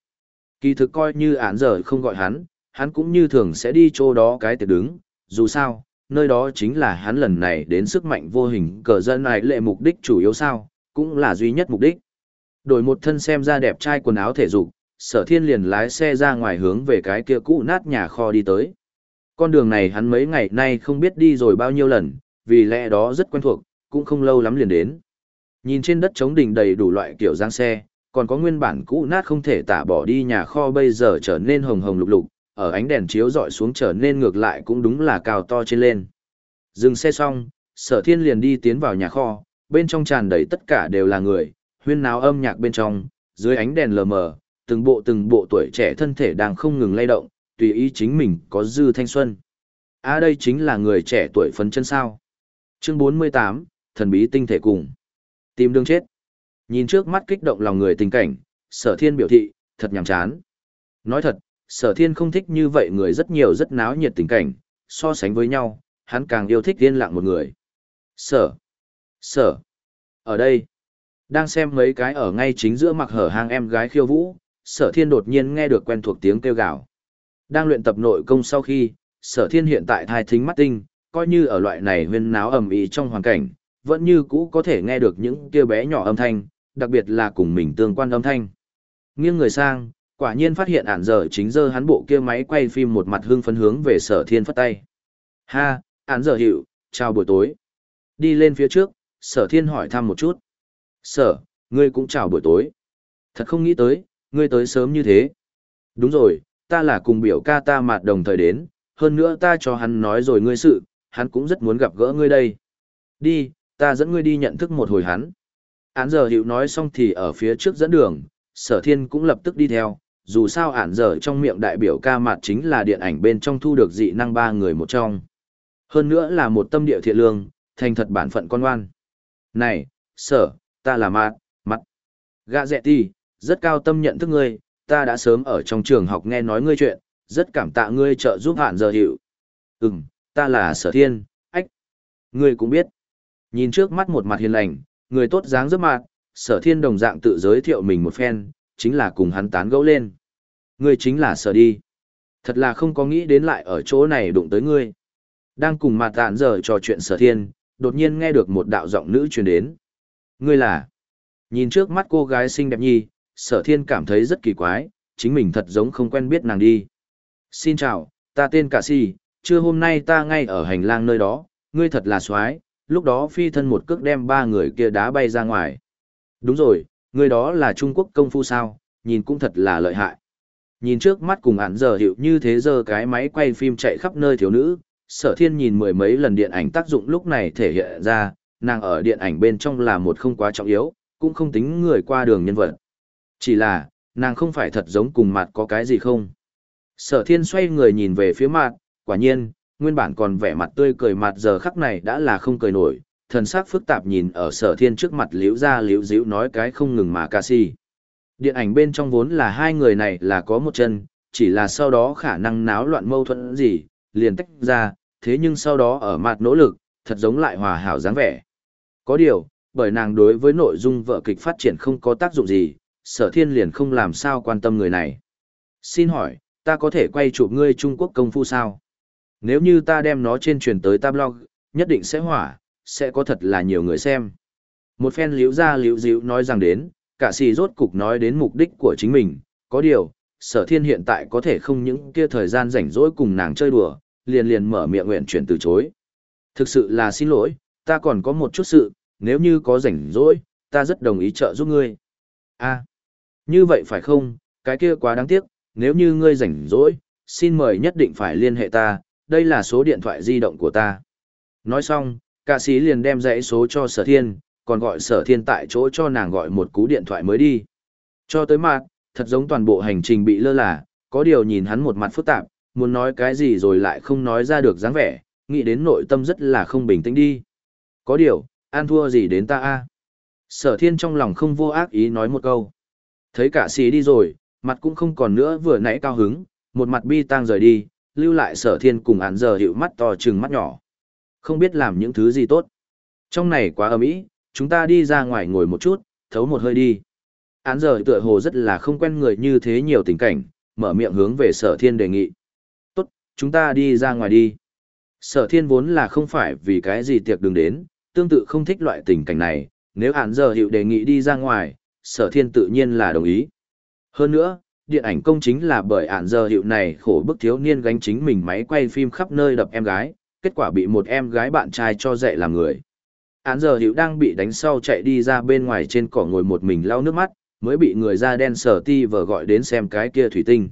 Kỳ thực coi như án giờ không gọi hắn, hắn cũng như thường sẽ đi chỗ đó cái tiệc đứng, dù sao, nơi đó chính là hắn lần này đến sức mạnh vô hình cờ dân này lệ mục đích chủ yếu sao, cũng là duy nhất mục đích. Đổi một thân xem ra đẹp trai quần áo thể dục, sở thiên liền lái xe ra ngoài hướng về cái kia cũ nát nhà kho đi tới. Con đường này hắn mấy ngày nay không biết đi rồi bao nhiêu lần, vì lẽ đó rất quen thuộc, cũng không lâu lắm liền đến. Nhìn trên đất trống đỉnh đầy đủ loại kiểu giang xe, còn có nguyên bản cũ nát không thể tả bỏ đi nhà kho bây giờ trở nên hồng hồng lục lục, ở ánh đèn chiếu dọi xuống trở nên ngược lại cũng đúng là cao to trên lên. Dừng xe xong, sở thiên liền đi tiến vào nhà kho, bên trong tràn đầy tất cả đều là người, huyên náo âm nhạc bên trong, dưới ánh đèn lờ mờ, từng bộ từng bộ tuổi trẻ thân thể đang không ngừng lay động, tùy ý chính mình có dư thanh xuân. À đây chính là người trẻ tuổi phấn chân sao. Chương 48, thần bí tinh thể cùng. Tìm đường chết. Nhìn trước mắt kích động lòng người tình cảnh, sở thiên biểu thị, thật nhàm chán. Nói thật, sở thiên không thích như vậy người rất nhiều rất náo nhiệt tình cảnh, so sánh với nhau, hắn càng yêu thích yên lặng một người. Sở. Sở. Ở đây. Đang xem mấy cái ở ngay chính giữa mặc hở hang em gái khiêu vũ, sở thiên đột nhiên nghe được quen thuộc tiếng kêu gào. Đang luyện tập nội công sau khi, sở thiên hiện tại thai thính mắt tinh, coi như ở loại này huyên náo ầm ĩ trong hoàn cảnh, vẫn như cũ có thể nghe được những kia bé nhỏ âm thanh, đặc biệt là cùng mình tương quan âm thanh. Nghiêng người sang, quả nhiên phát hiện ản giờ chính giờ hắn bộ kia máy quay phim một mặt hưng phấn hướng về sở thiên phất tay. Ha, ản giờ hiệu, chào buổi tối. Đi lên phía trước, sở thiên hỏi thăm một chút. Sở, ngươi cũng chào buổi tối. Thật không nghĩ tới, ngươi tới sớm như thế. Đúng rồi, ta là cùng biểu ca ta mạt đồng thời đến, hơn nữa ta cho hắn nói rồi ngươi sự, hắn cũng rất muốn gặp gỡ ngươi đây. Đi, ta dẫn ngươi đi nhận thức một hồi hắn. Án giờ hiệu nói xong thì ở phía trước dẫn đường, sở thiên cũng lập tức đi theo, dù sao án giờ trong miệng đại biểu ca mặt chính là điện ảnh bên trong thu được dị năng ba người một trong. Hơn nữa là một tâm địa thiện lương, thành thật bản phận con ngoan. Này, sở, ta là mạt, mặt. Gạ dẹ ti, rất cao tâm nhận thức ngươi, ta đã sớm ở trong trường học nghe nói ngươi chuyện, rất cảm tạ ngươi trợ giúp hạn giờ hiệu. Ừm, ta là sở thiên, ách. Ngươi cũng biết. Nhìn trước mắt một mặt hiền lành, người tốt dáng rất mạt, sở thiên đồng dạng tự giới thiệu mình một phen, chính là cùng hắn tán gẫu lên. Ngươi chính là sở đi. Thật là không có nghĩ đến lại ở chỗ này đụng tới ngươi. Đang cùng mặt tạn giờ trò chuyện sở thiên, đột nhiên nghe được một đạo giọng nữ truyền đến. Ngươi là... Nhìn trước mắt cô gái xinh đẹp nhi, sở thiên cảm thấy rất kỳ quái, chính mình thật giống không quen biết nàng đi. Xin chào, ta tên Cả Si, trưa hôm nay ta ngay ở hành lang nơi đó, ngươi thật là xoái, lúc đó phi thân một cước đem ba người kia đá bay ra ngoài. Đúng rồi, người đó là Trung Quốc công phu sao, nhìn cũng thật là lợi hại. Nhìn trước mắt cùng ản giờ hiệu như thế giờ cái máy quay phim chạy khắp nơi thiếu nữ, sở thiên nhìn mười mấy lần điện ảnh tác dụng lúc này thể hiện ra, nàng ở điện ảnh bên trong là một không quá trọng yếu, cũng không tính người qua đường nhân vật. Chỉ là, nàng không phải thật giống cùng mặt có cái gì không. Sở thiên xoay người nhìn về phía mặt, quả nhiên, nguyên bản còn vẻ mặt tươi cười mặt giờ khắc này đã là không cười nổi, thần sắc phức tạp nhìn ở sở thiên trước mặt liễu ra liễu díu nói cái không ngừng mà ca si. Điện ảnh bên trong vốn là hai người này là có một chân, chỉ là sau đó khả năng náo loạn mâu thuẫn gì, liền tách ra, thế nhưng sau đó ở mặt nỗ lực, thật giống lại hòa hảo dáng vẻ. Có điều, bởi nàng đối với nội dung vợ kịch phát triển không có tác dụng gì, sở thiên liền không làm sao quan tâm người này. Xin hỏi, ta có thể quay chụp ngươi Trung Quốc công phu sao? Nếu như ta đem nó trên truyền tới ta blog, nhất định sẽ hỏa, sẽ có thật là nhiều người xem. Một phen liễu ra liễu dịu nói rằng đến, cả xì rốt cục nói đến mục đích của chính mình, có điều, sở thiên hiện tại có thể không những kia thời gian rảnh rỗi cùng nàng chơi đùa, liền liền mở miệng nguyện chuyển từ chối. Thực sự là xin lỗi, ta còn có một chút sự, nếu như có rảnh rỗi, ta rất đồng ý trợ giúp ngươi. a như vậy phải không, cái kia quá đáng tiếc, nếu như ngươi rảnh rỗi, xin mời nhất định phải liên hệ ta, đây là số điện thoại di động của ta. Nói xong, ca sĩ liền đem dãy số cho sở thiên, còn gọi sở thiên tại chỗ cho nàng gọi một cú điện thoại mới đi. Cho tới mặt, thật giống toàn bộ hành trình bị lơ là, có điều nhìn hắn một mặt phức tạp, muốn nói cái gì rồi lại không nói ra được dáng vẻ, nghĩ đến nội tâm rất là không bình tĩnh đi. Có điều, an thua gì đến ta a Sở thiên trong lòng không vô ác ý nói một câu. Thấy cả xì đi rồi, mặt cũng không còn nữa vừa nãy cao hứng, một mặt bi tang rời đi, lưu lại sở thiên cùng án giờ hiệu mắt to trừng mắt nhỏ. Không biết làm những thứ gì tốt. Trong này quá ấm ý, chúng ta đi ra ngoài ngồi một chút, thấu một hơi đi. Án giờ tựa hồ rất là không quen người như thế nhiều tình cảnh, mở miệng hướng về sở thiên đề nghị. Tốt, chúng ta đi ra ngoài đi. Sở thiên vốn là không phải vì cái gì tiệc đừng đến, tương tự không thích loại tình cảnh này, nếu án giờ hiệu đề nghị đi ra ngoài, sở thiên tự nhiên là đồng ý. Hơn nữa, điện ảnh công chính là bởi ản giờ hiệu này khổ bức thiếu niên gánh chính mình máy quay phim khắp nơi đập em gái, kết quả bị một em gái bạn trai cho dạy làm người. Án giờ hiệu đang bị đánh sau chạy đi ra bên ngoài trên cỏ ngồi một mình lau nước mắt, mới bị người da đen sở ti vờ gọi đến xem cái kia thủy tinh.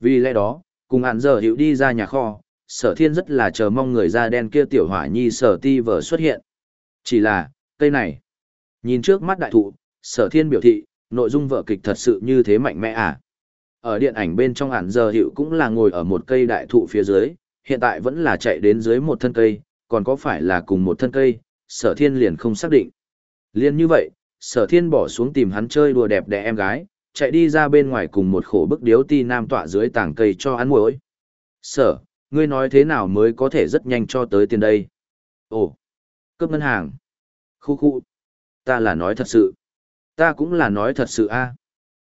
Vì lẽ đó, cùng án giờ hiệu đi ra nhà kho, sở thiên rất là chờ mong người da đen kia tiểu hỏa nhi sở ti vờ xuất hiện. Chỉ là, cây này, nhìn trước mắt đại thụ, sở thiên biểu thị, nội dung vở kịch thật sự như thế mạnh mẽ à. Ở điện ảnh bên trong ản giờ hiệu cũng là ngồi ở một cây đại thụ phía dưới, hiện tại vẫn là chạy đến dưới một thân cây, còn có phải là cùng một thân cây, sở thiên liền không xác định. Liên như vậy, sở thiên bỏ xuống tìm hắn chơi đùa đẹp đẽ em gái, chạy đi ra bên ngoài cùng một khổ bức điếu ti nam tọa dưới tảng cây cho ăn muối. Sở, ngươi nói thế nào mới có thể rất nhanh cho tới tiền đây? Ồ, cướp ngân hàng. Khu khu. Ta là nói thật sự. Ta cũng là nói thật sự a.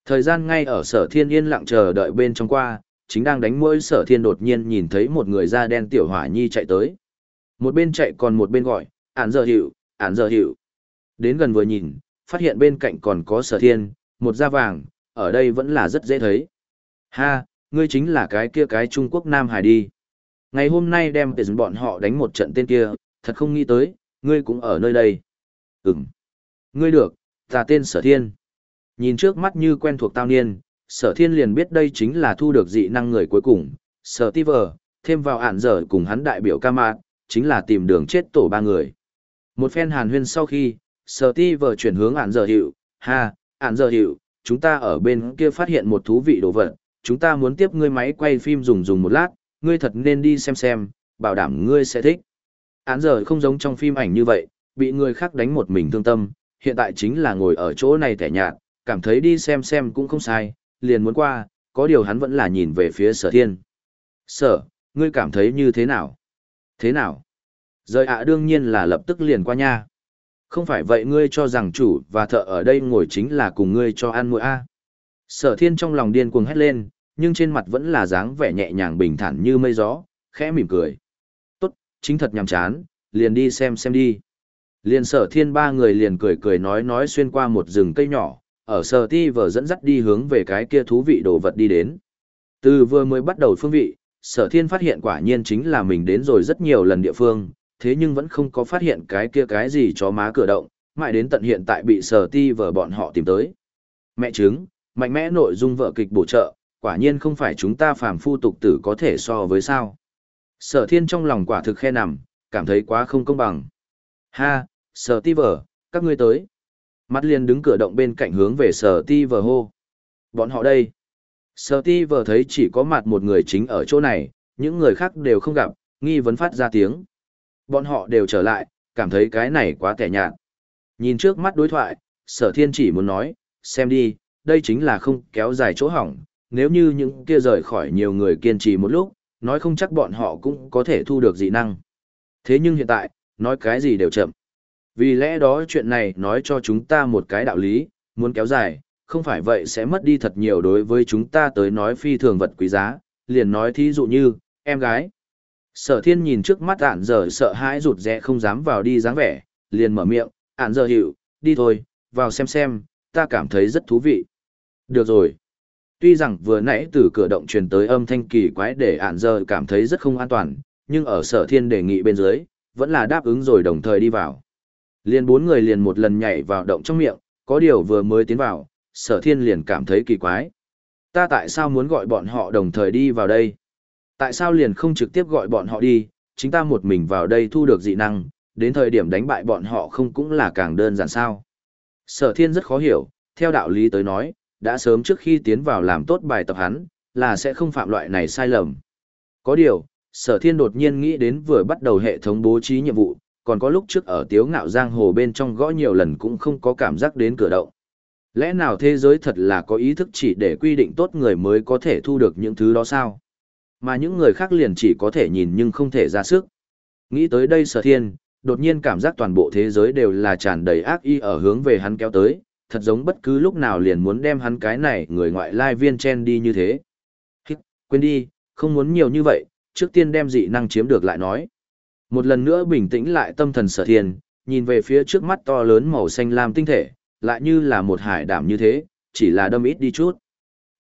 Thời gian ngay ở sở thiên yên lặng chờ đợi bên trong qua, chính đang đánh mũi sở thiên đột nhiên nhìn thấy một người da đen tiểu hỏa nhi chạy tới. Một bên chạy còn một bên gọi, ản giờ hiệu, ản giờ hiệu. Đến gần vừa nhìn, phát hiện bên cạnh còn có sở thiên, một da vàng, ở đây vẫn là rất dễ thấy. Ha, ngươi chính là cái kia cái Trung Quốc Nam Hải đi. Ngày hôm nay đem tiền bọn họ đánh một trận tên kia, thật không nghĩ tới, ngươi cũng ở nơi đây. Ừm. Ngươi được, ta tên sở thiên. Nhìn trước mắt như quen thuộc tao niên, sở thiên liền biết đây chính là thu được dị năng người cuối cùng, sở ti vờ, thêm vào ản dở cùng hắn đại biểu ca mạc, chính là tìm đường chết tổ ba người. Một phen hàn huyên sau khi, sở ti vờ chuyển hướng ản dở hiệu, ha, ản dở hiệu, chúng ta ở bên kia phát hiện một thú vị đồ vật, chúng ta muốn tiếp ngươi máy quay phim dùng dùng một lát, ngươi thật nên đi xem xem, bảo đảm ngươi sẽ thích. Án giờ không giống trong phim ảnh như vậy, bị người khác đánh một mình thương tâm, hiện tại chính là ngồi ở chỗ này tẻ nhạt, cảm thấy đi xem xem cũng không sai, liền muốn qua, có điều hắn vẫn là nhìn về phía sở thiên. Sở, ngươi cảm thấy như thế nào? Thế nào? Rời ạ đương nhiên là lập tức liền qua nha. Không phải vậy ngươi cho rằng chủ và thợ ở đây ngồi chính là cùng ngươi cho ăn mũi A. Sở thiên trong lòng điên cuồng hét lên, nhưng trên mặt vẫn là dáng vẻ nhẹ nhàng bình thản như mây gió, khẽ mỉm cười. Tốt, chính thật nhàm chán, liền đi xem xem đi. Liền sở thiên ba người liền cười cười nói nói xuyên qua một rừng cây nhỏ, ở sở ti vờ dẫn dắt đi hướng về cái kia thú vị đồ vật đi đến. Từ vừa mới bắt đầu phương vị, sở thiên phát hiện quả nhiên chính là mình đến rồi rất nhiều lần địa phương, thế nhưng vẫn không có phát hiện cái kia cái gì cho má cửa động, mãi đến tận hiện tại bị sở ti vờ bọn họ tìm tới. Mẹ chứng, mạnh mẽ nội dung vợ kịch bổ trợ, quả nhiên không phải chúng ta phàm phu tục tử có thể so với sao. Sở thiên trong lòng quả thực khe nằm, cảm thấy quá không công bằng. Ha, sở ti vờ, các ngươi tới. Mắt liền đứng cửa động bên cạnh hướng về sở ti vờ hô. Bọn họ đây. Sở ti vờ thấy chỉ có mặt một người chính ở chỗ này, những người khác đều không gặp, nghi vấn phát ra tiếng. Bọn họ đều trở lại, cảm thấy cái này quá tẻ nhạt. Nhìn trước mắt đối thoại, sở thiên chỉ muốn nói, xem đi, đây chính là không kéo dài chỗ hỏng, nếu như những kia rời khỏi nhiều người kiên trì một lúc, nói không chắc bọn họ cũng có thể thu được dị năng. Thế nhưng hiện tại, nói cái gì đều chậm. Vì lẽ đó chuyện này nói cho chúng ta một cái đạo lý, muốn kéo dài, không phải vậy sẽ mất đi thật nhiều đối với chúng ta tới nói phi thường vật quý giá, liền nói thí dụ như, em gái. Sở thiên nhìn trước mắt ản giờ sợ hãi rụt rẽ không dám vào đi dáng vẻ, liền mở miệng, ản giờ hiểu, đi thôi, vào xem xem, ta cảm thấy rất thú vị. Được rồi. Tuy rằng vừa nãy từ cửa động truyền tới âm thanh kỳ quái để ản giờ cảm thấy rất không an toàn, nhưng ở sở thiên đề nghị bên dưới, vẫn là đáp ứng rồi đồng thời đi vào. Liền bốn người liền một lần nhảy vào động trong miệng, có điều vừa mới tiến vào, sở thiên liền cảm thấy kỳ quái. Ta tại sao muốn gọi bọn họ đồng thời đi vào đây? Tại sao liền không trực tiếp gọi bọn họ đi, chính ta một mình vào đây thu được dị năng, đến thời điểm đánh bại bọn họ không cũng là càng đơn giản sao? Sở thiên rất khó hiểu, theo đạo lý tới nói, đã sớm trước khi tiến vào làm tốt bài tập hắn, là sẽ không phạm loại này sai lầm. Có điều, sở thiên đột nhiên nghĩ đến vừa bắt đầu hệ thống bố trí nhiệm vụ, còn có lúc trước ở tiếu ngạo giang hồ bên trong gõ nhiều lần cũng không có cảm giác đến cửa động. Lẽ nào thế giới thật là có ý thức chỉ để quy định tốt người mới có thể thu được những thứ đó sao? Mà những người khác liền chỉ có thể nhìn nhưng không thể ra sức. Nghĩ tới đây sở thiên, đột nhiên cảm giác toàn bộ thế giới đều là tràn đầy ác y ở hướng về hắn kéo tới, thật giống bất cứ lúc nào liền muốn đem hắn cái này người ngoại lai viên chen đi như thế. Hít, quên đi, không muốn nhiều như vậy, trước tiên đem dị năng chiếm được lại nói. Một lần nữa bình tĩnh lại tâm thần sở thiên, nhìn về phía trước mắt to lớn màu xanh lam tinh thể, lại như là một hải đảm như thế, chỉ là đâm ít đi chút.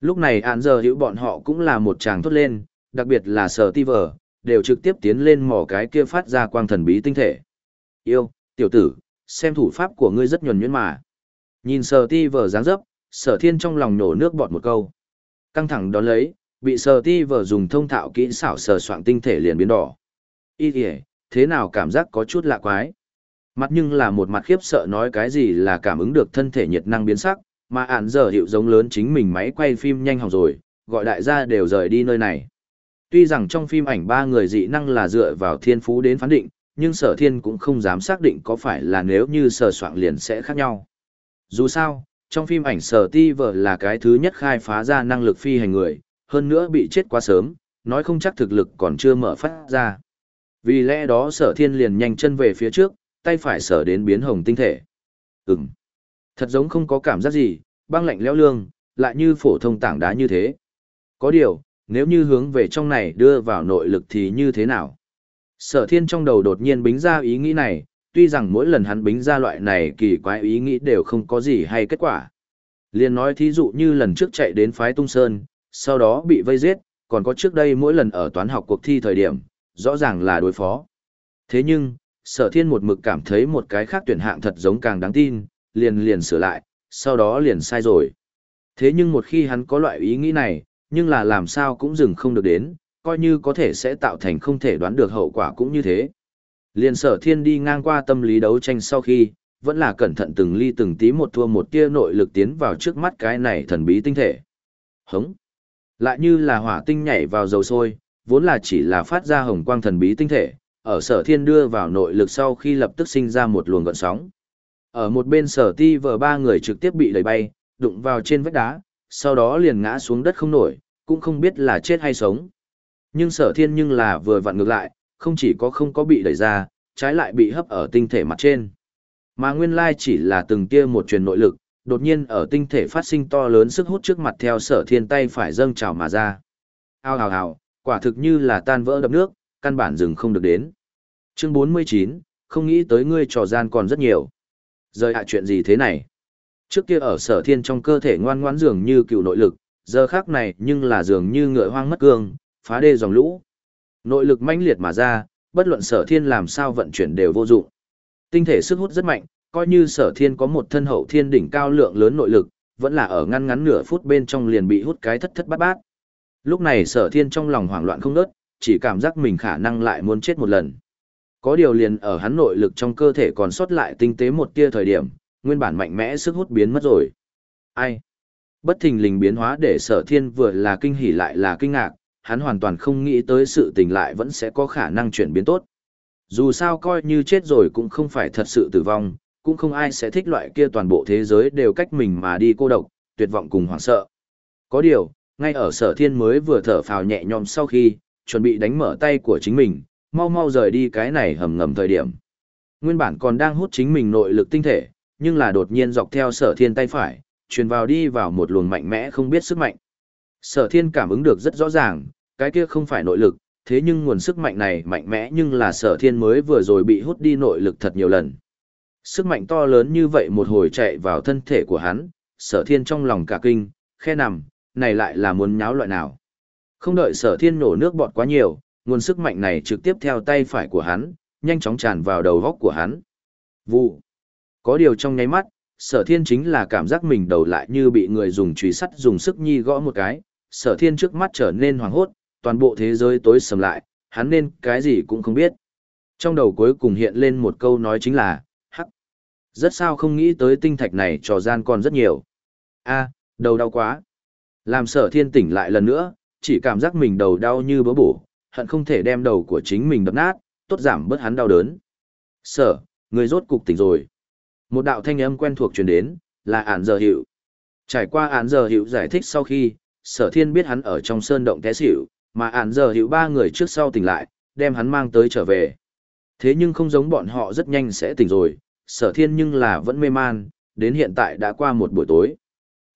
Lúc này án giờ hữu bọn họ cũng là một chàng thốt lên, đặc biệt là sở ti vở, đều trực tiếp tiến lên mỏ cái kia phát ra quang thần bí tinh thể. Yêu, tiểu tử, xem thủ pháp của ngươi rất nhuần nhuyễn mà. Nhìn sở ti vở dáng dấp, sở thiên trong lòng nổ nước bọt một câu. Căng thẳng đón lấy, bị sở ti vờ dùng thông thạo kỹ xảo sờ soạn tinh thể liền biến đỏ. Ý kìa, thế nào cảm giác có chút lạ quái. Mặt nhưng là một mặt khiếp sợ nói cái gì là cảm ứng được thân thể nhiệt năng biến sắc, mà ản giờ hiệu giống lớn chính mình máy quay phim nhanh hỏng rồi, gọi đại gia đều rời đi nơi này. Tuy rằng trong phim ảnh ba người dị năng là dựa vào thiên phú đến phán định, nhưng sở thiên cũng không dám xác định có phải là nếu như sở soạn liền sẽ khác nhau. Dù sao, trong phim ảnh sở ti vợ là cái thứ nhất khai phá ra năng lực phi hành người, hơn nữa bị chết quá sớm, nói không chắc thực lực còn chưa mở phát ra. Vì lẽ đó sở thiên liền nhanh chân về phía trước, tay phải sở đến biến hồng tinh thể. Ừm. Thật giống không có cảm giác gì, băng lạnh lẽo lương, lại như phổ thông tảng đá như thế. Có điều, nếu như hướng về trong này đưa vào nội lực thì như thế nào? Sở thiên trong đầu đột nhiên bính ra ý nghĩ này, tuy rằng mỗi lần hắn bính ra loại này kỳ quái ý nghĩ đều không có gì hay kết quả. Liên nói thí dụ như lần trước chạy đến phái tung sơn, sau đó bị vây giết, còn có trước đây mỗi lần ở toán học cuộc thi thời điểm, rõ ràng là đối phó. Thế nhưng, sở thiên một mực cảm thấy một cái khác tuyển hạng thật giống càng đáng tin, liền liền sửa lại, sau đó liền sai rồi. Thế nhưng một khi hắn có loại ý nghĩ này, nhưng là làm sao cũng dừng không được đến, coi như có thể sẽ tạo thành không thể đoán được hậu quả cũng như thế. Liền sở thiên đi ngang qua tâm lý đấu tranh sau khi, vẫn là cẩn thận từng ly từng tí một thua một tia nội lực tiến vào trước mắt cái này thần bí tinh thể. Hống! Lại như là hỏa tinh nhảy vào dầu sôi, vốn là chỉ là phát ra hồng quang thần bí tinh thể, ở sở thiên đưa vào nội lực sau khi lập tức sinh ra một luồng gợn sóng. Ở một bên sở ti vờ ba người trực tiếp bị đẩy bay, đụng vào trên vách đá, sau đó liền ngã xuống đất không nổi, cũng không biết là chết hay sống. Nhưng sở thiên nhưng là vừa vặn ngược lại, không chỉ có không có bị đẩy ra, trái lại bị hấp ở tinh thể mặt trên. Mà nguyên lai chỉ là từng kia một truyền nội lực, đột nhiên ở tinh thể phát sinh to lớn sức hút trước mặt theo sở thiên tay phải dâng trào mà ra. Ao hào hào, quả thực như là tan vỡ đập nước, căn bản dừng không được đến. Chương 49, không nghĩ tới ngươi trò gian còn rất nhiều. Rời hạ chuyện gì thế này? Trước kia ở sở thiên trong cơ thể ngoan ngoãn dường như cựu nội lực, giờ khác này nhưng là dường như ngựa hoang mất cương, phá đê dòng lũ. Nội lực mãnh liệt mà ra, bất luận sở thiên làm sao vận chuyển đều vô dụng. Tinh thể sức hút rất mạnh, coi như sở thiên có một thân hậu thiên đỉnh cao lượng lớn nội lực, vẫn là ở ngăn ngắn nửa phút bên trong liền bị hút cái thất thất bát bát. Lúc này sở thiên trong lòng hoảng loạn không nớt, chỉ cảm giác mình khả năng lại muốn chết một lần. Có điều liền ở hắn nội lực trong cơ thể còn sót lại tinh tế một tia thời điểm, nguyên bản mạnh mẽ sức hút biến mất rồi. Ai? Bất thình lình biến hóa để sở thiên vừa là kinh hỉ lại là kinh ngạc, hắn hoàn toàn không nghĩ tới sự tình lại vẫn sẽ có khả năng chuyển biến tốt. Dù sao coi như chết rồi cũng không phải thật sự tử vong, cũng không ai sẽ thích loại kia toàn bộ thế giới đều cách mình mà đi cô độc, tuyệt vọng cùng hoảng sợ. Có điều, ngay ở sở thiên mới vừa thở phào nhẹ nhõm sau khi, chuẩn bị đánh mở tay của chính mình, mau mau rời đi cái này hầm ngầm thời điểm. Nguyên bản còn đang hút chính mình nội lực tinh thể, nhưng là đột nhiên dọc theo sở thiên tay phải, truyền vào đi vào một luồng mạnh mẽ không biết sức mạnh. Sở thiên cảm ứng được rất rõ ràng, cái kia không phải nội lực, thế nhưng nguồn sức mạnh này mạnh mẽ nhưng là sở thiên mới vừa rồi bị hút đi nội lực thật nhiều lần. Sức mạnh to lớn như vậy một hồi chạy vào thân thể của hắn, sở thiên trong lòng cả kinh, khe nằm, này lại là muốn nháo loại nào. Không đợi sở thiên nổ nước bọt quá nhiều, nguồn sức mạnh này trực tiếp theo tay phải của hắn, nhanh chóng tràn vào đầu góc của hắn. Vụ. Có điều trong nháy mắt, sở thiên chính là cảm giác mình đầu lại như bị người dùng chùy sắt dùng sức nhi gõ một cái, sở thiên trước mắt trở nên hoàng hốt, toàn bộ thế giới tối sầm lại, hắn nên cái gì cũng không biết. Trong đầu cuối cùng hiện lên một câu nói chính là. Rất sao không nghĩ tới tinh thạch này trò gian còn rất nhiều. a đầu đau quá. Làm sở thiên tỉnh lại lần nữa, chỉ cảm giác mình đầu đau như bớ bổ, hận không thể đem đầu của chính mình đập nát, tốt giảm bớt hắn đau đớn. Sở, người rốt cục tỉnh rồi. Một đạo thanh âm quen thuộc truyền đến, là ản giờ hiệu. Trải qua ản giờ hiệu giải thích sau khi, sở thiên biết hắn ở trong sơn động té xỉu, mà ản giờ hiệu ba người trước sau tỉnh lại, đem hắn mang tới trở về. Thế nhưng không giống bọn họ rất nhanh sẽ tỉnh rồi, sở thiên nhưng là vẫn mê man, đến hiện tại đã qua một buổi tối.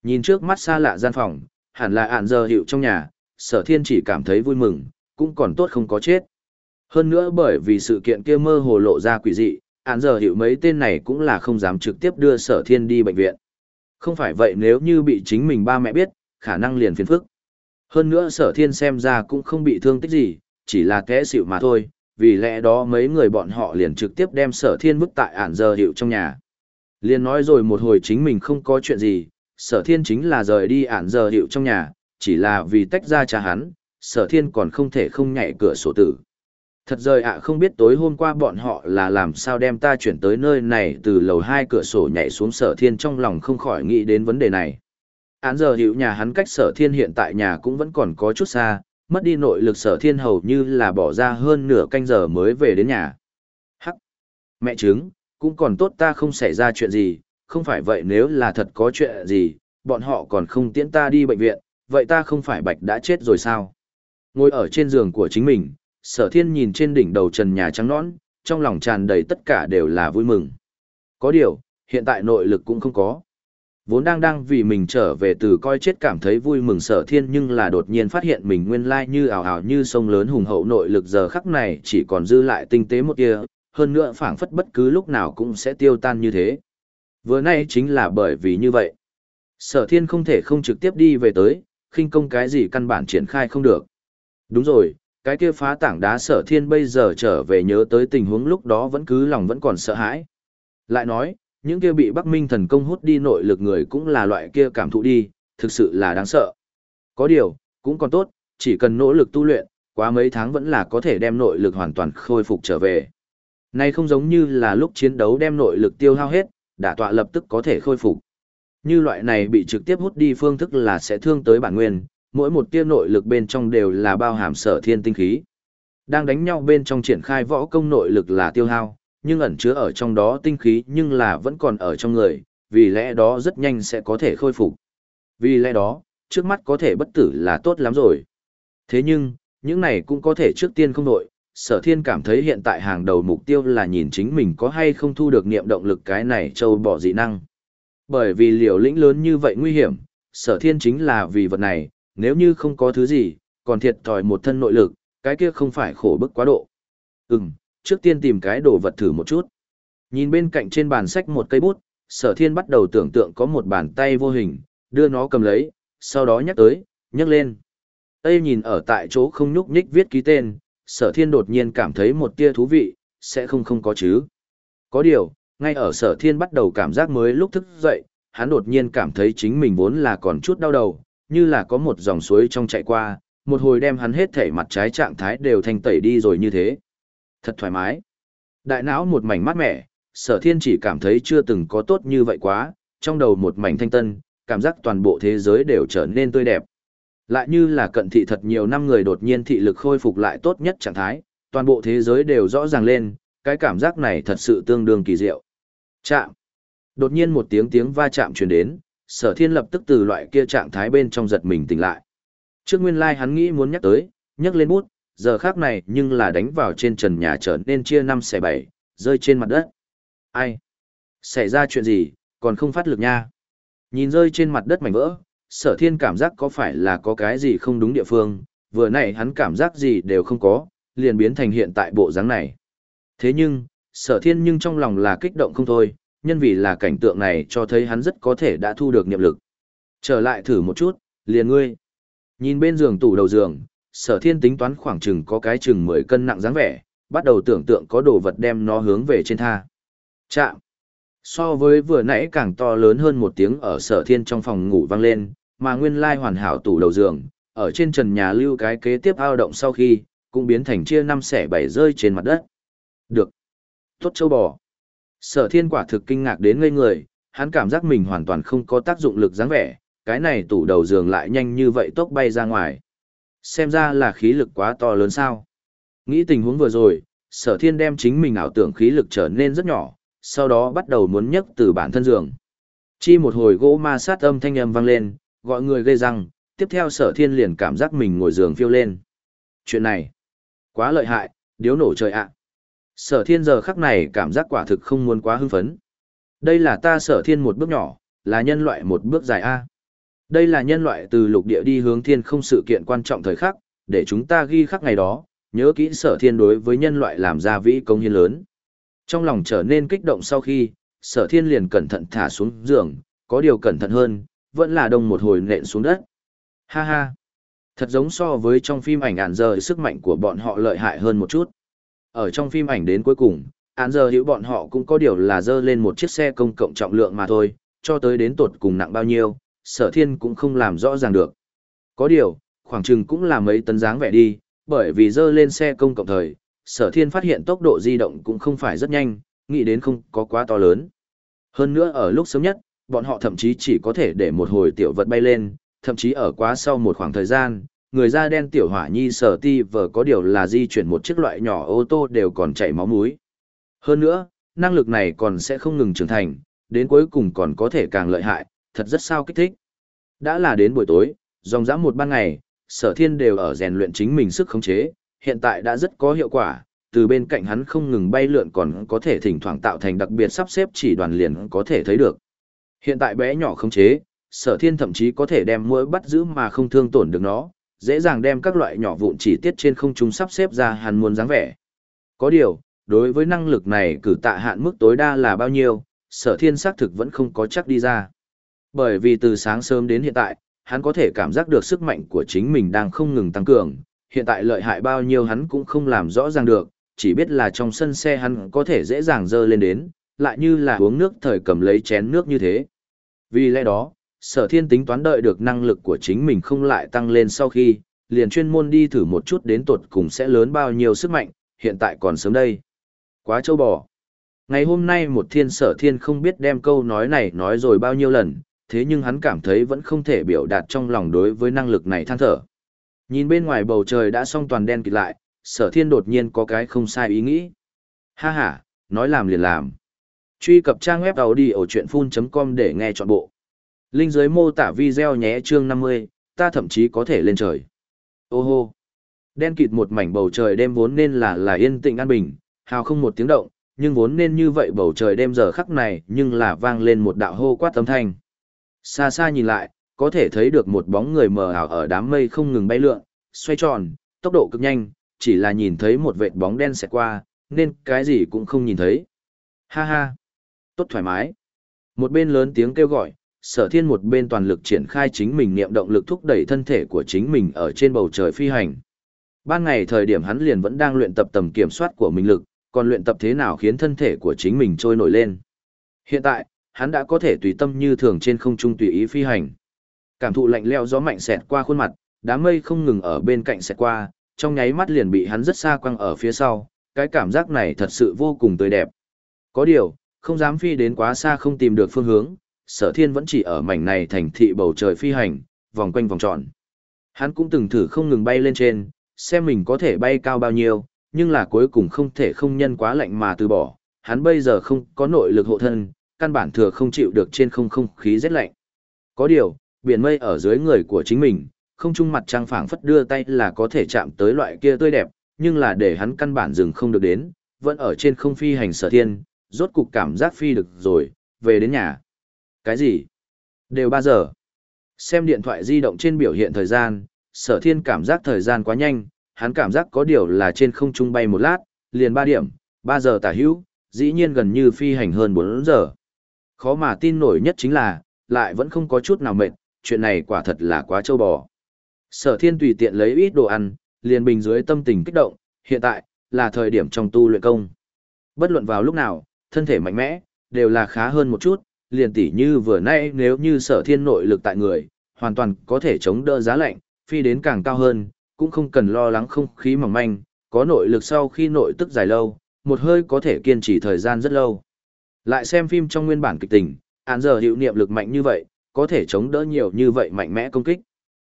Nhìn trước mắt xa lạ gian phòng, hẳn là ản giờ hiệu trong nhà, sở thiên chỉ cảm thấy vui mừng, cũng còn tốt không có chết. Hơn nữa bởi vì sự kiện kia mơ hồ lộ ra quỷ dị, ản giờ hiệu mấy tên này cũng là không dám trực tiếp đưa sở thiên đi bệnh viện. Không phải vậy nếu như bị chính mình ba mẹ biết, khả năng liền phiền phức. Hơn nữa sở thiên xem ra cũng không bị thương tích gì, chỉ là kẽ xịu mà thôi, vì lẽ đó mấy người bọn họ liền trực tiếp đem sở thiên vứt tại ản giờ hiệu trong nhà. Liền nói rồi một hồi chính mình không có chuyện gì, sở thiên chính là rời đi ản giờ hiệu trong nhà, chỉ là vì tách ra cha hắn, sở thiên còn không thể không nhảy cửa sổ tử. Thật rời ạ không biết tối hôm qua bọn họ là làm sao đem ta chuyển tới nơi này từ lầu hai cửa sổ nhảy xuống sở thiên trong lòng không khỏi nghĩ đến vấn đề này. Án giờ hiểu nhà hắn cách sở thiên hiện tại nhà cũng vẫn còn có chút xa, mất đi nội lực sở thiên hầu như là bỏ ra hơn nửa canh giờ mới về đến nhà. Hắc! Mẹ chứng, cũng còn tốt ta không xảy ra chuyện gì, không phải vậy nếu là thật có chuyện gì, bọn họ còn không tiễn ta đi bệnh viện, vậy ta không phải bạch đã chết rồi sao? Ngồi ở trên giường của chính mình, sở thiên nhìn trên đỉnh đầu trần nhà trắng nõn, trong lòng tràn đầy tất cả đều là vui mừng. Có điều, hiện tại nội lực cũng không có. Vốn đang đang vì mình trở về từ coi chết cảm thấy vui mừng sở thiên nhưng là đột nhiên phát hiện mình nguyên lai như ảo ảo như sông lớn hùng hậu nội lực giờ khắc này chỉ còn dư lại tinh tế một tia, hơn nữa phảng phất bất cứ lúc nào cũng sẽ tiêu tan như thế. Vừa nay chính là bởi vì như vậy. Sở thiên không thể không trực tiếp đi về tới, khinh công cái gì căn bản triển khai không được. Đúng rồi, cái kia phá tảng đá sở thiên bây giờ trở về nhớ tới tình huống lúc đó vẫn cứ lòng vẫn còn sợ hãi. Lại nói, những kia bị Bắc Minh thần công hút đi nội lực người cũng là loại kia cảm thụ đi, thực sự là đáng sợ. Có điều, cũng còn tốt, chỉ cần nỗ lực tu luyện, quá mấy tháng vẫn là có thể đem nội lực hoàn toàn khôi phục trở về. Nay không giống như là lúc chiến đấu đem nội lực tiêu hao hết, đả tọa lập tức có thể khôi phục. Như loại này bị trực tiếp hút đi phương thức là sẽ thương tới bản nguyên, mỗi một tia nội lực bên trong đều là bao hàm sở thiên tinh khí. Đang đánh nhau bên trong triển khai võ công nội lực là tiêu hao, nhưng ẩn chứa ở trong đó tinh khí nhưng là vẫn còn ở trong người, vì lẽ đó rất nhanh sẽ có thể khôi phục. Vì lẽ đó, trước mắt có thể bất tử là tốt lắm rồi. Thế nhưng, những này cũng có thể trước tiên không đội, sở thiên cảm thấy hiện tại hàng đầu mục tiêu là nhìn chính mình có hay không thu được niệm động lực cái này châu bỏ dị năng. Bởi vì liều lĩnh lớn như vậy nguy hiểm, sở thiên chính là vì vật này, nếu như không có thứ gì, còn thiệt thòi một thân nội lực, cái kia không phải khổ bức quá độ. Ừm, trước tiên tìm cái đồ vật thử một chút. Nhìn bên cạnh trên bàn sách một cây bút, sở thiên bắt đầu tưởng tượng có một bàn tay vô hình, đưa nó cầm lấy, sau đó nhắc tới, nhắc lên. Tây nhìn ở tại chỗ không nhúc nhích viết ký tên, sở thiên đột nhiên cảm thấy một tia thú vị, sẽ không không có chứ. Có điều, ngay ở sở thiên bắt đầu cảm giác mới lúc thức dậy, hắn đột nhiên cảm thấy chính mình vốn là còn chút đau đầu, như là có một dòng suối trong chạy qua, một hồi đem hắn hết thể mặt trái trạng thái đều thanh tẩy đi rồi như thế. Thật thoải mái. Đại não một mảnh mát mẻ, sở thiên chỉ cảm thấy chưa từng có tốt như vậy quá, trong đầu một mảnh thanh tân, cảm giác toàn bộ thế giới đều trở nên tươi đẹp. Lại như là cận thị thật nhiều năm người đột nhiên thị lực khôi phục lại tốt nhất trạng thái, toàn bộ thế giới đều rõ ràng lên, cái cảm giác này thật sự tương đương kỳ diệu. Chạm. Đột nhiên một tiếng tiếng va chạm truyền đến, sở thiên lập tức từ loại kia trạng thái bên trong giật mình tỉnh lại. Trước nguyên lai like hắn nghĩ muốn nhắc tới, nhắc lên bút, giờ khác này nhưng là đánh vào trên trần nhà trở nên chia năm xẻ bảy, rơi trên mặt đất. Ai? Xảy ra chuyện gì, còn không phát lực nha. Nhìn rơi trên mặt đất mảnh vỡ, sở thiên cảm giác có phải là có cái gì không đúng địa phương, vừa nãy hắn cảm giác gì đều không có, liền biến thành hiện tại bộ dáng này. Thế nhưng, sở thiên nhưng trong lòng là kích động không thôi, nhân vì là cảnh tượng này cho thấy hắn rất có thể đã thu được niệm lực. Trở lại thử một chút, liền ngươi. Nhìn bên giường tủ đầu giường, sở thiên tính toán khoảng chừng có cái chừng 10 cân nặng dáng vẻ, bắt đầu tưởng tượng có đồ vật đem nó hướng về trên tha. Chạm. So với vừa nãy càng to lớn hơn một tiếng ở sở thiên trong phòng ngủ vang lên, mà nguyên lai hoàn hảo tủ đầu giường, ở trên trần nhà lưu cái kế tiếp ao động sau khi, cũng biến thành chia năm xẻ bảy rơi trên mặt đất. Được. Tốt châu bò. Sở thiên quả thực kinh ngạc đến ngây người, hắn cảm giác mình hoàn toàn không có tác dụng lực dáng vẻ, cái này tủ đầu giường lại nhanh như vậy tốc bay ra ngoài. Xem ra là khí lực quá to lớn sao. Nghĩ tình huống vừa rồi, sở thiên đem chính mình ảo tưởng khí lực trở nên rất nhỏ, sau đó bắt đầu muốn nhấc từ bản thân giường. Chi một hồi gỗ ma sát âm thanh âm vang lên, gọi người gây răng, tiếp theo sở thiên liền cảm giác mình ngồi giường phiêu lên. Chuyện này, quá lợi hại, điếu nổ trời ạ. Sở thiên giờ khắc này cảm giác quả thực không muốn quá hưng phấn. Đây là ta sở thiên một bước nhỏ, là nhân loại một bước dài A. Đây là nhân loại từ lục địa đi hướng thiên không sự kiện quan trọng thời khắc, để chúng ta ghi khắc ngày đó, nhớ kỹ sở thiên đối với nhân loại làm ra vĩ công hiến lớn. Trong lòng trở nên kích động sau khi, sở thiên liền cẩn thận thả xuống giường, có điều cẩn thận hơn, vẫn là đông một hồi nện xuống đất. Ha ha! Thật giống so với trong phim ảnh ản giờ sức mạnh của bọn họ lợi hại hơn một chút. Ở trong phim ảnh đến cuối cùng, ản giờ hiểu bọn họ cũng có điều là dơ lên một chiếc xe công cộng trọng lượng mà thôi, cho tới đến tột cùng nặng bao nhiêu, sở thiên cũng không làm rõ ràng được. Có điều, khoảng chừng cũng là mấy tấn dáng vẻ đi, bởi vì dơ lên xe công cộng thời, sở thiên phát hiện tốc độ di động cũng không phải rất nhanh, nghĩ đến không có quá to lớn. Hơn nữa ở lúc sớm nhất, bọn họ thậm chí chỉ có thể để một hồi tiểu vật bay lên, thậm chí ở quá sau một khoảng thời gian, người da đen tiểu hỏa nhi sở ti vờ có điều là di chuyển một chiếc loại nhỏ ô tô đều còn chảy máu mũi. Hơn nữa, năng lực này còn sẽ không ngừng trưởng thành, đến cuối cùng còn có thể càng lợi hại, thật rất sao kích thích. Đã là đến buổi tối, dòng dã một ban ngày, sở thiên đều ở rèn luyện chính mình sức khống chế, hiện tại đã rất có hiệu quả, từ bên cạnh hắn không ngừng bay lượn còn có thể thỉnh thoảng tạo thành đặc biệt sắp xếp chỉ đoàn liền có thể thấy được. Hiện tại bé nhỏ không chế, sở thiên thậm chí có thể đem mũi bắt giữ mà không thương tổn được nó, dễ dàng đem các loại nhỏ vụn chỉ tiết trên không trung sắp xếp ra hàn muôn dáng vẻ. Có điều, đối với năng lực này cử tạ hạn mức tối đa là bao nhiêu, sở thiên xác thực vẫn không có chắc đi ra. Bởi vì từ sáng sớm đến hiện tại, hắn có thể cảm giác được sức mạnh của chính mình đang không ngừng tăng cường, hiện tại lợi hại bao nhiêu hắn cũng không làm rõ ràng được, chỉ biết là trong sân xe hắn có thể dễ dàng dơ lên đến, lại như là uống nước thời cầm lấy chén nước như thế. Vì lẽ đó, sở thiên tính toán đợi được năng lực của chính mình không lại tăng lên sau khi, liền chuyên môn đi thử một chút đến tột cùng sẽ lớn bao nhiêu sức mạnh, hiện tại còn sớm đây. Quá châu bò. Ngày hôm nay một thiên sở thiên không biết đem câu nói này nói rồi bao nhiêu lần, thế nhưng hắn cảm thấy vẫn không thể biểu đạt trong lòng đối với năng lực này than thở. Nhìn bên ngoài bầu trời đã xong toàn đen kịt lại, sở thiên đột nhiên có cái không sai ý nghĩ. Ha ha, nói làm liền làm. Truy cập trang web đầu đi ở chuyện full.com để nghe trọn bộ. Linh dưới mô tả video nhé chương 50, ta thậm chí có thể lên trời. Ô hô. Đen kịt một mảnh bầu trời đêm vốn nên là là yên tĩnh an bình, hào không một tiếng động, nhưng vốn nên như vậy bầu trời đêm giờ khắc này nhưng là vang lên một đạo hô quát âm thanh. Xa xa nhìn lại, có thể thấy được một bóng người mờ ảo ở đám mây không ngừng bay lượn, xoay tròn, tốc độ cực nhanh, chỉ là nhìn thấy một vệt bóng đen xẹt qua, nên cái gì cũng không nhìn thấy. Ha ha, tốt thoải mái. Một bên lớn tiếng kêu gọi, sở thiên một bên toàn lực triển khai chính mình niệm động lực thúc đẩy thân thể của chính mình ở trên bầu trời phi hành. Ban ngày thời điểm hắn liền vẫn đang luyện tập tầm kiểm soát của mình lực, còn luyện tập thế nào khiến thân thể của chính mình trôi nổi lên. Hiện tại, hắn đã có thể tùy tâm như thường trên không trung tùy ý phi hành. Cảm thụ lạnh lẽo gió mạnh xẹt qua khuôn mặt, đám mây không ngừng ở bên cạnh xẹt qua, trong nháy mắt liền bị hắn rất xa quăng ở phía sau, cái cảm giác này thật sự vô cùng tươi đẹp. Có điều, không dám phi đến quá xa không tìm được phương hướng, sở thiên vẫn chỉ ở mảnh này thành thị bầu trời phi hành, vòng quanh vòng tròn. Hắn cũng từng thử không ngừng bay lên trên, xem mình có thể bay cao bao nhiêu, nhưng là cuối cùng không thể không nhân quá lạnh mà từ bỏ. Hắn bây giờ không có nội lực hộ thân, căn bản thừa không chịu được trên không không khí rét lạnh. Có điều, biển mây ở dưới người của chính mình, không trung mặt trăng phảng phất đưa tay là có thể chạm tới loại kia tươi đẹp, nhưng là để hắn căn bản dừng không được đến, vẫn ở trên không phi hành sở thiên, rốt cục cảm giác phi được rồi, về đến nhà. Cái gì? Đều 3 giờ. Xem điện thoại di động trên biểu hiện thời gian, sở thiên cảm giác thời gian quá nhanh, hắn cảm giác có điều là trên không trung bay một lát, liền 3 điểm, 3 giờ tả hữu, dĩ nhiên gần như phi hành hơn 4 giờ. Khó mà tin nổi nhất chính là, lại vẫn không có chút nào mệt, chuyện này quả thật là quá trâu bò. Sở thiên tùy tiện lấy ít đồ ăn, liền bình dưới tâm tình kích động, hiện tại, là thời điểm trong tu luyện công. Bất luận vào lúc nào, thân thể mạnh mẽ, đều là khá hơn một chút, liền tỉ như vừa nãy nếu như sở thiên nội lực tại người, hoàn toàn có thể chống đỡ giá lạnh, phi đến càng cao hơn, cũng không cần lo lắng không khí mỏng manh, có nội lực sau khi nội tức dài lâu, một hơi có thể kiên trì thời gian rất lâu. Lại xem phim trong nguyên bản kịch tình, án giờ hiệu niệm lực mạnh như vậy, có thể chống đỡ nhiều như vậy mạnh mẽ công kích.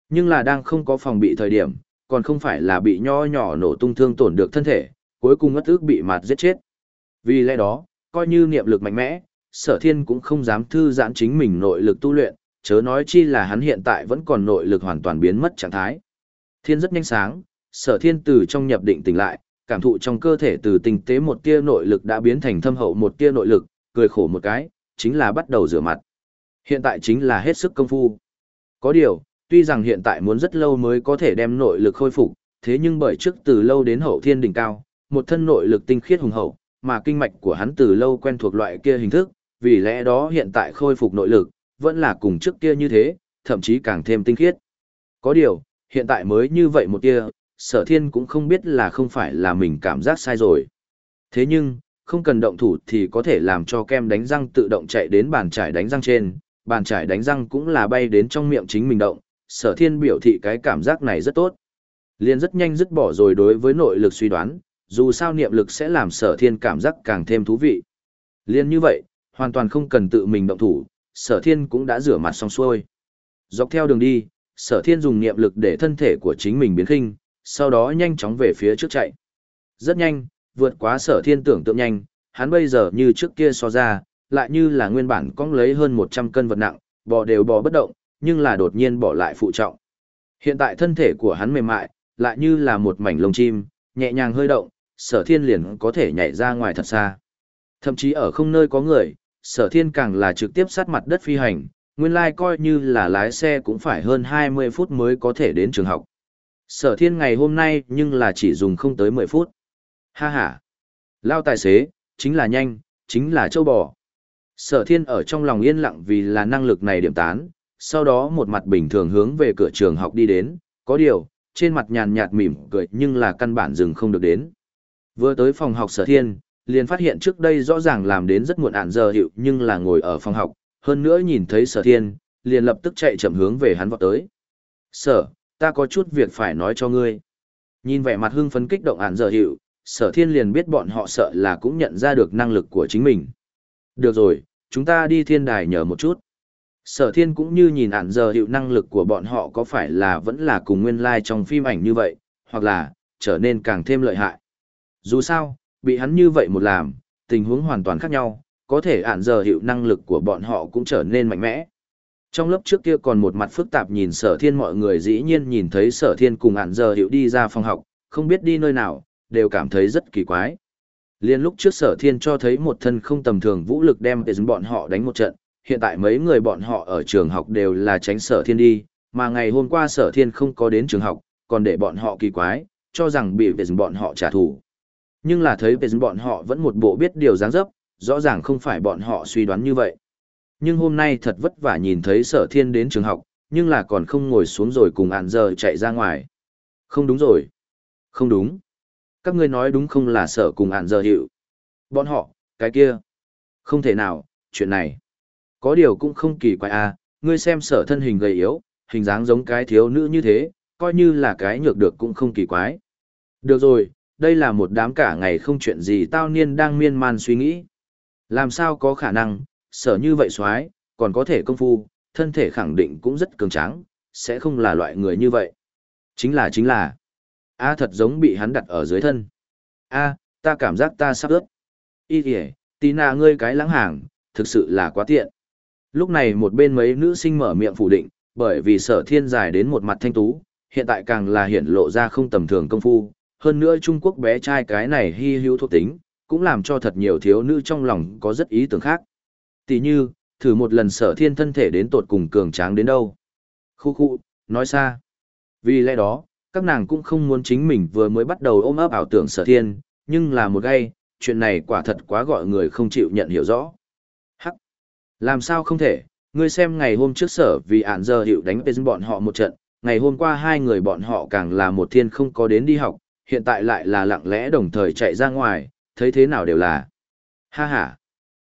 Nhưng là đang không có phòng bị thời điểm, còn không phải là bị nho nhỏ nổ tung thương tổn được thân thể, cuối cùng ngất ước bị mạt giết chết. Vì lẽ đó, coi như niệm lực mạnh mẽ, sở thiên cũng không dám thư giãn chính mình nội lực tu luyện, chớ nói chi là hắn hiện tại vẫn còn nội lực hoàn toàn biến mất trạng thái. Thiên rất nhanh sáng, sở thiên từ trong nhập định tỉnh lại, cảm thụ trong cơ thể từ tinh tế một tia nội lực đã biến thành thâm hậu một tia nội lực, cười khổ một cái, chính là bắt đầu rửa mặt. Hiện tại chính là hết sức công phu. Có điều, tuy rằng hiện tại muốn rất lâu mới có thể đem nội lực khôi phục, thế nhưng bởi trước từ lâu đến hậu thiên đỉnh cao, một thân nội lực tinh khiết hùng hậu, mà kinh mạch của hắn từ lâu quen thuộc loại kia hình thức, vì lẽ đó hiện tại khôi phục nội lực, vẫn là cùng trước kia như thế, thậm chí càng thêm tinh khiết. Có điều, hiện tại mới như vậy một kia, sở thiên cũng không biết là không phải là mình cảm giác sai rồi. Thế nhưng, không cần động thủ thì có thể làm cho kem đánh răng tự động chạy đến bàn trải đánh răng trên, bàn trải đánh răng cũng là bay đến trong miệng chính mình động, sở thiên biểu thị cái cảm giác này rất tốt. Liên rất nhanh dứt bỏ rồi đối với nội lực suy đoán, dù sao niệm lực sẽ làm sở thiên cảm giác càng thêm thú vị. Liên như vậy, hoàn toàn không cần tự mình động thủ, sở thiên cũng đã rửa mặt xong xuôi. Dọc theo đường đi, sở thiên dùng niệm lực để thân thể của chính mình biến khinh, sau đó nhanh chóng về phía trước chạy. Rất nhanh, vượt quá sở thiên tưởng tượng nhanh, hắn bây giờ như trước kia so ra, lại như là nguyên bản cong lấy hơn 100 cân vật nặng, bò đều bò bất động, nhưng là đột nhiên bỏ lại phụ trọng. Hiện tại thân thể của hắn mềm mại, lại như là một mảnh lông chim, nhẹ nhàng hơi động, sở thiên liền có thể nhảy ra ngoài thật xa. Thậm chí ở không nơi có người, sở thiên càng là trực tiếp sát mặt đất phi hành, nguyên lai like coi như là lái xe cũng phải hơn 20 phút mới có thể đến trường học. Sở thiên ngày hôm nay nhưng là chỉ dùng không tới 10 phút. Ha ha. Lao tài xế, chính là nhanh, chính là châu bò. Sở thiên ở trong lòng yên lặng vì là năng lực này điểm tán, sau đó một mặt bình thường hướng về cửa trường học đi đến, có điều, trên mặt nhàn nhạt mỉm cười nhưng là căn bản dừng không được đến. Vừa tới phòng học sở thiên, liền phát hiện trước đây rõ ràng làm đến rất muộn ản giờ hiệu nhưng là ngồi ở phòng học, hơn nữa nhìn thấy sở thiên, liền lập tức chạy chậm hướng về hắn vọt tới. Sở, ta có chút việc phải nói cho ngươi. Nhìn vẻ mặt hưng phấn kích động ản giờ hiệu, sở thiên liền biết bọn họ sợ là cũng nhận ra được năng lực của chính mình. Được rồi, chúng ta đi thiên đài nhờ một chút. Sở thiên cũng như nhìn ản giờ hiệu năng lực của bọn họ có phải là vẫn là cùng nguyên lai like trong phim ảnh như vậy, hoặc là, trở nên càng thêm lợi hại. Dù sao, bị hắn như vậy một làm, tình huống hoàn toàn khác nhau, có thể ản giờ hiệu năng lực của bọn họ cũng trở nên mạnh mẽ. Trong lớp trước kia còn một mặt phức tạp nhìn sở thiên mọi người dĩ nhiên nhìn thấy sở thiên cùng ản giờ hiệu đi ra phòng học, không biết đi nơi nào, đều cảm thấy rất kỳ quái. Liên lúc trước sở thiên cho thấy một thân không tầm thường vũ lực đem để bọn họ đánh một trận, hiện tại mấy người bọn họ ở trường học đều là tránh sở thiên đi, mà ngày hôm qua sở thiên không có đến trường học, còn để bọn họ kỳ quái, cho rằng bị về bọn họ trả thù. Nhưng là thấy về bọn họ vẫn một bộ biết điều dáng dấp, rõ ràng không phải bọn họ suy đoán như vậy. Nhưng hôm nay thật vất vả nhìn thấy sở thiên đến trường học, nhưng là còn không ngồi xuống rồi cùng ạn giờ chạy ra ngoài. Không đúng rồi. Không đúng. Các ngươi nói đúng không là sở cùng ạn giờ hiệu. Bọn họ, cái kia. Không thể nào, chuyện này. Có điều cũng không kỳ quái à, ngươi xem sở thân hình gầy yếu, hình dáng giống cái thiếu nữ như thế, coi như là cái nhược được cũng không kỳ quái. Được rồi, đây là một đám cả ngày không chuyện gì tao niên đang miên man suy nghĩ. Làm sao có khả năng, sở như vậy xoái, còn có thể công phu, thân thể khẳng định cũng rất cường tráng, sẽ không là loại người như vậy. Chính là chính là, A thật giống bị hắn đặt ở dưới thân. A, ta cảm giác ta sắp ướt. Y kìa, tí nà ngươi cái lãng hàng, thực sự là quá tiện. Lúc này một bên mấy nữ sinh mở miệng phủ định, bởi vì sở thiên dài đến một mặt thanh tú, hiện tại càng là hiện lộ ra không tầm thường công phu. Hơn nữa Trung Quốc bé trai cái này hy hữu thuộc tính, cũng làm cho thật nhiều thiếu nữ trong lòng có rất ý tưởng khác. Tỷ như, thử một lần sở thiên thân thể đến tột cùng cường tráng đến đâu. Khu khu, nói xa. Vì lẽ đó, các nàng cũng không muốn chính mình vừa mới bắt đầu ôm ấp ảo tưởng sở thiên, nhưng là một gay, chuyện này quả thật quá gọi người không chịu nhận hiểu rõ. Hắc! Làm sao không thể, ngươi xem ngày hôm trước sở vì ản giờ hiệu đánh bên bọn họ một trận, ngày hôm qua hai người bọn họ càng là một thiên không có đến đi học, hiện tại lại là lặng lẽ đồng thời chạy ra ngoài, thấy thế nào đều là. Ha ha!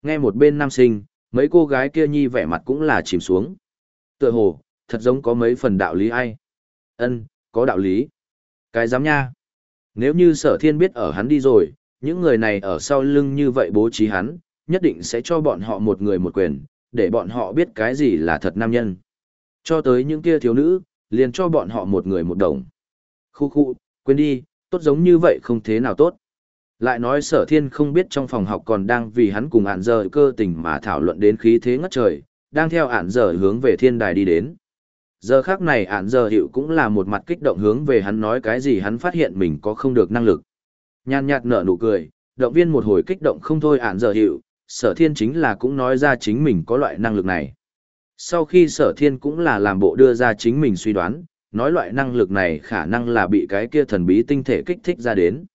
Nghe một bên nam sinh, mấy cô gái kia nhi vẻ mặt cũng là chìm xuống. Tựa hồ, thật giống có mấy phần đạo lý ai. Ân, có đạo lý. Cái dám nha. Nếu như sở thiên biết ở hắn đi rồi, những người này ở sau lưng như vậy bố trí hắn, nhất định sẽ cho bọn họ một người một quyền, để bọn họ biết cái gì là thật nam nhân. Cho tới những kia thiếu nữ, liền cho bọn họ một người một đồng. Khu khu, quên đi, tốt giống như vậy không thế nào tốt. Lại nói sở thiên không biết trong phòng học còn đang vì hắn cùng ản giờ cơ tình mà thảo luận đến khí thế ngất trời, đang theo ản giờ hướng về thiên đài đi đến. Giờ khác này ản giờ hiệu cũng là một mặt kích động hướng về hắn nói cái gì hắn phát hiện mình có không được năng lực. Nhàn nhạt nở nụ cười, động viên một hồi kích động không thôi ản giờ hiệu, sở thiên chính là cũng nói ra chính mình có loại năng lực này. Sau khi sở thiên cũng là làm bộ đưa ra chính mình suy đoán, nói loại năng lực này khả năng là bị cái kia thần bí tinh thể kích thích ra đến.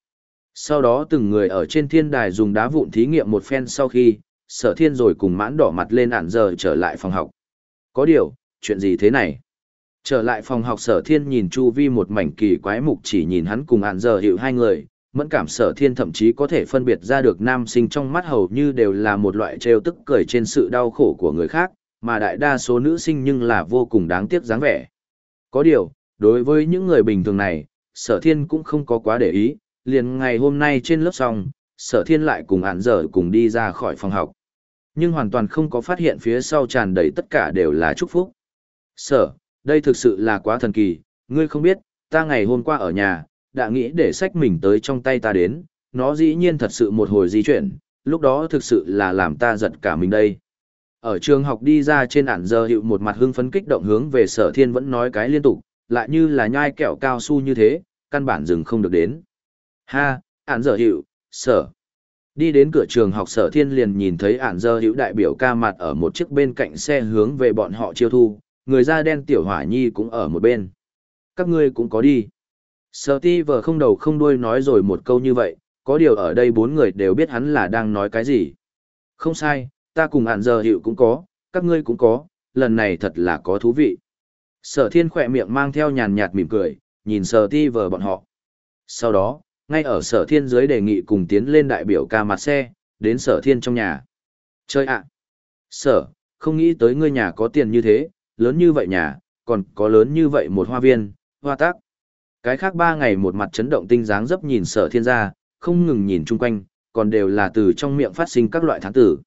Sau đó từng người ở trên thiên đài dùng đá vụn thí nghiệm một phen sau khi, sở thiên rồi cùng mãn đỏ mặt lên ản giờ trở lại phòng học. Có điều, chuyện gì thế này? Trở lại phòng học sở thiên nhìn chu vi một mảnh kỳ quái mục chỉ nhìn hắn cùng hạn giờ hiệu hai người, mẫn cảm sở thiên thậm chí có thể phân biệt ra được nam sinh trong mắt hầu như đều là một loại trêu tức cười trên sự đau khổ của người khác, mà đại đa số nữ sinh nhưng là vô cùng đáng tiếc dáng vẻ. Có điều, đối với những người bình thường này, sở thiên cũng không có quá để ý, liền ngày hôm nay trên lớp xong, sở thiên lại cùng hạn dở cùng đi ra khỏi phòng học. Nhưng hoàn toàn không có phát hiện phía sau tràn đầy tất cả đều là chúc phúc. Sở, đây thực sự là quá thần kỳ, ngươi không biết, ta ngày hôm qua ở nhà, đã nghĩ để sách mình tới trong tay ta đến, nó dĩ nhiên thật sự một hồi di chuyển, lúc đó thực sự là làm ta giật cả mình đây. Ở trường học đi ra trên ản giờ hiệu một mặt hưng phấn kích động hướng về sở thiên vẫn nói cái liên tục, lại như là nhai kẹo cao su như thế, căn bản dừng không được đến. Ha, ản giờ hiệu, sở. Đi đến cửa trường học sở thiên liền nhìn thấy ản giờ hiệu đại biểu ca mặt ở một chiếc bên cạnh xe hướng về bọn họ chiêu thu, người da đen tiểu hỏa nhi cũng ở một bên. Các ngươi cũng có đi. Sở ti vờ không đầu không đuôi nói rồi một câu như vậy, có điều ở đây bốn người đều biết hắn là đang nói cái gì. Không sai, ta cùng hạn dơ Hiệu cũng có, các ngươi cũng có, lần này thật là có thú vị. Sở thiên khỏe miệng mang theo nhàn nhạt mỉm cười, nhìn sở ti vờ bọn họ. Sau đó, ngay ở sở thiên dưới đề nghị cùng tiến lên đại biểu ca mặt xe, đến sở thiên trong nhà. Chơi ạ! Sở, không nghĩ tới ngươi nhà có tiền như thế, lớn như vậy nhà, còn có lớn như vậy một hoa viên, hoa tác. Cái khác ba ngày một mặt chấn động tinh dáng dấp nhìn sở thiên gia, không ngừng nhìn chung quanh, còn đều là từ trong miệng phát sinh các loại tháng tử.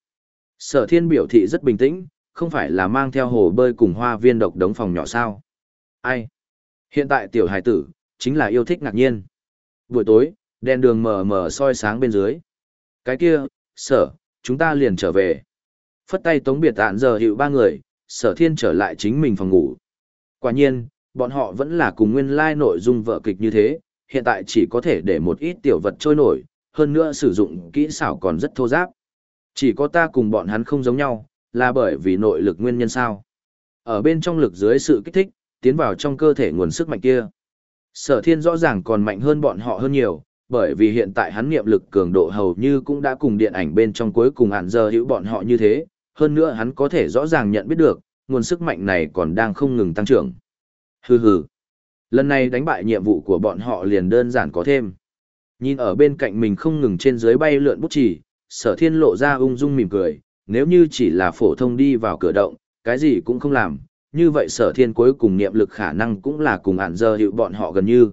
Sở thiên biểu thị rất bình tĩnh, không phải là mang theo hồ bơi cùng hoa viên độc đống phòng nhỏ sao. Ai? Hiện tại tiểu hải tử, chính là yêu thích ngạc nhiên. Buổi tối, đèn đường mờ mờ soi sáng bên dưới. Cái kia, sở, chúng ta liền trở về. Phất tay tống biệt tạn giờ hiệu ba người, sở thiên trở lại chính mình phòng ngủ. Quả nhiên, bọn họ vẫn là cùng nguyên lai like nội dung vợ kịch như thế, hiện tại chỉ có thể để một ít tiểu vật trôi nổi, hơn nữa sử dụng kỹ xảo còn rất thô giáp. Chỉ có ta cùng bọn hắn không giống nhau, là bởi vì nội lực nguyên nhân sao. Ở bên trong lực dưới sự kích thích, tiến vào trong cơ thể nguồn sức mạnh kia. Sở thiên rõ ràng còn mạnh hơn bọn họ hơn nhiều, bởi vì hiện tại hắn niệm lực cường độ hầu như cũng đã cùng điện ảnh bên trong cuối cùng hạn giờ hữu bọn họ như thế, hơn nữa hắn có thể rõ ràng nhận biết được, nguồn sức mạnh này còn đang không ngừng tăng trưởng. Hừ hừ. Lần này đánh bại nhiệm vụ của bọn họ liền đơn giản có thêm. Nhìn ở bên cạnh mình không ngừng trên dưới bay lượn bút chỉ, sở thiên lộ ra ung dung mỉm cười, nếu như chỉ là phổ thông đi vào cửa động, cái gì cũng không làm, như vậy sở thiên cuối cùng niệm lực khả năng cũng là cùng ản giờ hiệu bọn họ gần như.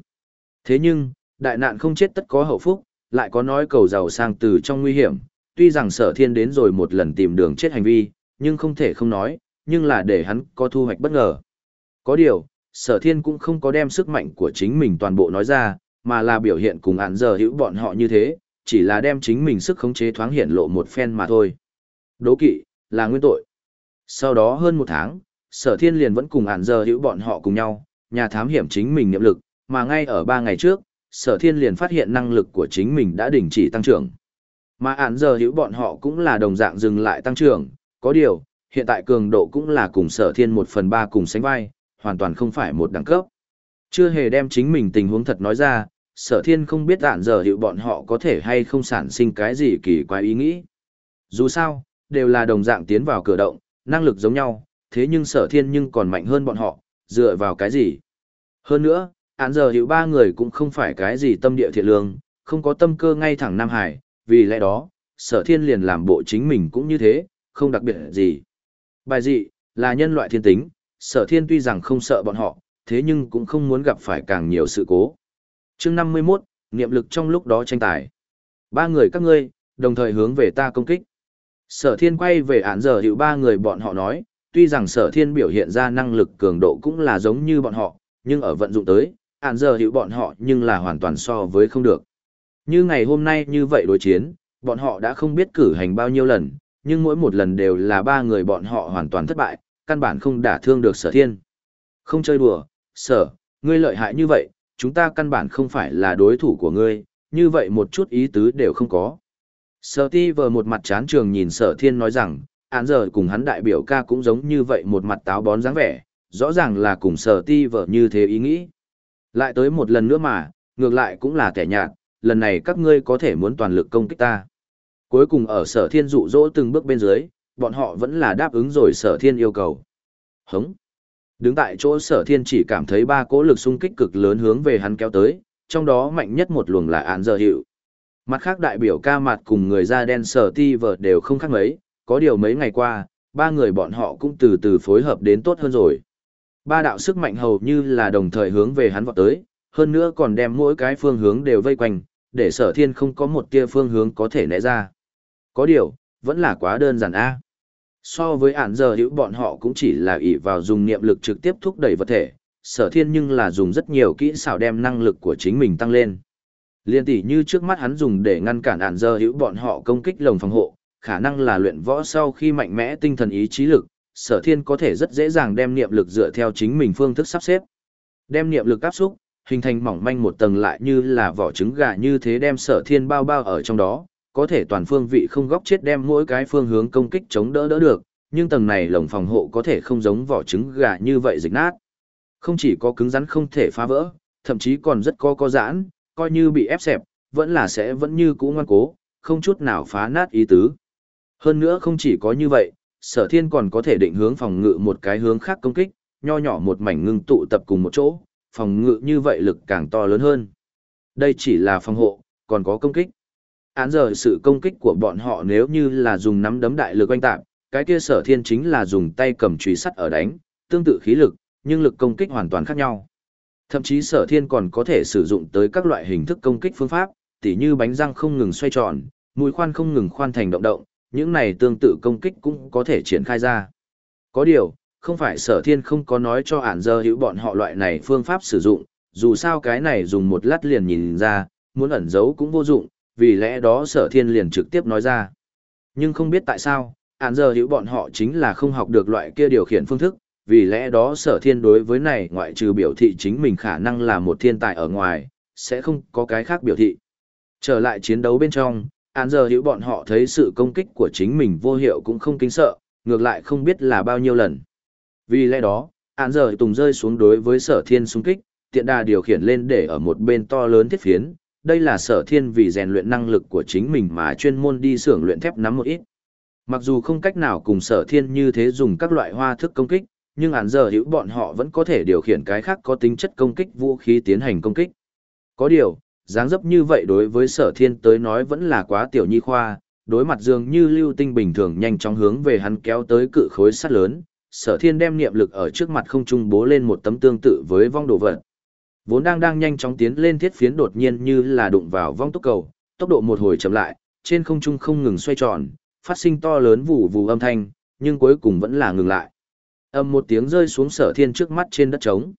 Thế nhưng, đại nạn không chết tất có hậu phúc, lại có nói cầu giàu sang từ trong nguy hiểm, tuy rằng sở thiên đến rồi một lần tìm đường chết hành vi, nhưng không thể không nói, nhưng là để hắn có thu hoạch bất ngờ. Có điều, sở thiên cũng không có đem sức mạnh của chính mình toàn bộ nói ra, mà là biểu hiện cùng ản giờ hữu bọn họ như thế, chỉ là đem chính mình sức khống chế thoáng hiện lộ một phen mà thôi. Đố kỵ, là nguyên tội. Sau đó hơn một tháng, sở thiên liền vẫn cùng ản giờ hữu bọn họ cùng nhau, nhà thám hiểm chính mình niệm lực, mà ngay ở ba ngày trước, sở thiên liền phát hiện năng lực của chính mình đã đình chỉ tăng trưởng. Mà án giờ hữu bọn họ cũng là đồng dạng dừng lại tăng trưởng, có điều, hiện tại cường độ cũng là cùng sở thiên một phần ba cùng sánh vai, hoàn toàn không phải một đẳng cấp. Chưa hề đem chính mình tình huống thật nói ra, sở thiên không biết án giờ hữu bọn họ có thể hay không sản sinh cái gì kỳ quái ý nghĩ. Dù sao, đều là đồng dạng tiến vào cửa động, năng lực giống nhau, thế nhưng sở thiên nhưng còn mạnh hơn bọn họ, dựa vào cái gì? Hơn nữa, án giờ hữu ba người cũng không phải cái gì tâm địa thiện lương, không có tâm cơ ngay thẳng Nam Hải, vì lẽ đó, sở thiên liền làm bộ chính mình cũng như thế, không đặc biệt gì. Bài dị, là nhân loại thiên tính, sở thiên tuy rằng không sợ bọn họ, thế nhưng cũng không muốn gặp phải càng nhiều sự cố. chương 51, niệm lực trong lúc đó tranh tài. Ba người các ngươi, đồng thời hướng về ta công kích. Sở thiên quay về án giờ hiệu ba người bọn họ nói, tuy rằng sở thiên biểu hiện ra năng lực cường độ cũng là giống như bọn họ, nhưng ở vận dụng tới, án giờ hiệu bọn họ nhưng là hoàn toàn so với không được. Như ngày hôm nay như vậy đối chiến, bọn họ đã không biết cử hành bao nhiêu lần, nhưng mỗi một lần đều là ba người bọn họ hoàn toàn thất bại, căn bản không đả thương được sở thiên. Không chơi đùa, sở, ngươi lợi hại như vậy, chúng ta căn bản không phải là đối thủ của ngươi, như vậy một chút ý tứ đều không có. Sở ti vờ một mặt chán trường nhìn sở thiên nói rằng, án giờ cùng hắn đại biểu ca cũng giống như vậy một mặt táo bón dáng vẻ, rõ ràng là cùng sở ti vờ như thế ý nghĩ. Lại tới một lần nữa mà, ngược lại cũng là kẻ nhạt, lần này các ngươi có thể muốn toàn lực công kích ta. Cuối cùng ở sở thiên dụ dỗ từng bước bên dưới, bọn họ vẫn là đáp ứng rồi sở thiên yêu cầu. Hống! Đứng tại chỗ sở thiên chỉ cảm thấy ba cỗ lực xung kích cực lớn hướng về hắn kéo tới, trong đó mạnh nhất một luồng là án giờ hiệu. Mặt khác đại biểu ca mặt cùng người da đen sở ti vợ đều không khác mấy, có điều mấy ngày qua, ba người bọn họ cũng từ từ phối hợp đến tốt hơn rồi. Ba đạo sức mạnh hầu như là đồng thời hướng về hắn vọt tới, hơn nữa còn đem mỗi cái phương hướng đều vây quanh, để sở thiên không có một tia phương hướng có thể né ra. Có điều, vẫn là quá đơn giản a. So với ản giờ hữu bọn họ cũng chỉ là ỷ vào dùng niệm lực trực tiếp thúc đẩy vật thể, sở thiên nhưng là dùng rất nhiều kỹ xảo đem năng lực của chính mình tăng lên. Liên tỷ như trước mắt hắn dùng để ngăn cản ản giờ hữu bọn họ công kích lồng phòng hộ, khả năng là luyện võ sau khi mạnh mẽ tinh thần ý chí lực, sở thiên có thể rất dễ dàng đem niệm lực dựa theo chính mình phương thức sắp xếp. Đem niệm lực áp xúc, hình thành mỏng manh một tầng lại như là vỏ trứng gà như thế đem sở thiên bao bao ở trong đó, có thể toàn phương vị không góc chết đem mỗi cái phương hướng công kích chống đỡ đỡ được, nhưng tầng này lồng phòng hộ có thể không giống vỏ trứng gà như vậy dịch nát. Không chỉ có cứng rắn không thể phá vỡ, thậm chí còn rất có có giãn, coi như bị ép xẹp, vẫn là sẽ vẫn như cũ ngoan cố, không chút nào phá nát ý tứ. Hơn nữa không chỉ có như vậy, sở thiên còn có thể định hướng phòng ngự một cái hướng khác công kích, nho nhỏ một mảnh ngưng tụ tập cùng một chỗ, phòng ngự như vậy lực càng to lớn hơn. Đây chỉ là phòng hộ, còn có công kích. Án giờ sự công kích của bọn họ nếu như là dùng nắm đấm đại lực oanh tạp, cái kia sở thiên chính là dùng tay cầm chùy sắt ở đánh, tương tự khí lực, nhưng lực công kích hoàn toàn khác nhau. Thậm chí sở thiên còn có thể sử dụng tới các loại hình thức công kích phương pháp, tỉ như bánh răng không ngừng xoay tròn, mũi khoan không ngừng khoan thành động động, những này tương tự công kích cũng có thể triển khai ra. Có điều, không phải sở thiên không có nói cho ản giờ hữu bọn họ loại này phương pháp sử dụng, dù sao cái này dùng một lát liền nhìn ra, muốn ẩn giấu cũng vô dụng, vì lẽ đó sở thiên liền trực tiếp nói ra. Nhưng không biết tại sao, ản giờ hữu bọn họ chính là không học được loại kia điều khiển phương thức, vì lẽ đó sở thiên đối với này ngoại trừ biểu thị chính mình khả năng là một thiên tài ở ngoài, sẽ không có cái khác biểu thị. Trở lại chiến đấu bên trong, án giờ hữu bọn họ thấy sự công kích của chính mình vô hiệu cũng không kinh sợ, ngược lại không biết là bao nhiêu lần. Vì lẽ đó, án giờ tùng rơi xuống đối với sở thiên xung kích, tiện đà điều khiển lên để ở một bên to lớn thiết phiến. Đây là sở thiên vì rèn luyện năng lực của chính mình mà chuyên môn đi xưởng luyện thép nắm một ít. Mặc dù không cách nào cùng sở thiên như thế dùng các loại hoa thức công kích, nhưng án giờ hữu bọn họ vẫn có thể điều khiển cái khác có tính chất công kích vũ khí tiến hành công kích. Có điều, dáng dấp như vậy đối với sở thiên tới nói vẫn là quá tiểu nhi khoa, đối mặt dường như lưu tinh bình thường nhanh chóng hướng về hắn kéo tới cự khối sắt lớn, sở thiên đem niệm lực ở trước mặt không trung bố lên một tấm tương tự với vong đồ vật. Vốn đang đang nhanh chóng tiến lên thiết phiến đột nhiên như là đụng vào vong tốc cầu, tốc độ một hồi chậm lại, trên không trung không ngừng xoay tròn, phát sinh to lớn vụ vụ âm thanh, nhưng cuối cùng vẫn là ngừng lại. Âm một tiếng rơi xuống sở thiên trước mắt trên đất trống.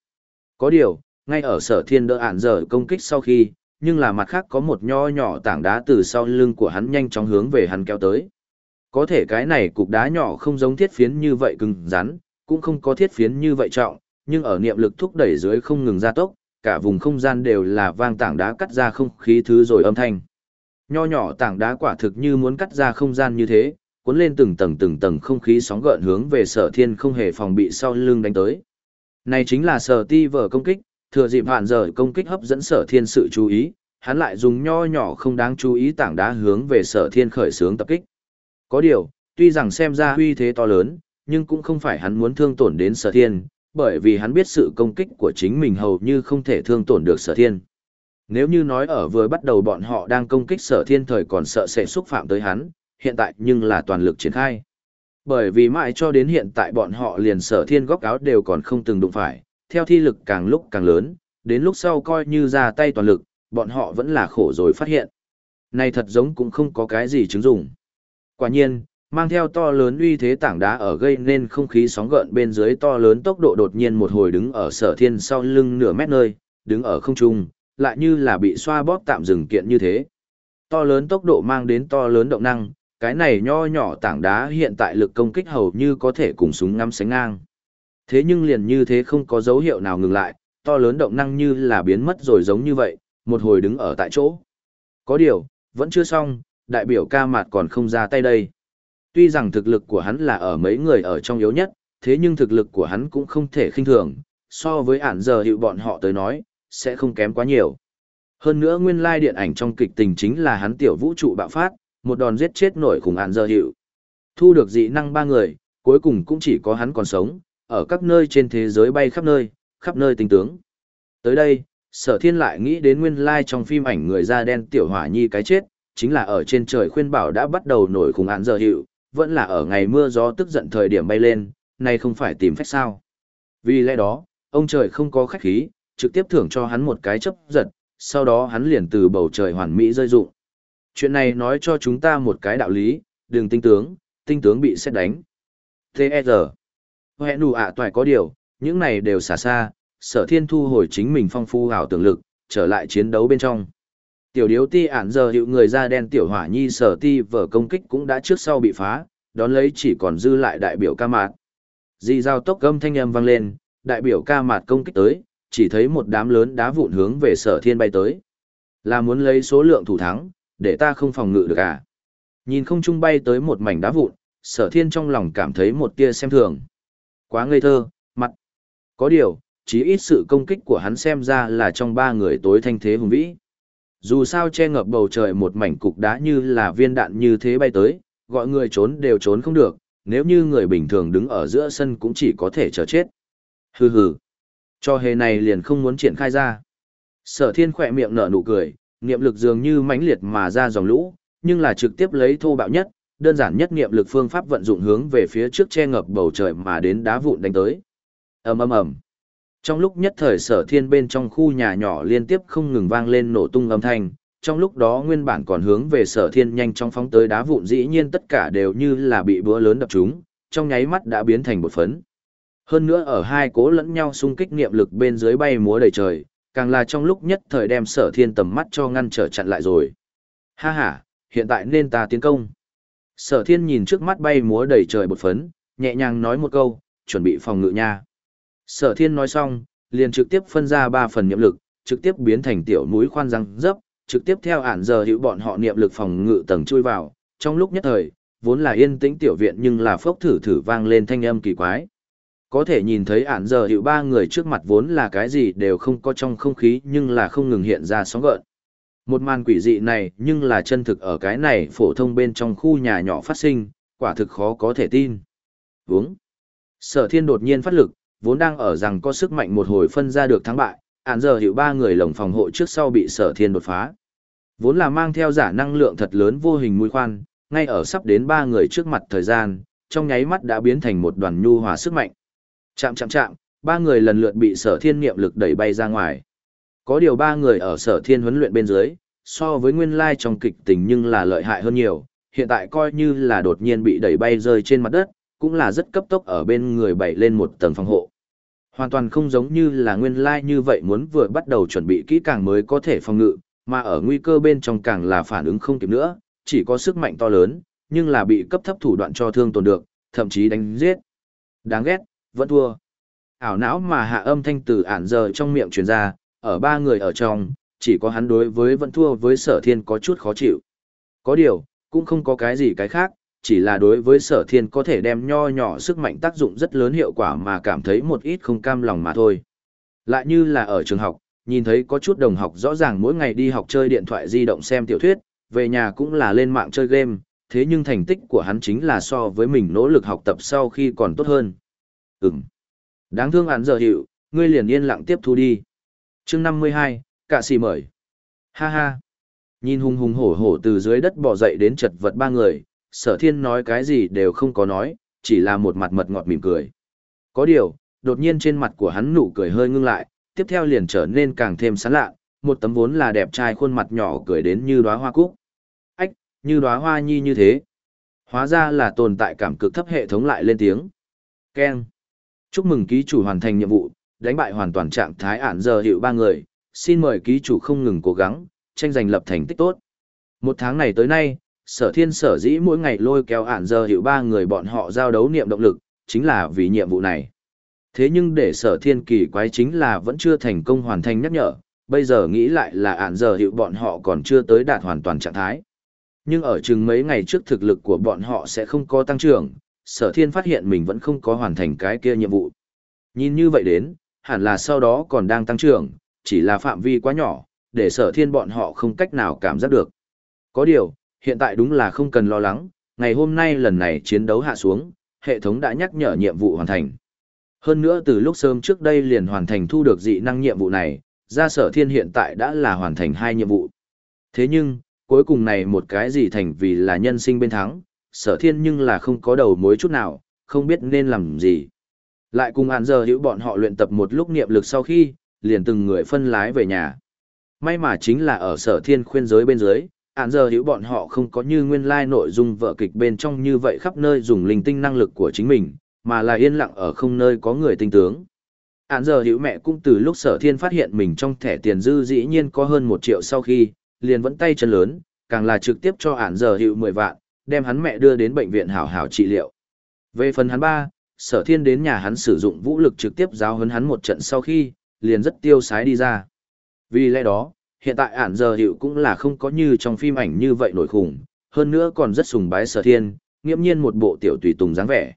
Có điều, ngay ở sở thiên đỡ ản dở công kích sau khi, nhưng là mặt khác có một nho nhỏ tảng đá từ sau lưng của hắn nhanh chóng hướng về hắn kéo tới. Có thể cái này cục đá nhỏ không giống thiết phiến như vậy cứng rắn, cũng không có thiết phiến như vậy trọng, nhưng ở niệm lực thúc đẩy dưới không ngừng gia tốc, cả vùng không gian đều là vang tảng đá cắt ra không khí thứ rồi âm thanh. Nho nhỏ tảng đá quả thực như muốn cắt ra không gian như thế, cuốn lên từng tầng từng tầng không khí sóng gợn hướng về sở thiên không hề phòng bị sau lưng đánh tới. Này chính là sở ti vở công kích, thừa dịp hạn giờ công kích hấp dẫn sở thiên sự chú ý, hắn lại dùng nho nhỏ không đáng chú ý tảng đá hướng về sở thiên khởi sướng tập kích. Có điều, tuy rằng xem ra uy thế to lớn, nhưng cũng không phải hắn muốn thương tổn đến sở thiên, bởi vì hắn biết sự công kích của chính mình hầu như không thể thương tổn được sở thiên. Nếu như nói ở vừa bắt đầu bọn họ đang công kích sở thiên thời còn sợ sẽ xúc phạm tới hắn, hiện tại nhưng là toàn lực triển khai. Bởi vì mãi cho đến hiện tại bọn họ liền sở thiên góc áo đều còn không từng đụng phải, theo thi lực càng lúc càng lớn, đến lúc sau coi như ra tay toàn lực, bọn họ vẫn là khổ rồi phát hiện. Này thật giống cũng không có cái gì chứng dụng. Quả nhiên, mang theo to lớn uy thế tảng đá ở gây nên không khí sóng gợn bên dưới to lớn tốc độ đột nhiên một hồi đứng ở sở thiên sau lưng nửa mét nơi, đứng ở không trung, lại như là bị xoa bóp tạm dừng kiện như thế. To lớn tốc độ mang đến to lớn động năng, cái này nho nhỏ tảng đá hiện tại lực công kích hầu như có thể cùng súng ngắm sánh ngang. Thế nhưng liền như thế không có dấu hiệu nào ngừng lại, to lớn động năng như là biến mất rồi giống như vậy, một hồi đứng ở tại chỗ. Có điều, vẫn chưa xong, đại biểu ca mạt còn không ra tay đây. Tuy rằng thực lực của hắn là ở mấy người ở trong yếu nhất, thế nhưng thực lực của hắn cũng không thể khinh thường, so với ản giờ hiệu bọn họ tới nói, sẽ không kém quá nhiều. Hơn nữa nguyên lai điện ảnh trong kịch tình chính là hắn tiểu vũ trụ bạo phát, một đòn giết chết nổi khủng ản giờ hiệu. Thu được dị năng ba người, cuối cùng cũng chỉ có hắn còn sống, ở các nơi trên thế giới bay khắp nơi, khắp nơi tinh tướng. Tới đây, sở thiên lại nghĩ đến nguyên lai trong phim ảnh người da đen tiểu hỏa nhi cái chết, chính là ở trên trời khuyên bảo đã bắt đầu nổi khủng án giờ hiệu, vẫn là ở ngày mưa gió tức giận thời điểm bay lên, nay không phải tìm phách sao. Vì lẽ đó, ông trời không có khách khí, trực tiếp thưởng cho hắn một cái chấp giật, sau đó hắn liền từ bầu trời hoàn mỹ rơi rụng Chuyện này nói cho chúng ta một cái đạo lý, đừng tinh tướng, tinh tướng bị xét đánh. T.E.G. Hẹn nụ ạ toại có điều, những này đều xả xa, sở thiên thu hồi chính mình phong phu hào tưởng lực, trở lại chiến đấu bên trong. Tiểu điếu ti ản giờ hiệu người da đen tiểu hỏa nhi sở ti vở công kích cũng đã trước sau bị phá, đón lấy chỉ còn dư lại đại biểu ca mạt. Di giao tốc gâm thanh âm vang lên, đại biểu ca mạt công kích tới, chỉ thấy một đám lớn đá vụn hướng về sở thiên bay tới. Là muốn lấy số lượng thủ thắng, để ta không phòng ngự được à. Nhìn không trung bay tới một mảnh đá vụn, sở thiên trong lòng cảm thấy một tia xem thường. Quá ngây thơ, mặt. Có điều, chí ít sự công kích của hắn xem ra là trong ba người tối thanh thế hùng vĩ. Dù sao che ngập bầu trời một mảnh cục đá như là viên đạn như thế bay tới, gọi người trốn đều trốn không được, nếu như người bình thường đứng ở giữa sân cũng chỉ có thể chờ chết. Hừ hừ. Cho hề này liền không muốn triển khai ra. Sở thiên khỏe miệng nở nụ cười, niệm lực dường như mãnh liệt mà ra dòng lũ, nhưng là trực tiếp lấy thô bạo nhất, đơn giản nhất niệm lực phương pháp vận dụng hướng về phía trước che ngập bầu trời mà đến đá vụn đánh tới. ầm ầm ầm. Trong lúc nhất thời sở thiên bên trong khu nhà nhỏ liên tiếp không ngừng vang lên nổ tung âm thanh, trong lúc đó nguyên bản còn hướng về sở thiên nhanh trong phóng tới đá vụn dĩ nhiên tất cả đều như là bị búa lớn đập trúng, trong nháy mắt đã biến thành bột phấn. Hơn nữa ở hai cố lẫn nhau xung kích niệm lực bên dưới bay múa đầy trời, càng là trong lúc nhất thời đem sở thiên tầm mắt cho ngăn trở chặn lại rồi. Ha ha, hiện tại nên ta tiến công. Sở thiên nhìn trước mắt bay múa đầy trời bột phấn, nhẹ nhàng nói một câu, chuẩn bị phòng ngự nha. Sở thiên nói xong, liền trực tiếp phân ra ba phần niệm lực, trực tiếp biến thành tiểu núi khoan răng dấp, trực tiếp theo ản giờ hữu bọn họ niệm lực phòng ngự tầng chui vào, trong lúc nhất thời, vốn là yên tĩnh tiểu viện nhưng là phốc thử thử vang lên thanh âm kỳ quái. Có thể nhìn thấy ản giờ hữu ba người trước mặt vốn là cái gì đều không có trong không khí nhưng là không ngừng hiện ra sóng gợn. Một màn quỷ dị này nhưng là chân thực ở cái này phổ thông bên trong khu nhà nhỏ phát sinh, quả thực khó có thể tin. Vúng. Sở thiên đột nhiên phát lực, vốn đang ở rằng có sức mạnh một hồi phân ra được thắng bại, ản giờ hiệu ba người lồng phòng hộ trước sau bị sở thiên đột phá. Vốn là mang theo giả năng lượng thật lớn vô hình mũi khoan, ngay ở sắp đến ba người trước mặt thời gian, trong nháy mắt đã biến thành một đoàn nhu hòa sức mạnh. Chạm chạm chạm, ba người lần lượt bị sở thiên niệm lực đẩy bay ra ngoài. Có điều ba người ở sở thiên huấn luyện bên dưới, so với nguyên lai trong kịch tình nhưng là lợi hại hơn nhiều, hiện tại coi như là đột nhiên bị đẩy bay rơi trên mặt đất, cũng là rất cấp tốc ở bên người bảy lên một tầng phòng hộ. Hoàn toàn không giống như là nguyên lai như vậy muốn vừa bắt đầu chuẩn bị kỹ càng mới có thể phòng ngự, mà ở nguy cơ bên trong càng là phản ứng không kịp nữa, chỉ có sức mạnh to lớn, nhưng là bị cấp thấp thủ đoạn cho thương tổn được, thậm chí đánh giết. Đáng ghét, vẫn thua. Ảo não mà hạ âm thanh từ ản giờ trong miệng truyền ra, ở ba người ở trong, chỉ có hắn đối với vẫn thua với sở thiên có chút khó chịu. Có điều, cũng không có cái gì cái khác, chỉ là đối với sở thiên có thể đem nho nhỏ sức mạnh tác dụng rất lớn hiệu quả mà cảm thấy một ít không cam lòng mà thôi. Lại như là ở trường học, nhìn thấy có chút đồng học rõ ràng mỗi ngày đi học chơi điện thoại di động xem tiểu thuyết, về nhà cũng là lên mạng chơi game, thế nhưng thành tích của hắn chính là so với mình nỗ lực học tập sau khi còn tốt hơn. Ừm. Đáng thương hắn giờ hiệu, ngươi liền yên lặng tiếp thu đi. chương 52, cạ xì mời. Ha ha. Nhìn hùng hùng hổ hổ từ dưới đất bò dậy đến chật vật ba người, sở thiên nói cái gì đều không có nói, chỉ là một mặt mật ngọt mỉm cười. Có điều, đột nhiên trên mặt của hắn nụ cười hơi ngưng lại, tiếp theo liền trở nên càng thêm sán lạ, một tấm vốn là đẹp trai khuôn mặt nhỏ cười đến như đóa hoa cúc. Ách, như đóa hoa nhi như thế. Hóa ra là tồn tại cảm cực thấp hệ thống lại lên tiếng. Ken. Chúc mừng ký chủ hoàn thành nhiệm vụ, đánh bại hoàn toàn trạng thái ản giờ hiệu ba người, xin mời ký chủ không ngừng cố gắng, tranh giành lập thành tích tốt. Một tháng này tới nay, sở thiên sở dĩ mỗi ngày lôi kéo ản giờ hiệu ba người bọn họ giao đấu niệm động lực, chính là vì nhiệm vụ này. Thế nhưng để sở thiên kỳ quái chính là vẫn chưa thành công hoàn thành nhắc nhở, bây giờ nghĩ lại là ản giờ hiệu bọn họ còn chưa tới đạt hoàn toàn trạng thái. Nhưng ở chừng mấy ngày trước thực lực của bọn họ sẽ không có tăng trưởng, sở thiên phát hiện mình vẫn không có hoàn thành cái kia nhiệm vụ. Nhìn như vậy đến, hẳn là sau đó còn đang tăng trưởng, chỉ là phạm vi quá nhỏ, để sở thiên bọn họ không cách nào cảm giác được. Có điều, hiện tại đúng là không cần lo lắng, ngày hôm nay lần này chiến đấu hạ xuống, hệ thống đã nhắc nhở nhiệm vụ hoàn thành. Hơn nữa từ lúc sớm trước đây liền hoàn thành thu được dị năng nhiệm vụ này, ra sở thiên hiện tại đã là hoàn thành hai nhiệm vụ. Thế nhưng, cuối cùng này một cái gì thành vì là nhân sinh bên thắng, sở thiên nhưng là không có đầu mối chút nào, không biết nên làm gì. Lại cùng hạn giờ hữu bọn họ luyện tập một lúc niệm lực sau khi, liền từng người phân lái về nhà. May mà chính là ở sở thiên khuyên giới bên dưới, hạn giờ hữu bọn họ không có như nguyên lai nội dung vợ kịch bên trong như vậy khắp nơi dùng linh tinh năng lực của chính mình, mà là yên lặng ở không nơi có người tinh tướng. Hạn giờ hữu mẹ cũng từ lúc sở thiên phát hiện mình trong thẻ tiền dư dĩ nhiên có hơn một triệu sau khi, liền vẫn tay chân lớn, càng là trực tiếp cho hạn giờ hữu 10 vạn, đem hắn mẹ đưa đến bệnh viện hảo hảo trị liệu. Về phần hắn ba, sở thiên đến nhà hắn sử dụng vũ lực trực tiếp giáo huấn hắn một trận sau khi, liền rất tiêu sái đi ra. Vì lẽ đó, hiện tại ản giờ hiệu cũng là không có như trong phim ảnh như vậy nổi khủng, hơn nữa còn rất sùng bái sở thiên, nghiễm nhiên một bộ tiểu tùy tùng dáng vẻ.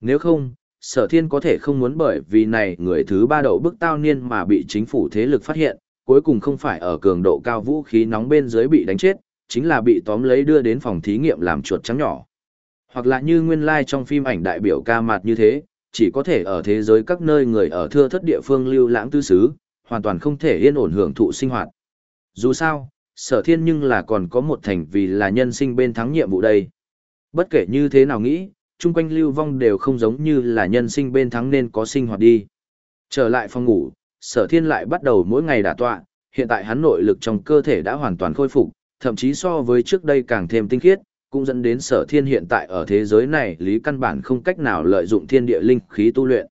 Nếu không, sở thiên có thể không muốn bởi vì này người thứ ba đậu bức tao niên mà bị chính phủ thế lực phát hiện, cuối cùng không phải ở cường độ cao vũ khí nóng bên dưới bị đánh chết, chính là bị tóm lấy đưa đến phòng thí nghiệm làm chuột trắng nhỏ. Hoặc là như nguyên lai like trong phim ảnh đại biểu ca mặt như thế, chỉ có thể ở thế giới các nơi người ở thưa thất địa phương lưu lãng tư xứ, hoàn toàn không thể yên ổn hưởng thụ sinh hoạt. Dù sao, sở thiên nhưng là còn có một thành vì là nhân sinh bên thắng nhiệm vụ đây. Bất kể như thế nào nghĩ, chung quanh lưu vong đều không giống như là nhân sinh bên thắng nên có sinh hoạt đi. Trở lại phòng ngủ, sở thiên lại bắt đầu mỗi ngày đả tọa, hiện tại hắn nội lực trong cơ thể đã hoàn toàn khôi phục, thậm chí so với trước đây càng thêm tinh khiết, cũng dẫn đến sở thiên hiện tại ở thế giới này lý căn bản không cách nào lợi dụng thiên địa linh khí tu luyện.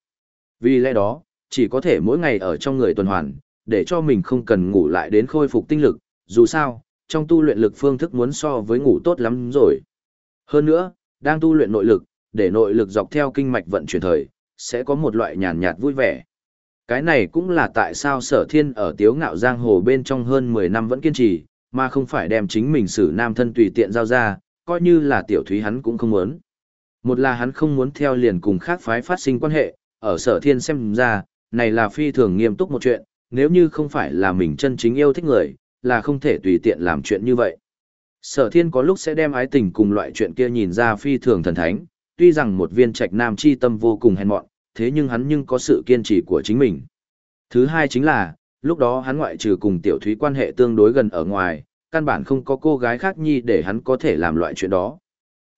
Vì lẽ đó, chỉ có thể mỗi ngày ở trong người tuần hoàn, để cho mình không cần ngủ lại đến khôi phục tinh lực, dù sao, trong tu luyện lực phương thức muốn so với ngủ tốt lắm rồi. Hơn nữa, đang tu luyện nội lực, để nội lực dọc theo kinh mạch vận chuyển thời, sẽ có một loại nhàn nhạt vui vẻ. Cái này cũng là tại sao sở thiên ở tiếu ngạo giang hồ bên trong hơn 10 năm vẫn kiên trì, mà không phải đem chính mình xử nam thân tùy tiện giao ra, coi như là tiểu thúy hắn cũng không muốn. Một là hắn không muốn theo liền cùng khác phái phát sinh quan hệ, ở sở thiên xem ra, này là phi thường nghiêm túc một chuyện, nếu như không phải là mình chân chính yêu thích người, là không thể tùy tiện làm chuyện như vậy. Sở thiên có lúc sẽ đem ái tình cùng loại chuyện kia nhìn ra phi thường thần thánh, tuy rằng một viên trạch nam chi tâm vô cùng hèn mọn, thế nhưng hắn nhưng có sự kiên trì của chính mình. Thứ hai chính là, lúc đó hắn ngoại trừ cùng tiểu thúy quan hệ tương đối gần ở ngoài, căn bản không có cô gái khác nhi để hắn có thể làm loại chuyện đó.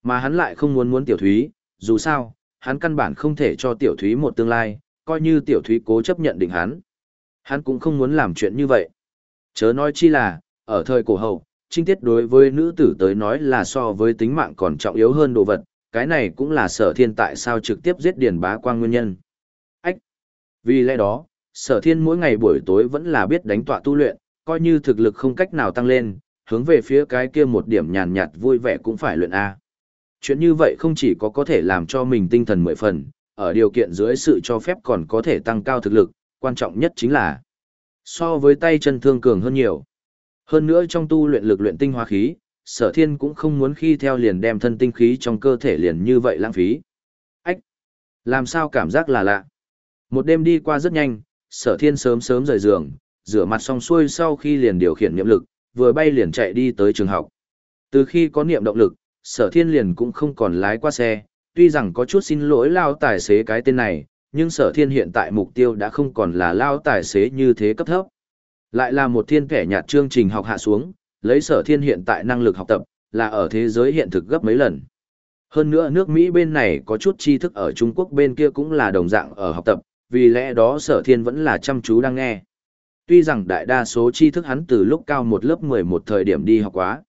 Mà hắn lại không muốn muốn tiểu thúy, dù sao, hắn căn bản không thể cho tiểu thúy một tương lai, coi như tiểu thúy cố chấp nhận định hắn. Hắn cũng không muốn làm chuyện như vậy. Chớ nói chi là, ở thời cổ hậu, trinh tiết đối với nữ tử tới nói là so với tính mạng còn trọng yếu hơn đồ vật, cái này cũng là sở thiên tại sao trực tiếp giết Điền bá quang nguyên nhân. Ách! Vì lẽ đó, sở thiên mỗi ngày buổi tối vẫn là biết đánh tọa tu luyện, coi như thực lực không cách nào tăng lên, hướng về phía cái kia một điểm nhàn nhạt vui vẻ cũng phải luyện A. Chuyện như vậy không chỉ có có thể làm cho mình tinh thần mười phần, ở điều kiện dưới sự cho phép còn có thể tăng cao thực lực, quan trọng nhất chính là so với tay chân thương cường hơn nhiều. Hơn nữa trong tu luyện lực luyện tinh hóa khí, sở thiên cũng không muốn khi theo liền đem thân tinh khí trong cơ thể liền như vậy lãng phí. Ách! Làm sao cảm giác là lạ? Một đêm đi qua rất nhanh, sở thiên sớm sớm rời giường, rửa mặt xong xuôi sau khi liền điều khiển niệm lực, vừa bay liền chạy đi tới trường học. Từ khi có niệm động lực, sở thiên liền cũng không còn lái qua xe, tuy rằng có chút xin lỗi lao tài xế cái tên này, nhưng sở thiên hiện tại mục tiêu đã không còn là lao tài xế như thế cấp thấp. Lại là một thiên kẻ nhạt chương trình học hạ xuống, lấy sở thiên hiện tại năng lực học tập, là ở thế giới hiện thực gấp mấy lần. Hơn nữa nước Mỹ bên này có chút tri thức ở Trung Quốc bên kia cũng là đồng dạng ở học tập, vì lẽ đó sở thiên vẫn là chăm chú đang nghe. Tuy rằng đại đa số tri thức hắn từ lúc cao một lớp 11 thời điểm đi học quá.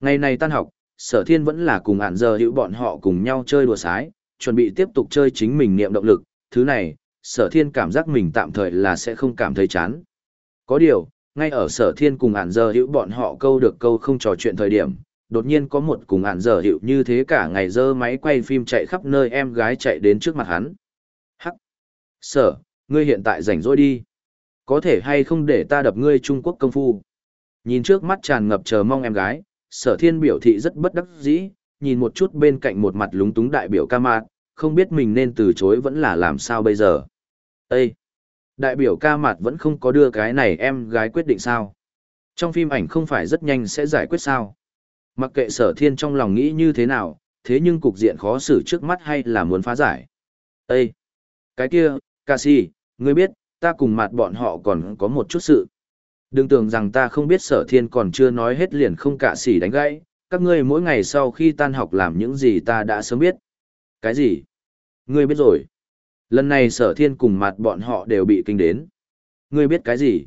Ngày này tan học, sở thiên vẫn là cùng ản giờ hữu bọn họ cùng nhau chơi đùa sái, chuẩn bị tiếp tục chơi chính mình niệm động lực, thứ này, sở thiên cảm giác mình tạm thời là sẽ không cảm thấy chán. Có điều, ngay ở sở thiên cùng ản giờ hữu bọn họ câu được câu không trò chuyện thời điểm, đột nhiên có một cùng ản giờ hữu như thế cả ngày dơ máy quay phim chạy khắp nơi em gái chạy đến trước mặt hắn. Hắc! Sở, ngươi hiện tại rảnh rỗi đi. Có thể hay không để ta đập ngươi Trung Quốc công phu? Nhìn trước mắt tràn ngập chờ mong em gái, sở thiên biểu thị rất bất đắc dĩ, nhìn một chút bên cạnh một mặt lúng túng đại biểu ca mạc, không biết mình nên từ chối vẫn là làm sao bây giờ. Ê! Đại biểu ca mặt vẫn không có đưa cái này em gái quyết định sao. Trong phim ảnh không phải rất nhanh sẽ giải quyết sao. Mặc kệ sở thiên trong lòng nghĩ như thế nào, thế nhưng cục diện khó xử trước mắt hay là muốn phá giải. Ê! Cái kia, ca si, ngươi biết, ta cùng mặt bọn họ còn có một chút sự. Đừng tưởng rằng ta không biết sở thiên còn chưa nói hết liền không cả sỉ đánh gãy, các ngươi mỗi ngày sau khi tan học làm những gì ta đã sớm biết. Cái gì? Ngươi biết rồi. Lần này sở thiên cùng mặt bọn họ đều bị kinh đến. Ngươi biết cái gì?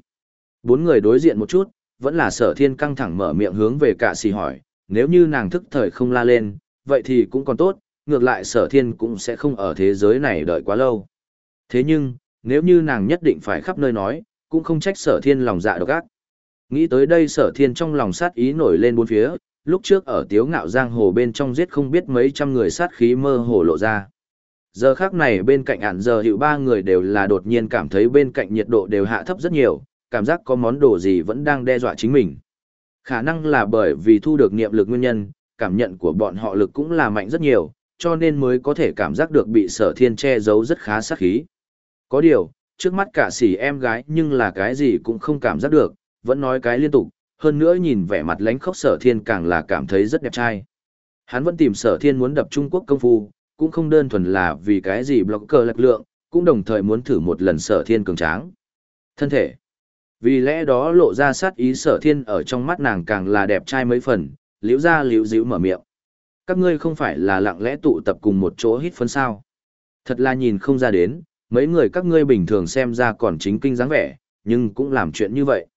Bốn người đối diện một chút, vẫn là sở thiên căng thẳng mở miệng hướng về cả xì hỏi, nếu như nàng thức thời không la lên, vậy thì cũng còn tốt, ngược lại sở thiên cũng sẽ không ở thế giới này đợi quá lâu. Thế nhưng, nếu như nàng nhất định phải khắp nơi nói, cũng không trách sở thiên lòng dạ độc ác. Nghĩ tới đây sở thiên trong lòng sát ý nổi lên bốn phía, lúc trước ở tiếu ngạo giang hồ bên trong giết không biết mấy trăm người sát khí mơ hồ lộ ra. Giờ khác này bên cạnh ạn giờ hiệu ba người đều là đột nhiên cảm thấy bên cạnh nhiệt độ đều hạ thấp rất nhiều, cảm giác có món đồ gì vẫn đang đe dọa chính mình. Khả năng là bởi vì thu được niệm lực nguyên nhân, cảm nhận của bọn họ lực cũng là mạnh rất nhiều, cho nên mới có thể cảm giác được bị sở thiên che giấu rất khá sát khí. Có điều, trước mắt cả sỉ em gái nhưng là cái gì cũng không cảm giác được, vẫn nói cái liên tục, hơn nữa nhìn vẻ mặt lánh khóc sở thiên càng là cảm thấy rất đẹp trai. Hắn vẫn tìm sở thiên muốn đập Trung Quốc công phu, cũng không đơn thuần là vì cái gì cờ lực lượng, cũng đồng thời muốn thử một lần sở thiên cường tráng. Thân thể. Vì lẽ đó lộ ra sát ý sở thiên ở trong mắt nàng càng là đẹp trai mấy phần, liễu ra liễu díu mở miệng. Các ngươi không phải là lặng lẽ tụ tập cùng một chỗ hít phấn sao. Thật là nhìn không ra đến, mấy người các ngươi bình thường xem ra còn chính kinh dáng vẻ, nhưng cũng làm chuyện như vậy.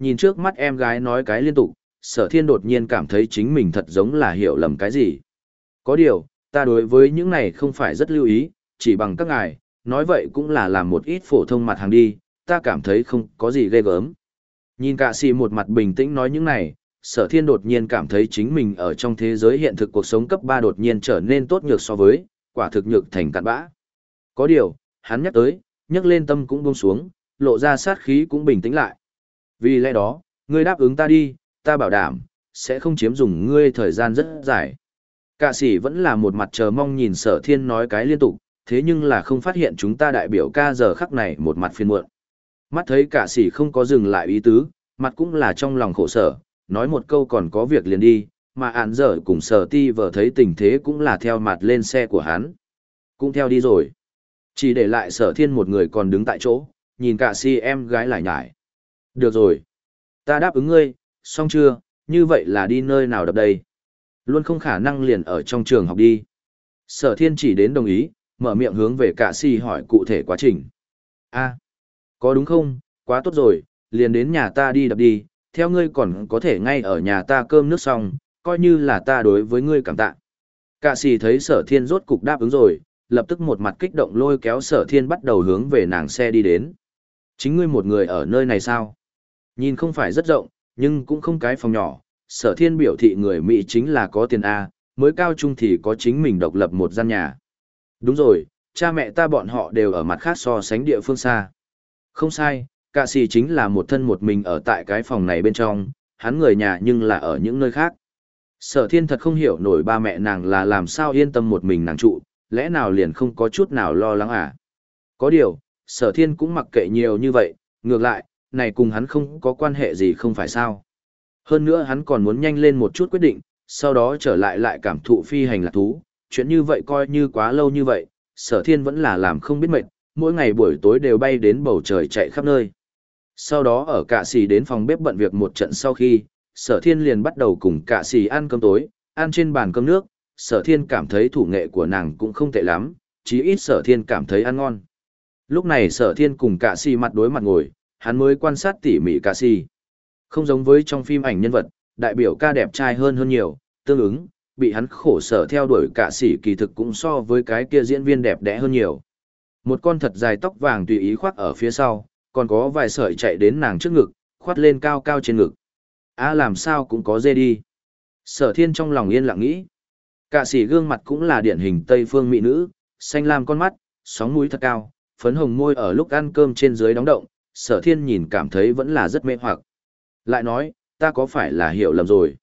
Nhìn trước mắt em gái nói cái liên tục, sở thiên đột nhiên cảm thấy chính mình thật giống là hiểu lầm cái gì. Có điều, ta đối với những này không phải rất lưu ý, chỉ bằng các ngài, nói vậy cũng là làm một ít phổ thông mặt hàng đi, ta cảm thấy không có gì ghê gớm. Nhìn cả xì một mặt bình tĩnh nói những này, sở thiên đột nhiên cảm thấy chính mình ở trong thế giới hiện thực cuộc sống cấp 3 đột nhiên trở nên tốt nhược so với, quả thực nhược thành cạn bã. Có điều, hắn nhắc tới, nhắc lên tâm cũng buông xuống, lộ ra sát khí cũng bình tĩnh lại. Vì lẽ đó, ngươi đáp ứng ta đi, ta bảo đảm, sẽ không chiếm dùng ngươi thời gian rất dài. Cả sĩ vẫn là một mặt chờ mong nhìn sở thiên nói cái liên tục, thế nhưng là không phát hiện chúng ta đại biểu ca giờ khắc này một mặt phiền muộn. Mắt thấy cả sĩ không có dừng lại ý tứ, mặt cũng là trong lòng khổ sở, nói một câu còn có việc liền đi, mà ản dở cùng sở ti vợ thấy tình thế cũng là theo mặt lên xe của hắn. Cũng theo đi rồi. Chỉ để lại sở thiên một người còn đứng tại chỗ, nhìn cả sĩ em gái lại nhải. Được rồi. Ta đáp ứng ngươi, xong chưa, như vậy là đi nơi nào đập đây? Luôn không khả năng liền ở trong trường học đi. Sở thiên chỉ đến đồng ý, mở miệng hướng về cả si hỏi cụ thể quá trình. a có đúng không, quá tốt rồi, liền đến nhà ta đi đập đi, theo ngươi còn có thể ngay ở nhà ta cơm nước xong, coi như là ta đối với ngươi cảm tạ. Cả si thấy sở thiên rốt cục đáp ứng rồi, lập tức một mặt kích động lôi kéo sở thiên bắt đầu hướng về nàng xe đi đến. Chính ngươi một người ở nơi này sao? Nhìn không phải rất rộng, nhưng cũng không cái phòng nhỏ, sở thiên biểu thị người Mỹ chính là có tiền A, mới cao trung thì có chính mình độc lập một gian nhà. Đúng rồi, cha mẹ ta bọn họ đều ở mặt khác so sánh địa phương xa. Không sai, cả sĩ chính là một thân một mình ở tại cái phòng này bên trong, hắn người nhà nhưng là ở những nơi khác. Sở thiên thật không hiểu nổi ba mẹ nàng là làm sao yên tâm một mình nàng trụ, lẽ nào liền không có chút nào lo lắng à? Có điều, sở thiên cũng mặc kệ nhiều như vậy, ngược lại, này cùng hắn không có quan hệ gì không phải sao. Hơn nữa hắn còn muốn nhanh lên một chút quyết định, sau đó trở lại lại cảm thụ phi hành lạc thú, chuyện như vậy coi như quá lâu như vậy, sở thiên vẫn là làm không biết mệt, mỗi ngày buổi tối đều bay đến bầu trời chạy khắp nơi. Sau đó ở cả xì đến phòng bếp bận việc một trận sau khi, sở thiên liền bắt đầu cùng cả xì ăn cơm tối, ăn trên bàn cơm nước, sở thiên cảm thấy thủ nghệ của nàng cũng không tệ lắm, chí ít sở thiên cảm thấy ăn ngon. Lúc này sở thiên cùng cả xì mặt đối mặt ngồi, hắn mới quan sát tỉ mỉ cả si. Không giống với trong phim ảnh nhân vật, đại biểu ca đẹp trai hơn hơn nhiều, tương ứng, bị hắn khổ sở theo đuổi cả Sĩ kỳ thực cũng so với cái kia diễn viên đẹp đẽ hơn nhiều. Một con thật dài tóc vàng tùy ý khoác ở phía sau, còn có vài sợi chạy đến nàng trước ngực, khoát lên cao cao trên ngực. a làm sao cũng có dê đi. Sở thiên trong lòng yên lặng nghĩ. Cả sĩ gương mặt cũng là điển hình Tây phương mỹ nữ, xanh lam con mắt, sóng mũi thật cao, phấn hồng môi ở lúc ăn cơm trên dưới đóng động, sở thiên nhìn cảm thấy vẫn là rất mê hoặc. Lại nói, ta có phải là hiểu lầm rồi?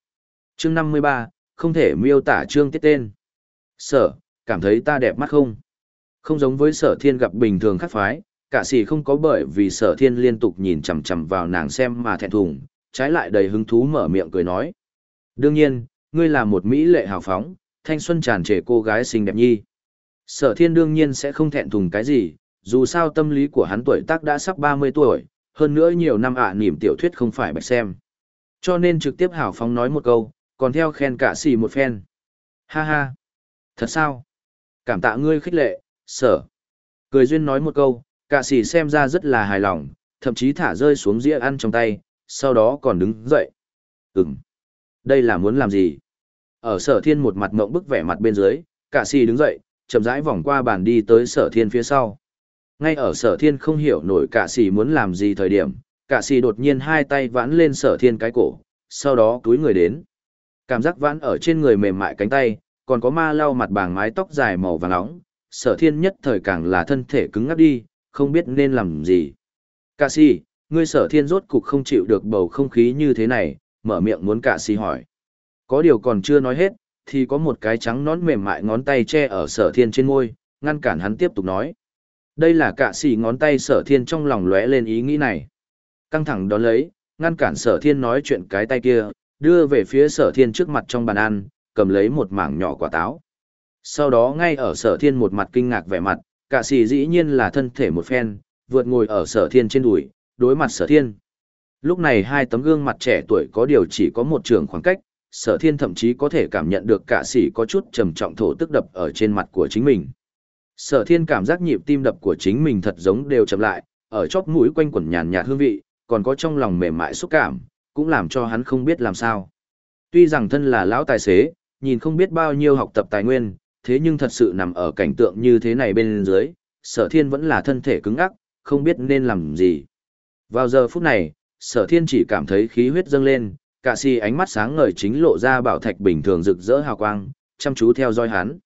Chương 53, không thể miêu tả chương tiết tên. Sở, cảm thấy ta đẹp mắt không? Không giống với sở thiên gặp bình thường khắc phái, cả sĩ không có bởi vì sở thiên liên tục nhìn chằm chằm vào nàng xem mà thẹn thùng, trái lại đầy hứng thú mở miệng cười nói. Đương nhiên, ngươi là một mỹ lệ hào phóng, thanh xuân tràn trề cô gái xinh đẹp nhi. Sở thiên đương nhiên sẽ không thẹn thùng cái gì, dù sao tâm lý của hắn tuổi tác đã sắp 30 tuổi, hơn nữa nhiều năm ạ à, niềm tiểu thuyết không phải bạch xem. Cho nên trực tiếp hào phóng nói một câu, còn theo khen cả xì một phen. Ha ha! Thật sao? Cảm tạ ngươi khích lệ, sở. Cười duyên nói một câu, cả xì xem ra rất là hài lòng, thậm chí thả rơi xuống dĩa ăn trong tay, sau đó còn đứng dậy. Ừm. Đây là muốn làm gì? Ở sở thiên một mặt mộng bức vẻ mặt bên dưới, cả xì đứng dậy, chậm rãi vòng qua bàn đi tới sở thiên phía sau. Ngay ở sở thiên không hiểu nổi cả xì muốn làm gì thời điểm, cả xì đột nhiên hai tay vãn lên sở thiên cái cổ, sau đó túi người đến. Cảm giác vãn ở trên người mềm mại cánh tay, còn có ma lau mặt bàng mái tóc dài màu vàng nóng, sở thiên nhất thời càng là thân thể cứng ngắc đi, không biết nên làm gì. Cả xì, ngươi sở thiên rốt cục không chịu được bầu không khí như thế này, mở miệng muốn cả si hỏi. Có điều còn chưa nói hết, thì có một cái trắng nón mềm mại ngón tay che ở sở thiên trên môi, ngăn cản hắn tiếp tục nói. Đây là cả xì ngón tay sở thiên trong lòng lóe lên ý nghĩ này. Căng thẳng đón lấy, ngăn cản sở thiên nói chuyện cái tay kia, đưa về phía sở thiên trước mặt trong bàn ăn, cầm lấy một mảng nhỏ quả táo. Sau đó ngay ở sở thiên một mặt kinh ngạc vẻ mặt, cả xì dĩ nhiên là thân thể một phen, vượt ngồi ở sở thiên trên đùi, đối mặt sở thiên. Lúc này hai tấm gương mặt trẻ tuổi có điều chỉ có một trường khoảng cách, sở thiên thậm chí có thể cảm nhận được cả sỉ có chút trầm trọng thổ tức đập ở trên mặt của chính mình. Sở thiên cảm giác nhịp tim đập của chính mình thật giống đều chậm lại, ở chóp mũi quanh quẩn nhàn nhạt hương vị, còn có trong lòng mềm mại xúc cảm, cũng làm cho hắn không biết làm sao. Tuy rằng thân là lão tài xế, nhìn không biết bao nhiêu học tập tài nguyên, thế nhưng thật sự nằm ở cảnh tượng như thế này bên dưới, sở thiên vẫn là thân thể cứng ắc, không biết nên làm gì. Vào giờ phút này, sở thiên chỉ cảm thấy khí huyết dâng lên, cả si ánh mắt sáng ngời chính lộ ra bảo thạch bình thường rực rỡ hào quang, chăm chú theo dõi hắn.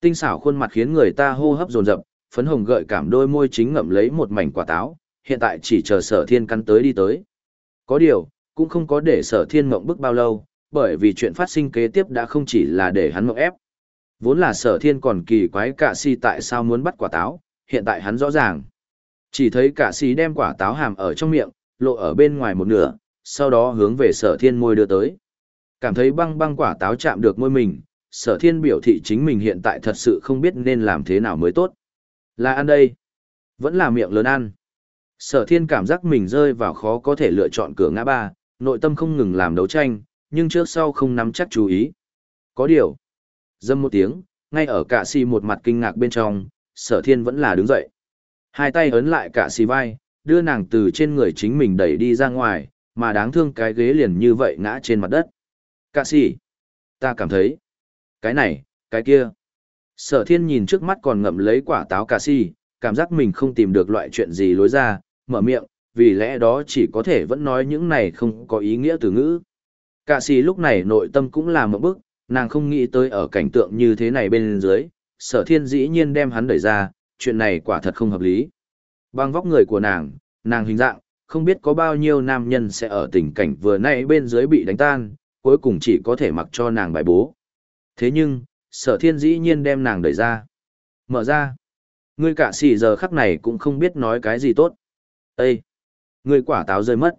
Tinh xảo khuôn mặt khiến người ta hô hấp dồn dập, phấn hồng gợi cảm đôi môi chính ngậm lấy một mảnh quả táo, hiện tại chỉ chờ sở thiên cắn tới đi tới. Có điều, cũng không có để sở thiên mộng bức bao lâu, bởi vì chuyện phát sinh kế tiếp đã không chỉ là để hắn mộng ép. Vốn là sở thiên còn kỳ quái cả si tại sao muốn bắt quả táo, hiện tại hắn rõ ràng. Chỉ thấy cả si đem quả táo hàm ở trong miệng, lộ ở bên ngoài một nửa, sau đó hướng về sở thiên môi đưa tới. Cảm thấy băng băng quả táo chạm được môi mình, sở thiên biểu thị chính mình hiện tại thật sự không biết nên làm thế nào mới tốt. Là ăn đây. Vẫn là miệng lớn ăn. Sở thiên cảm giác mình rơi vào khó có thể lựa chọn cửa ngã ba, nội tâm không ngừng làm đấu tranh, nhưng trước sau không nắm chắc chú ý. Có điều. Dâm một tiếng, ngay ở cả si một mặt kinh ngạc bên trong, sở thiên vẫn là đứng dậy. Hai tay ấn lại cả si vai, đưa nàng từ trên người chính mình đẩy đi ra ngoài, mà đáng thương cái ghế liền như vậy ngã trên mặt đất. Cả si. Ta cảm thấy. Cái này, cái kia. Sở thiên nhìn trước mắt còn ngậm lấy quả táo cà si, cảm giác mình không tìm được loại chuyện gì lối ra, mở miệng, vì lẽ đó chỉ có thể vẫn nói những này không có ý nghĩa từ ngữ. Cà si lúc này nội tâm cũng là một bức, nàng không nghĩ tới ở cảnh tượng như thế này bên dưới, sở thiên dĩ nhiên đem hắn đẩy ra, chuyện này quả thật không hợp lý. Bằng vóc người của nàng, nàng hình dạng, không biết có bao nhiêu nam nhân sẽ ở tình cảnh vừa nãy bên dưới bị đánh tan, cuối cùng chỉ có thể mặc cho nàng bài bố. Thế nhưng, sở thiên dĩ nhiên đem nàng đẩy ra. Mở ra. Ngươi cả xì giờ khắc này cũng không biết nói cái gì tốt. Ê! Ngươi quả táo rơi mất.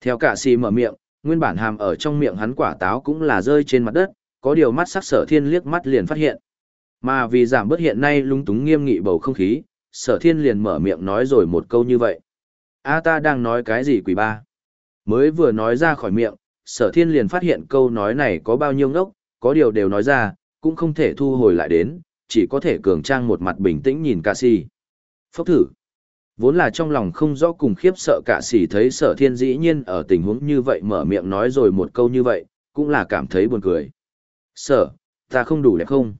Theo cả xì mở miệng, nguyên bản hàm ở trong miệng hắn quả táo cũng là rơi trên mặt đất, có điều mắt sắc sở thiên liếc mắt liền phát hiện. Mà vì giảm bớt hiện nay lung túng nghiêm nghị bầu không khí, sở thiên liền mở miệng nói rồi một câu như vậy. A ta đang nói cái gì quỷ ba? Mới vừa nói ra khỏi miệng, sở thiên liền phát hiện câu nói này có bao nhiêu ngốc, có điều đều nói ra, cũng không thể thu hồi lại đến, chỉ có thể cường trang một mặt bình tĩnh nhìn ca si. Phốc thử. Vốn là trong lòng không rõ cùng khiếp sợ cả sĩ thấy sở thiên dĩ nhiên ở tình huống như vậy mở miệng nói rồi một câu như vậy, cũng là cảm thấy buồn cười. Sở, ta không đủ đẹp không?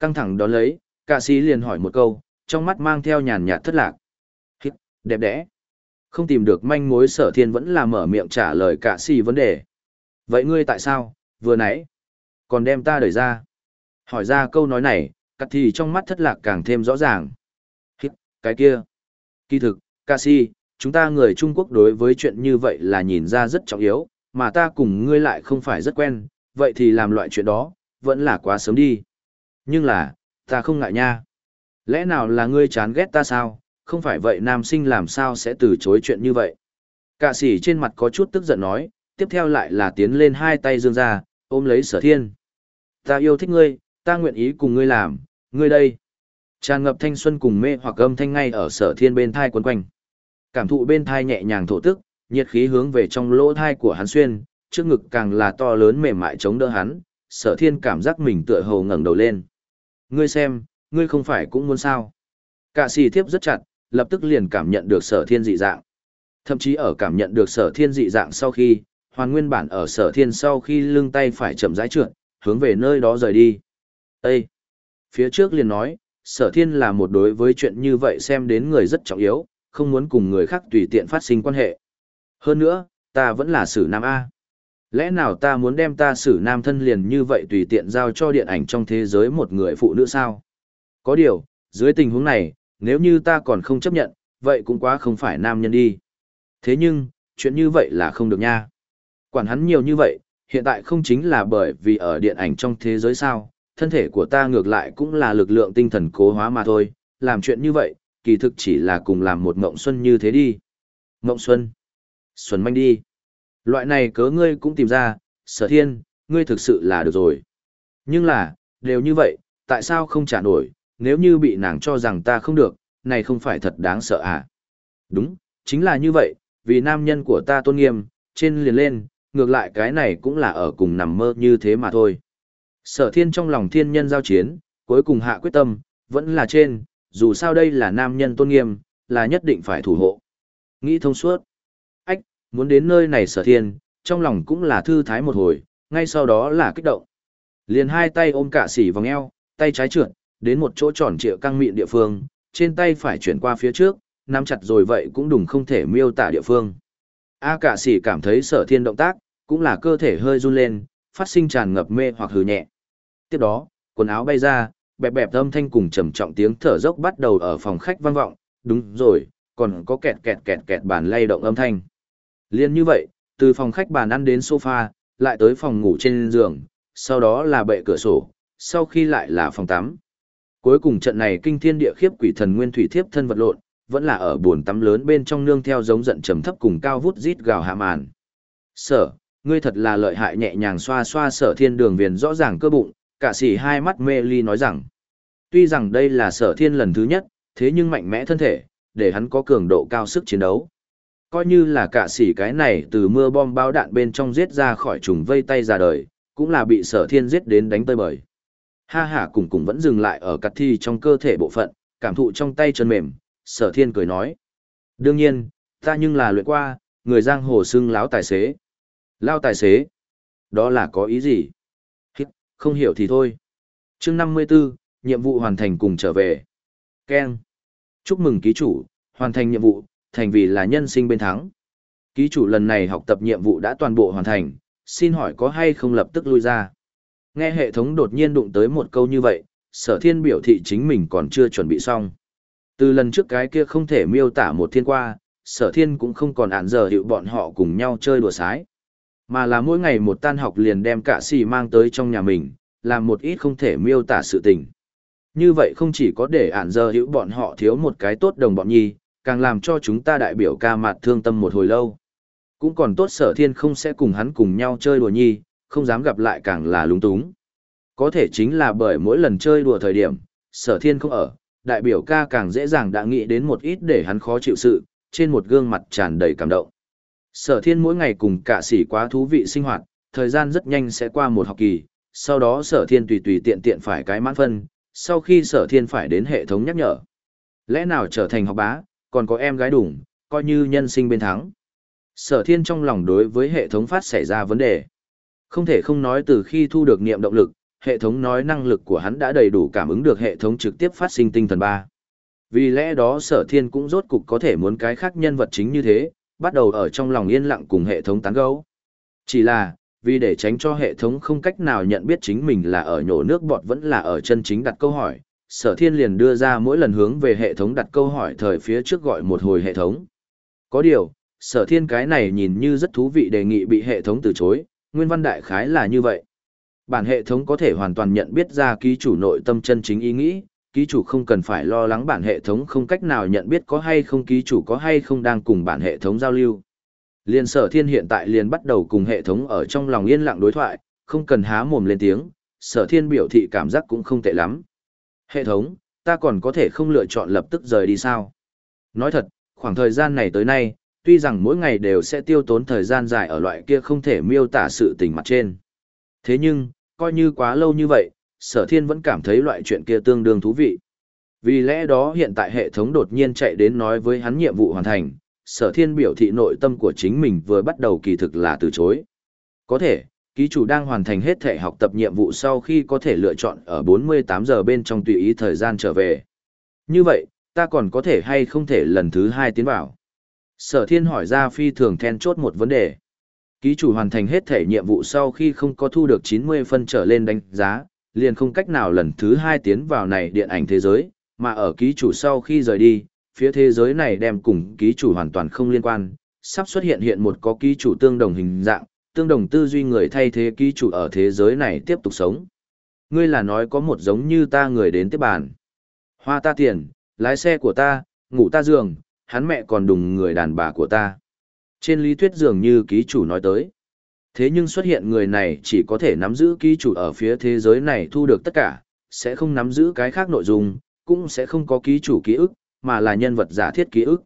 Căng thẳng đón lấy, cả sĩ liền hỏi một câu, trong mắt mang theo nhàn nhạt thất lạc. Hít, đẹp đẽ. Không tìm được manh mối sở thiên vẫn là mở miệng trả lời cả sĩ vấn đề. Vậy ngươi tại sao, vừa nãy, còn đem ta đẩy ra? Hỏi ra câu nói này, cắt thì trong mắt thất lạc càng thêm rõ ràng. Hít, cái kia. Kỳ thực, ca si, chúng ta người Trung Quốc đối với chuyện như vậy là nhìn ra rất trọng yếu, mà ta cùng ngươi lại không phải rất quen, vậy thì làm loại chuyện đó, vẫn là quá sớm đi. Nhưng là, ta không ngại nha. Lẽ nào là ngươi chán ghét ta sao, không phải vậy nam sinh làm sao sẽ từ chối chuyện như vậy. Cả sĩ trên mặt có chút tức giận nói, tiếp theo lại là tiến lên hai tay dương ra, ôm lấy sở thiên. Ta yêu thích ngươi, ta nguyện ý cùng ngươi làm, ngươi đây. Tràn ngập thanh xuân cùng mê hoặc âm thanh ngay ở sở thiên bên thai quấn quanh. Cảm thụ bên thai nhẹ nhàng thổ tức, nhiệt khí hướng về trong lỗ thai của hắn xuyên, trước ngực càng là to lớn mềm mại chống đỡ hắn, sở thiên cảm giác mình tựa hồ ngẩng đầu lên. Ngươi xem, ngươi không phải cũng muốn sao. Cả xì thiếp rất chặt, lập tức liền cảm nhận được sở thiên dị dạng. Thậm chí ở cảm nhận được sở thiên dị dạng sau khi, hoàn nguyên bản ở sở thiên sau khi lưng tay phải chậm rãi trượt, hướng về nơi đó rời đi. Ê! Phía trước liền nói, sở thiên là một đối với chuyện như vậy xem đến người rất trọng yếu, không muốn cùng người khác tùy tiện phát sinh quan hệ. Hơn nữa, ta vẫn là sử nam A. Lẽ nào ta muốn đem ta sử nam thân liền như vậy tùy tiện giao cho điện ảnh trong thế giới một người phụ nữ sao? Có điều, dưới tình huống này, nếu như ta còn không chấp nhận, vậy cũng quá không phải nam nhân đi. Thế nhưng, chuyện như vậy là không được nha. Quản hắn nhiều như vậy, hiện tại không chính là bởi vì ở điện ảnh trong thế giới sao, thân thể của ta ngược lại cũng là lực lượng tinh thần cố hóa mà thôi, làm chuyện như vậy, kỳ thực chỉ là cùng làm một mộng xuân như thế đi. Mộng xuân. Xuân manh đi. Loại này cớ ngươi cũng tìm ra, sở thiên, ngươi thực sự là được rồi. Nhưng là, đều như vậy, tại sao không trả nổi, nếu như bị nàng cho rằng ta không được, này không phải thật đáng sợ à? Đúng, chính là như vậy, vì nam nhân của ta tôn nghiêm, trên liền lên, ngược lại cái này cũng là ở cùng nằm mơ như thế mà thôi. Sở thiên trong lòng thiên nhân giao chiến, cuối cùng hạ quyết tâm, vẫn là trên, dù sao đây là nam nhân tôn nghiêm, là nhất định phải thủ hộ. Nghĩ thông suốt. Ách, muốn đến nơi này sở thiên, trong lòng cũng là thư thái một hồi, ngay sau đó là kích động. Liền hai tay ôm cả sỉ vòng eo, tay trái trượt, đến một chỗ tròn trịa căng mịn địa phương, trên tay phải chuyển qua phía trước, nắm chặt rồi vậy cũng đùng không thể miêu tả địa phương. A cả sỉ cảm thấy sở thiên động tác, cũng là cơ thể hơi run lên, phát sinh tràn ngập mê hoặc hừ nhẹ. Tiếp đó, quần áo bay ra, bẹp bẹp âm thanh cùng trầm trọng tiếng thở dốc bắt đầu ở phòng khách vang vọng, đúng rồi, còn có kẹt kẹt kẹt kẹt bàn lay động âm thanh. Liên như vậy, từ phòng khách bàn ăn đến sofa, lại tới phòng ngủ trên giường, sau đó là bệ cửa sổ, sau khi lại là phòng tắm. Cuối cùng trận này kinh thiên địa khiếp quỷ thần nguyên thủy thiếp thân vật lộn, vẫn là ở buồn tắm lớn bên trong nương theo giống giận trầm thấp cùng cao vút rít gào hạ màn. Sở, ngươi thật là lợi hại nhẹ nhàng xoa xoa sở thiên đường viền rõ ràng cơ bụng, cả sỉ hai mắt mê ly nói rằng. Tuy rằng đây là sở thiên lần thứ nhất, thế nhưng mạnh mẽ thân thể, để hắn có cường độ cao sức chiến đấu. Coi như là cả sỉ cái này từ mưa bom bao đạn bên trong giết ra khỏi trùng vây tay ra đời, cũng là bị sở thiên giết đến đánh tơi bời. Ha ha cùng cùng vẫn dừng lại ở cắt thi trong cơ thể bộ phận, cảm thụ trong tay chân mềm, sở thiên cười nói. Đương nhiên, ta nhưng là luyện qua, người giang hồ xưng láo tài xế. Lao tài xế. Đó là có ý gì? Hít, không hiểu thì thôi. chương 54, nhiệm vụ hoàn thành cùng trở về. Ken. Chúc mừng ký chủ, hoàn thành nhiệm vụ, thành vì là nhân sinh bên thắng. Ký chủ lần này học tập nhiệm vụ đã toàn bộ hoàn thành, xin hỏi có hay không lập tức lui ra. Nghe hệ thống đột nhiên đụng tới một câu như vậy, sở thiên biểu thị chính mình còn chưa chuẩn bị xong. Từ lần trước cái kia không thể miêu tả một thiên qua, sở thiên cũng không còn ản giờ hiệu bọn họ cùng nhau chơi đùa sái. Mà là mỗi ngày một tan học liền đem cả xì mang tới trong nhà mình, làm một ít không thể miêu tả sự tình. Như vậy không chỉ có để ản giờ hiệu bọn họ thiếu một cái tốt đồng bọn nhi, càng làm cho chúng ta đại biểu ca mặt thương tâm một hồi lâu. Cũng còn tốt sở thiên không sẽ cùng hắn cùng nhau chơi đùa nhi, không dám gặp lại càng là lúng túng. Có thể chính là bởi mỗi lần chơi đùa thời điểm, sở thiên không ở, đại biểu ca càng dễ dàng đã nghĩ đến một ít để hắn khó chịu sự, trên một gương mặt tràn đầy cảm động. Sở thiên mỗi ngày cùng cả sĩ quá thú vị sinh hoạt, thời gian rất nhanh sẽ qua một học kỳ, sau đó sở thiên tùy tùy tiện tiện phải cái mãn phân, sau khi sở thiên phải đến hệ thống nhắc nhở. Lẽ nào trở thành học bá, còn có em gái đủng, coi như nhân sinh bên thắng. Sở thiên trong lòng đối với hệ thống phát xảy ra vấn đề. Không thể không nói từ khi thu được niệm động lực, hệ thống nói năng lực của hắn đã đầy đủ cảm ứng được hệ thống trực tiếp phát sinh tinh thần ba. Vì lẽ đó sở thiên cũng rốt cục có thể muốn cái khác nhân vật chính như thế, bắt đầu ở trong lòng yên lặng cùng hệ thống tán gấu. Chỉ là, vì để tránh cho hệ thống không cách nào nhận biết chính mình là ở nhổ nước bọt vẫn là ở chân chính đặt câu hỏi, sở thiên liền đưa ra mỗi lần hướng về hệ thống đặt câu hỏi thời phía trước gọi một hồi hệ thống. Có điều, sở thiên cái này nhìn như rất thú vị đề nghị bị hệ thống từ chối, nguyên văn đại khái là như vậy. Bản hệ thống có thể hoàn toàn nhận biết ra ký chủ nội tâm chân chính ý nghĩ, ký chủ không cần phải lo lắng bản hệ thống không cách nào nhận biết có hay không ký chủ có hay không đang cùng bản hệ thống giao lưu. Liên sở thiên hiện tại liền bắt đầu cùng hệ thống ở trong lòng yên lặng đối thoại, không cần há mồm lên tiếng, sở thiên biểu thị cảm giác cũng không tệ lắm. Hệ thống, ta còn có thể không lựa chọn lập tức rời đi sao? Nói thật, khoảng thời gian này tới nay, tuy rằng mỗi ngày đều sẽ tiêu tốn thời gian dài ở loại kia không thể miêu tả sự tình mặt trên. Thế nhưng, coi như quá lâu như vậy, sở thiên vẫn cảm thấy loại chuyện kia tương đương thú vị. Vì lẽ đó hiện tại hệ thống đột nhiên chạy đến nói với hắn nhiệm vụ hoàn thành, sở thiên biểu thị nội tâm của chính mình vừa bắt đầu kỳ thực là từ chối. Có thể, ký chủ đang hoàn thành hết thể học tập nhiệm vụ sau khi có thể lựa chọn ở 48 giờ bên trong tùy ý thời gian trở về. Như vậy, ta còn có thể hay không thể lần thứ hai tiến vào? Sở thiên hỏi ra phi thường then chốt một vấn đề. Ký chủ hoàn thành hết thể nhiệm vụ sau khi không có thu được 90 phân trở lên đánh giá, liền không cách nào lần thứ hai tiến vào này điện ảnh thế giới, mà ở ký chủ sau khi rời đi, phía thế giới này đem cùng ký chủ hoàn toàn không liên quan, sắp xuất hiện hiện một có ký chủ tương đồng hình dạng, tương đồng tư duy người thay thế ký chủ ở thế giới này tiếp tục sống. Ngươi là nói có một giống như ta người đến tiếp bàn. Hoa ta tiền, lái xe của ta, ngủ ta giường, hắn mẹ còn đùng người đàn bà của ta. Trên lý thuyết dường như ký chủ nói tới. Thế nhưng xuất hiện người này chỉ có thể nắm giữ ký chủ ở phía thế giới này thu được tất cả, sẽ không nắm giữ cái khác nội dung, cũng sẽ không có ký chủ ký ức, mà là nhân vật giả thiết ký ức.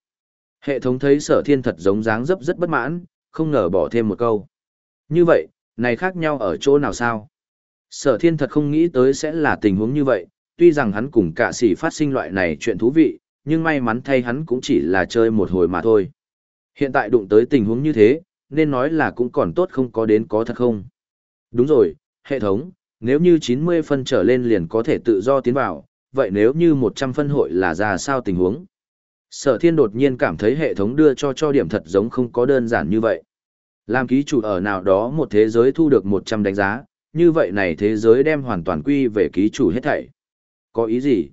Hệ thống thấy sở thiên thật giống dáng dấp rất bất mãn, không ngờ bỏ thêm một câu. Như vậy, này khác nhau ở chỗ nào sao? Sở thiên thật không nghĩ tới sẽ là tình huống như vậy, tuy rằng hắn cùng cả sĩ phát sinh loại này chuyện thú vị, nhưng may mắn thay hắn cũng chỉ là chơi một hồi mà thôi. Hiện tại đụng tới tình huống như thế, nên nói là cũng còn tốt không có đến có thật không. Đúng rồi, hệ thống, nếu như 90 phân trở lên liền có thể tự do tiến vào, vậy nếu như 100 phân hội là ra sao tình huống? Sở thiên đột nhiên cảm thấy hệ thống đưa cho cho điểm thật giống không có đơn giản như vậy. Làm ký chủ ở nào đó một thế giới thu được 100 đánh giá, như vậy này thế giới đem hoàn toàn quy về ký chủ hết thảy. Có ý gì?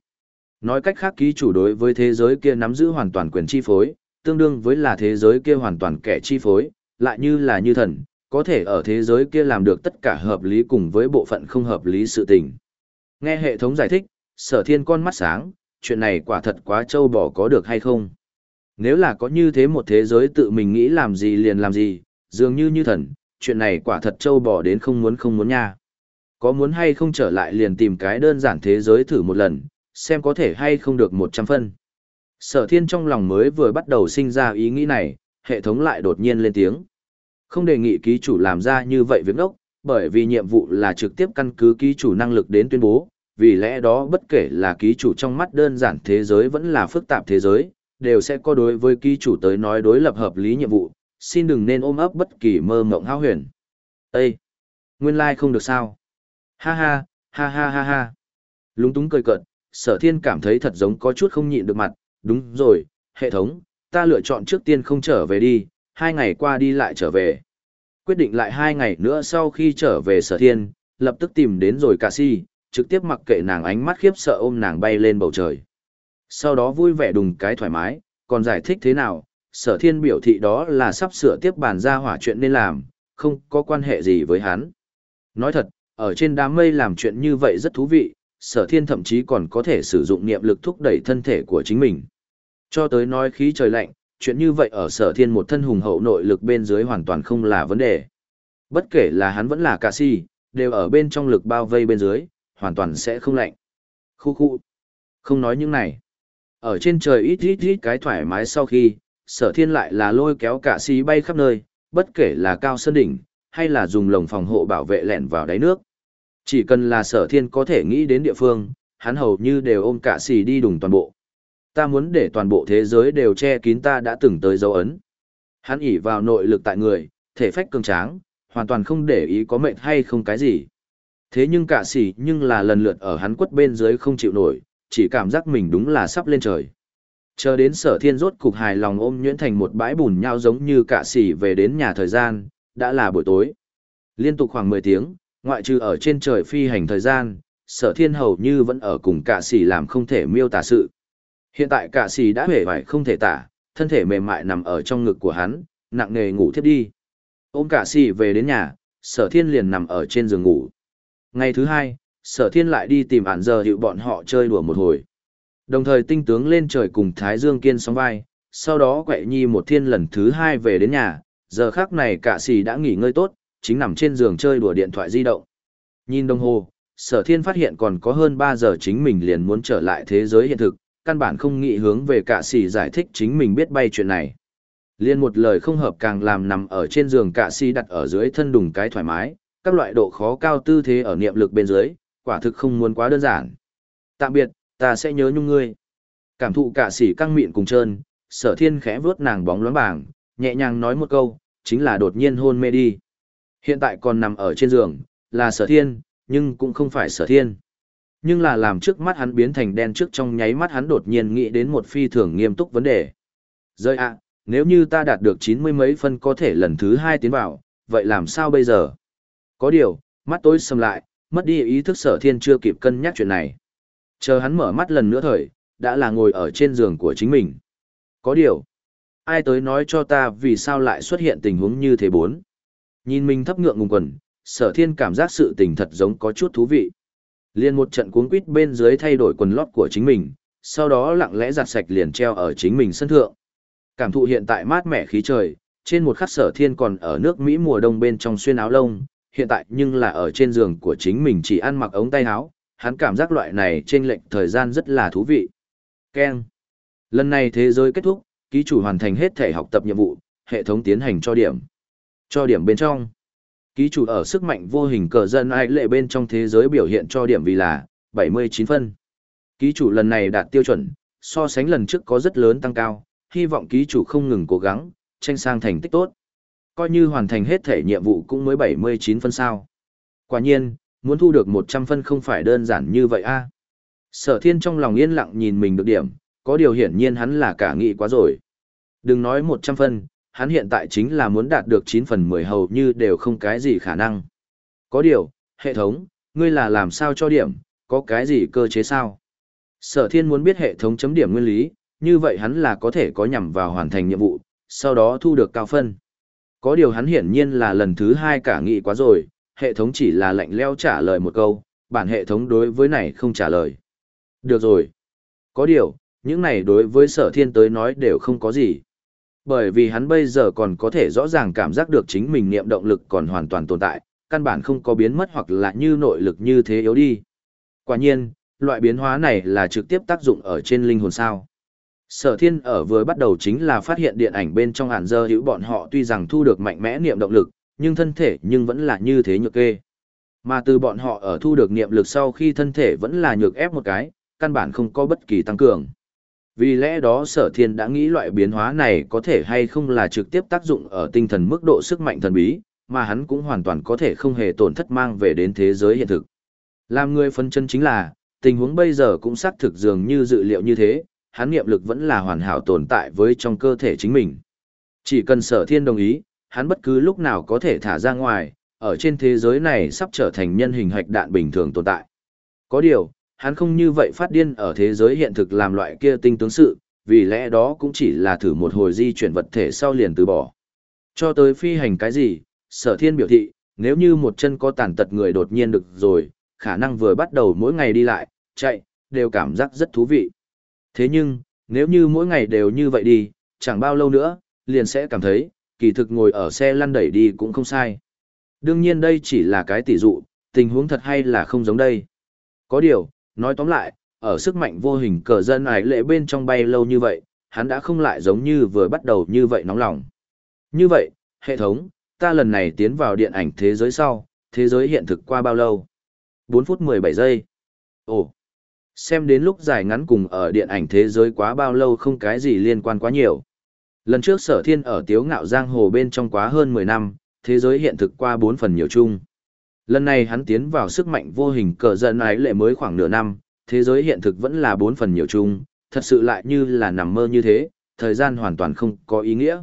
Nói cách khác ký chủ đối với thế giới kia nắm giữ hoàn toàn quyền chi phối, tương đương với là thế giới kia hoàn toàn kẻ chi phối, lại như là như thần, có thể ở thế giới kia làm được tất cả hợp lý cùng với bộ phận không hợp lý sự tình. Nghe hệ thống giải thích, sở thiên con mắt sáng, chuyện này quả thật quá trâu bò có được hay không? Nếu là có như thế một thế giới tự mình nghĩ làm gì liền làm gì, dường như như thần, chuyện này quả thật trâu bò đến không muốn không muốn nha. Có muốn hay không trở lại liền tìm cái đơn giản thế giới thử một lần, xem có thể hay không được 100 phân. Sở thiên trong lòng mới vừa bắt đầu sinh ra ý nghĩ này, hệ thống lại đột nhiên lên tiếng. Không đề nghị ký chủ làm ra như vậy việc đốc, bởi vì nhiệm vụ là trực tiếp căn cứ ký chủ năng lực đến tuyên bố, vì lẽ đó bất kể là ký chủ trong mắt đơn giản thế giới vẫn là phức tạp thế giới, đều sẽ có đối với ký chủ tới nói đối lập hợp lý nhiệm vụ, xin đừng nên ôm ấp bất kỳ mơ mộng hao huyền. Ê! Nguyên lai like không được sao? Ha ha, ha ha ha ha. Lúng túng cười cợt, sở thiên cảm thấy thật giống có chút không nhịn được mặt, đúng rồi, hệ thống, ta lựa chọn trước tiên không trở về đi, hai ngày qua đi lại trở về. Quyết định lại hai ngày nữa sau khi trở về sở thiên, lập tức tìm đến rồi cả si, trực tiếp mặc kệ nàng ánh mắt khiếp sợ ôm nàng bay lên bầu trời. Sau đó vui vẻ đùng cái thoải mái, còn giải thích thế nào, sở thiên biểu thị đó là sắp sửa tiếp bàn ra hỏa chuyện nên làm, không có quan hệ gì với hắn. Nói thật, ở trên đám mây làm chuyện như vậy rất thú vị, sở thiên thậm chí còn có thể sử dụng niệm lực thúc đẩy thân thể của chính mình. Cho tới nói khí trời lạnh, chuyện như vậy ở sở thiên một thân hùng hậu nội lực bên dưới hoàn toàn không là vấn đề. Bất kể là hắn vẫn là cả si, đều ở bên trong lực bao vây bên dưới, hoàn toàn sẽ không lạnh. Khu khu. Không nói những này. Ở trên trời ít ít ít cái thoải mái sau khi, sở thiên lại là lôi kéo cả si bay khắp nơi, bất kể là cao sơn đỉnh, hay là dùng lồng phòng hộ bảo vệ lẹn vào đáy nước. Chỉ cần là sở thiên có thể nghĩ đến địa phương, hắn hầu như đều ôm cả xì đi đùng toàn bộ. Ta muốn để toàn bộ thế giới đều che kín ta đã từng tới dấu ấn. Hắn ỉ vào nội lực tại người, thể phách cường tráng, hoàn toàn không để ý có mệnh hay không cái gì. Thế nhưng cả sỉ nhưng là lần lượt ở hắn quất bên dưới không chịu nổi, chỉ cảm giác mình đúng là sắp lên trời. Chờ đến sở thiên rốt cục hài lòng ôm nhuyễn thành một bãi bùn nhau giống như cả sỉ về đến nhà thời gian, đã là buổi tối. Liên tục khoảng 10 tiếng, ngoại trừ ở trên trời phi hành thời gian, sở thiên hầu như vẫn ở cùng cả sỉ làm không thể miêu tả sự. Hiện tại cả xì đã hề vải không thể tả, thân thể mềm mại nằm ở trong ngực của hắn, nặng nề ngủ thiếp đi. Ôm cả xì về đến nhà, sở thiên liền nằm ở trên giường ngủ. Ngày thứ hai, sở thiên lại đi tìm ản giờ hiệu bọn họ chơi đùa một hồi. Đồng thời tinh tướng lên trời cùng Thái Dương Kiên sóng vai, sau đó quậy nhi một thiên lần thứ hai về đến nhà, giờ khác này cả xì đã nghỉ ngơi tốt, chính nằm trên giường chơi đùa điện thoại di động. Nhìn đồng hồ, sở thiên phát hiện còn có hơn 3 giờ chính mình liền muốn trở lại thế giới hiện thực, căn bản không nghĩ hướng về cả xì giải thích chính mình biết bay chuyện này. Liên một lời không hợp càng làm nằm ở trên giường cả xì đặt ở dưới thân đùng cái thoải mái, các loại độ khó cao tư thế ở niệm lực bên dưới, quả thực không muốn quá đơn giản. Tạm biệt, ta sẽ nhớ nhung ngươi. Cảm thụ cả xì căng miệng cùng trơn, sở thiên khẽ vuốt nàng bóng loáng bảng, nhẹ nhàng nói một câu, chính là đột nhiên hôn mê đi. Hiện tại còn nằm ở trên giường, là sở thiên, nhưng cũng không phải sở thiên. Nhưng là làm trước mắt hắn biến thành đen trước trong nháy mắt hắn đột nhiên nghĩ đến một phi thường nghiêm túc vấn đề. Rơi ạ, nếu như ta đạt được chín mươi mấy phân có thể lần thứ hai tiến vào, vậy làm sao bây giờ? Có điều, mắt tối sầm lại, mất đi ý thức sở thiên chưa kịp cân nhắc chuyện này. Chờ hắn mở mắt lần nữa thời, đã là ngồi ở trên giường của chính mình. Có điều, Ai tới nói cho ta vì sao lại xuất hiện tình huống như thế bốn. Nhìn mình thấp ngượng ngùng quần, sở thiên cảm giác sự tình thật giống có chút thú vị. Liên một trận cuốn quýt bên dưới thay đổi quần lót của chính mình, sau đó lặng lẽ giặt sạch liền treo ở chính mình sân thượng. Cảm thụ hiện tại mát mẻ khí trời, trên một khắc sở thiên còn ở nước Mỹ mùa đông bên trong xuyên áo lông, hiện tại nhưng là ở trên giường của chính mình chỉ ăn mặc ống tay áo, hắn cảm giác loại này trên lệnh thời gian rất là thú vị. Ken. Lần này thế giới kết thúc, ký chủ hoàn thành hết thể học tập nhiệm vụ, hệ thống tiến hành cho điểm. Cho điểm bên trong. Ký chủ ở sức mạnh vô hình cờ dân ai lệ bên trong thế giới biểu hiện cho điểm vì là 79 phân. Ký chủ lần này đạt tiêu chuẩn, so sánh lần trước có rất lớn tăng cao, hy vọng ký chủ không ngừng cố gắng, tranh sang thành tích tốt. Coi như hoàn thành hết thể nhiệm vụ cũng mới 79 phân sao. Quả nhiên, muốn thu được 100 phân không phải đơn giản như vậy a. Sở thiên trong lòng yên lặng nhìn mình được điểm, có điều hiển nhiên hắn là cả nghị quá rồi. Đừng nói 100 phân, hắn hiện tại chính là muốn đạt được 9 phần 10 hầu như đều không cái gì khả năng. Có điều, hệ thống, ngươi là làm sao cho điểm, có cái gì cơ chế sao? Sở thiên muốn biết hệ thống chấm điểm nguyên lý, như vậy hắn là có thể có nhằm vào hoàn thành nhiệm vụ, sau đó thu được cao phân. Có điều hắn hiển nhiên là lần thứ hai cả nghị quá rồi, hệ thống chỉ là lạnh leo trả lời một câu, bản hệ thống đối với này không trả lời. Được rồi. Có điều, những này đối với sở thiên tới nói đều không có gì. Bởi vì hắn bây giờ còn có thể rõ ràng cảm giác được chính mình niệm động lực còn hoàn toàn tồn tại, căn bản không có biến mất hoặc là như nội lực như thế yếu đi. Quả nhiên, loại biến hóa này là trực tiếp tác dụng ở trên linh hồn sao. Sở thiên ở vừa bắt đầu chính là phát hiện điện ảnh bên trong hàn dơ hữu bọn họ tuy rằng thu được mạnh mẽ niệm động lực, nhưng thân thể nhưng vẫn là như thế nhược kê. Mà từ bọn họ ở thu được niệm lực sau khi thân thể vẫn là nhược ép một cái, căn bản không có bất kỳ tăng cường. Vì lẽ đó sở thiên đã nghĩ loại biến hóa này có thể hay không là trực tiếp tác dụng ở tinh thần mức độ sức mạnh thần bí, mà hắn cũng hoàn toàn có thể không hề tổn thất mang về đến thế giới hiện thực. Làm người phân chân chính là, tình huống bây giờ cũng xác thực dường như dự liệu như thế, hắn niệm lực vẫn là hoàn hảo tồn tại với trong cơ thể chính mình. Chỉ cần sở thiên đồng ý, hắn bất cứ lúc nào có thể thả ra ngoài, ở trên thế giới này sắp trở thành nhân hình hạch đạn bình thường tồn tại. Có điều, hắn không như vậy phát điên ở thế giới hiện thực làm loại kia tinh tướng sự, vì lẽ đó cũng chỉ là thử một hồi di chuyển vật thể sau liền từ bỏ. Cho tới phi hành cái gì, sở thiên biểu thị, nếu như một chân có tàn tật người đột nhiên được rồi, khả năng vừa bắt đầu mỗi ngày đi lại, chạy, đều cảm giác rất thú vị. Thế nhưng, nếu như mỗi ngày đều như vậy đi, chẳng bao lâu nữa, liền sẽ cảm thấy, kỳ thực ngồi ở xe lăn đẩy đi cũng không sai. Đương nhiên đây chỉ là cái tỷ dụ, tình huống thật hay là không giống đây. Có điều, nói tóm lại, ở sức mạnh vô hình cờ dân ái lệ bên trong bay lâu như vậy, hắn đã không lại giống như vừa bắt đầu như vậy nóng lòng. Như vậy, hệ thống, ta lần này tiến vào điện ảnh thế giới sau, thế giới hiện thực qua bao lâu? 4 phút 17 giây. Ồ, xem đến lúc dài ngắn cùng ở điện ảnh thế giới quá bao lâu không cái gì liên quan quá nhiều. Lần trước sở thiên ở tiếu ngạo giang hồ bên trong quá hơn 10 năm, thế giới hiện thực qua 4 phần nhiều chung. Lần này hắn tiến vào sức mạnh vô hình cờ dân ái lệ mới khoảng nửa năm, thế giới hiện thực vẫn là bốn phần nhiều chung, thật sự lại như là nằm mơ như thế, thời gian hoàn toàn không có ý nghĩa.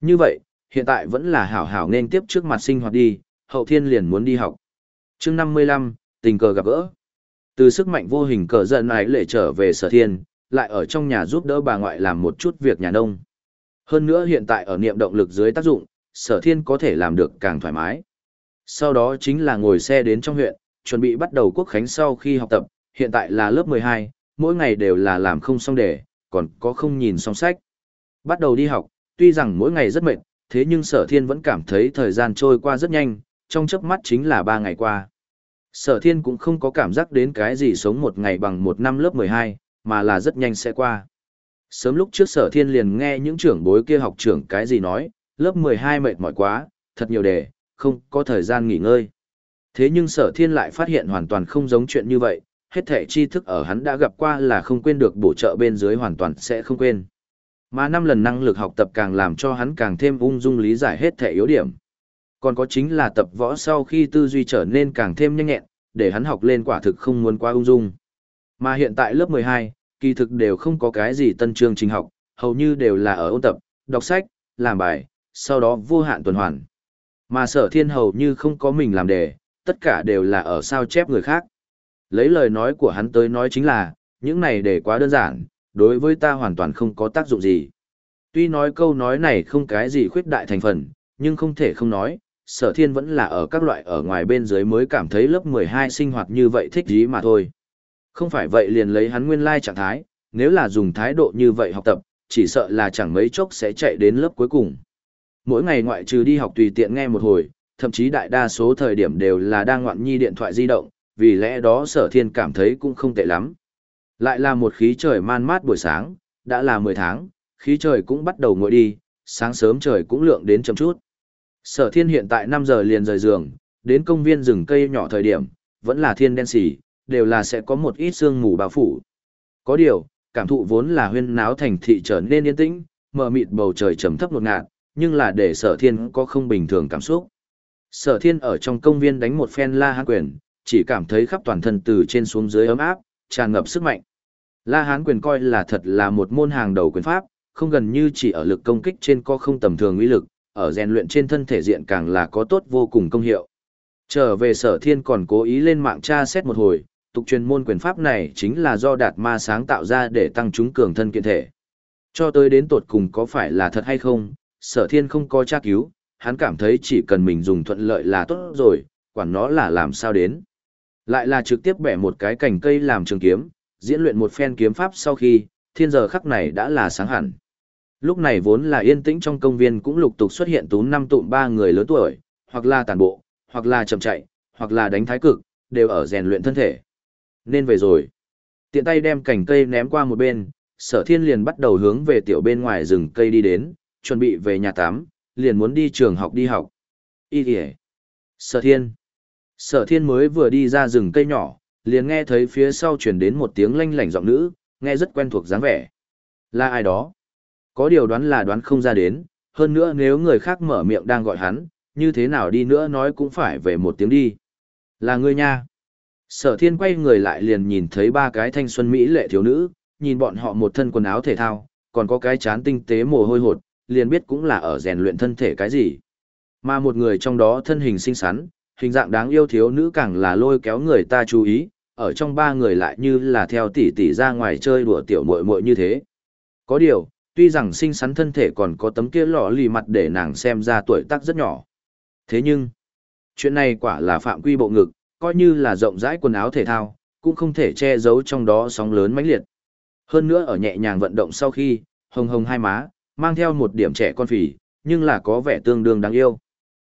Như vậy, hiện tại vẫn là hảo hảo nên tiếp trước mặt sinh hoạt đi, hậu thiên liền muốn đi học. chương 55, tình cờ gặp gỡ. Từ sức mạnh vô hình cờ dân ái lệ trở về sở thiên, lại ở trong nhà giúp đỡ bà ngoại làm một chút việc nhà nông. Hơn nữa hiện tại ở niệm động lực dưới tác dụng, sở thiên có thể làm được càng thoải mái. Sau đó chính là ngồi xe đến trong huyện, chuẩn bị bắt đầu quốc khánh sau khi học tập, hiện tại là lớp 12, mỗi ngày đều là làm không xong đề, còn có không nhìn xong sách. Bắt đầu đi học, tuy rằng mỗi ngày rất mệt, thế nhưng sở thiên vẫn cảm thấy thời gian trôi qua rất nhanh, trong chớp mắt chính là 3 ngày qua. Sở thiên cũng không có cảm giác đến cái gì sống một ngày bằng một năm lớp 12, mà là rất nhanh sẽ qua. Sớm lúc trước sở thiên liền nghe những trưởng bối kia học trưởng cái gì nói, lớp 12 mệt mỏi quá, thật nhiều đề, không có thời gian nghỉ ngơi. Thế nhưng sở thiên lại phát hiện hoàn toàn không giống chuyện như vậy, hết thể tri thức ở hắn đã gặp qua là không quên được bổ trợ bên dưới hoàn toàn sẽ không quên. Mà năm lần năng lực học tập càng làm cho hắn càng thêm ung dung lý giải hết thể yếu điểm. Còn có chính là tập võ sau khi tư duy trở nên càng thêm nhanh nhẹn, để hắn học lên quả thực không muốn quá ung dung. Mà hiện tại lớp 12, kỳ thực đều không có cái gì tân chương trình học, hầu như đều là ở ôn tập, đọc sách, làm bài, sau đó vô hạn tuần hoàn. Mà sở thiên hầu như không có mình làm đề, tất cả đều là ở sao chép người khác. Lấy lời nói của hắn tới nói chính là, những này đề quá đơn giản, đối với ta hoàn toàn không có tác dụng gì. Tuy nói câu nói này không cái gì khuyết đại thành phần, nhưng không thể không nói, sở thiên vẫn là ở các loại ở ngoài bên dưới mới cảm thấy lớp 12 sinh hoạt như vậy thích gì mà thôi. Không phải vậy liền lấy hắn nguyên lai trạng thái, nếu là dùng thái độ như vậy học tập, chỉ sợ là chẳng mấy chốc sẽ chạy đến lớp cuối cùng. Mỗi ngày ngoại trừ đi học tùy tiện nghe một hồi, thậm chí đại đa số thời điểm đều là đang ngoạn nhi điện thoại di động, vì lẽ đó sở thiên cảm thấy cũng không tệ lắm. Lại là một khí trời man mát buổi sáng, đã là 10 tháng, khí trời cũng bắt đầu nguội đi, sáng sớm trời cũng lượng đến chậm chút. Sở thiên hiện tại 5 giờ liền rời giường, đến công viên rừng cây nhỏ thời điểm, vẫn là thiên đen xỉ, đều là sẽ có một ít sương mù bao phủ. Có điều, cảm thụ vốn là huyên náo thành thị trở nên yên tĩnh, mờ mịt bầu trời trầm thấp nột ngạt, nhưng là để sở thiên có không bình thường cảm xúc. Sở thiên ở trong công viên đánh một phen la hán quyền, chỉ cảm thấy khắp toàn thân từ trên xuống dưới ấm áp, tràn ngập sức mạnh. La hán quyền coi là thật là một môn hàng đầu quyền pháp, không gần như chỉ ở lực công kích trên có không tầm thường uy lực, ở rèn luyện trên thân thể diện càng là có tốt vô cùng công hiệu. Trở về sở thiên còn cố ý lên mạng tra xét một hồi, tục truyền môn quyền pháp này chính là do đạt ma sáng tạo ra để tăng chúng cường thân kiện thể. Cho tới đến tột cùng có phải là thật hay không, sở thiên không có tra cứu, hắn cảm thấy chỉ cần mình dùng thuận lợi là tốt rồi, quản nó là làm sao đến. Lại là trực tiếp bẻ một cái cành cây làm trường kiếm, diễn luyện một phen kiếm pháp sau khi, thiên giờ khắc này đã là sáng hẳn. Lúc này vốn là yên tĩnh trong công viên cũng lục tục xuất hiện tú năm tụm ba người lớn tuổi, hoặc là tàn bộ, hoặc là chậm chạy, hoặc là đánh thái cực, đều ở rèn luyện thân thể. Nên về rồi. Tiện tay đem cành cây ném qua một bên, sở thiên liền bắt đầu hướng về tiểu bên ngoài rừng cây đi đến, chuẩn bị về nhà tắm, liền muốn đi trường học đi học. Y kìa. Sở thiên. Sở thiên mới vừa đi ra rừng cây nhỏ, liền nghe thấy phía sau truyền đến một tiếng lanh lảnh giọng nữ, nghe rất quen thuộc dáng vẻ. Là ai đó? Có điều đoán là đoán không ra đến, hơn nữa nếu người khác mở miệng đang gọi hắn, như thế nào đi nữa nói cũng phải về một tiếng đi. Là ngươi nha. Sở thiên quay người lại liền nhìn thấy ba cái thanh xuân mỹ lệ thiếu nữ, nhìn bọn họ một thân quần áo thể thao, còn có cái chán tinh tế mồ hôi hột, liền biết cũng là ở rèn luyện thân thể cái gì. Mà một người trong đó thân hình xinh xắn, hình dạng đáng yêu thiếu nữ càng là lôi kéo người ta chú ý, ở trong ba người lại như là theo tỷ tỷ ra ngoài chơi đùa tiểu muội muội như thế. Có điều, tuy rằng xinh xắn thân thể còn có tấm kia lọ lì mặt để nàng xem ra tuổi tác rất nhỏ. Thế nhưng, chuyện này quả là phạm quy bộ ngực, coi như là rộng rãi quần áo thể thao, cũng không thể che giấu trong đó sóng lớn mãnh liệt. Hơn nữa ở nhẹ nhàng vận động sau khi, hồng hồng hai má, mang theo một điểm trẻ con phì, nhưng là có vẻ tương đương đáng yêu.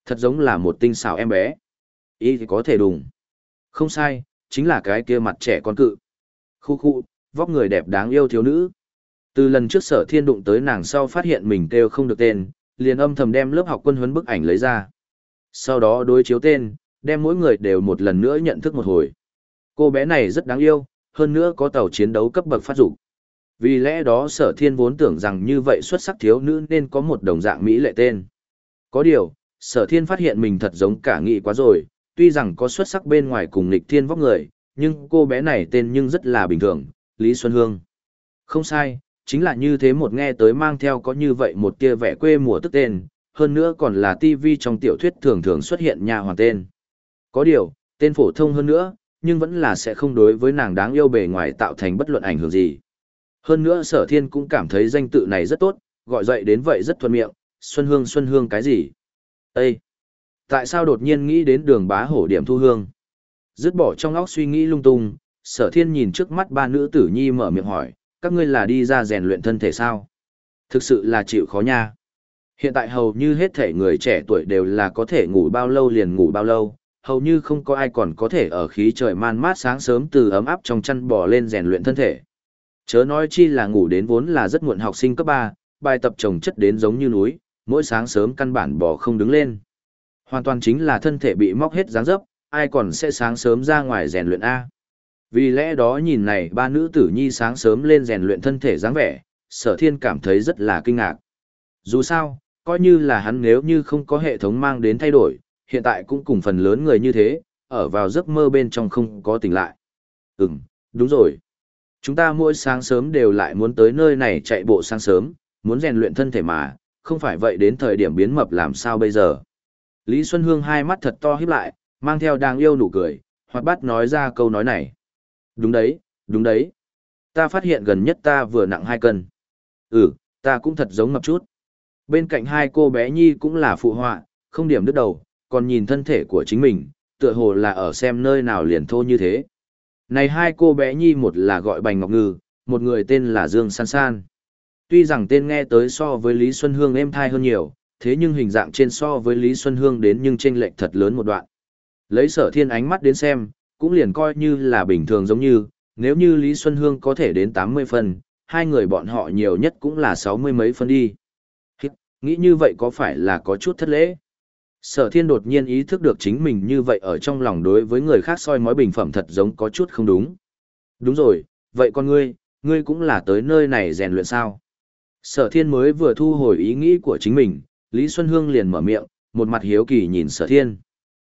Thật giống là một tinh xảo em bé. Ý thì có thể đùng. Không sai, chính là cái kia mặt trẻ con cự. Khu khu, vóc người đẹp đáng yêu thiếu nữ. Từ lần trước sở thiên đụng tới nàng sau phát hiện mình kêu không được tên, liền âm thầm đem lớp học quân huấn bức ảnh lấy ra. Sau đó đối chiếu tên, đem mỗi người đều một lần nữa nhận thức một hồi. Cô bé này rất đáng yêu, hơn nữa có tàu chiến đấu cấp bậc phát dục. Vì lẽ đó sở thiên vốn tưởng rằng như vậy xuất sắc thiếu nữ nên có một đồng dạng Mỹ lệ tên. Có điều, sở thiên phát hiện mình thật giống cả nghị quá rồi, tuy rằng có xuất sắc bên ngoài cùng lịch thiên vóc người, nhưng cô bé này tên nhưng rất là bình thường, Lý Xuân Hương. Không sai, chính là như thế một nghe tới mang theo có như vậy một tia vẻ quê mùa tức tên, hơn nữa còn là TV trong tiểu thuyết thường thường xuất hiện nhà hoàng tên. Có điều, tên phổ thông hơn nữa, nhưng vẫn là sẽ không đối với nàng đáng yêu bề ngoài tạo thành bất luận ảnh hưởng gì. Hơn nữa sở thiên cũng cảm thấy danh tự này rất tốt, gọi dậy đến vậy rất thuận miệng, Xuân Hương Xuân Hương cái gì? Ê! Tại sao đột nhiên nghĩ đến đường bá hổ điểm thu hương? Dứt bỏ trong óc suy nghĩ lung tung, sở thiên nhìn trước mắt ba nữ tử nhi mở miệng hỏi, các ngươi là đi ra rèn luyện thân thể sao? Thực sự là chịu khó nha. Hiện tại hầu như hết thể người trẻ tuổi đều là có thể ngủ bao lâu liền ngủ bao lâu, hầu như không có ai còn có thể ở khí trời man mát sáng sớm từ ấm áp trong chăn bò lên rèn luyện thân thể. Chớ nói chi là ngủ đến vốn là rất muộn học sinh cấp 3, bài tập trồng chất đến giống như núi, mỗi sáng sớm căn bản bò không đứng lên. Hoàn toàn chính là thân thể bị móc hết dáng dấp, ai còn sẽ sáng sớm ra ngoài rèn luyện A. Vì lẽ đó nhìn này ba nữ tử nhi sáng sớm lên rèn luyện thân thể dáng vẻ, sở thiên cảm thấy rất là kinh ngạc. Dù sao, coi như là hắn nếu như không có hệ thống mang đến thay đổi, hiện tại cũng cùng phần lớn người như thế, ở vào giấc mơ bên trong không có tỉnh lại. Ừm, đúng rồi. Chúng ta mỗi sáng sớm đều lại muốn tới nơi này chạy bộ sáng sớm, muốn rèn luyện thân thể mà, không phải vậy đến thời điểm biến mập làm sao bây giờ. Lý Xuân Hương hai mắt thật to híp lại, mang theo đang yêu nụ cười, hoặc bắt nói ra câu nói này. Đúng đấy, đúng đấy. Ta phát hiện gần nhất ta vừa nặng hai cân. Ừ, ta cũng thật giống mập chút. Bên cạnh hai cô bé nhi cũng là phụ họa, không điểm đứt đầu, còn nhìn thân thể của chính mình, tựa hồ là ở xem nơi nào liền thô như thế. Này hai cô bé nhi một là gọi Bành Ngọc Ngư, một người tên là Dương San San. Tuy rằng tên nghe tới so với Lý Xuân Hương êm thai hơn nhiều, thế nhưng hình dạng trên so với Lý Xuân Hương đến nhưng chênh lệch thật lớn một đoạn. Lấy sở thiên ánh mắt đến xem, cũng liền coi như là bình thường giống như, nếu như Lý Xuân Hương có thể đến 80 phân, hai người bọn họ nhiều nhất cũng là 60 mấy phân đi. Nghĩ như vậy có phải là có chút thất lễ? Sở thiên đột nhiên ý thức được chính mình như vậy ở trong lòng đối với người khác soi mói bình phẩm thật giống có chút không đúng. Đúng rồi, vậy con ngươi, ngươi cũng là tới nơi này rèn luyện sao? Sở thiên mới vừa thu hồi ý nghĩ của chính mình, Lý Xuân Hương liền mở miệng, một mặt hiếu kỳ nhìn sở thiên.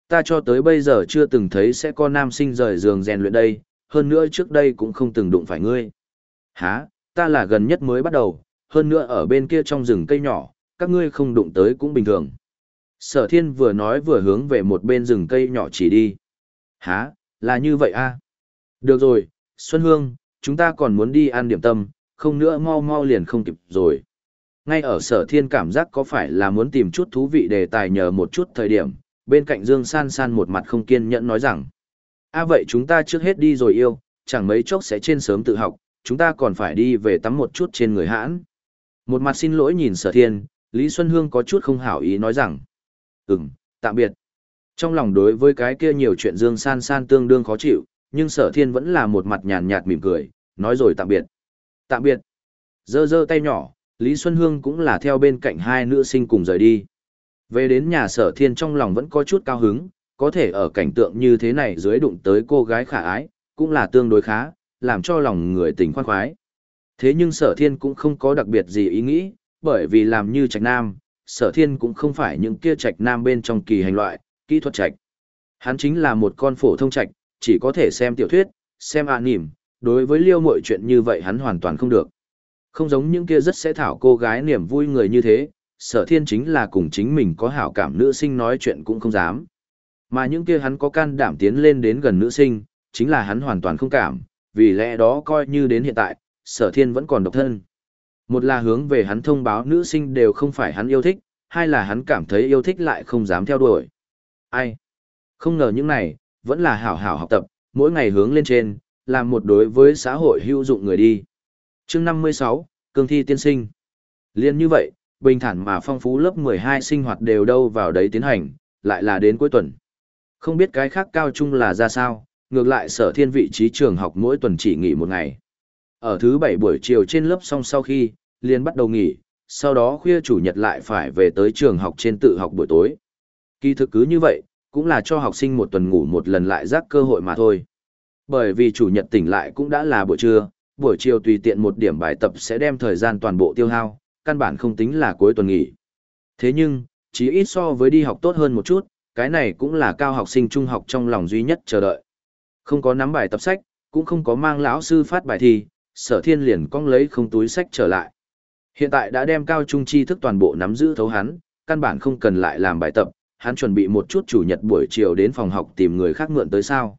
Ta cho tới bây giờ chưa từng thấy sẽ có nam sinh rời giường rèn luyện đây, hơn nữa trước đây cũng không từng đụng phải ngươi. Hả, ta là gần nhất mới bắt đầu, hơn nữa ở bên kia trong rừng cây nhỏ, các ngươi không đụng tới cũng bình thường. Sở thiên vừa nói vừa hướng về một bên rừng cây nhỏ chỉ đi. Hả, là như vậy a à? Được rồi, Xuân Hương, chúng ta còn muốn đi ăn điểm tâm, không nữa mau mau liền không kịp rồi. Ngay ở sở thiên cảm giác có phải là muốn tìm chút thú vị để tài nhờ một chút thời điểm, bên cạnh Dương San San một mặt không kiên nhẫn nói rằng. a vậy chúng ta trước hết đi rồi yêu, chẳng mấy chốc sẽ trên sớm tự học, chúng ta còn phải đi về tắm một chút trên người hãn. Một mặt xin lỗi nhìn sở thiên, Lý Xuân Hương có chút không hảo ý nói rằng. Ừm, tạm biệt. Trong lòng đối với cái kia nhiều chuyện Dương San San tương đương khó chịu, nhưng sở thiên vẫn là một mặt nhàn nhạt mỉm cười, nói rồi tạm biệt. Tạm biệt. Giơ giơ tay nhỏ, Lý Xuân Hương cũng là theo bên cạnh hai nữ sinh cùng rời đi. Về đến nhà sở thiên trong lòng vẫn có chút cao hứng, có thể ở cảnh tượng như thế này dưới đụng tới cô gái khả ái, cũng là tương đối khá, làm cho lòng người tình khoan khoái. Thế nhưng sở thiên cũng không có đặc biệt gì ý nghĩ, bởi vì làm như trạch nam, sở thiên cũng không phải những kia trạch nam bên trong kỳ hành loại, kỹ thuật trạch. Hắn chính là một con phổ thông trạch, chỉ có thể xem tiểu thuyết, xem ạ à nỉm, đối với liêu mọi chuyện như vậy hắn hoàn toàn không được. Không giống những kia rất sẽ thảo cô gái niềm vui người như thế, sở thiên chính là cùng chính mình có hảo cảm nữ sinh nói chuyện cũng không dám. Mà những kia hắn có can đảm tiến lên đến gần nữ sinh, chính là hắn hoàn toàn không cảm, vì lẽ đó coi như đến hiện tại, sở thiên vẫn còn độc thân. Một là hướng về hắn thông báo nữ sinh đều không phải hắn yêu thích, hai là hắn cảm thấy yêu thích lại không dám theo đuổi. Ai? Không ngờ những này, vẫn là hảo hảo học tập, mỗi ngày hướng lên trên, làm một đối với xã hội hữu dụng người đi. chương 56, Cương thi tiên sinh. Liên như vậy, bình thản mà phong phú lớp 12 sinh hoạt đều đâu vào đấy tiến hành, lại là đến cuối tuần. Không biết cái khác cao trung là ra sao, ngược lại sở thiên vị trí trường học mỗi tuần chỉ nghỉ một ngày. Ở thứ bảy buổi chiều trên lớp xong sau khi, liền bắt đầu nghỉ, sau đó khuya chủ nhật lại phải về tới trường học trên tự học buổi tối. Kỳ thực cứ như vậy, cũng là cho học sinh một tuần ngủ một lần lại rác cơ hội mà thôi. Bởi vì chủ nhật tỉnh lại cũng đã là buổi trưa, buổi chiều tùy tiện một điểm bài tập sẽ đem thời gian toàn bộ tiêu hao, căn bản không tính là cuối tuần nghỉ. Thế nhưng, chỉ ít so với đi học tốt hơn một chút, cái này cũng là cao học sinh trung học trong lòng duy nhất chờ đợi. Không có nắm bài tập sách, cũng không có mang lão sư phát bài thi, sở thiên liền cong lấy không túi sách trở lại. Hiện tại đã đem cao trung tri thức toàn bộ nắm giữ thấu hắn, căn bản không cần lại làm bài tập, hắn chuẩn bị một chút chủ nhật buổi chiều đến phòng học tìm người khác mượn tới sao.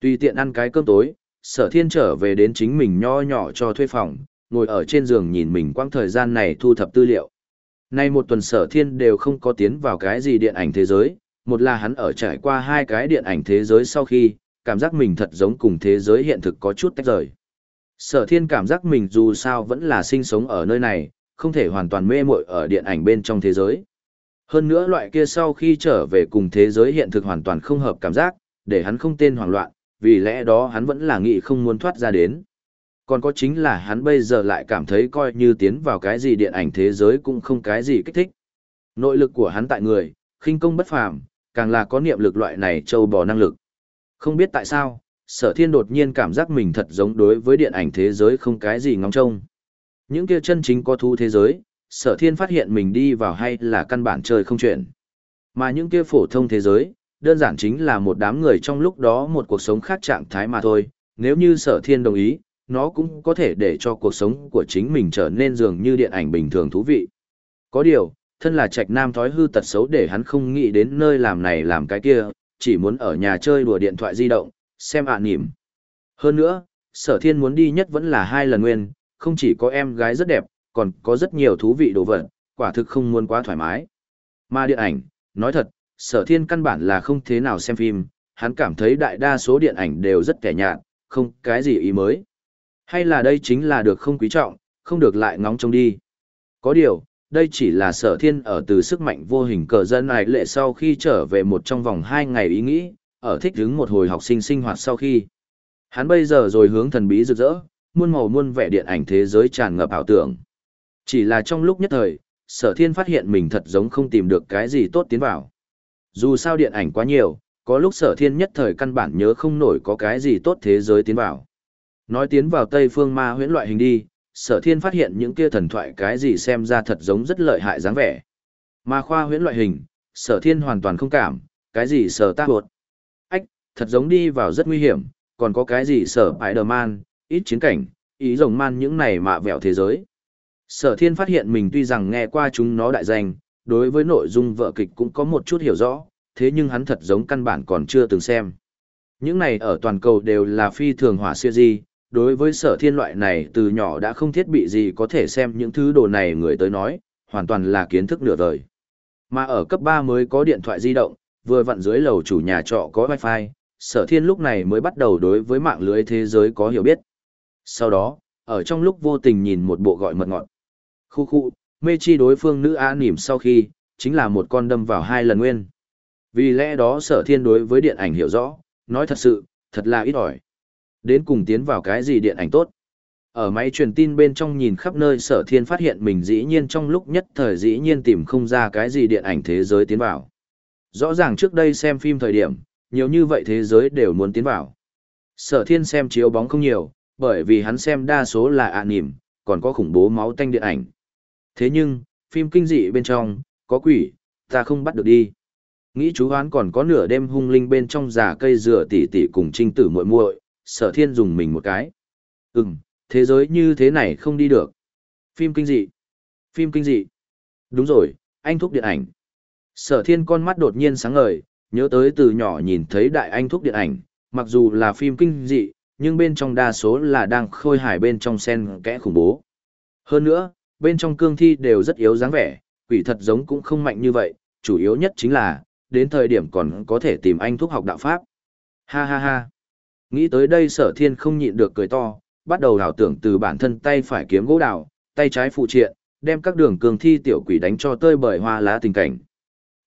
Tùy tiện ăn cái cơm tối, sở thiên trở về đến chính mình nho nhỏ cho thuê phòng, ngồi ở trên giường nhìn mình quãng thời gian này thu thập tư liệu. Nay một tuần sở thiên đều không có tiến vào cái gì điện ảnh thế giới, một là hắn ở trải qua hai cái điện ảnh thế giới sau khi, cảm giác mình thật giống cùng thế giới hiện thực có chút tách rời. Sở thiên cảm giác mình dù sao vẫn là sinh sống ở nơi này, không thể hoàn toàn mê muội ở điện ảnh bên trong thế giới. Hơn nữa loại kia sau khi trở về cùng thế giới hiện thực hoàn toàn không hợp cảm giác, để hắn không tên hoảng loạn, vì lẽ đó hắn vẫn là nghĩ không muốn thoát ra đến. Còn có chính là hắn bây giờ lại cảm thấy coi như tiến vào cái gì điện ảnh thế giới cũng không cái gì kích thích. Nội lực của hắn tại người, khinh công bất phàm, càng là có niệm lực loại này châu bò năng lực. Không biết tại sao, sở thiên đột nhiên cảm giác mình thật giống đối với điện ảnh thế giới không cái gì ngóng trông. Những kia chân chính có thu thế giới, sở thiên phát hiện mình đi vào hay là căn bản chơi không chuyện. Mà những kia phổ thông thế giới, đơn giản chính là một đám người trong lúc đó một cuộc sống khác trạng thái mà thôi, nếu như sở thiên đồng ý, nó cũng có thể để cho cuộc sống của chính mình trở nên dường như điện ảnh bình thường thú vị. Có điều, thân là trạch nam thói hư tật xấu để hắn không nghĩ đến nơi làm này làm cái kia, chỉ muốn ở nhà chơi đùa điện thoại di động, xem ạ à nỉm. Hơn nữa, sở thiên muốn đi nhất vẫn là hai lần nguyên, không chỉ có em gái rất đẹp, còn có rất nhiều thú vị đồ vật, quả thực không muốn quá thoải mái. Mà điện ảnh, nói thật, sở thiên căn bản là không thế nào xem phim, hắn cảm thấy đại đa số điện ảnh đều rất kẻ nhạt, không cái gì ý mới. Hay là đây chính là được không quý trọng, không được lại ngóng trông đi. Có điều, đây chỉ là sở thiên ở từ sức mạnh vô hình cờ dân này lệ sau khi trở về một trong vòng hai ngày ý nghĩ, ở thích đứng một hồi học sinh sinh hoạt sau khi. Hắn bây giờ rồi hướng thần bí rực rỡ, muôn màu muôn vẻ điện ảnh thế giới tràn ngập ảo tưởng. Chỉ là trong lúc nhất thời, sở thiên phát hiện mình thật giống không tìm được cái gì tốt tiến vào. Dù sao điện ảnh quá nhiều, có lúc sở thiên nhất thời căn bản nhớ không nổi có cái gì tốt thế giới tiến vào. Nói tiến vào Tây phương ma huyễn loại hình đi, sở thiên phát hiện những kia thần thoại cái gì xem ra thật giống rất lợi hại dáng vẻ. Ma khoa huyễn loại hình, sở thiên hoàn toàn không cảm, cái gì sở ta buột. Thật giống đi vào rất nguy hiểm, còn có cái gì sở Spider-Man, ít chiến cảnh, ý rồng man những này mạ vẹo thế giới. Sở thiên phát hiện mình tuy rằng nghe qua chúng nó đại danh, đối với nội dung vợ kịch cũng có một chút hiểu rõ, thế nhưng hắn thật giống căn bản còn chưa từng xem. Những này ở toàn cầu đều là phi thường hỏa siêu di, đối với sở thiên loại này từ nhỏ đã không thiết bị gì có thể xem những thứ đồ này người tới nói, hoàn toàn là kiến thức nửa vời. Mà ở cấp 3 mới có điện thoại di động, vừa vặn dưới lầu chủ nhà trọ có wifi, sở thiên lúc này mới bắt đầu đối với mạng lưới thế giới có hiểu biết. Sau đó, ở trong lúc vô tình nhìn một bộ gọi mật ngọt. Khu khu, mê chi đối phương nữ á nỉm sau khi, chính là một con đâm vào hai lần nguyên. Vì lẽ đó sở thiên đối với điện ảnh hiểu rõ, nói thật sự, thật là ít ỏi. Đến cùng tiến vào cái gì điện ảnh tốt. Ở máy truyền tin bên trong nhìn khắp nơi sở thiên phát hiện mình dĩ nhiên trong lúc nhất thời dĩ nhiên tìm không ra cái gì điện ảnh thế giới tiến vào. Rõ ràng trước đây xem phim thời điểm, nhiều như vậy thế giới đều muốn tiến vào. Sở thiên xem chiếu bóng không nhiều, bởi vì hắn xem đa số là ạ nỉm, còn có khủng bố máu tanh điện ảnh. Thế nhưng, phim kinh dị bên trong, có quỷ, ta không bắt được đi. Nghĩ chú hoán còn có nửa đêm hung linh bên trong giả cây dừa tỉ tỉ cùng trinh tử muội muội, sở thiên dùng mình một cái. Ừm, thế giới như thế này không đi được. Phim kinh dị. Phim kinh dị. Đúng rồi, anh thúc điện ảnh. Sở thiên con mắt đột nhiên sáng ngời, nhớ tới từ nhỏ nhìn thấy đại anh thúc điện ảnh, mặc dù là phim kinh dị, nhưng bên trong đa số là đang khôi hài bên trong sen kẽ khủng bố. Hơn nữa, bên trong cương thi đều rất yếu dáng vẻ, quỷ thật giống cũng không mạnh như vậy, chủ yếu nhất chính là, đến thời điểm còn có thể tìm anh thuốc học đạo Pháp. Ha ha ha. Nghĩ tới đây sở thiên không nhịn được cười to, bắt đầu đảo tưởng từ bản thân tay phải kiếm gỗ đào, tay trái phụ triện, đem các đường cường thi tiểu quỷ đánh cho tơi bởi hoa lá tình cảnh.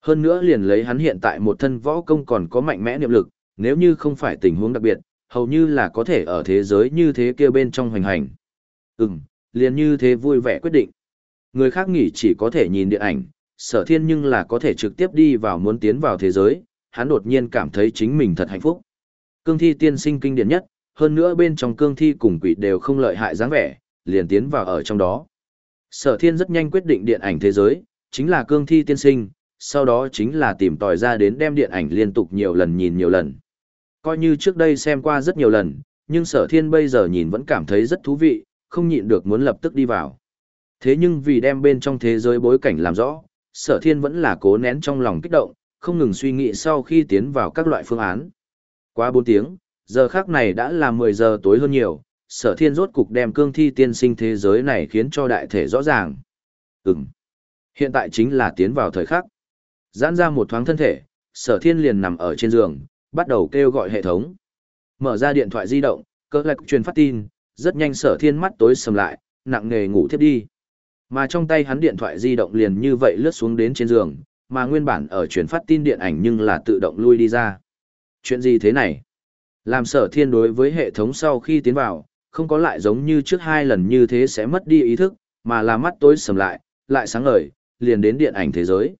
Hơn nữa liền lấy hắn hiện tại một thân võ công còn có mạnh mẽ niệm lực, nếu như không phải tình huống đặc biệt, hầu như là có thể ở thế giới như thế kia bên trong hoành hành. Ừm, liền như thế vui vẻ quyết định. Người khác nghỉ chỉ có thể nhìn điện ảnh, sở thiên nhưng là có thể trực tiếp đi vào muốn tiến vào thế giới, hắn đột nhiên cảm thấy chính mình thật hạnh phúc. Cương thi tiên sinh kinh điển nhất, hơn nữa bên trong cương thi cùng quỷ đều không lợi hại dáng vẻ, liền tiến vào ở trong đó. Sở thiên rất nhanh quyết định điện ảnh thế giới, chính là cương thi tiên sinh, sau đó chính là tìm tòi ra đến đem điện ảnh liên tục nhiều lần nhìn nhiều lần. Coi như trước đây xem qua rất nhiều lần, nhưng sở thiên bây giờ nhìn vẫn cảm thấy rất thú vị, không nhịn được muốn lập tức đi vào. Thế nhưng vì đem bên trong thế giới bối cảnh làm rõ, sở thiên vẫn là cố nén trong lòng kích động, không ngừng suy nghĩ sau khi tiến vào các loại phương án. Qua 4 tiếng, giờ khác này đã là 10 giờ tối hơn nhiều, sở thiên rốt cục đem cương thi tiên sinh thế giới này khiến cho đại thể rõ ràng. Ừm. Hiện tại chính là tiến vào thời khắc. Giãn ra một thoáng thân thể, sở thiên liền nằm ở trên giường, bắt đầu kêu gọi hệ thống. Mở ra điện thoại di động, cơ lạc truyền phát tin, rất nhanh sở thiên mắt tối sầm lại, nặng nề ngủ thiếp đi. Mà trong tay hắn điện thoại di động liền như vậy lướt xuống đến trên giường, mà nguyên bản ở truyền phát tin điện ảnh nhưng là tự động lui đi ra. Chuyện gì thế này? Làm sở thiên đối với hệ thống sau khi tiến vào, không có lại giống như trước hai lần như thế sẽ mất đi ý thức, mà là mắt tối sầm lại, lại sáng ngời, liền đến điện ảnh thế giới.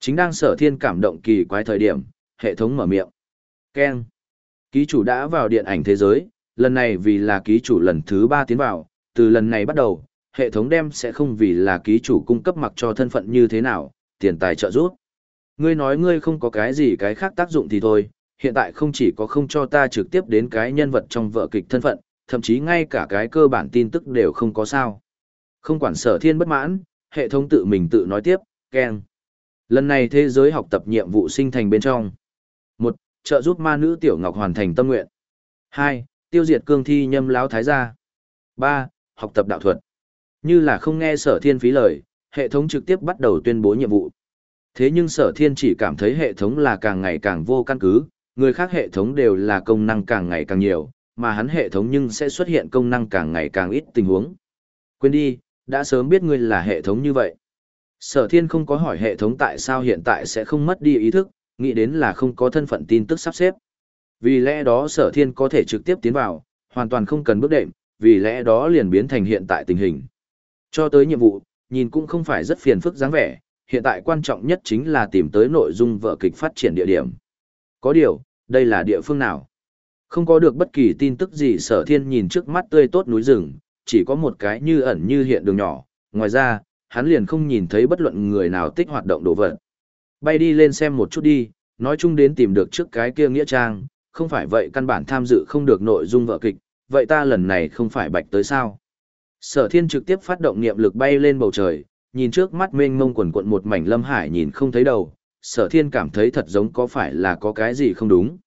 Chính đang sở thiên cảm động kỳ quái thời điểm, hệ thống mở miệng. Ken. Ký chủ đã vào điện ảnh thế giới, lần này vì là ký chủ lần thứ ba tiến vào, từ lần này bắt đầu, hệ thống đem sẽ không vì là ký chủ cung cấp mặc cho thân phận như thế nào, tiền tài trợ giúp. Ngươi nói ngươi không có cái gì cái khác tác dụng thì thôi, hiện tại không chỉ có không cho ta trực tiếp đến cái nhân vật trong vợ kịch thân phận, thậm chí ngay cả cái cơ bản tin tức đều không có sao. Không quản sở thiên bất mãn, hệ thống tự mình tự nói tiếp, keng. Lần này thế giới học tập nhiệm vụ sinh thành bên trong. một Trợ giúp ma nữ Tiểu Ngọc hoàn thành tâm nguyện. hai Tiêu diệt cương thi nhâm láo thái gia. ba Học tập đạo thuật. Như là không nghe sở thiên phí lời, hệ thống trực tiếp bắt đầu tuyên bố nhiệm vụ. Thế nhưng sở thiên chỉ cảm thấy hệ thống là càng ngày càng vô căn cứ, người khác hệ thống đều là công năng càng ngày càng nhiều, mà hắn hệ thống nhưng sẽ xuất hiện công năng càng ngày càng ít tình huống. Quên đi, đã sớm biết ngươi là hệ thống như vậy. Sở thiên không có hỏi hệ thống tại sao hiện tại sẽ không mất đi ý thức, nghĩ đến là không có thân phận tin tức sắp xếp. Vì lẽ đó sở thiên có thể trực tiếp tiến vào, hoàn toàn không cần bước đệm, vì lẽ đó liền biến thành hiện tại tình hình. Cho tới nhiệm vụ, nhìn cũng không phải rất phiền phức dáng vẻ, hiện tại quan trọng nhất chính là tìm tới nội dung vở kịch phát triển địa điểm. Có điều, đây là địa phương nào? Không có được bất kỳ tin tức gì sở thiên nhìn trước mắt tươi tốt núi rừng, chỉ có một cái như ẩn như hiện đường nhỏ, ngoài ra, hắn liền không nhìn thấy bất luận người nào tích hoạt động đồ vật. Bay đi lên xem một chút đi, nói chung đến tìm được trước cái kia nghĩa trang, không phải vậy căn bản tham dự không được nội dung vợ kịch, vậy ta lần này không phải bạch tới sao. Sở thiên trực tiếp phát động niệm lực bay lên bầu trời, nhìn trước mắt mênh mông quần quận một mảnh lâm hải nhìn không thấy đầu, sở thiên cảm thấy thật giống có phải là có cái gì không đúng.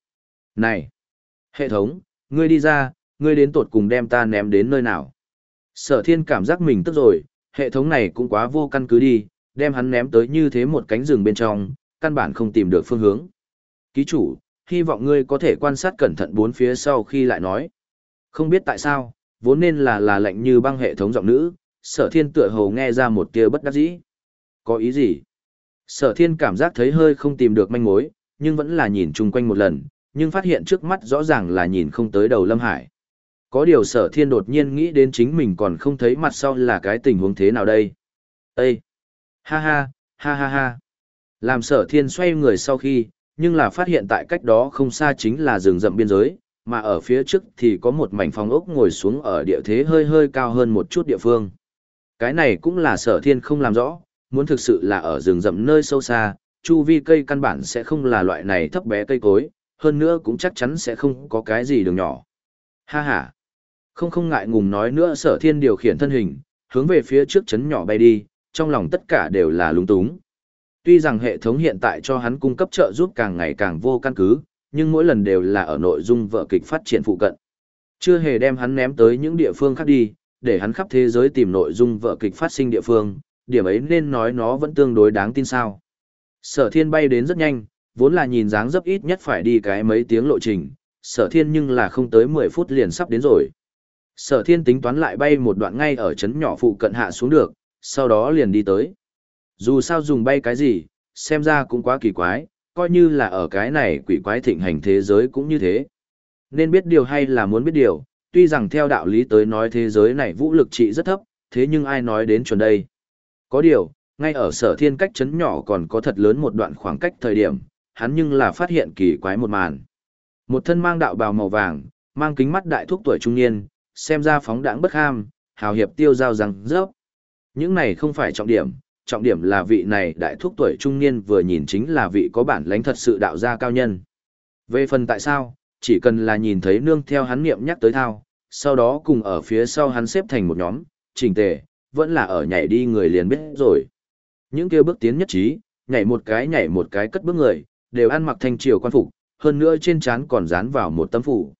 Này! Hệ thống, ngươi đi ra, ngươi đến tột cùng đem ta ném đến nơi nào? Sở thiên cảm giác mình tức rồi, hệ thống này cũng quá vô căn cứ đi, đem hắn ném tới như thế một cánh rừng bên trong, căn bản không tìm được phương hướng. Ký chủ, hy vọng ngươi có thể quan sát cẩn thận bốn phía sau khi lại nói. Không biết tại sao, vốn nên là là lệnh như băng hệ thống giọng nữ, sở thiên tựa hồ nghe ra một tia bất đắc dĩ. Có ý gì? Sở thiên cảm giác thấy hơi không tìm được manh mối, nhưng vẫn là nhìn chung quanh một lần, nhưng phát hiện trước mắt rõ ràng là nhìn không tới đầu Lâm Hải. Có điều sở thiên đột nhiên nghĩ đến chính mình còn không thấy mặt sau là cái tình huống thế nào đây. Ê! Ha ha, ha ha ha. Làm sở thiên xoay người sau khi, nhưng là phát hiện tại cách đó không xa chính là rừng rậm biên giới, mà ở phía trước thì có một mảnh phòng ốc ngồi xuống ở địa thế hơi hơi cao hơn một chút địa phương. Cái này cũng là sở thiên không làm rõ, muốn thực sự là ở rừng rậm nơi sâu xa, chu vi cây căn bản sẽ không là loại này thấp bé cây cối, hơn nữa cũng chắc chắn sẽ không có cái gì đường nhỏ. Ha ha! Không không ngại ngùng nói nữa sở thiên điều khiển thân hình, hướng về phía trước chấn nhỏ bay đi, trong lòng tất cả đều là lúng túng. Tuy rằng hệ thống hiện tại cho hắn cung cấp trợ giúp càng ngày càng vô căn cứ, nhưng mỗi lần đều là ở nội dung vợ kịch phát triển phụ cận. Chưa hề đem hắn ném tới những địa phương khác đi, để hắn khắp thế giới tìm nội dung vợ kịch phát sinh địa phương, điểm ấy nên nói nó vẫn tương đối đáng tin sao. Sở thiên bay đến rất nhanh, vốn là nhìn dáng dấp ít nhất phải đi cái mấy tiếng lộ trình, sở thiên nhưng là không tới 10 phút liền sắp đến rồi. Sở thiên tính toán lại bay một đoạn ngay ở chấn nhỏ phụ cận hạ xuống được, sau đó liền đi tới. Dù sao dùng bay cái gì, xem ra cũng quá kỳ quái, coi như là ở cái này quỷ quái thịnh hành thế giới cũng như thế. Nên biết điều hay là muốn biết điều, tuy rằng theo đạo lý tới nói thế giới này vũ lực trị rất thấp, thế nhưng ai nói đến chuẩn đây. Có điều, ngay ở sở thiên cách chấn nhỏ còn có thật lớn một đoạn khoảng cách thời điểm, hắn nhưng là phát hiện kỳ quái một màn. Một thân mang đạo bào màu vàng, mang kính mắt đại thúc tuổi trung niên, xem ra phóng đãng bất ham, hào hiệp tiêu giao rằng rớp. Những này không phải trọng điểm, trọng điểm là vị này đại thúc tuổi trung niên vừa nhìn chính là vị có bản lãnh thật sự đạo gia cao nhân. Về phần tại sao, chỉ cần là nhìn thấy nương theo hắn niệm nhắc tới thao, sau đó cùng ở phía sau hắn xếp thành một nhóm, chỉnh tề, vẫn là ở nhảy đi người liền biết rồi. Những kêu bước tiến nhất trí, nhảy một cái nhảy một cái cất bước người, đều ăn mặc thanh triều quan phục, hơn nữa trên trán còn dán vào một tấm phủ.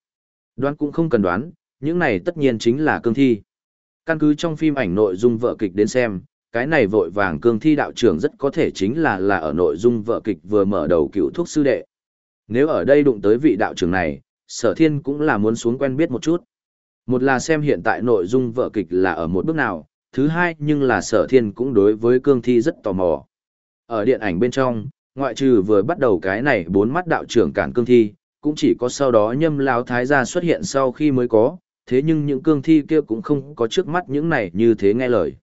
Đoán cũng không cần đoán, những này tất nhiên chính là cương thi. Căn cứ trong phim ảnh nội dung vợ kịch đến xem, cái này vội vàng cương thi đạo trưởng rất có thể chính là là ở nội dung vợ kịch vừa mở đầu cựu thuốc sư đệ. Nếu ở đây đụng tới vị đạo trưởng này, sở thiên cũng là muốn xuống quen biết một chút. Một là xem hiện tại nội dung vợ kịch là ở một bước nào, thứ hai nhưng là sở thiên cũng đối với cương thi rất tò mò. Ở điện ảnh bên trong, ngoại trừ vừa bắt đầu cái này bốn mắt đạo trưởng cản cương thi, cũng chỉ có sau đó nhâm lao thái gia xuất hiện sau khi mới có, thế nhưng những cương thi kia cũng không có trước mắt những này như thế nghe lời.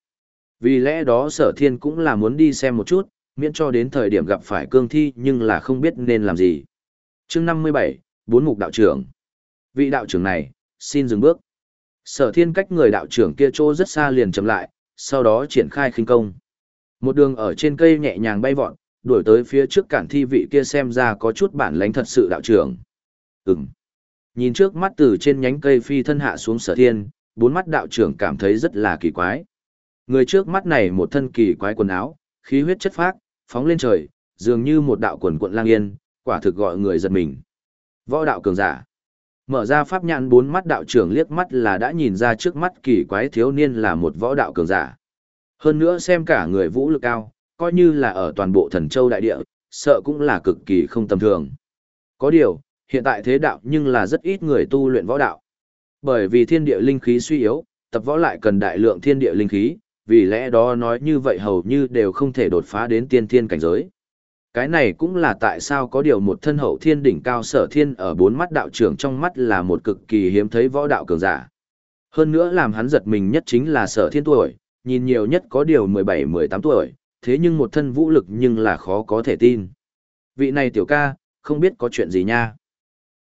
Vì lẽ đó sở thiên cũng là muốn đi xem một chút, miễn cho đến thời điểm gặp phải cương thi nhưng là không biết nên làm gì. chương 57, bốn mục đạo trưởng. Vị đạo trưởng này, xin dừng bước. Sở thiên cách người đạo trưởng kia trô rất xa liền chậm lại, sau đó triển khai khinh công. Một đường ở trên cây nhẹ nhàng bay vọt, đuổi tới phía trước cản thi vị kia xem ra có chút bản lãnh thật sự đạo trưởng. Ừm. Nhìn trước mắt từ trên nhánh cây phi thân hạ xuống sở thiên, bốn mắt đạo trưởng cảm thấy rất là kỳ quái. Người trước mắt này một thân kỳ quái quần áo, khí huyết chất phác, phóng lên trời, dường như một đạo quần quận lang yên, quả thực gọi người giật mình. Võ đạo cường giả. Mở ra pháp nhãn bốn mắt đạo trưởng liếc mắt là đã nhìn ra trước mắt kỳ quái thiếu niên là một võ đạo cường giả. Hơn nữa xem cả người vũ lực cao, coi như là ở toàn bộ thần châu đại địa, sợ cũng là cực kỳ không tầm thường. Có điều, hiện tại thế đạo nhưng là rất ít người tu luyện võ đạo. Bởi vì thiên địa linh khí suy yếu, tập võ lại cần đại lượng thiên địa linh khí, vì lẽ đó nói như vậy hầu như đều không thể đột phá đến tiên thiên cảnh giới. Cái này cũng là tại sao có điều một thân hậu thiên đỉnh cao sở thiên ở bốn mắt đạo trưởng trong mắt là một cực kỳ hiếm thấy võ đạo cường giả. Hơn nữa làm hắn giật mình nhất chính là sở thiên tuổi, nhìn nhiều nhất có điều 17-18 tuổi, thế nhưng một thân vũ lực nhưng là khó có thể tin. Vị này tiểu ca, không biết có chuyện gì nha.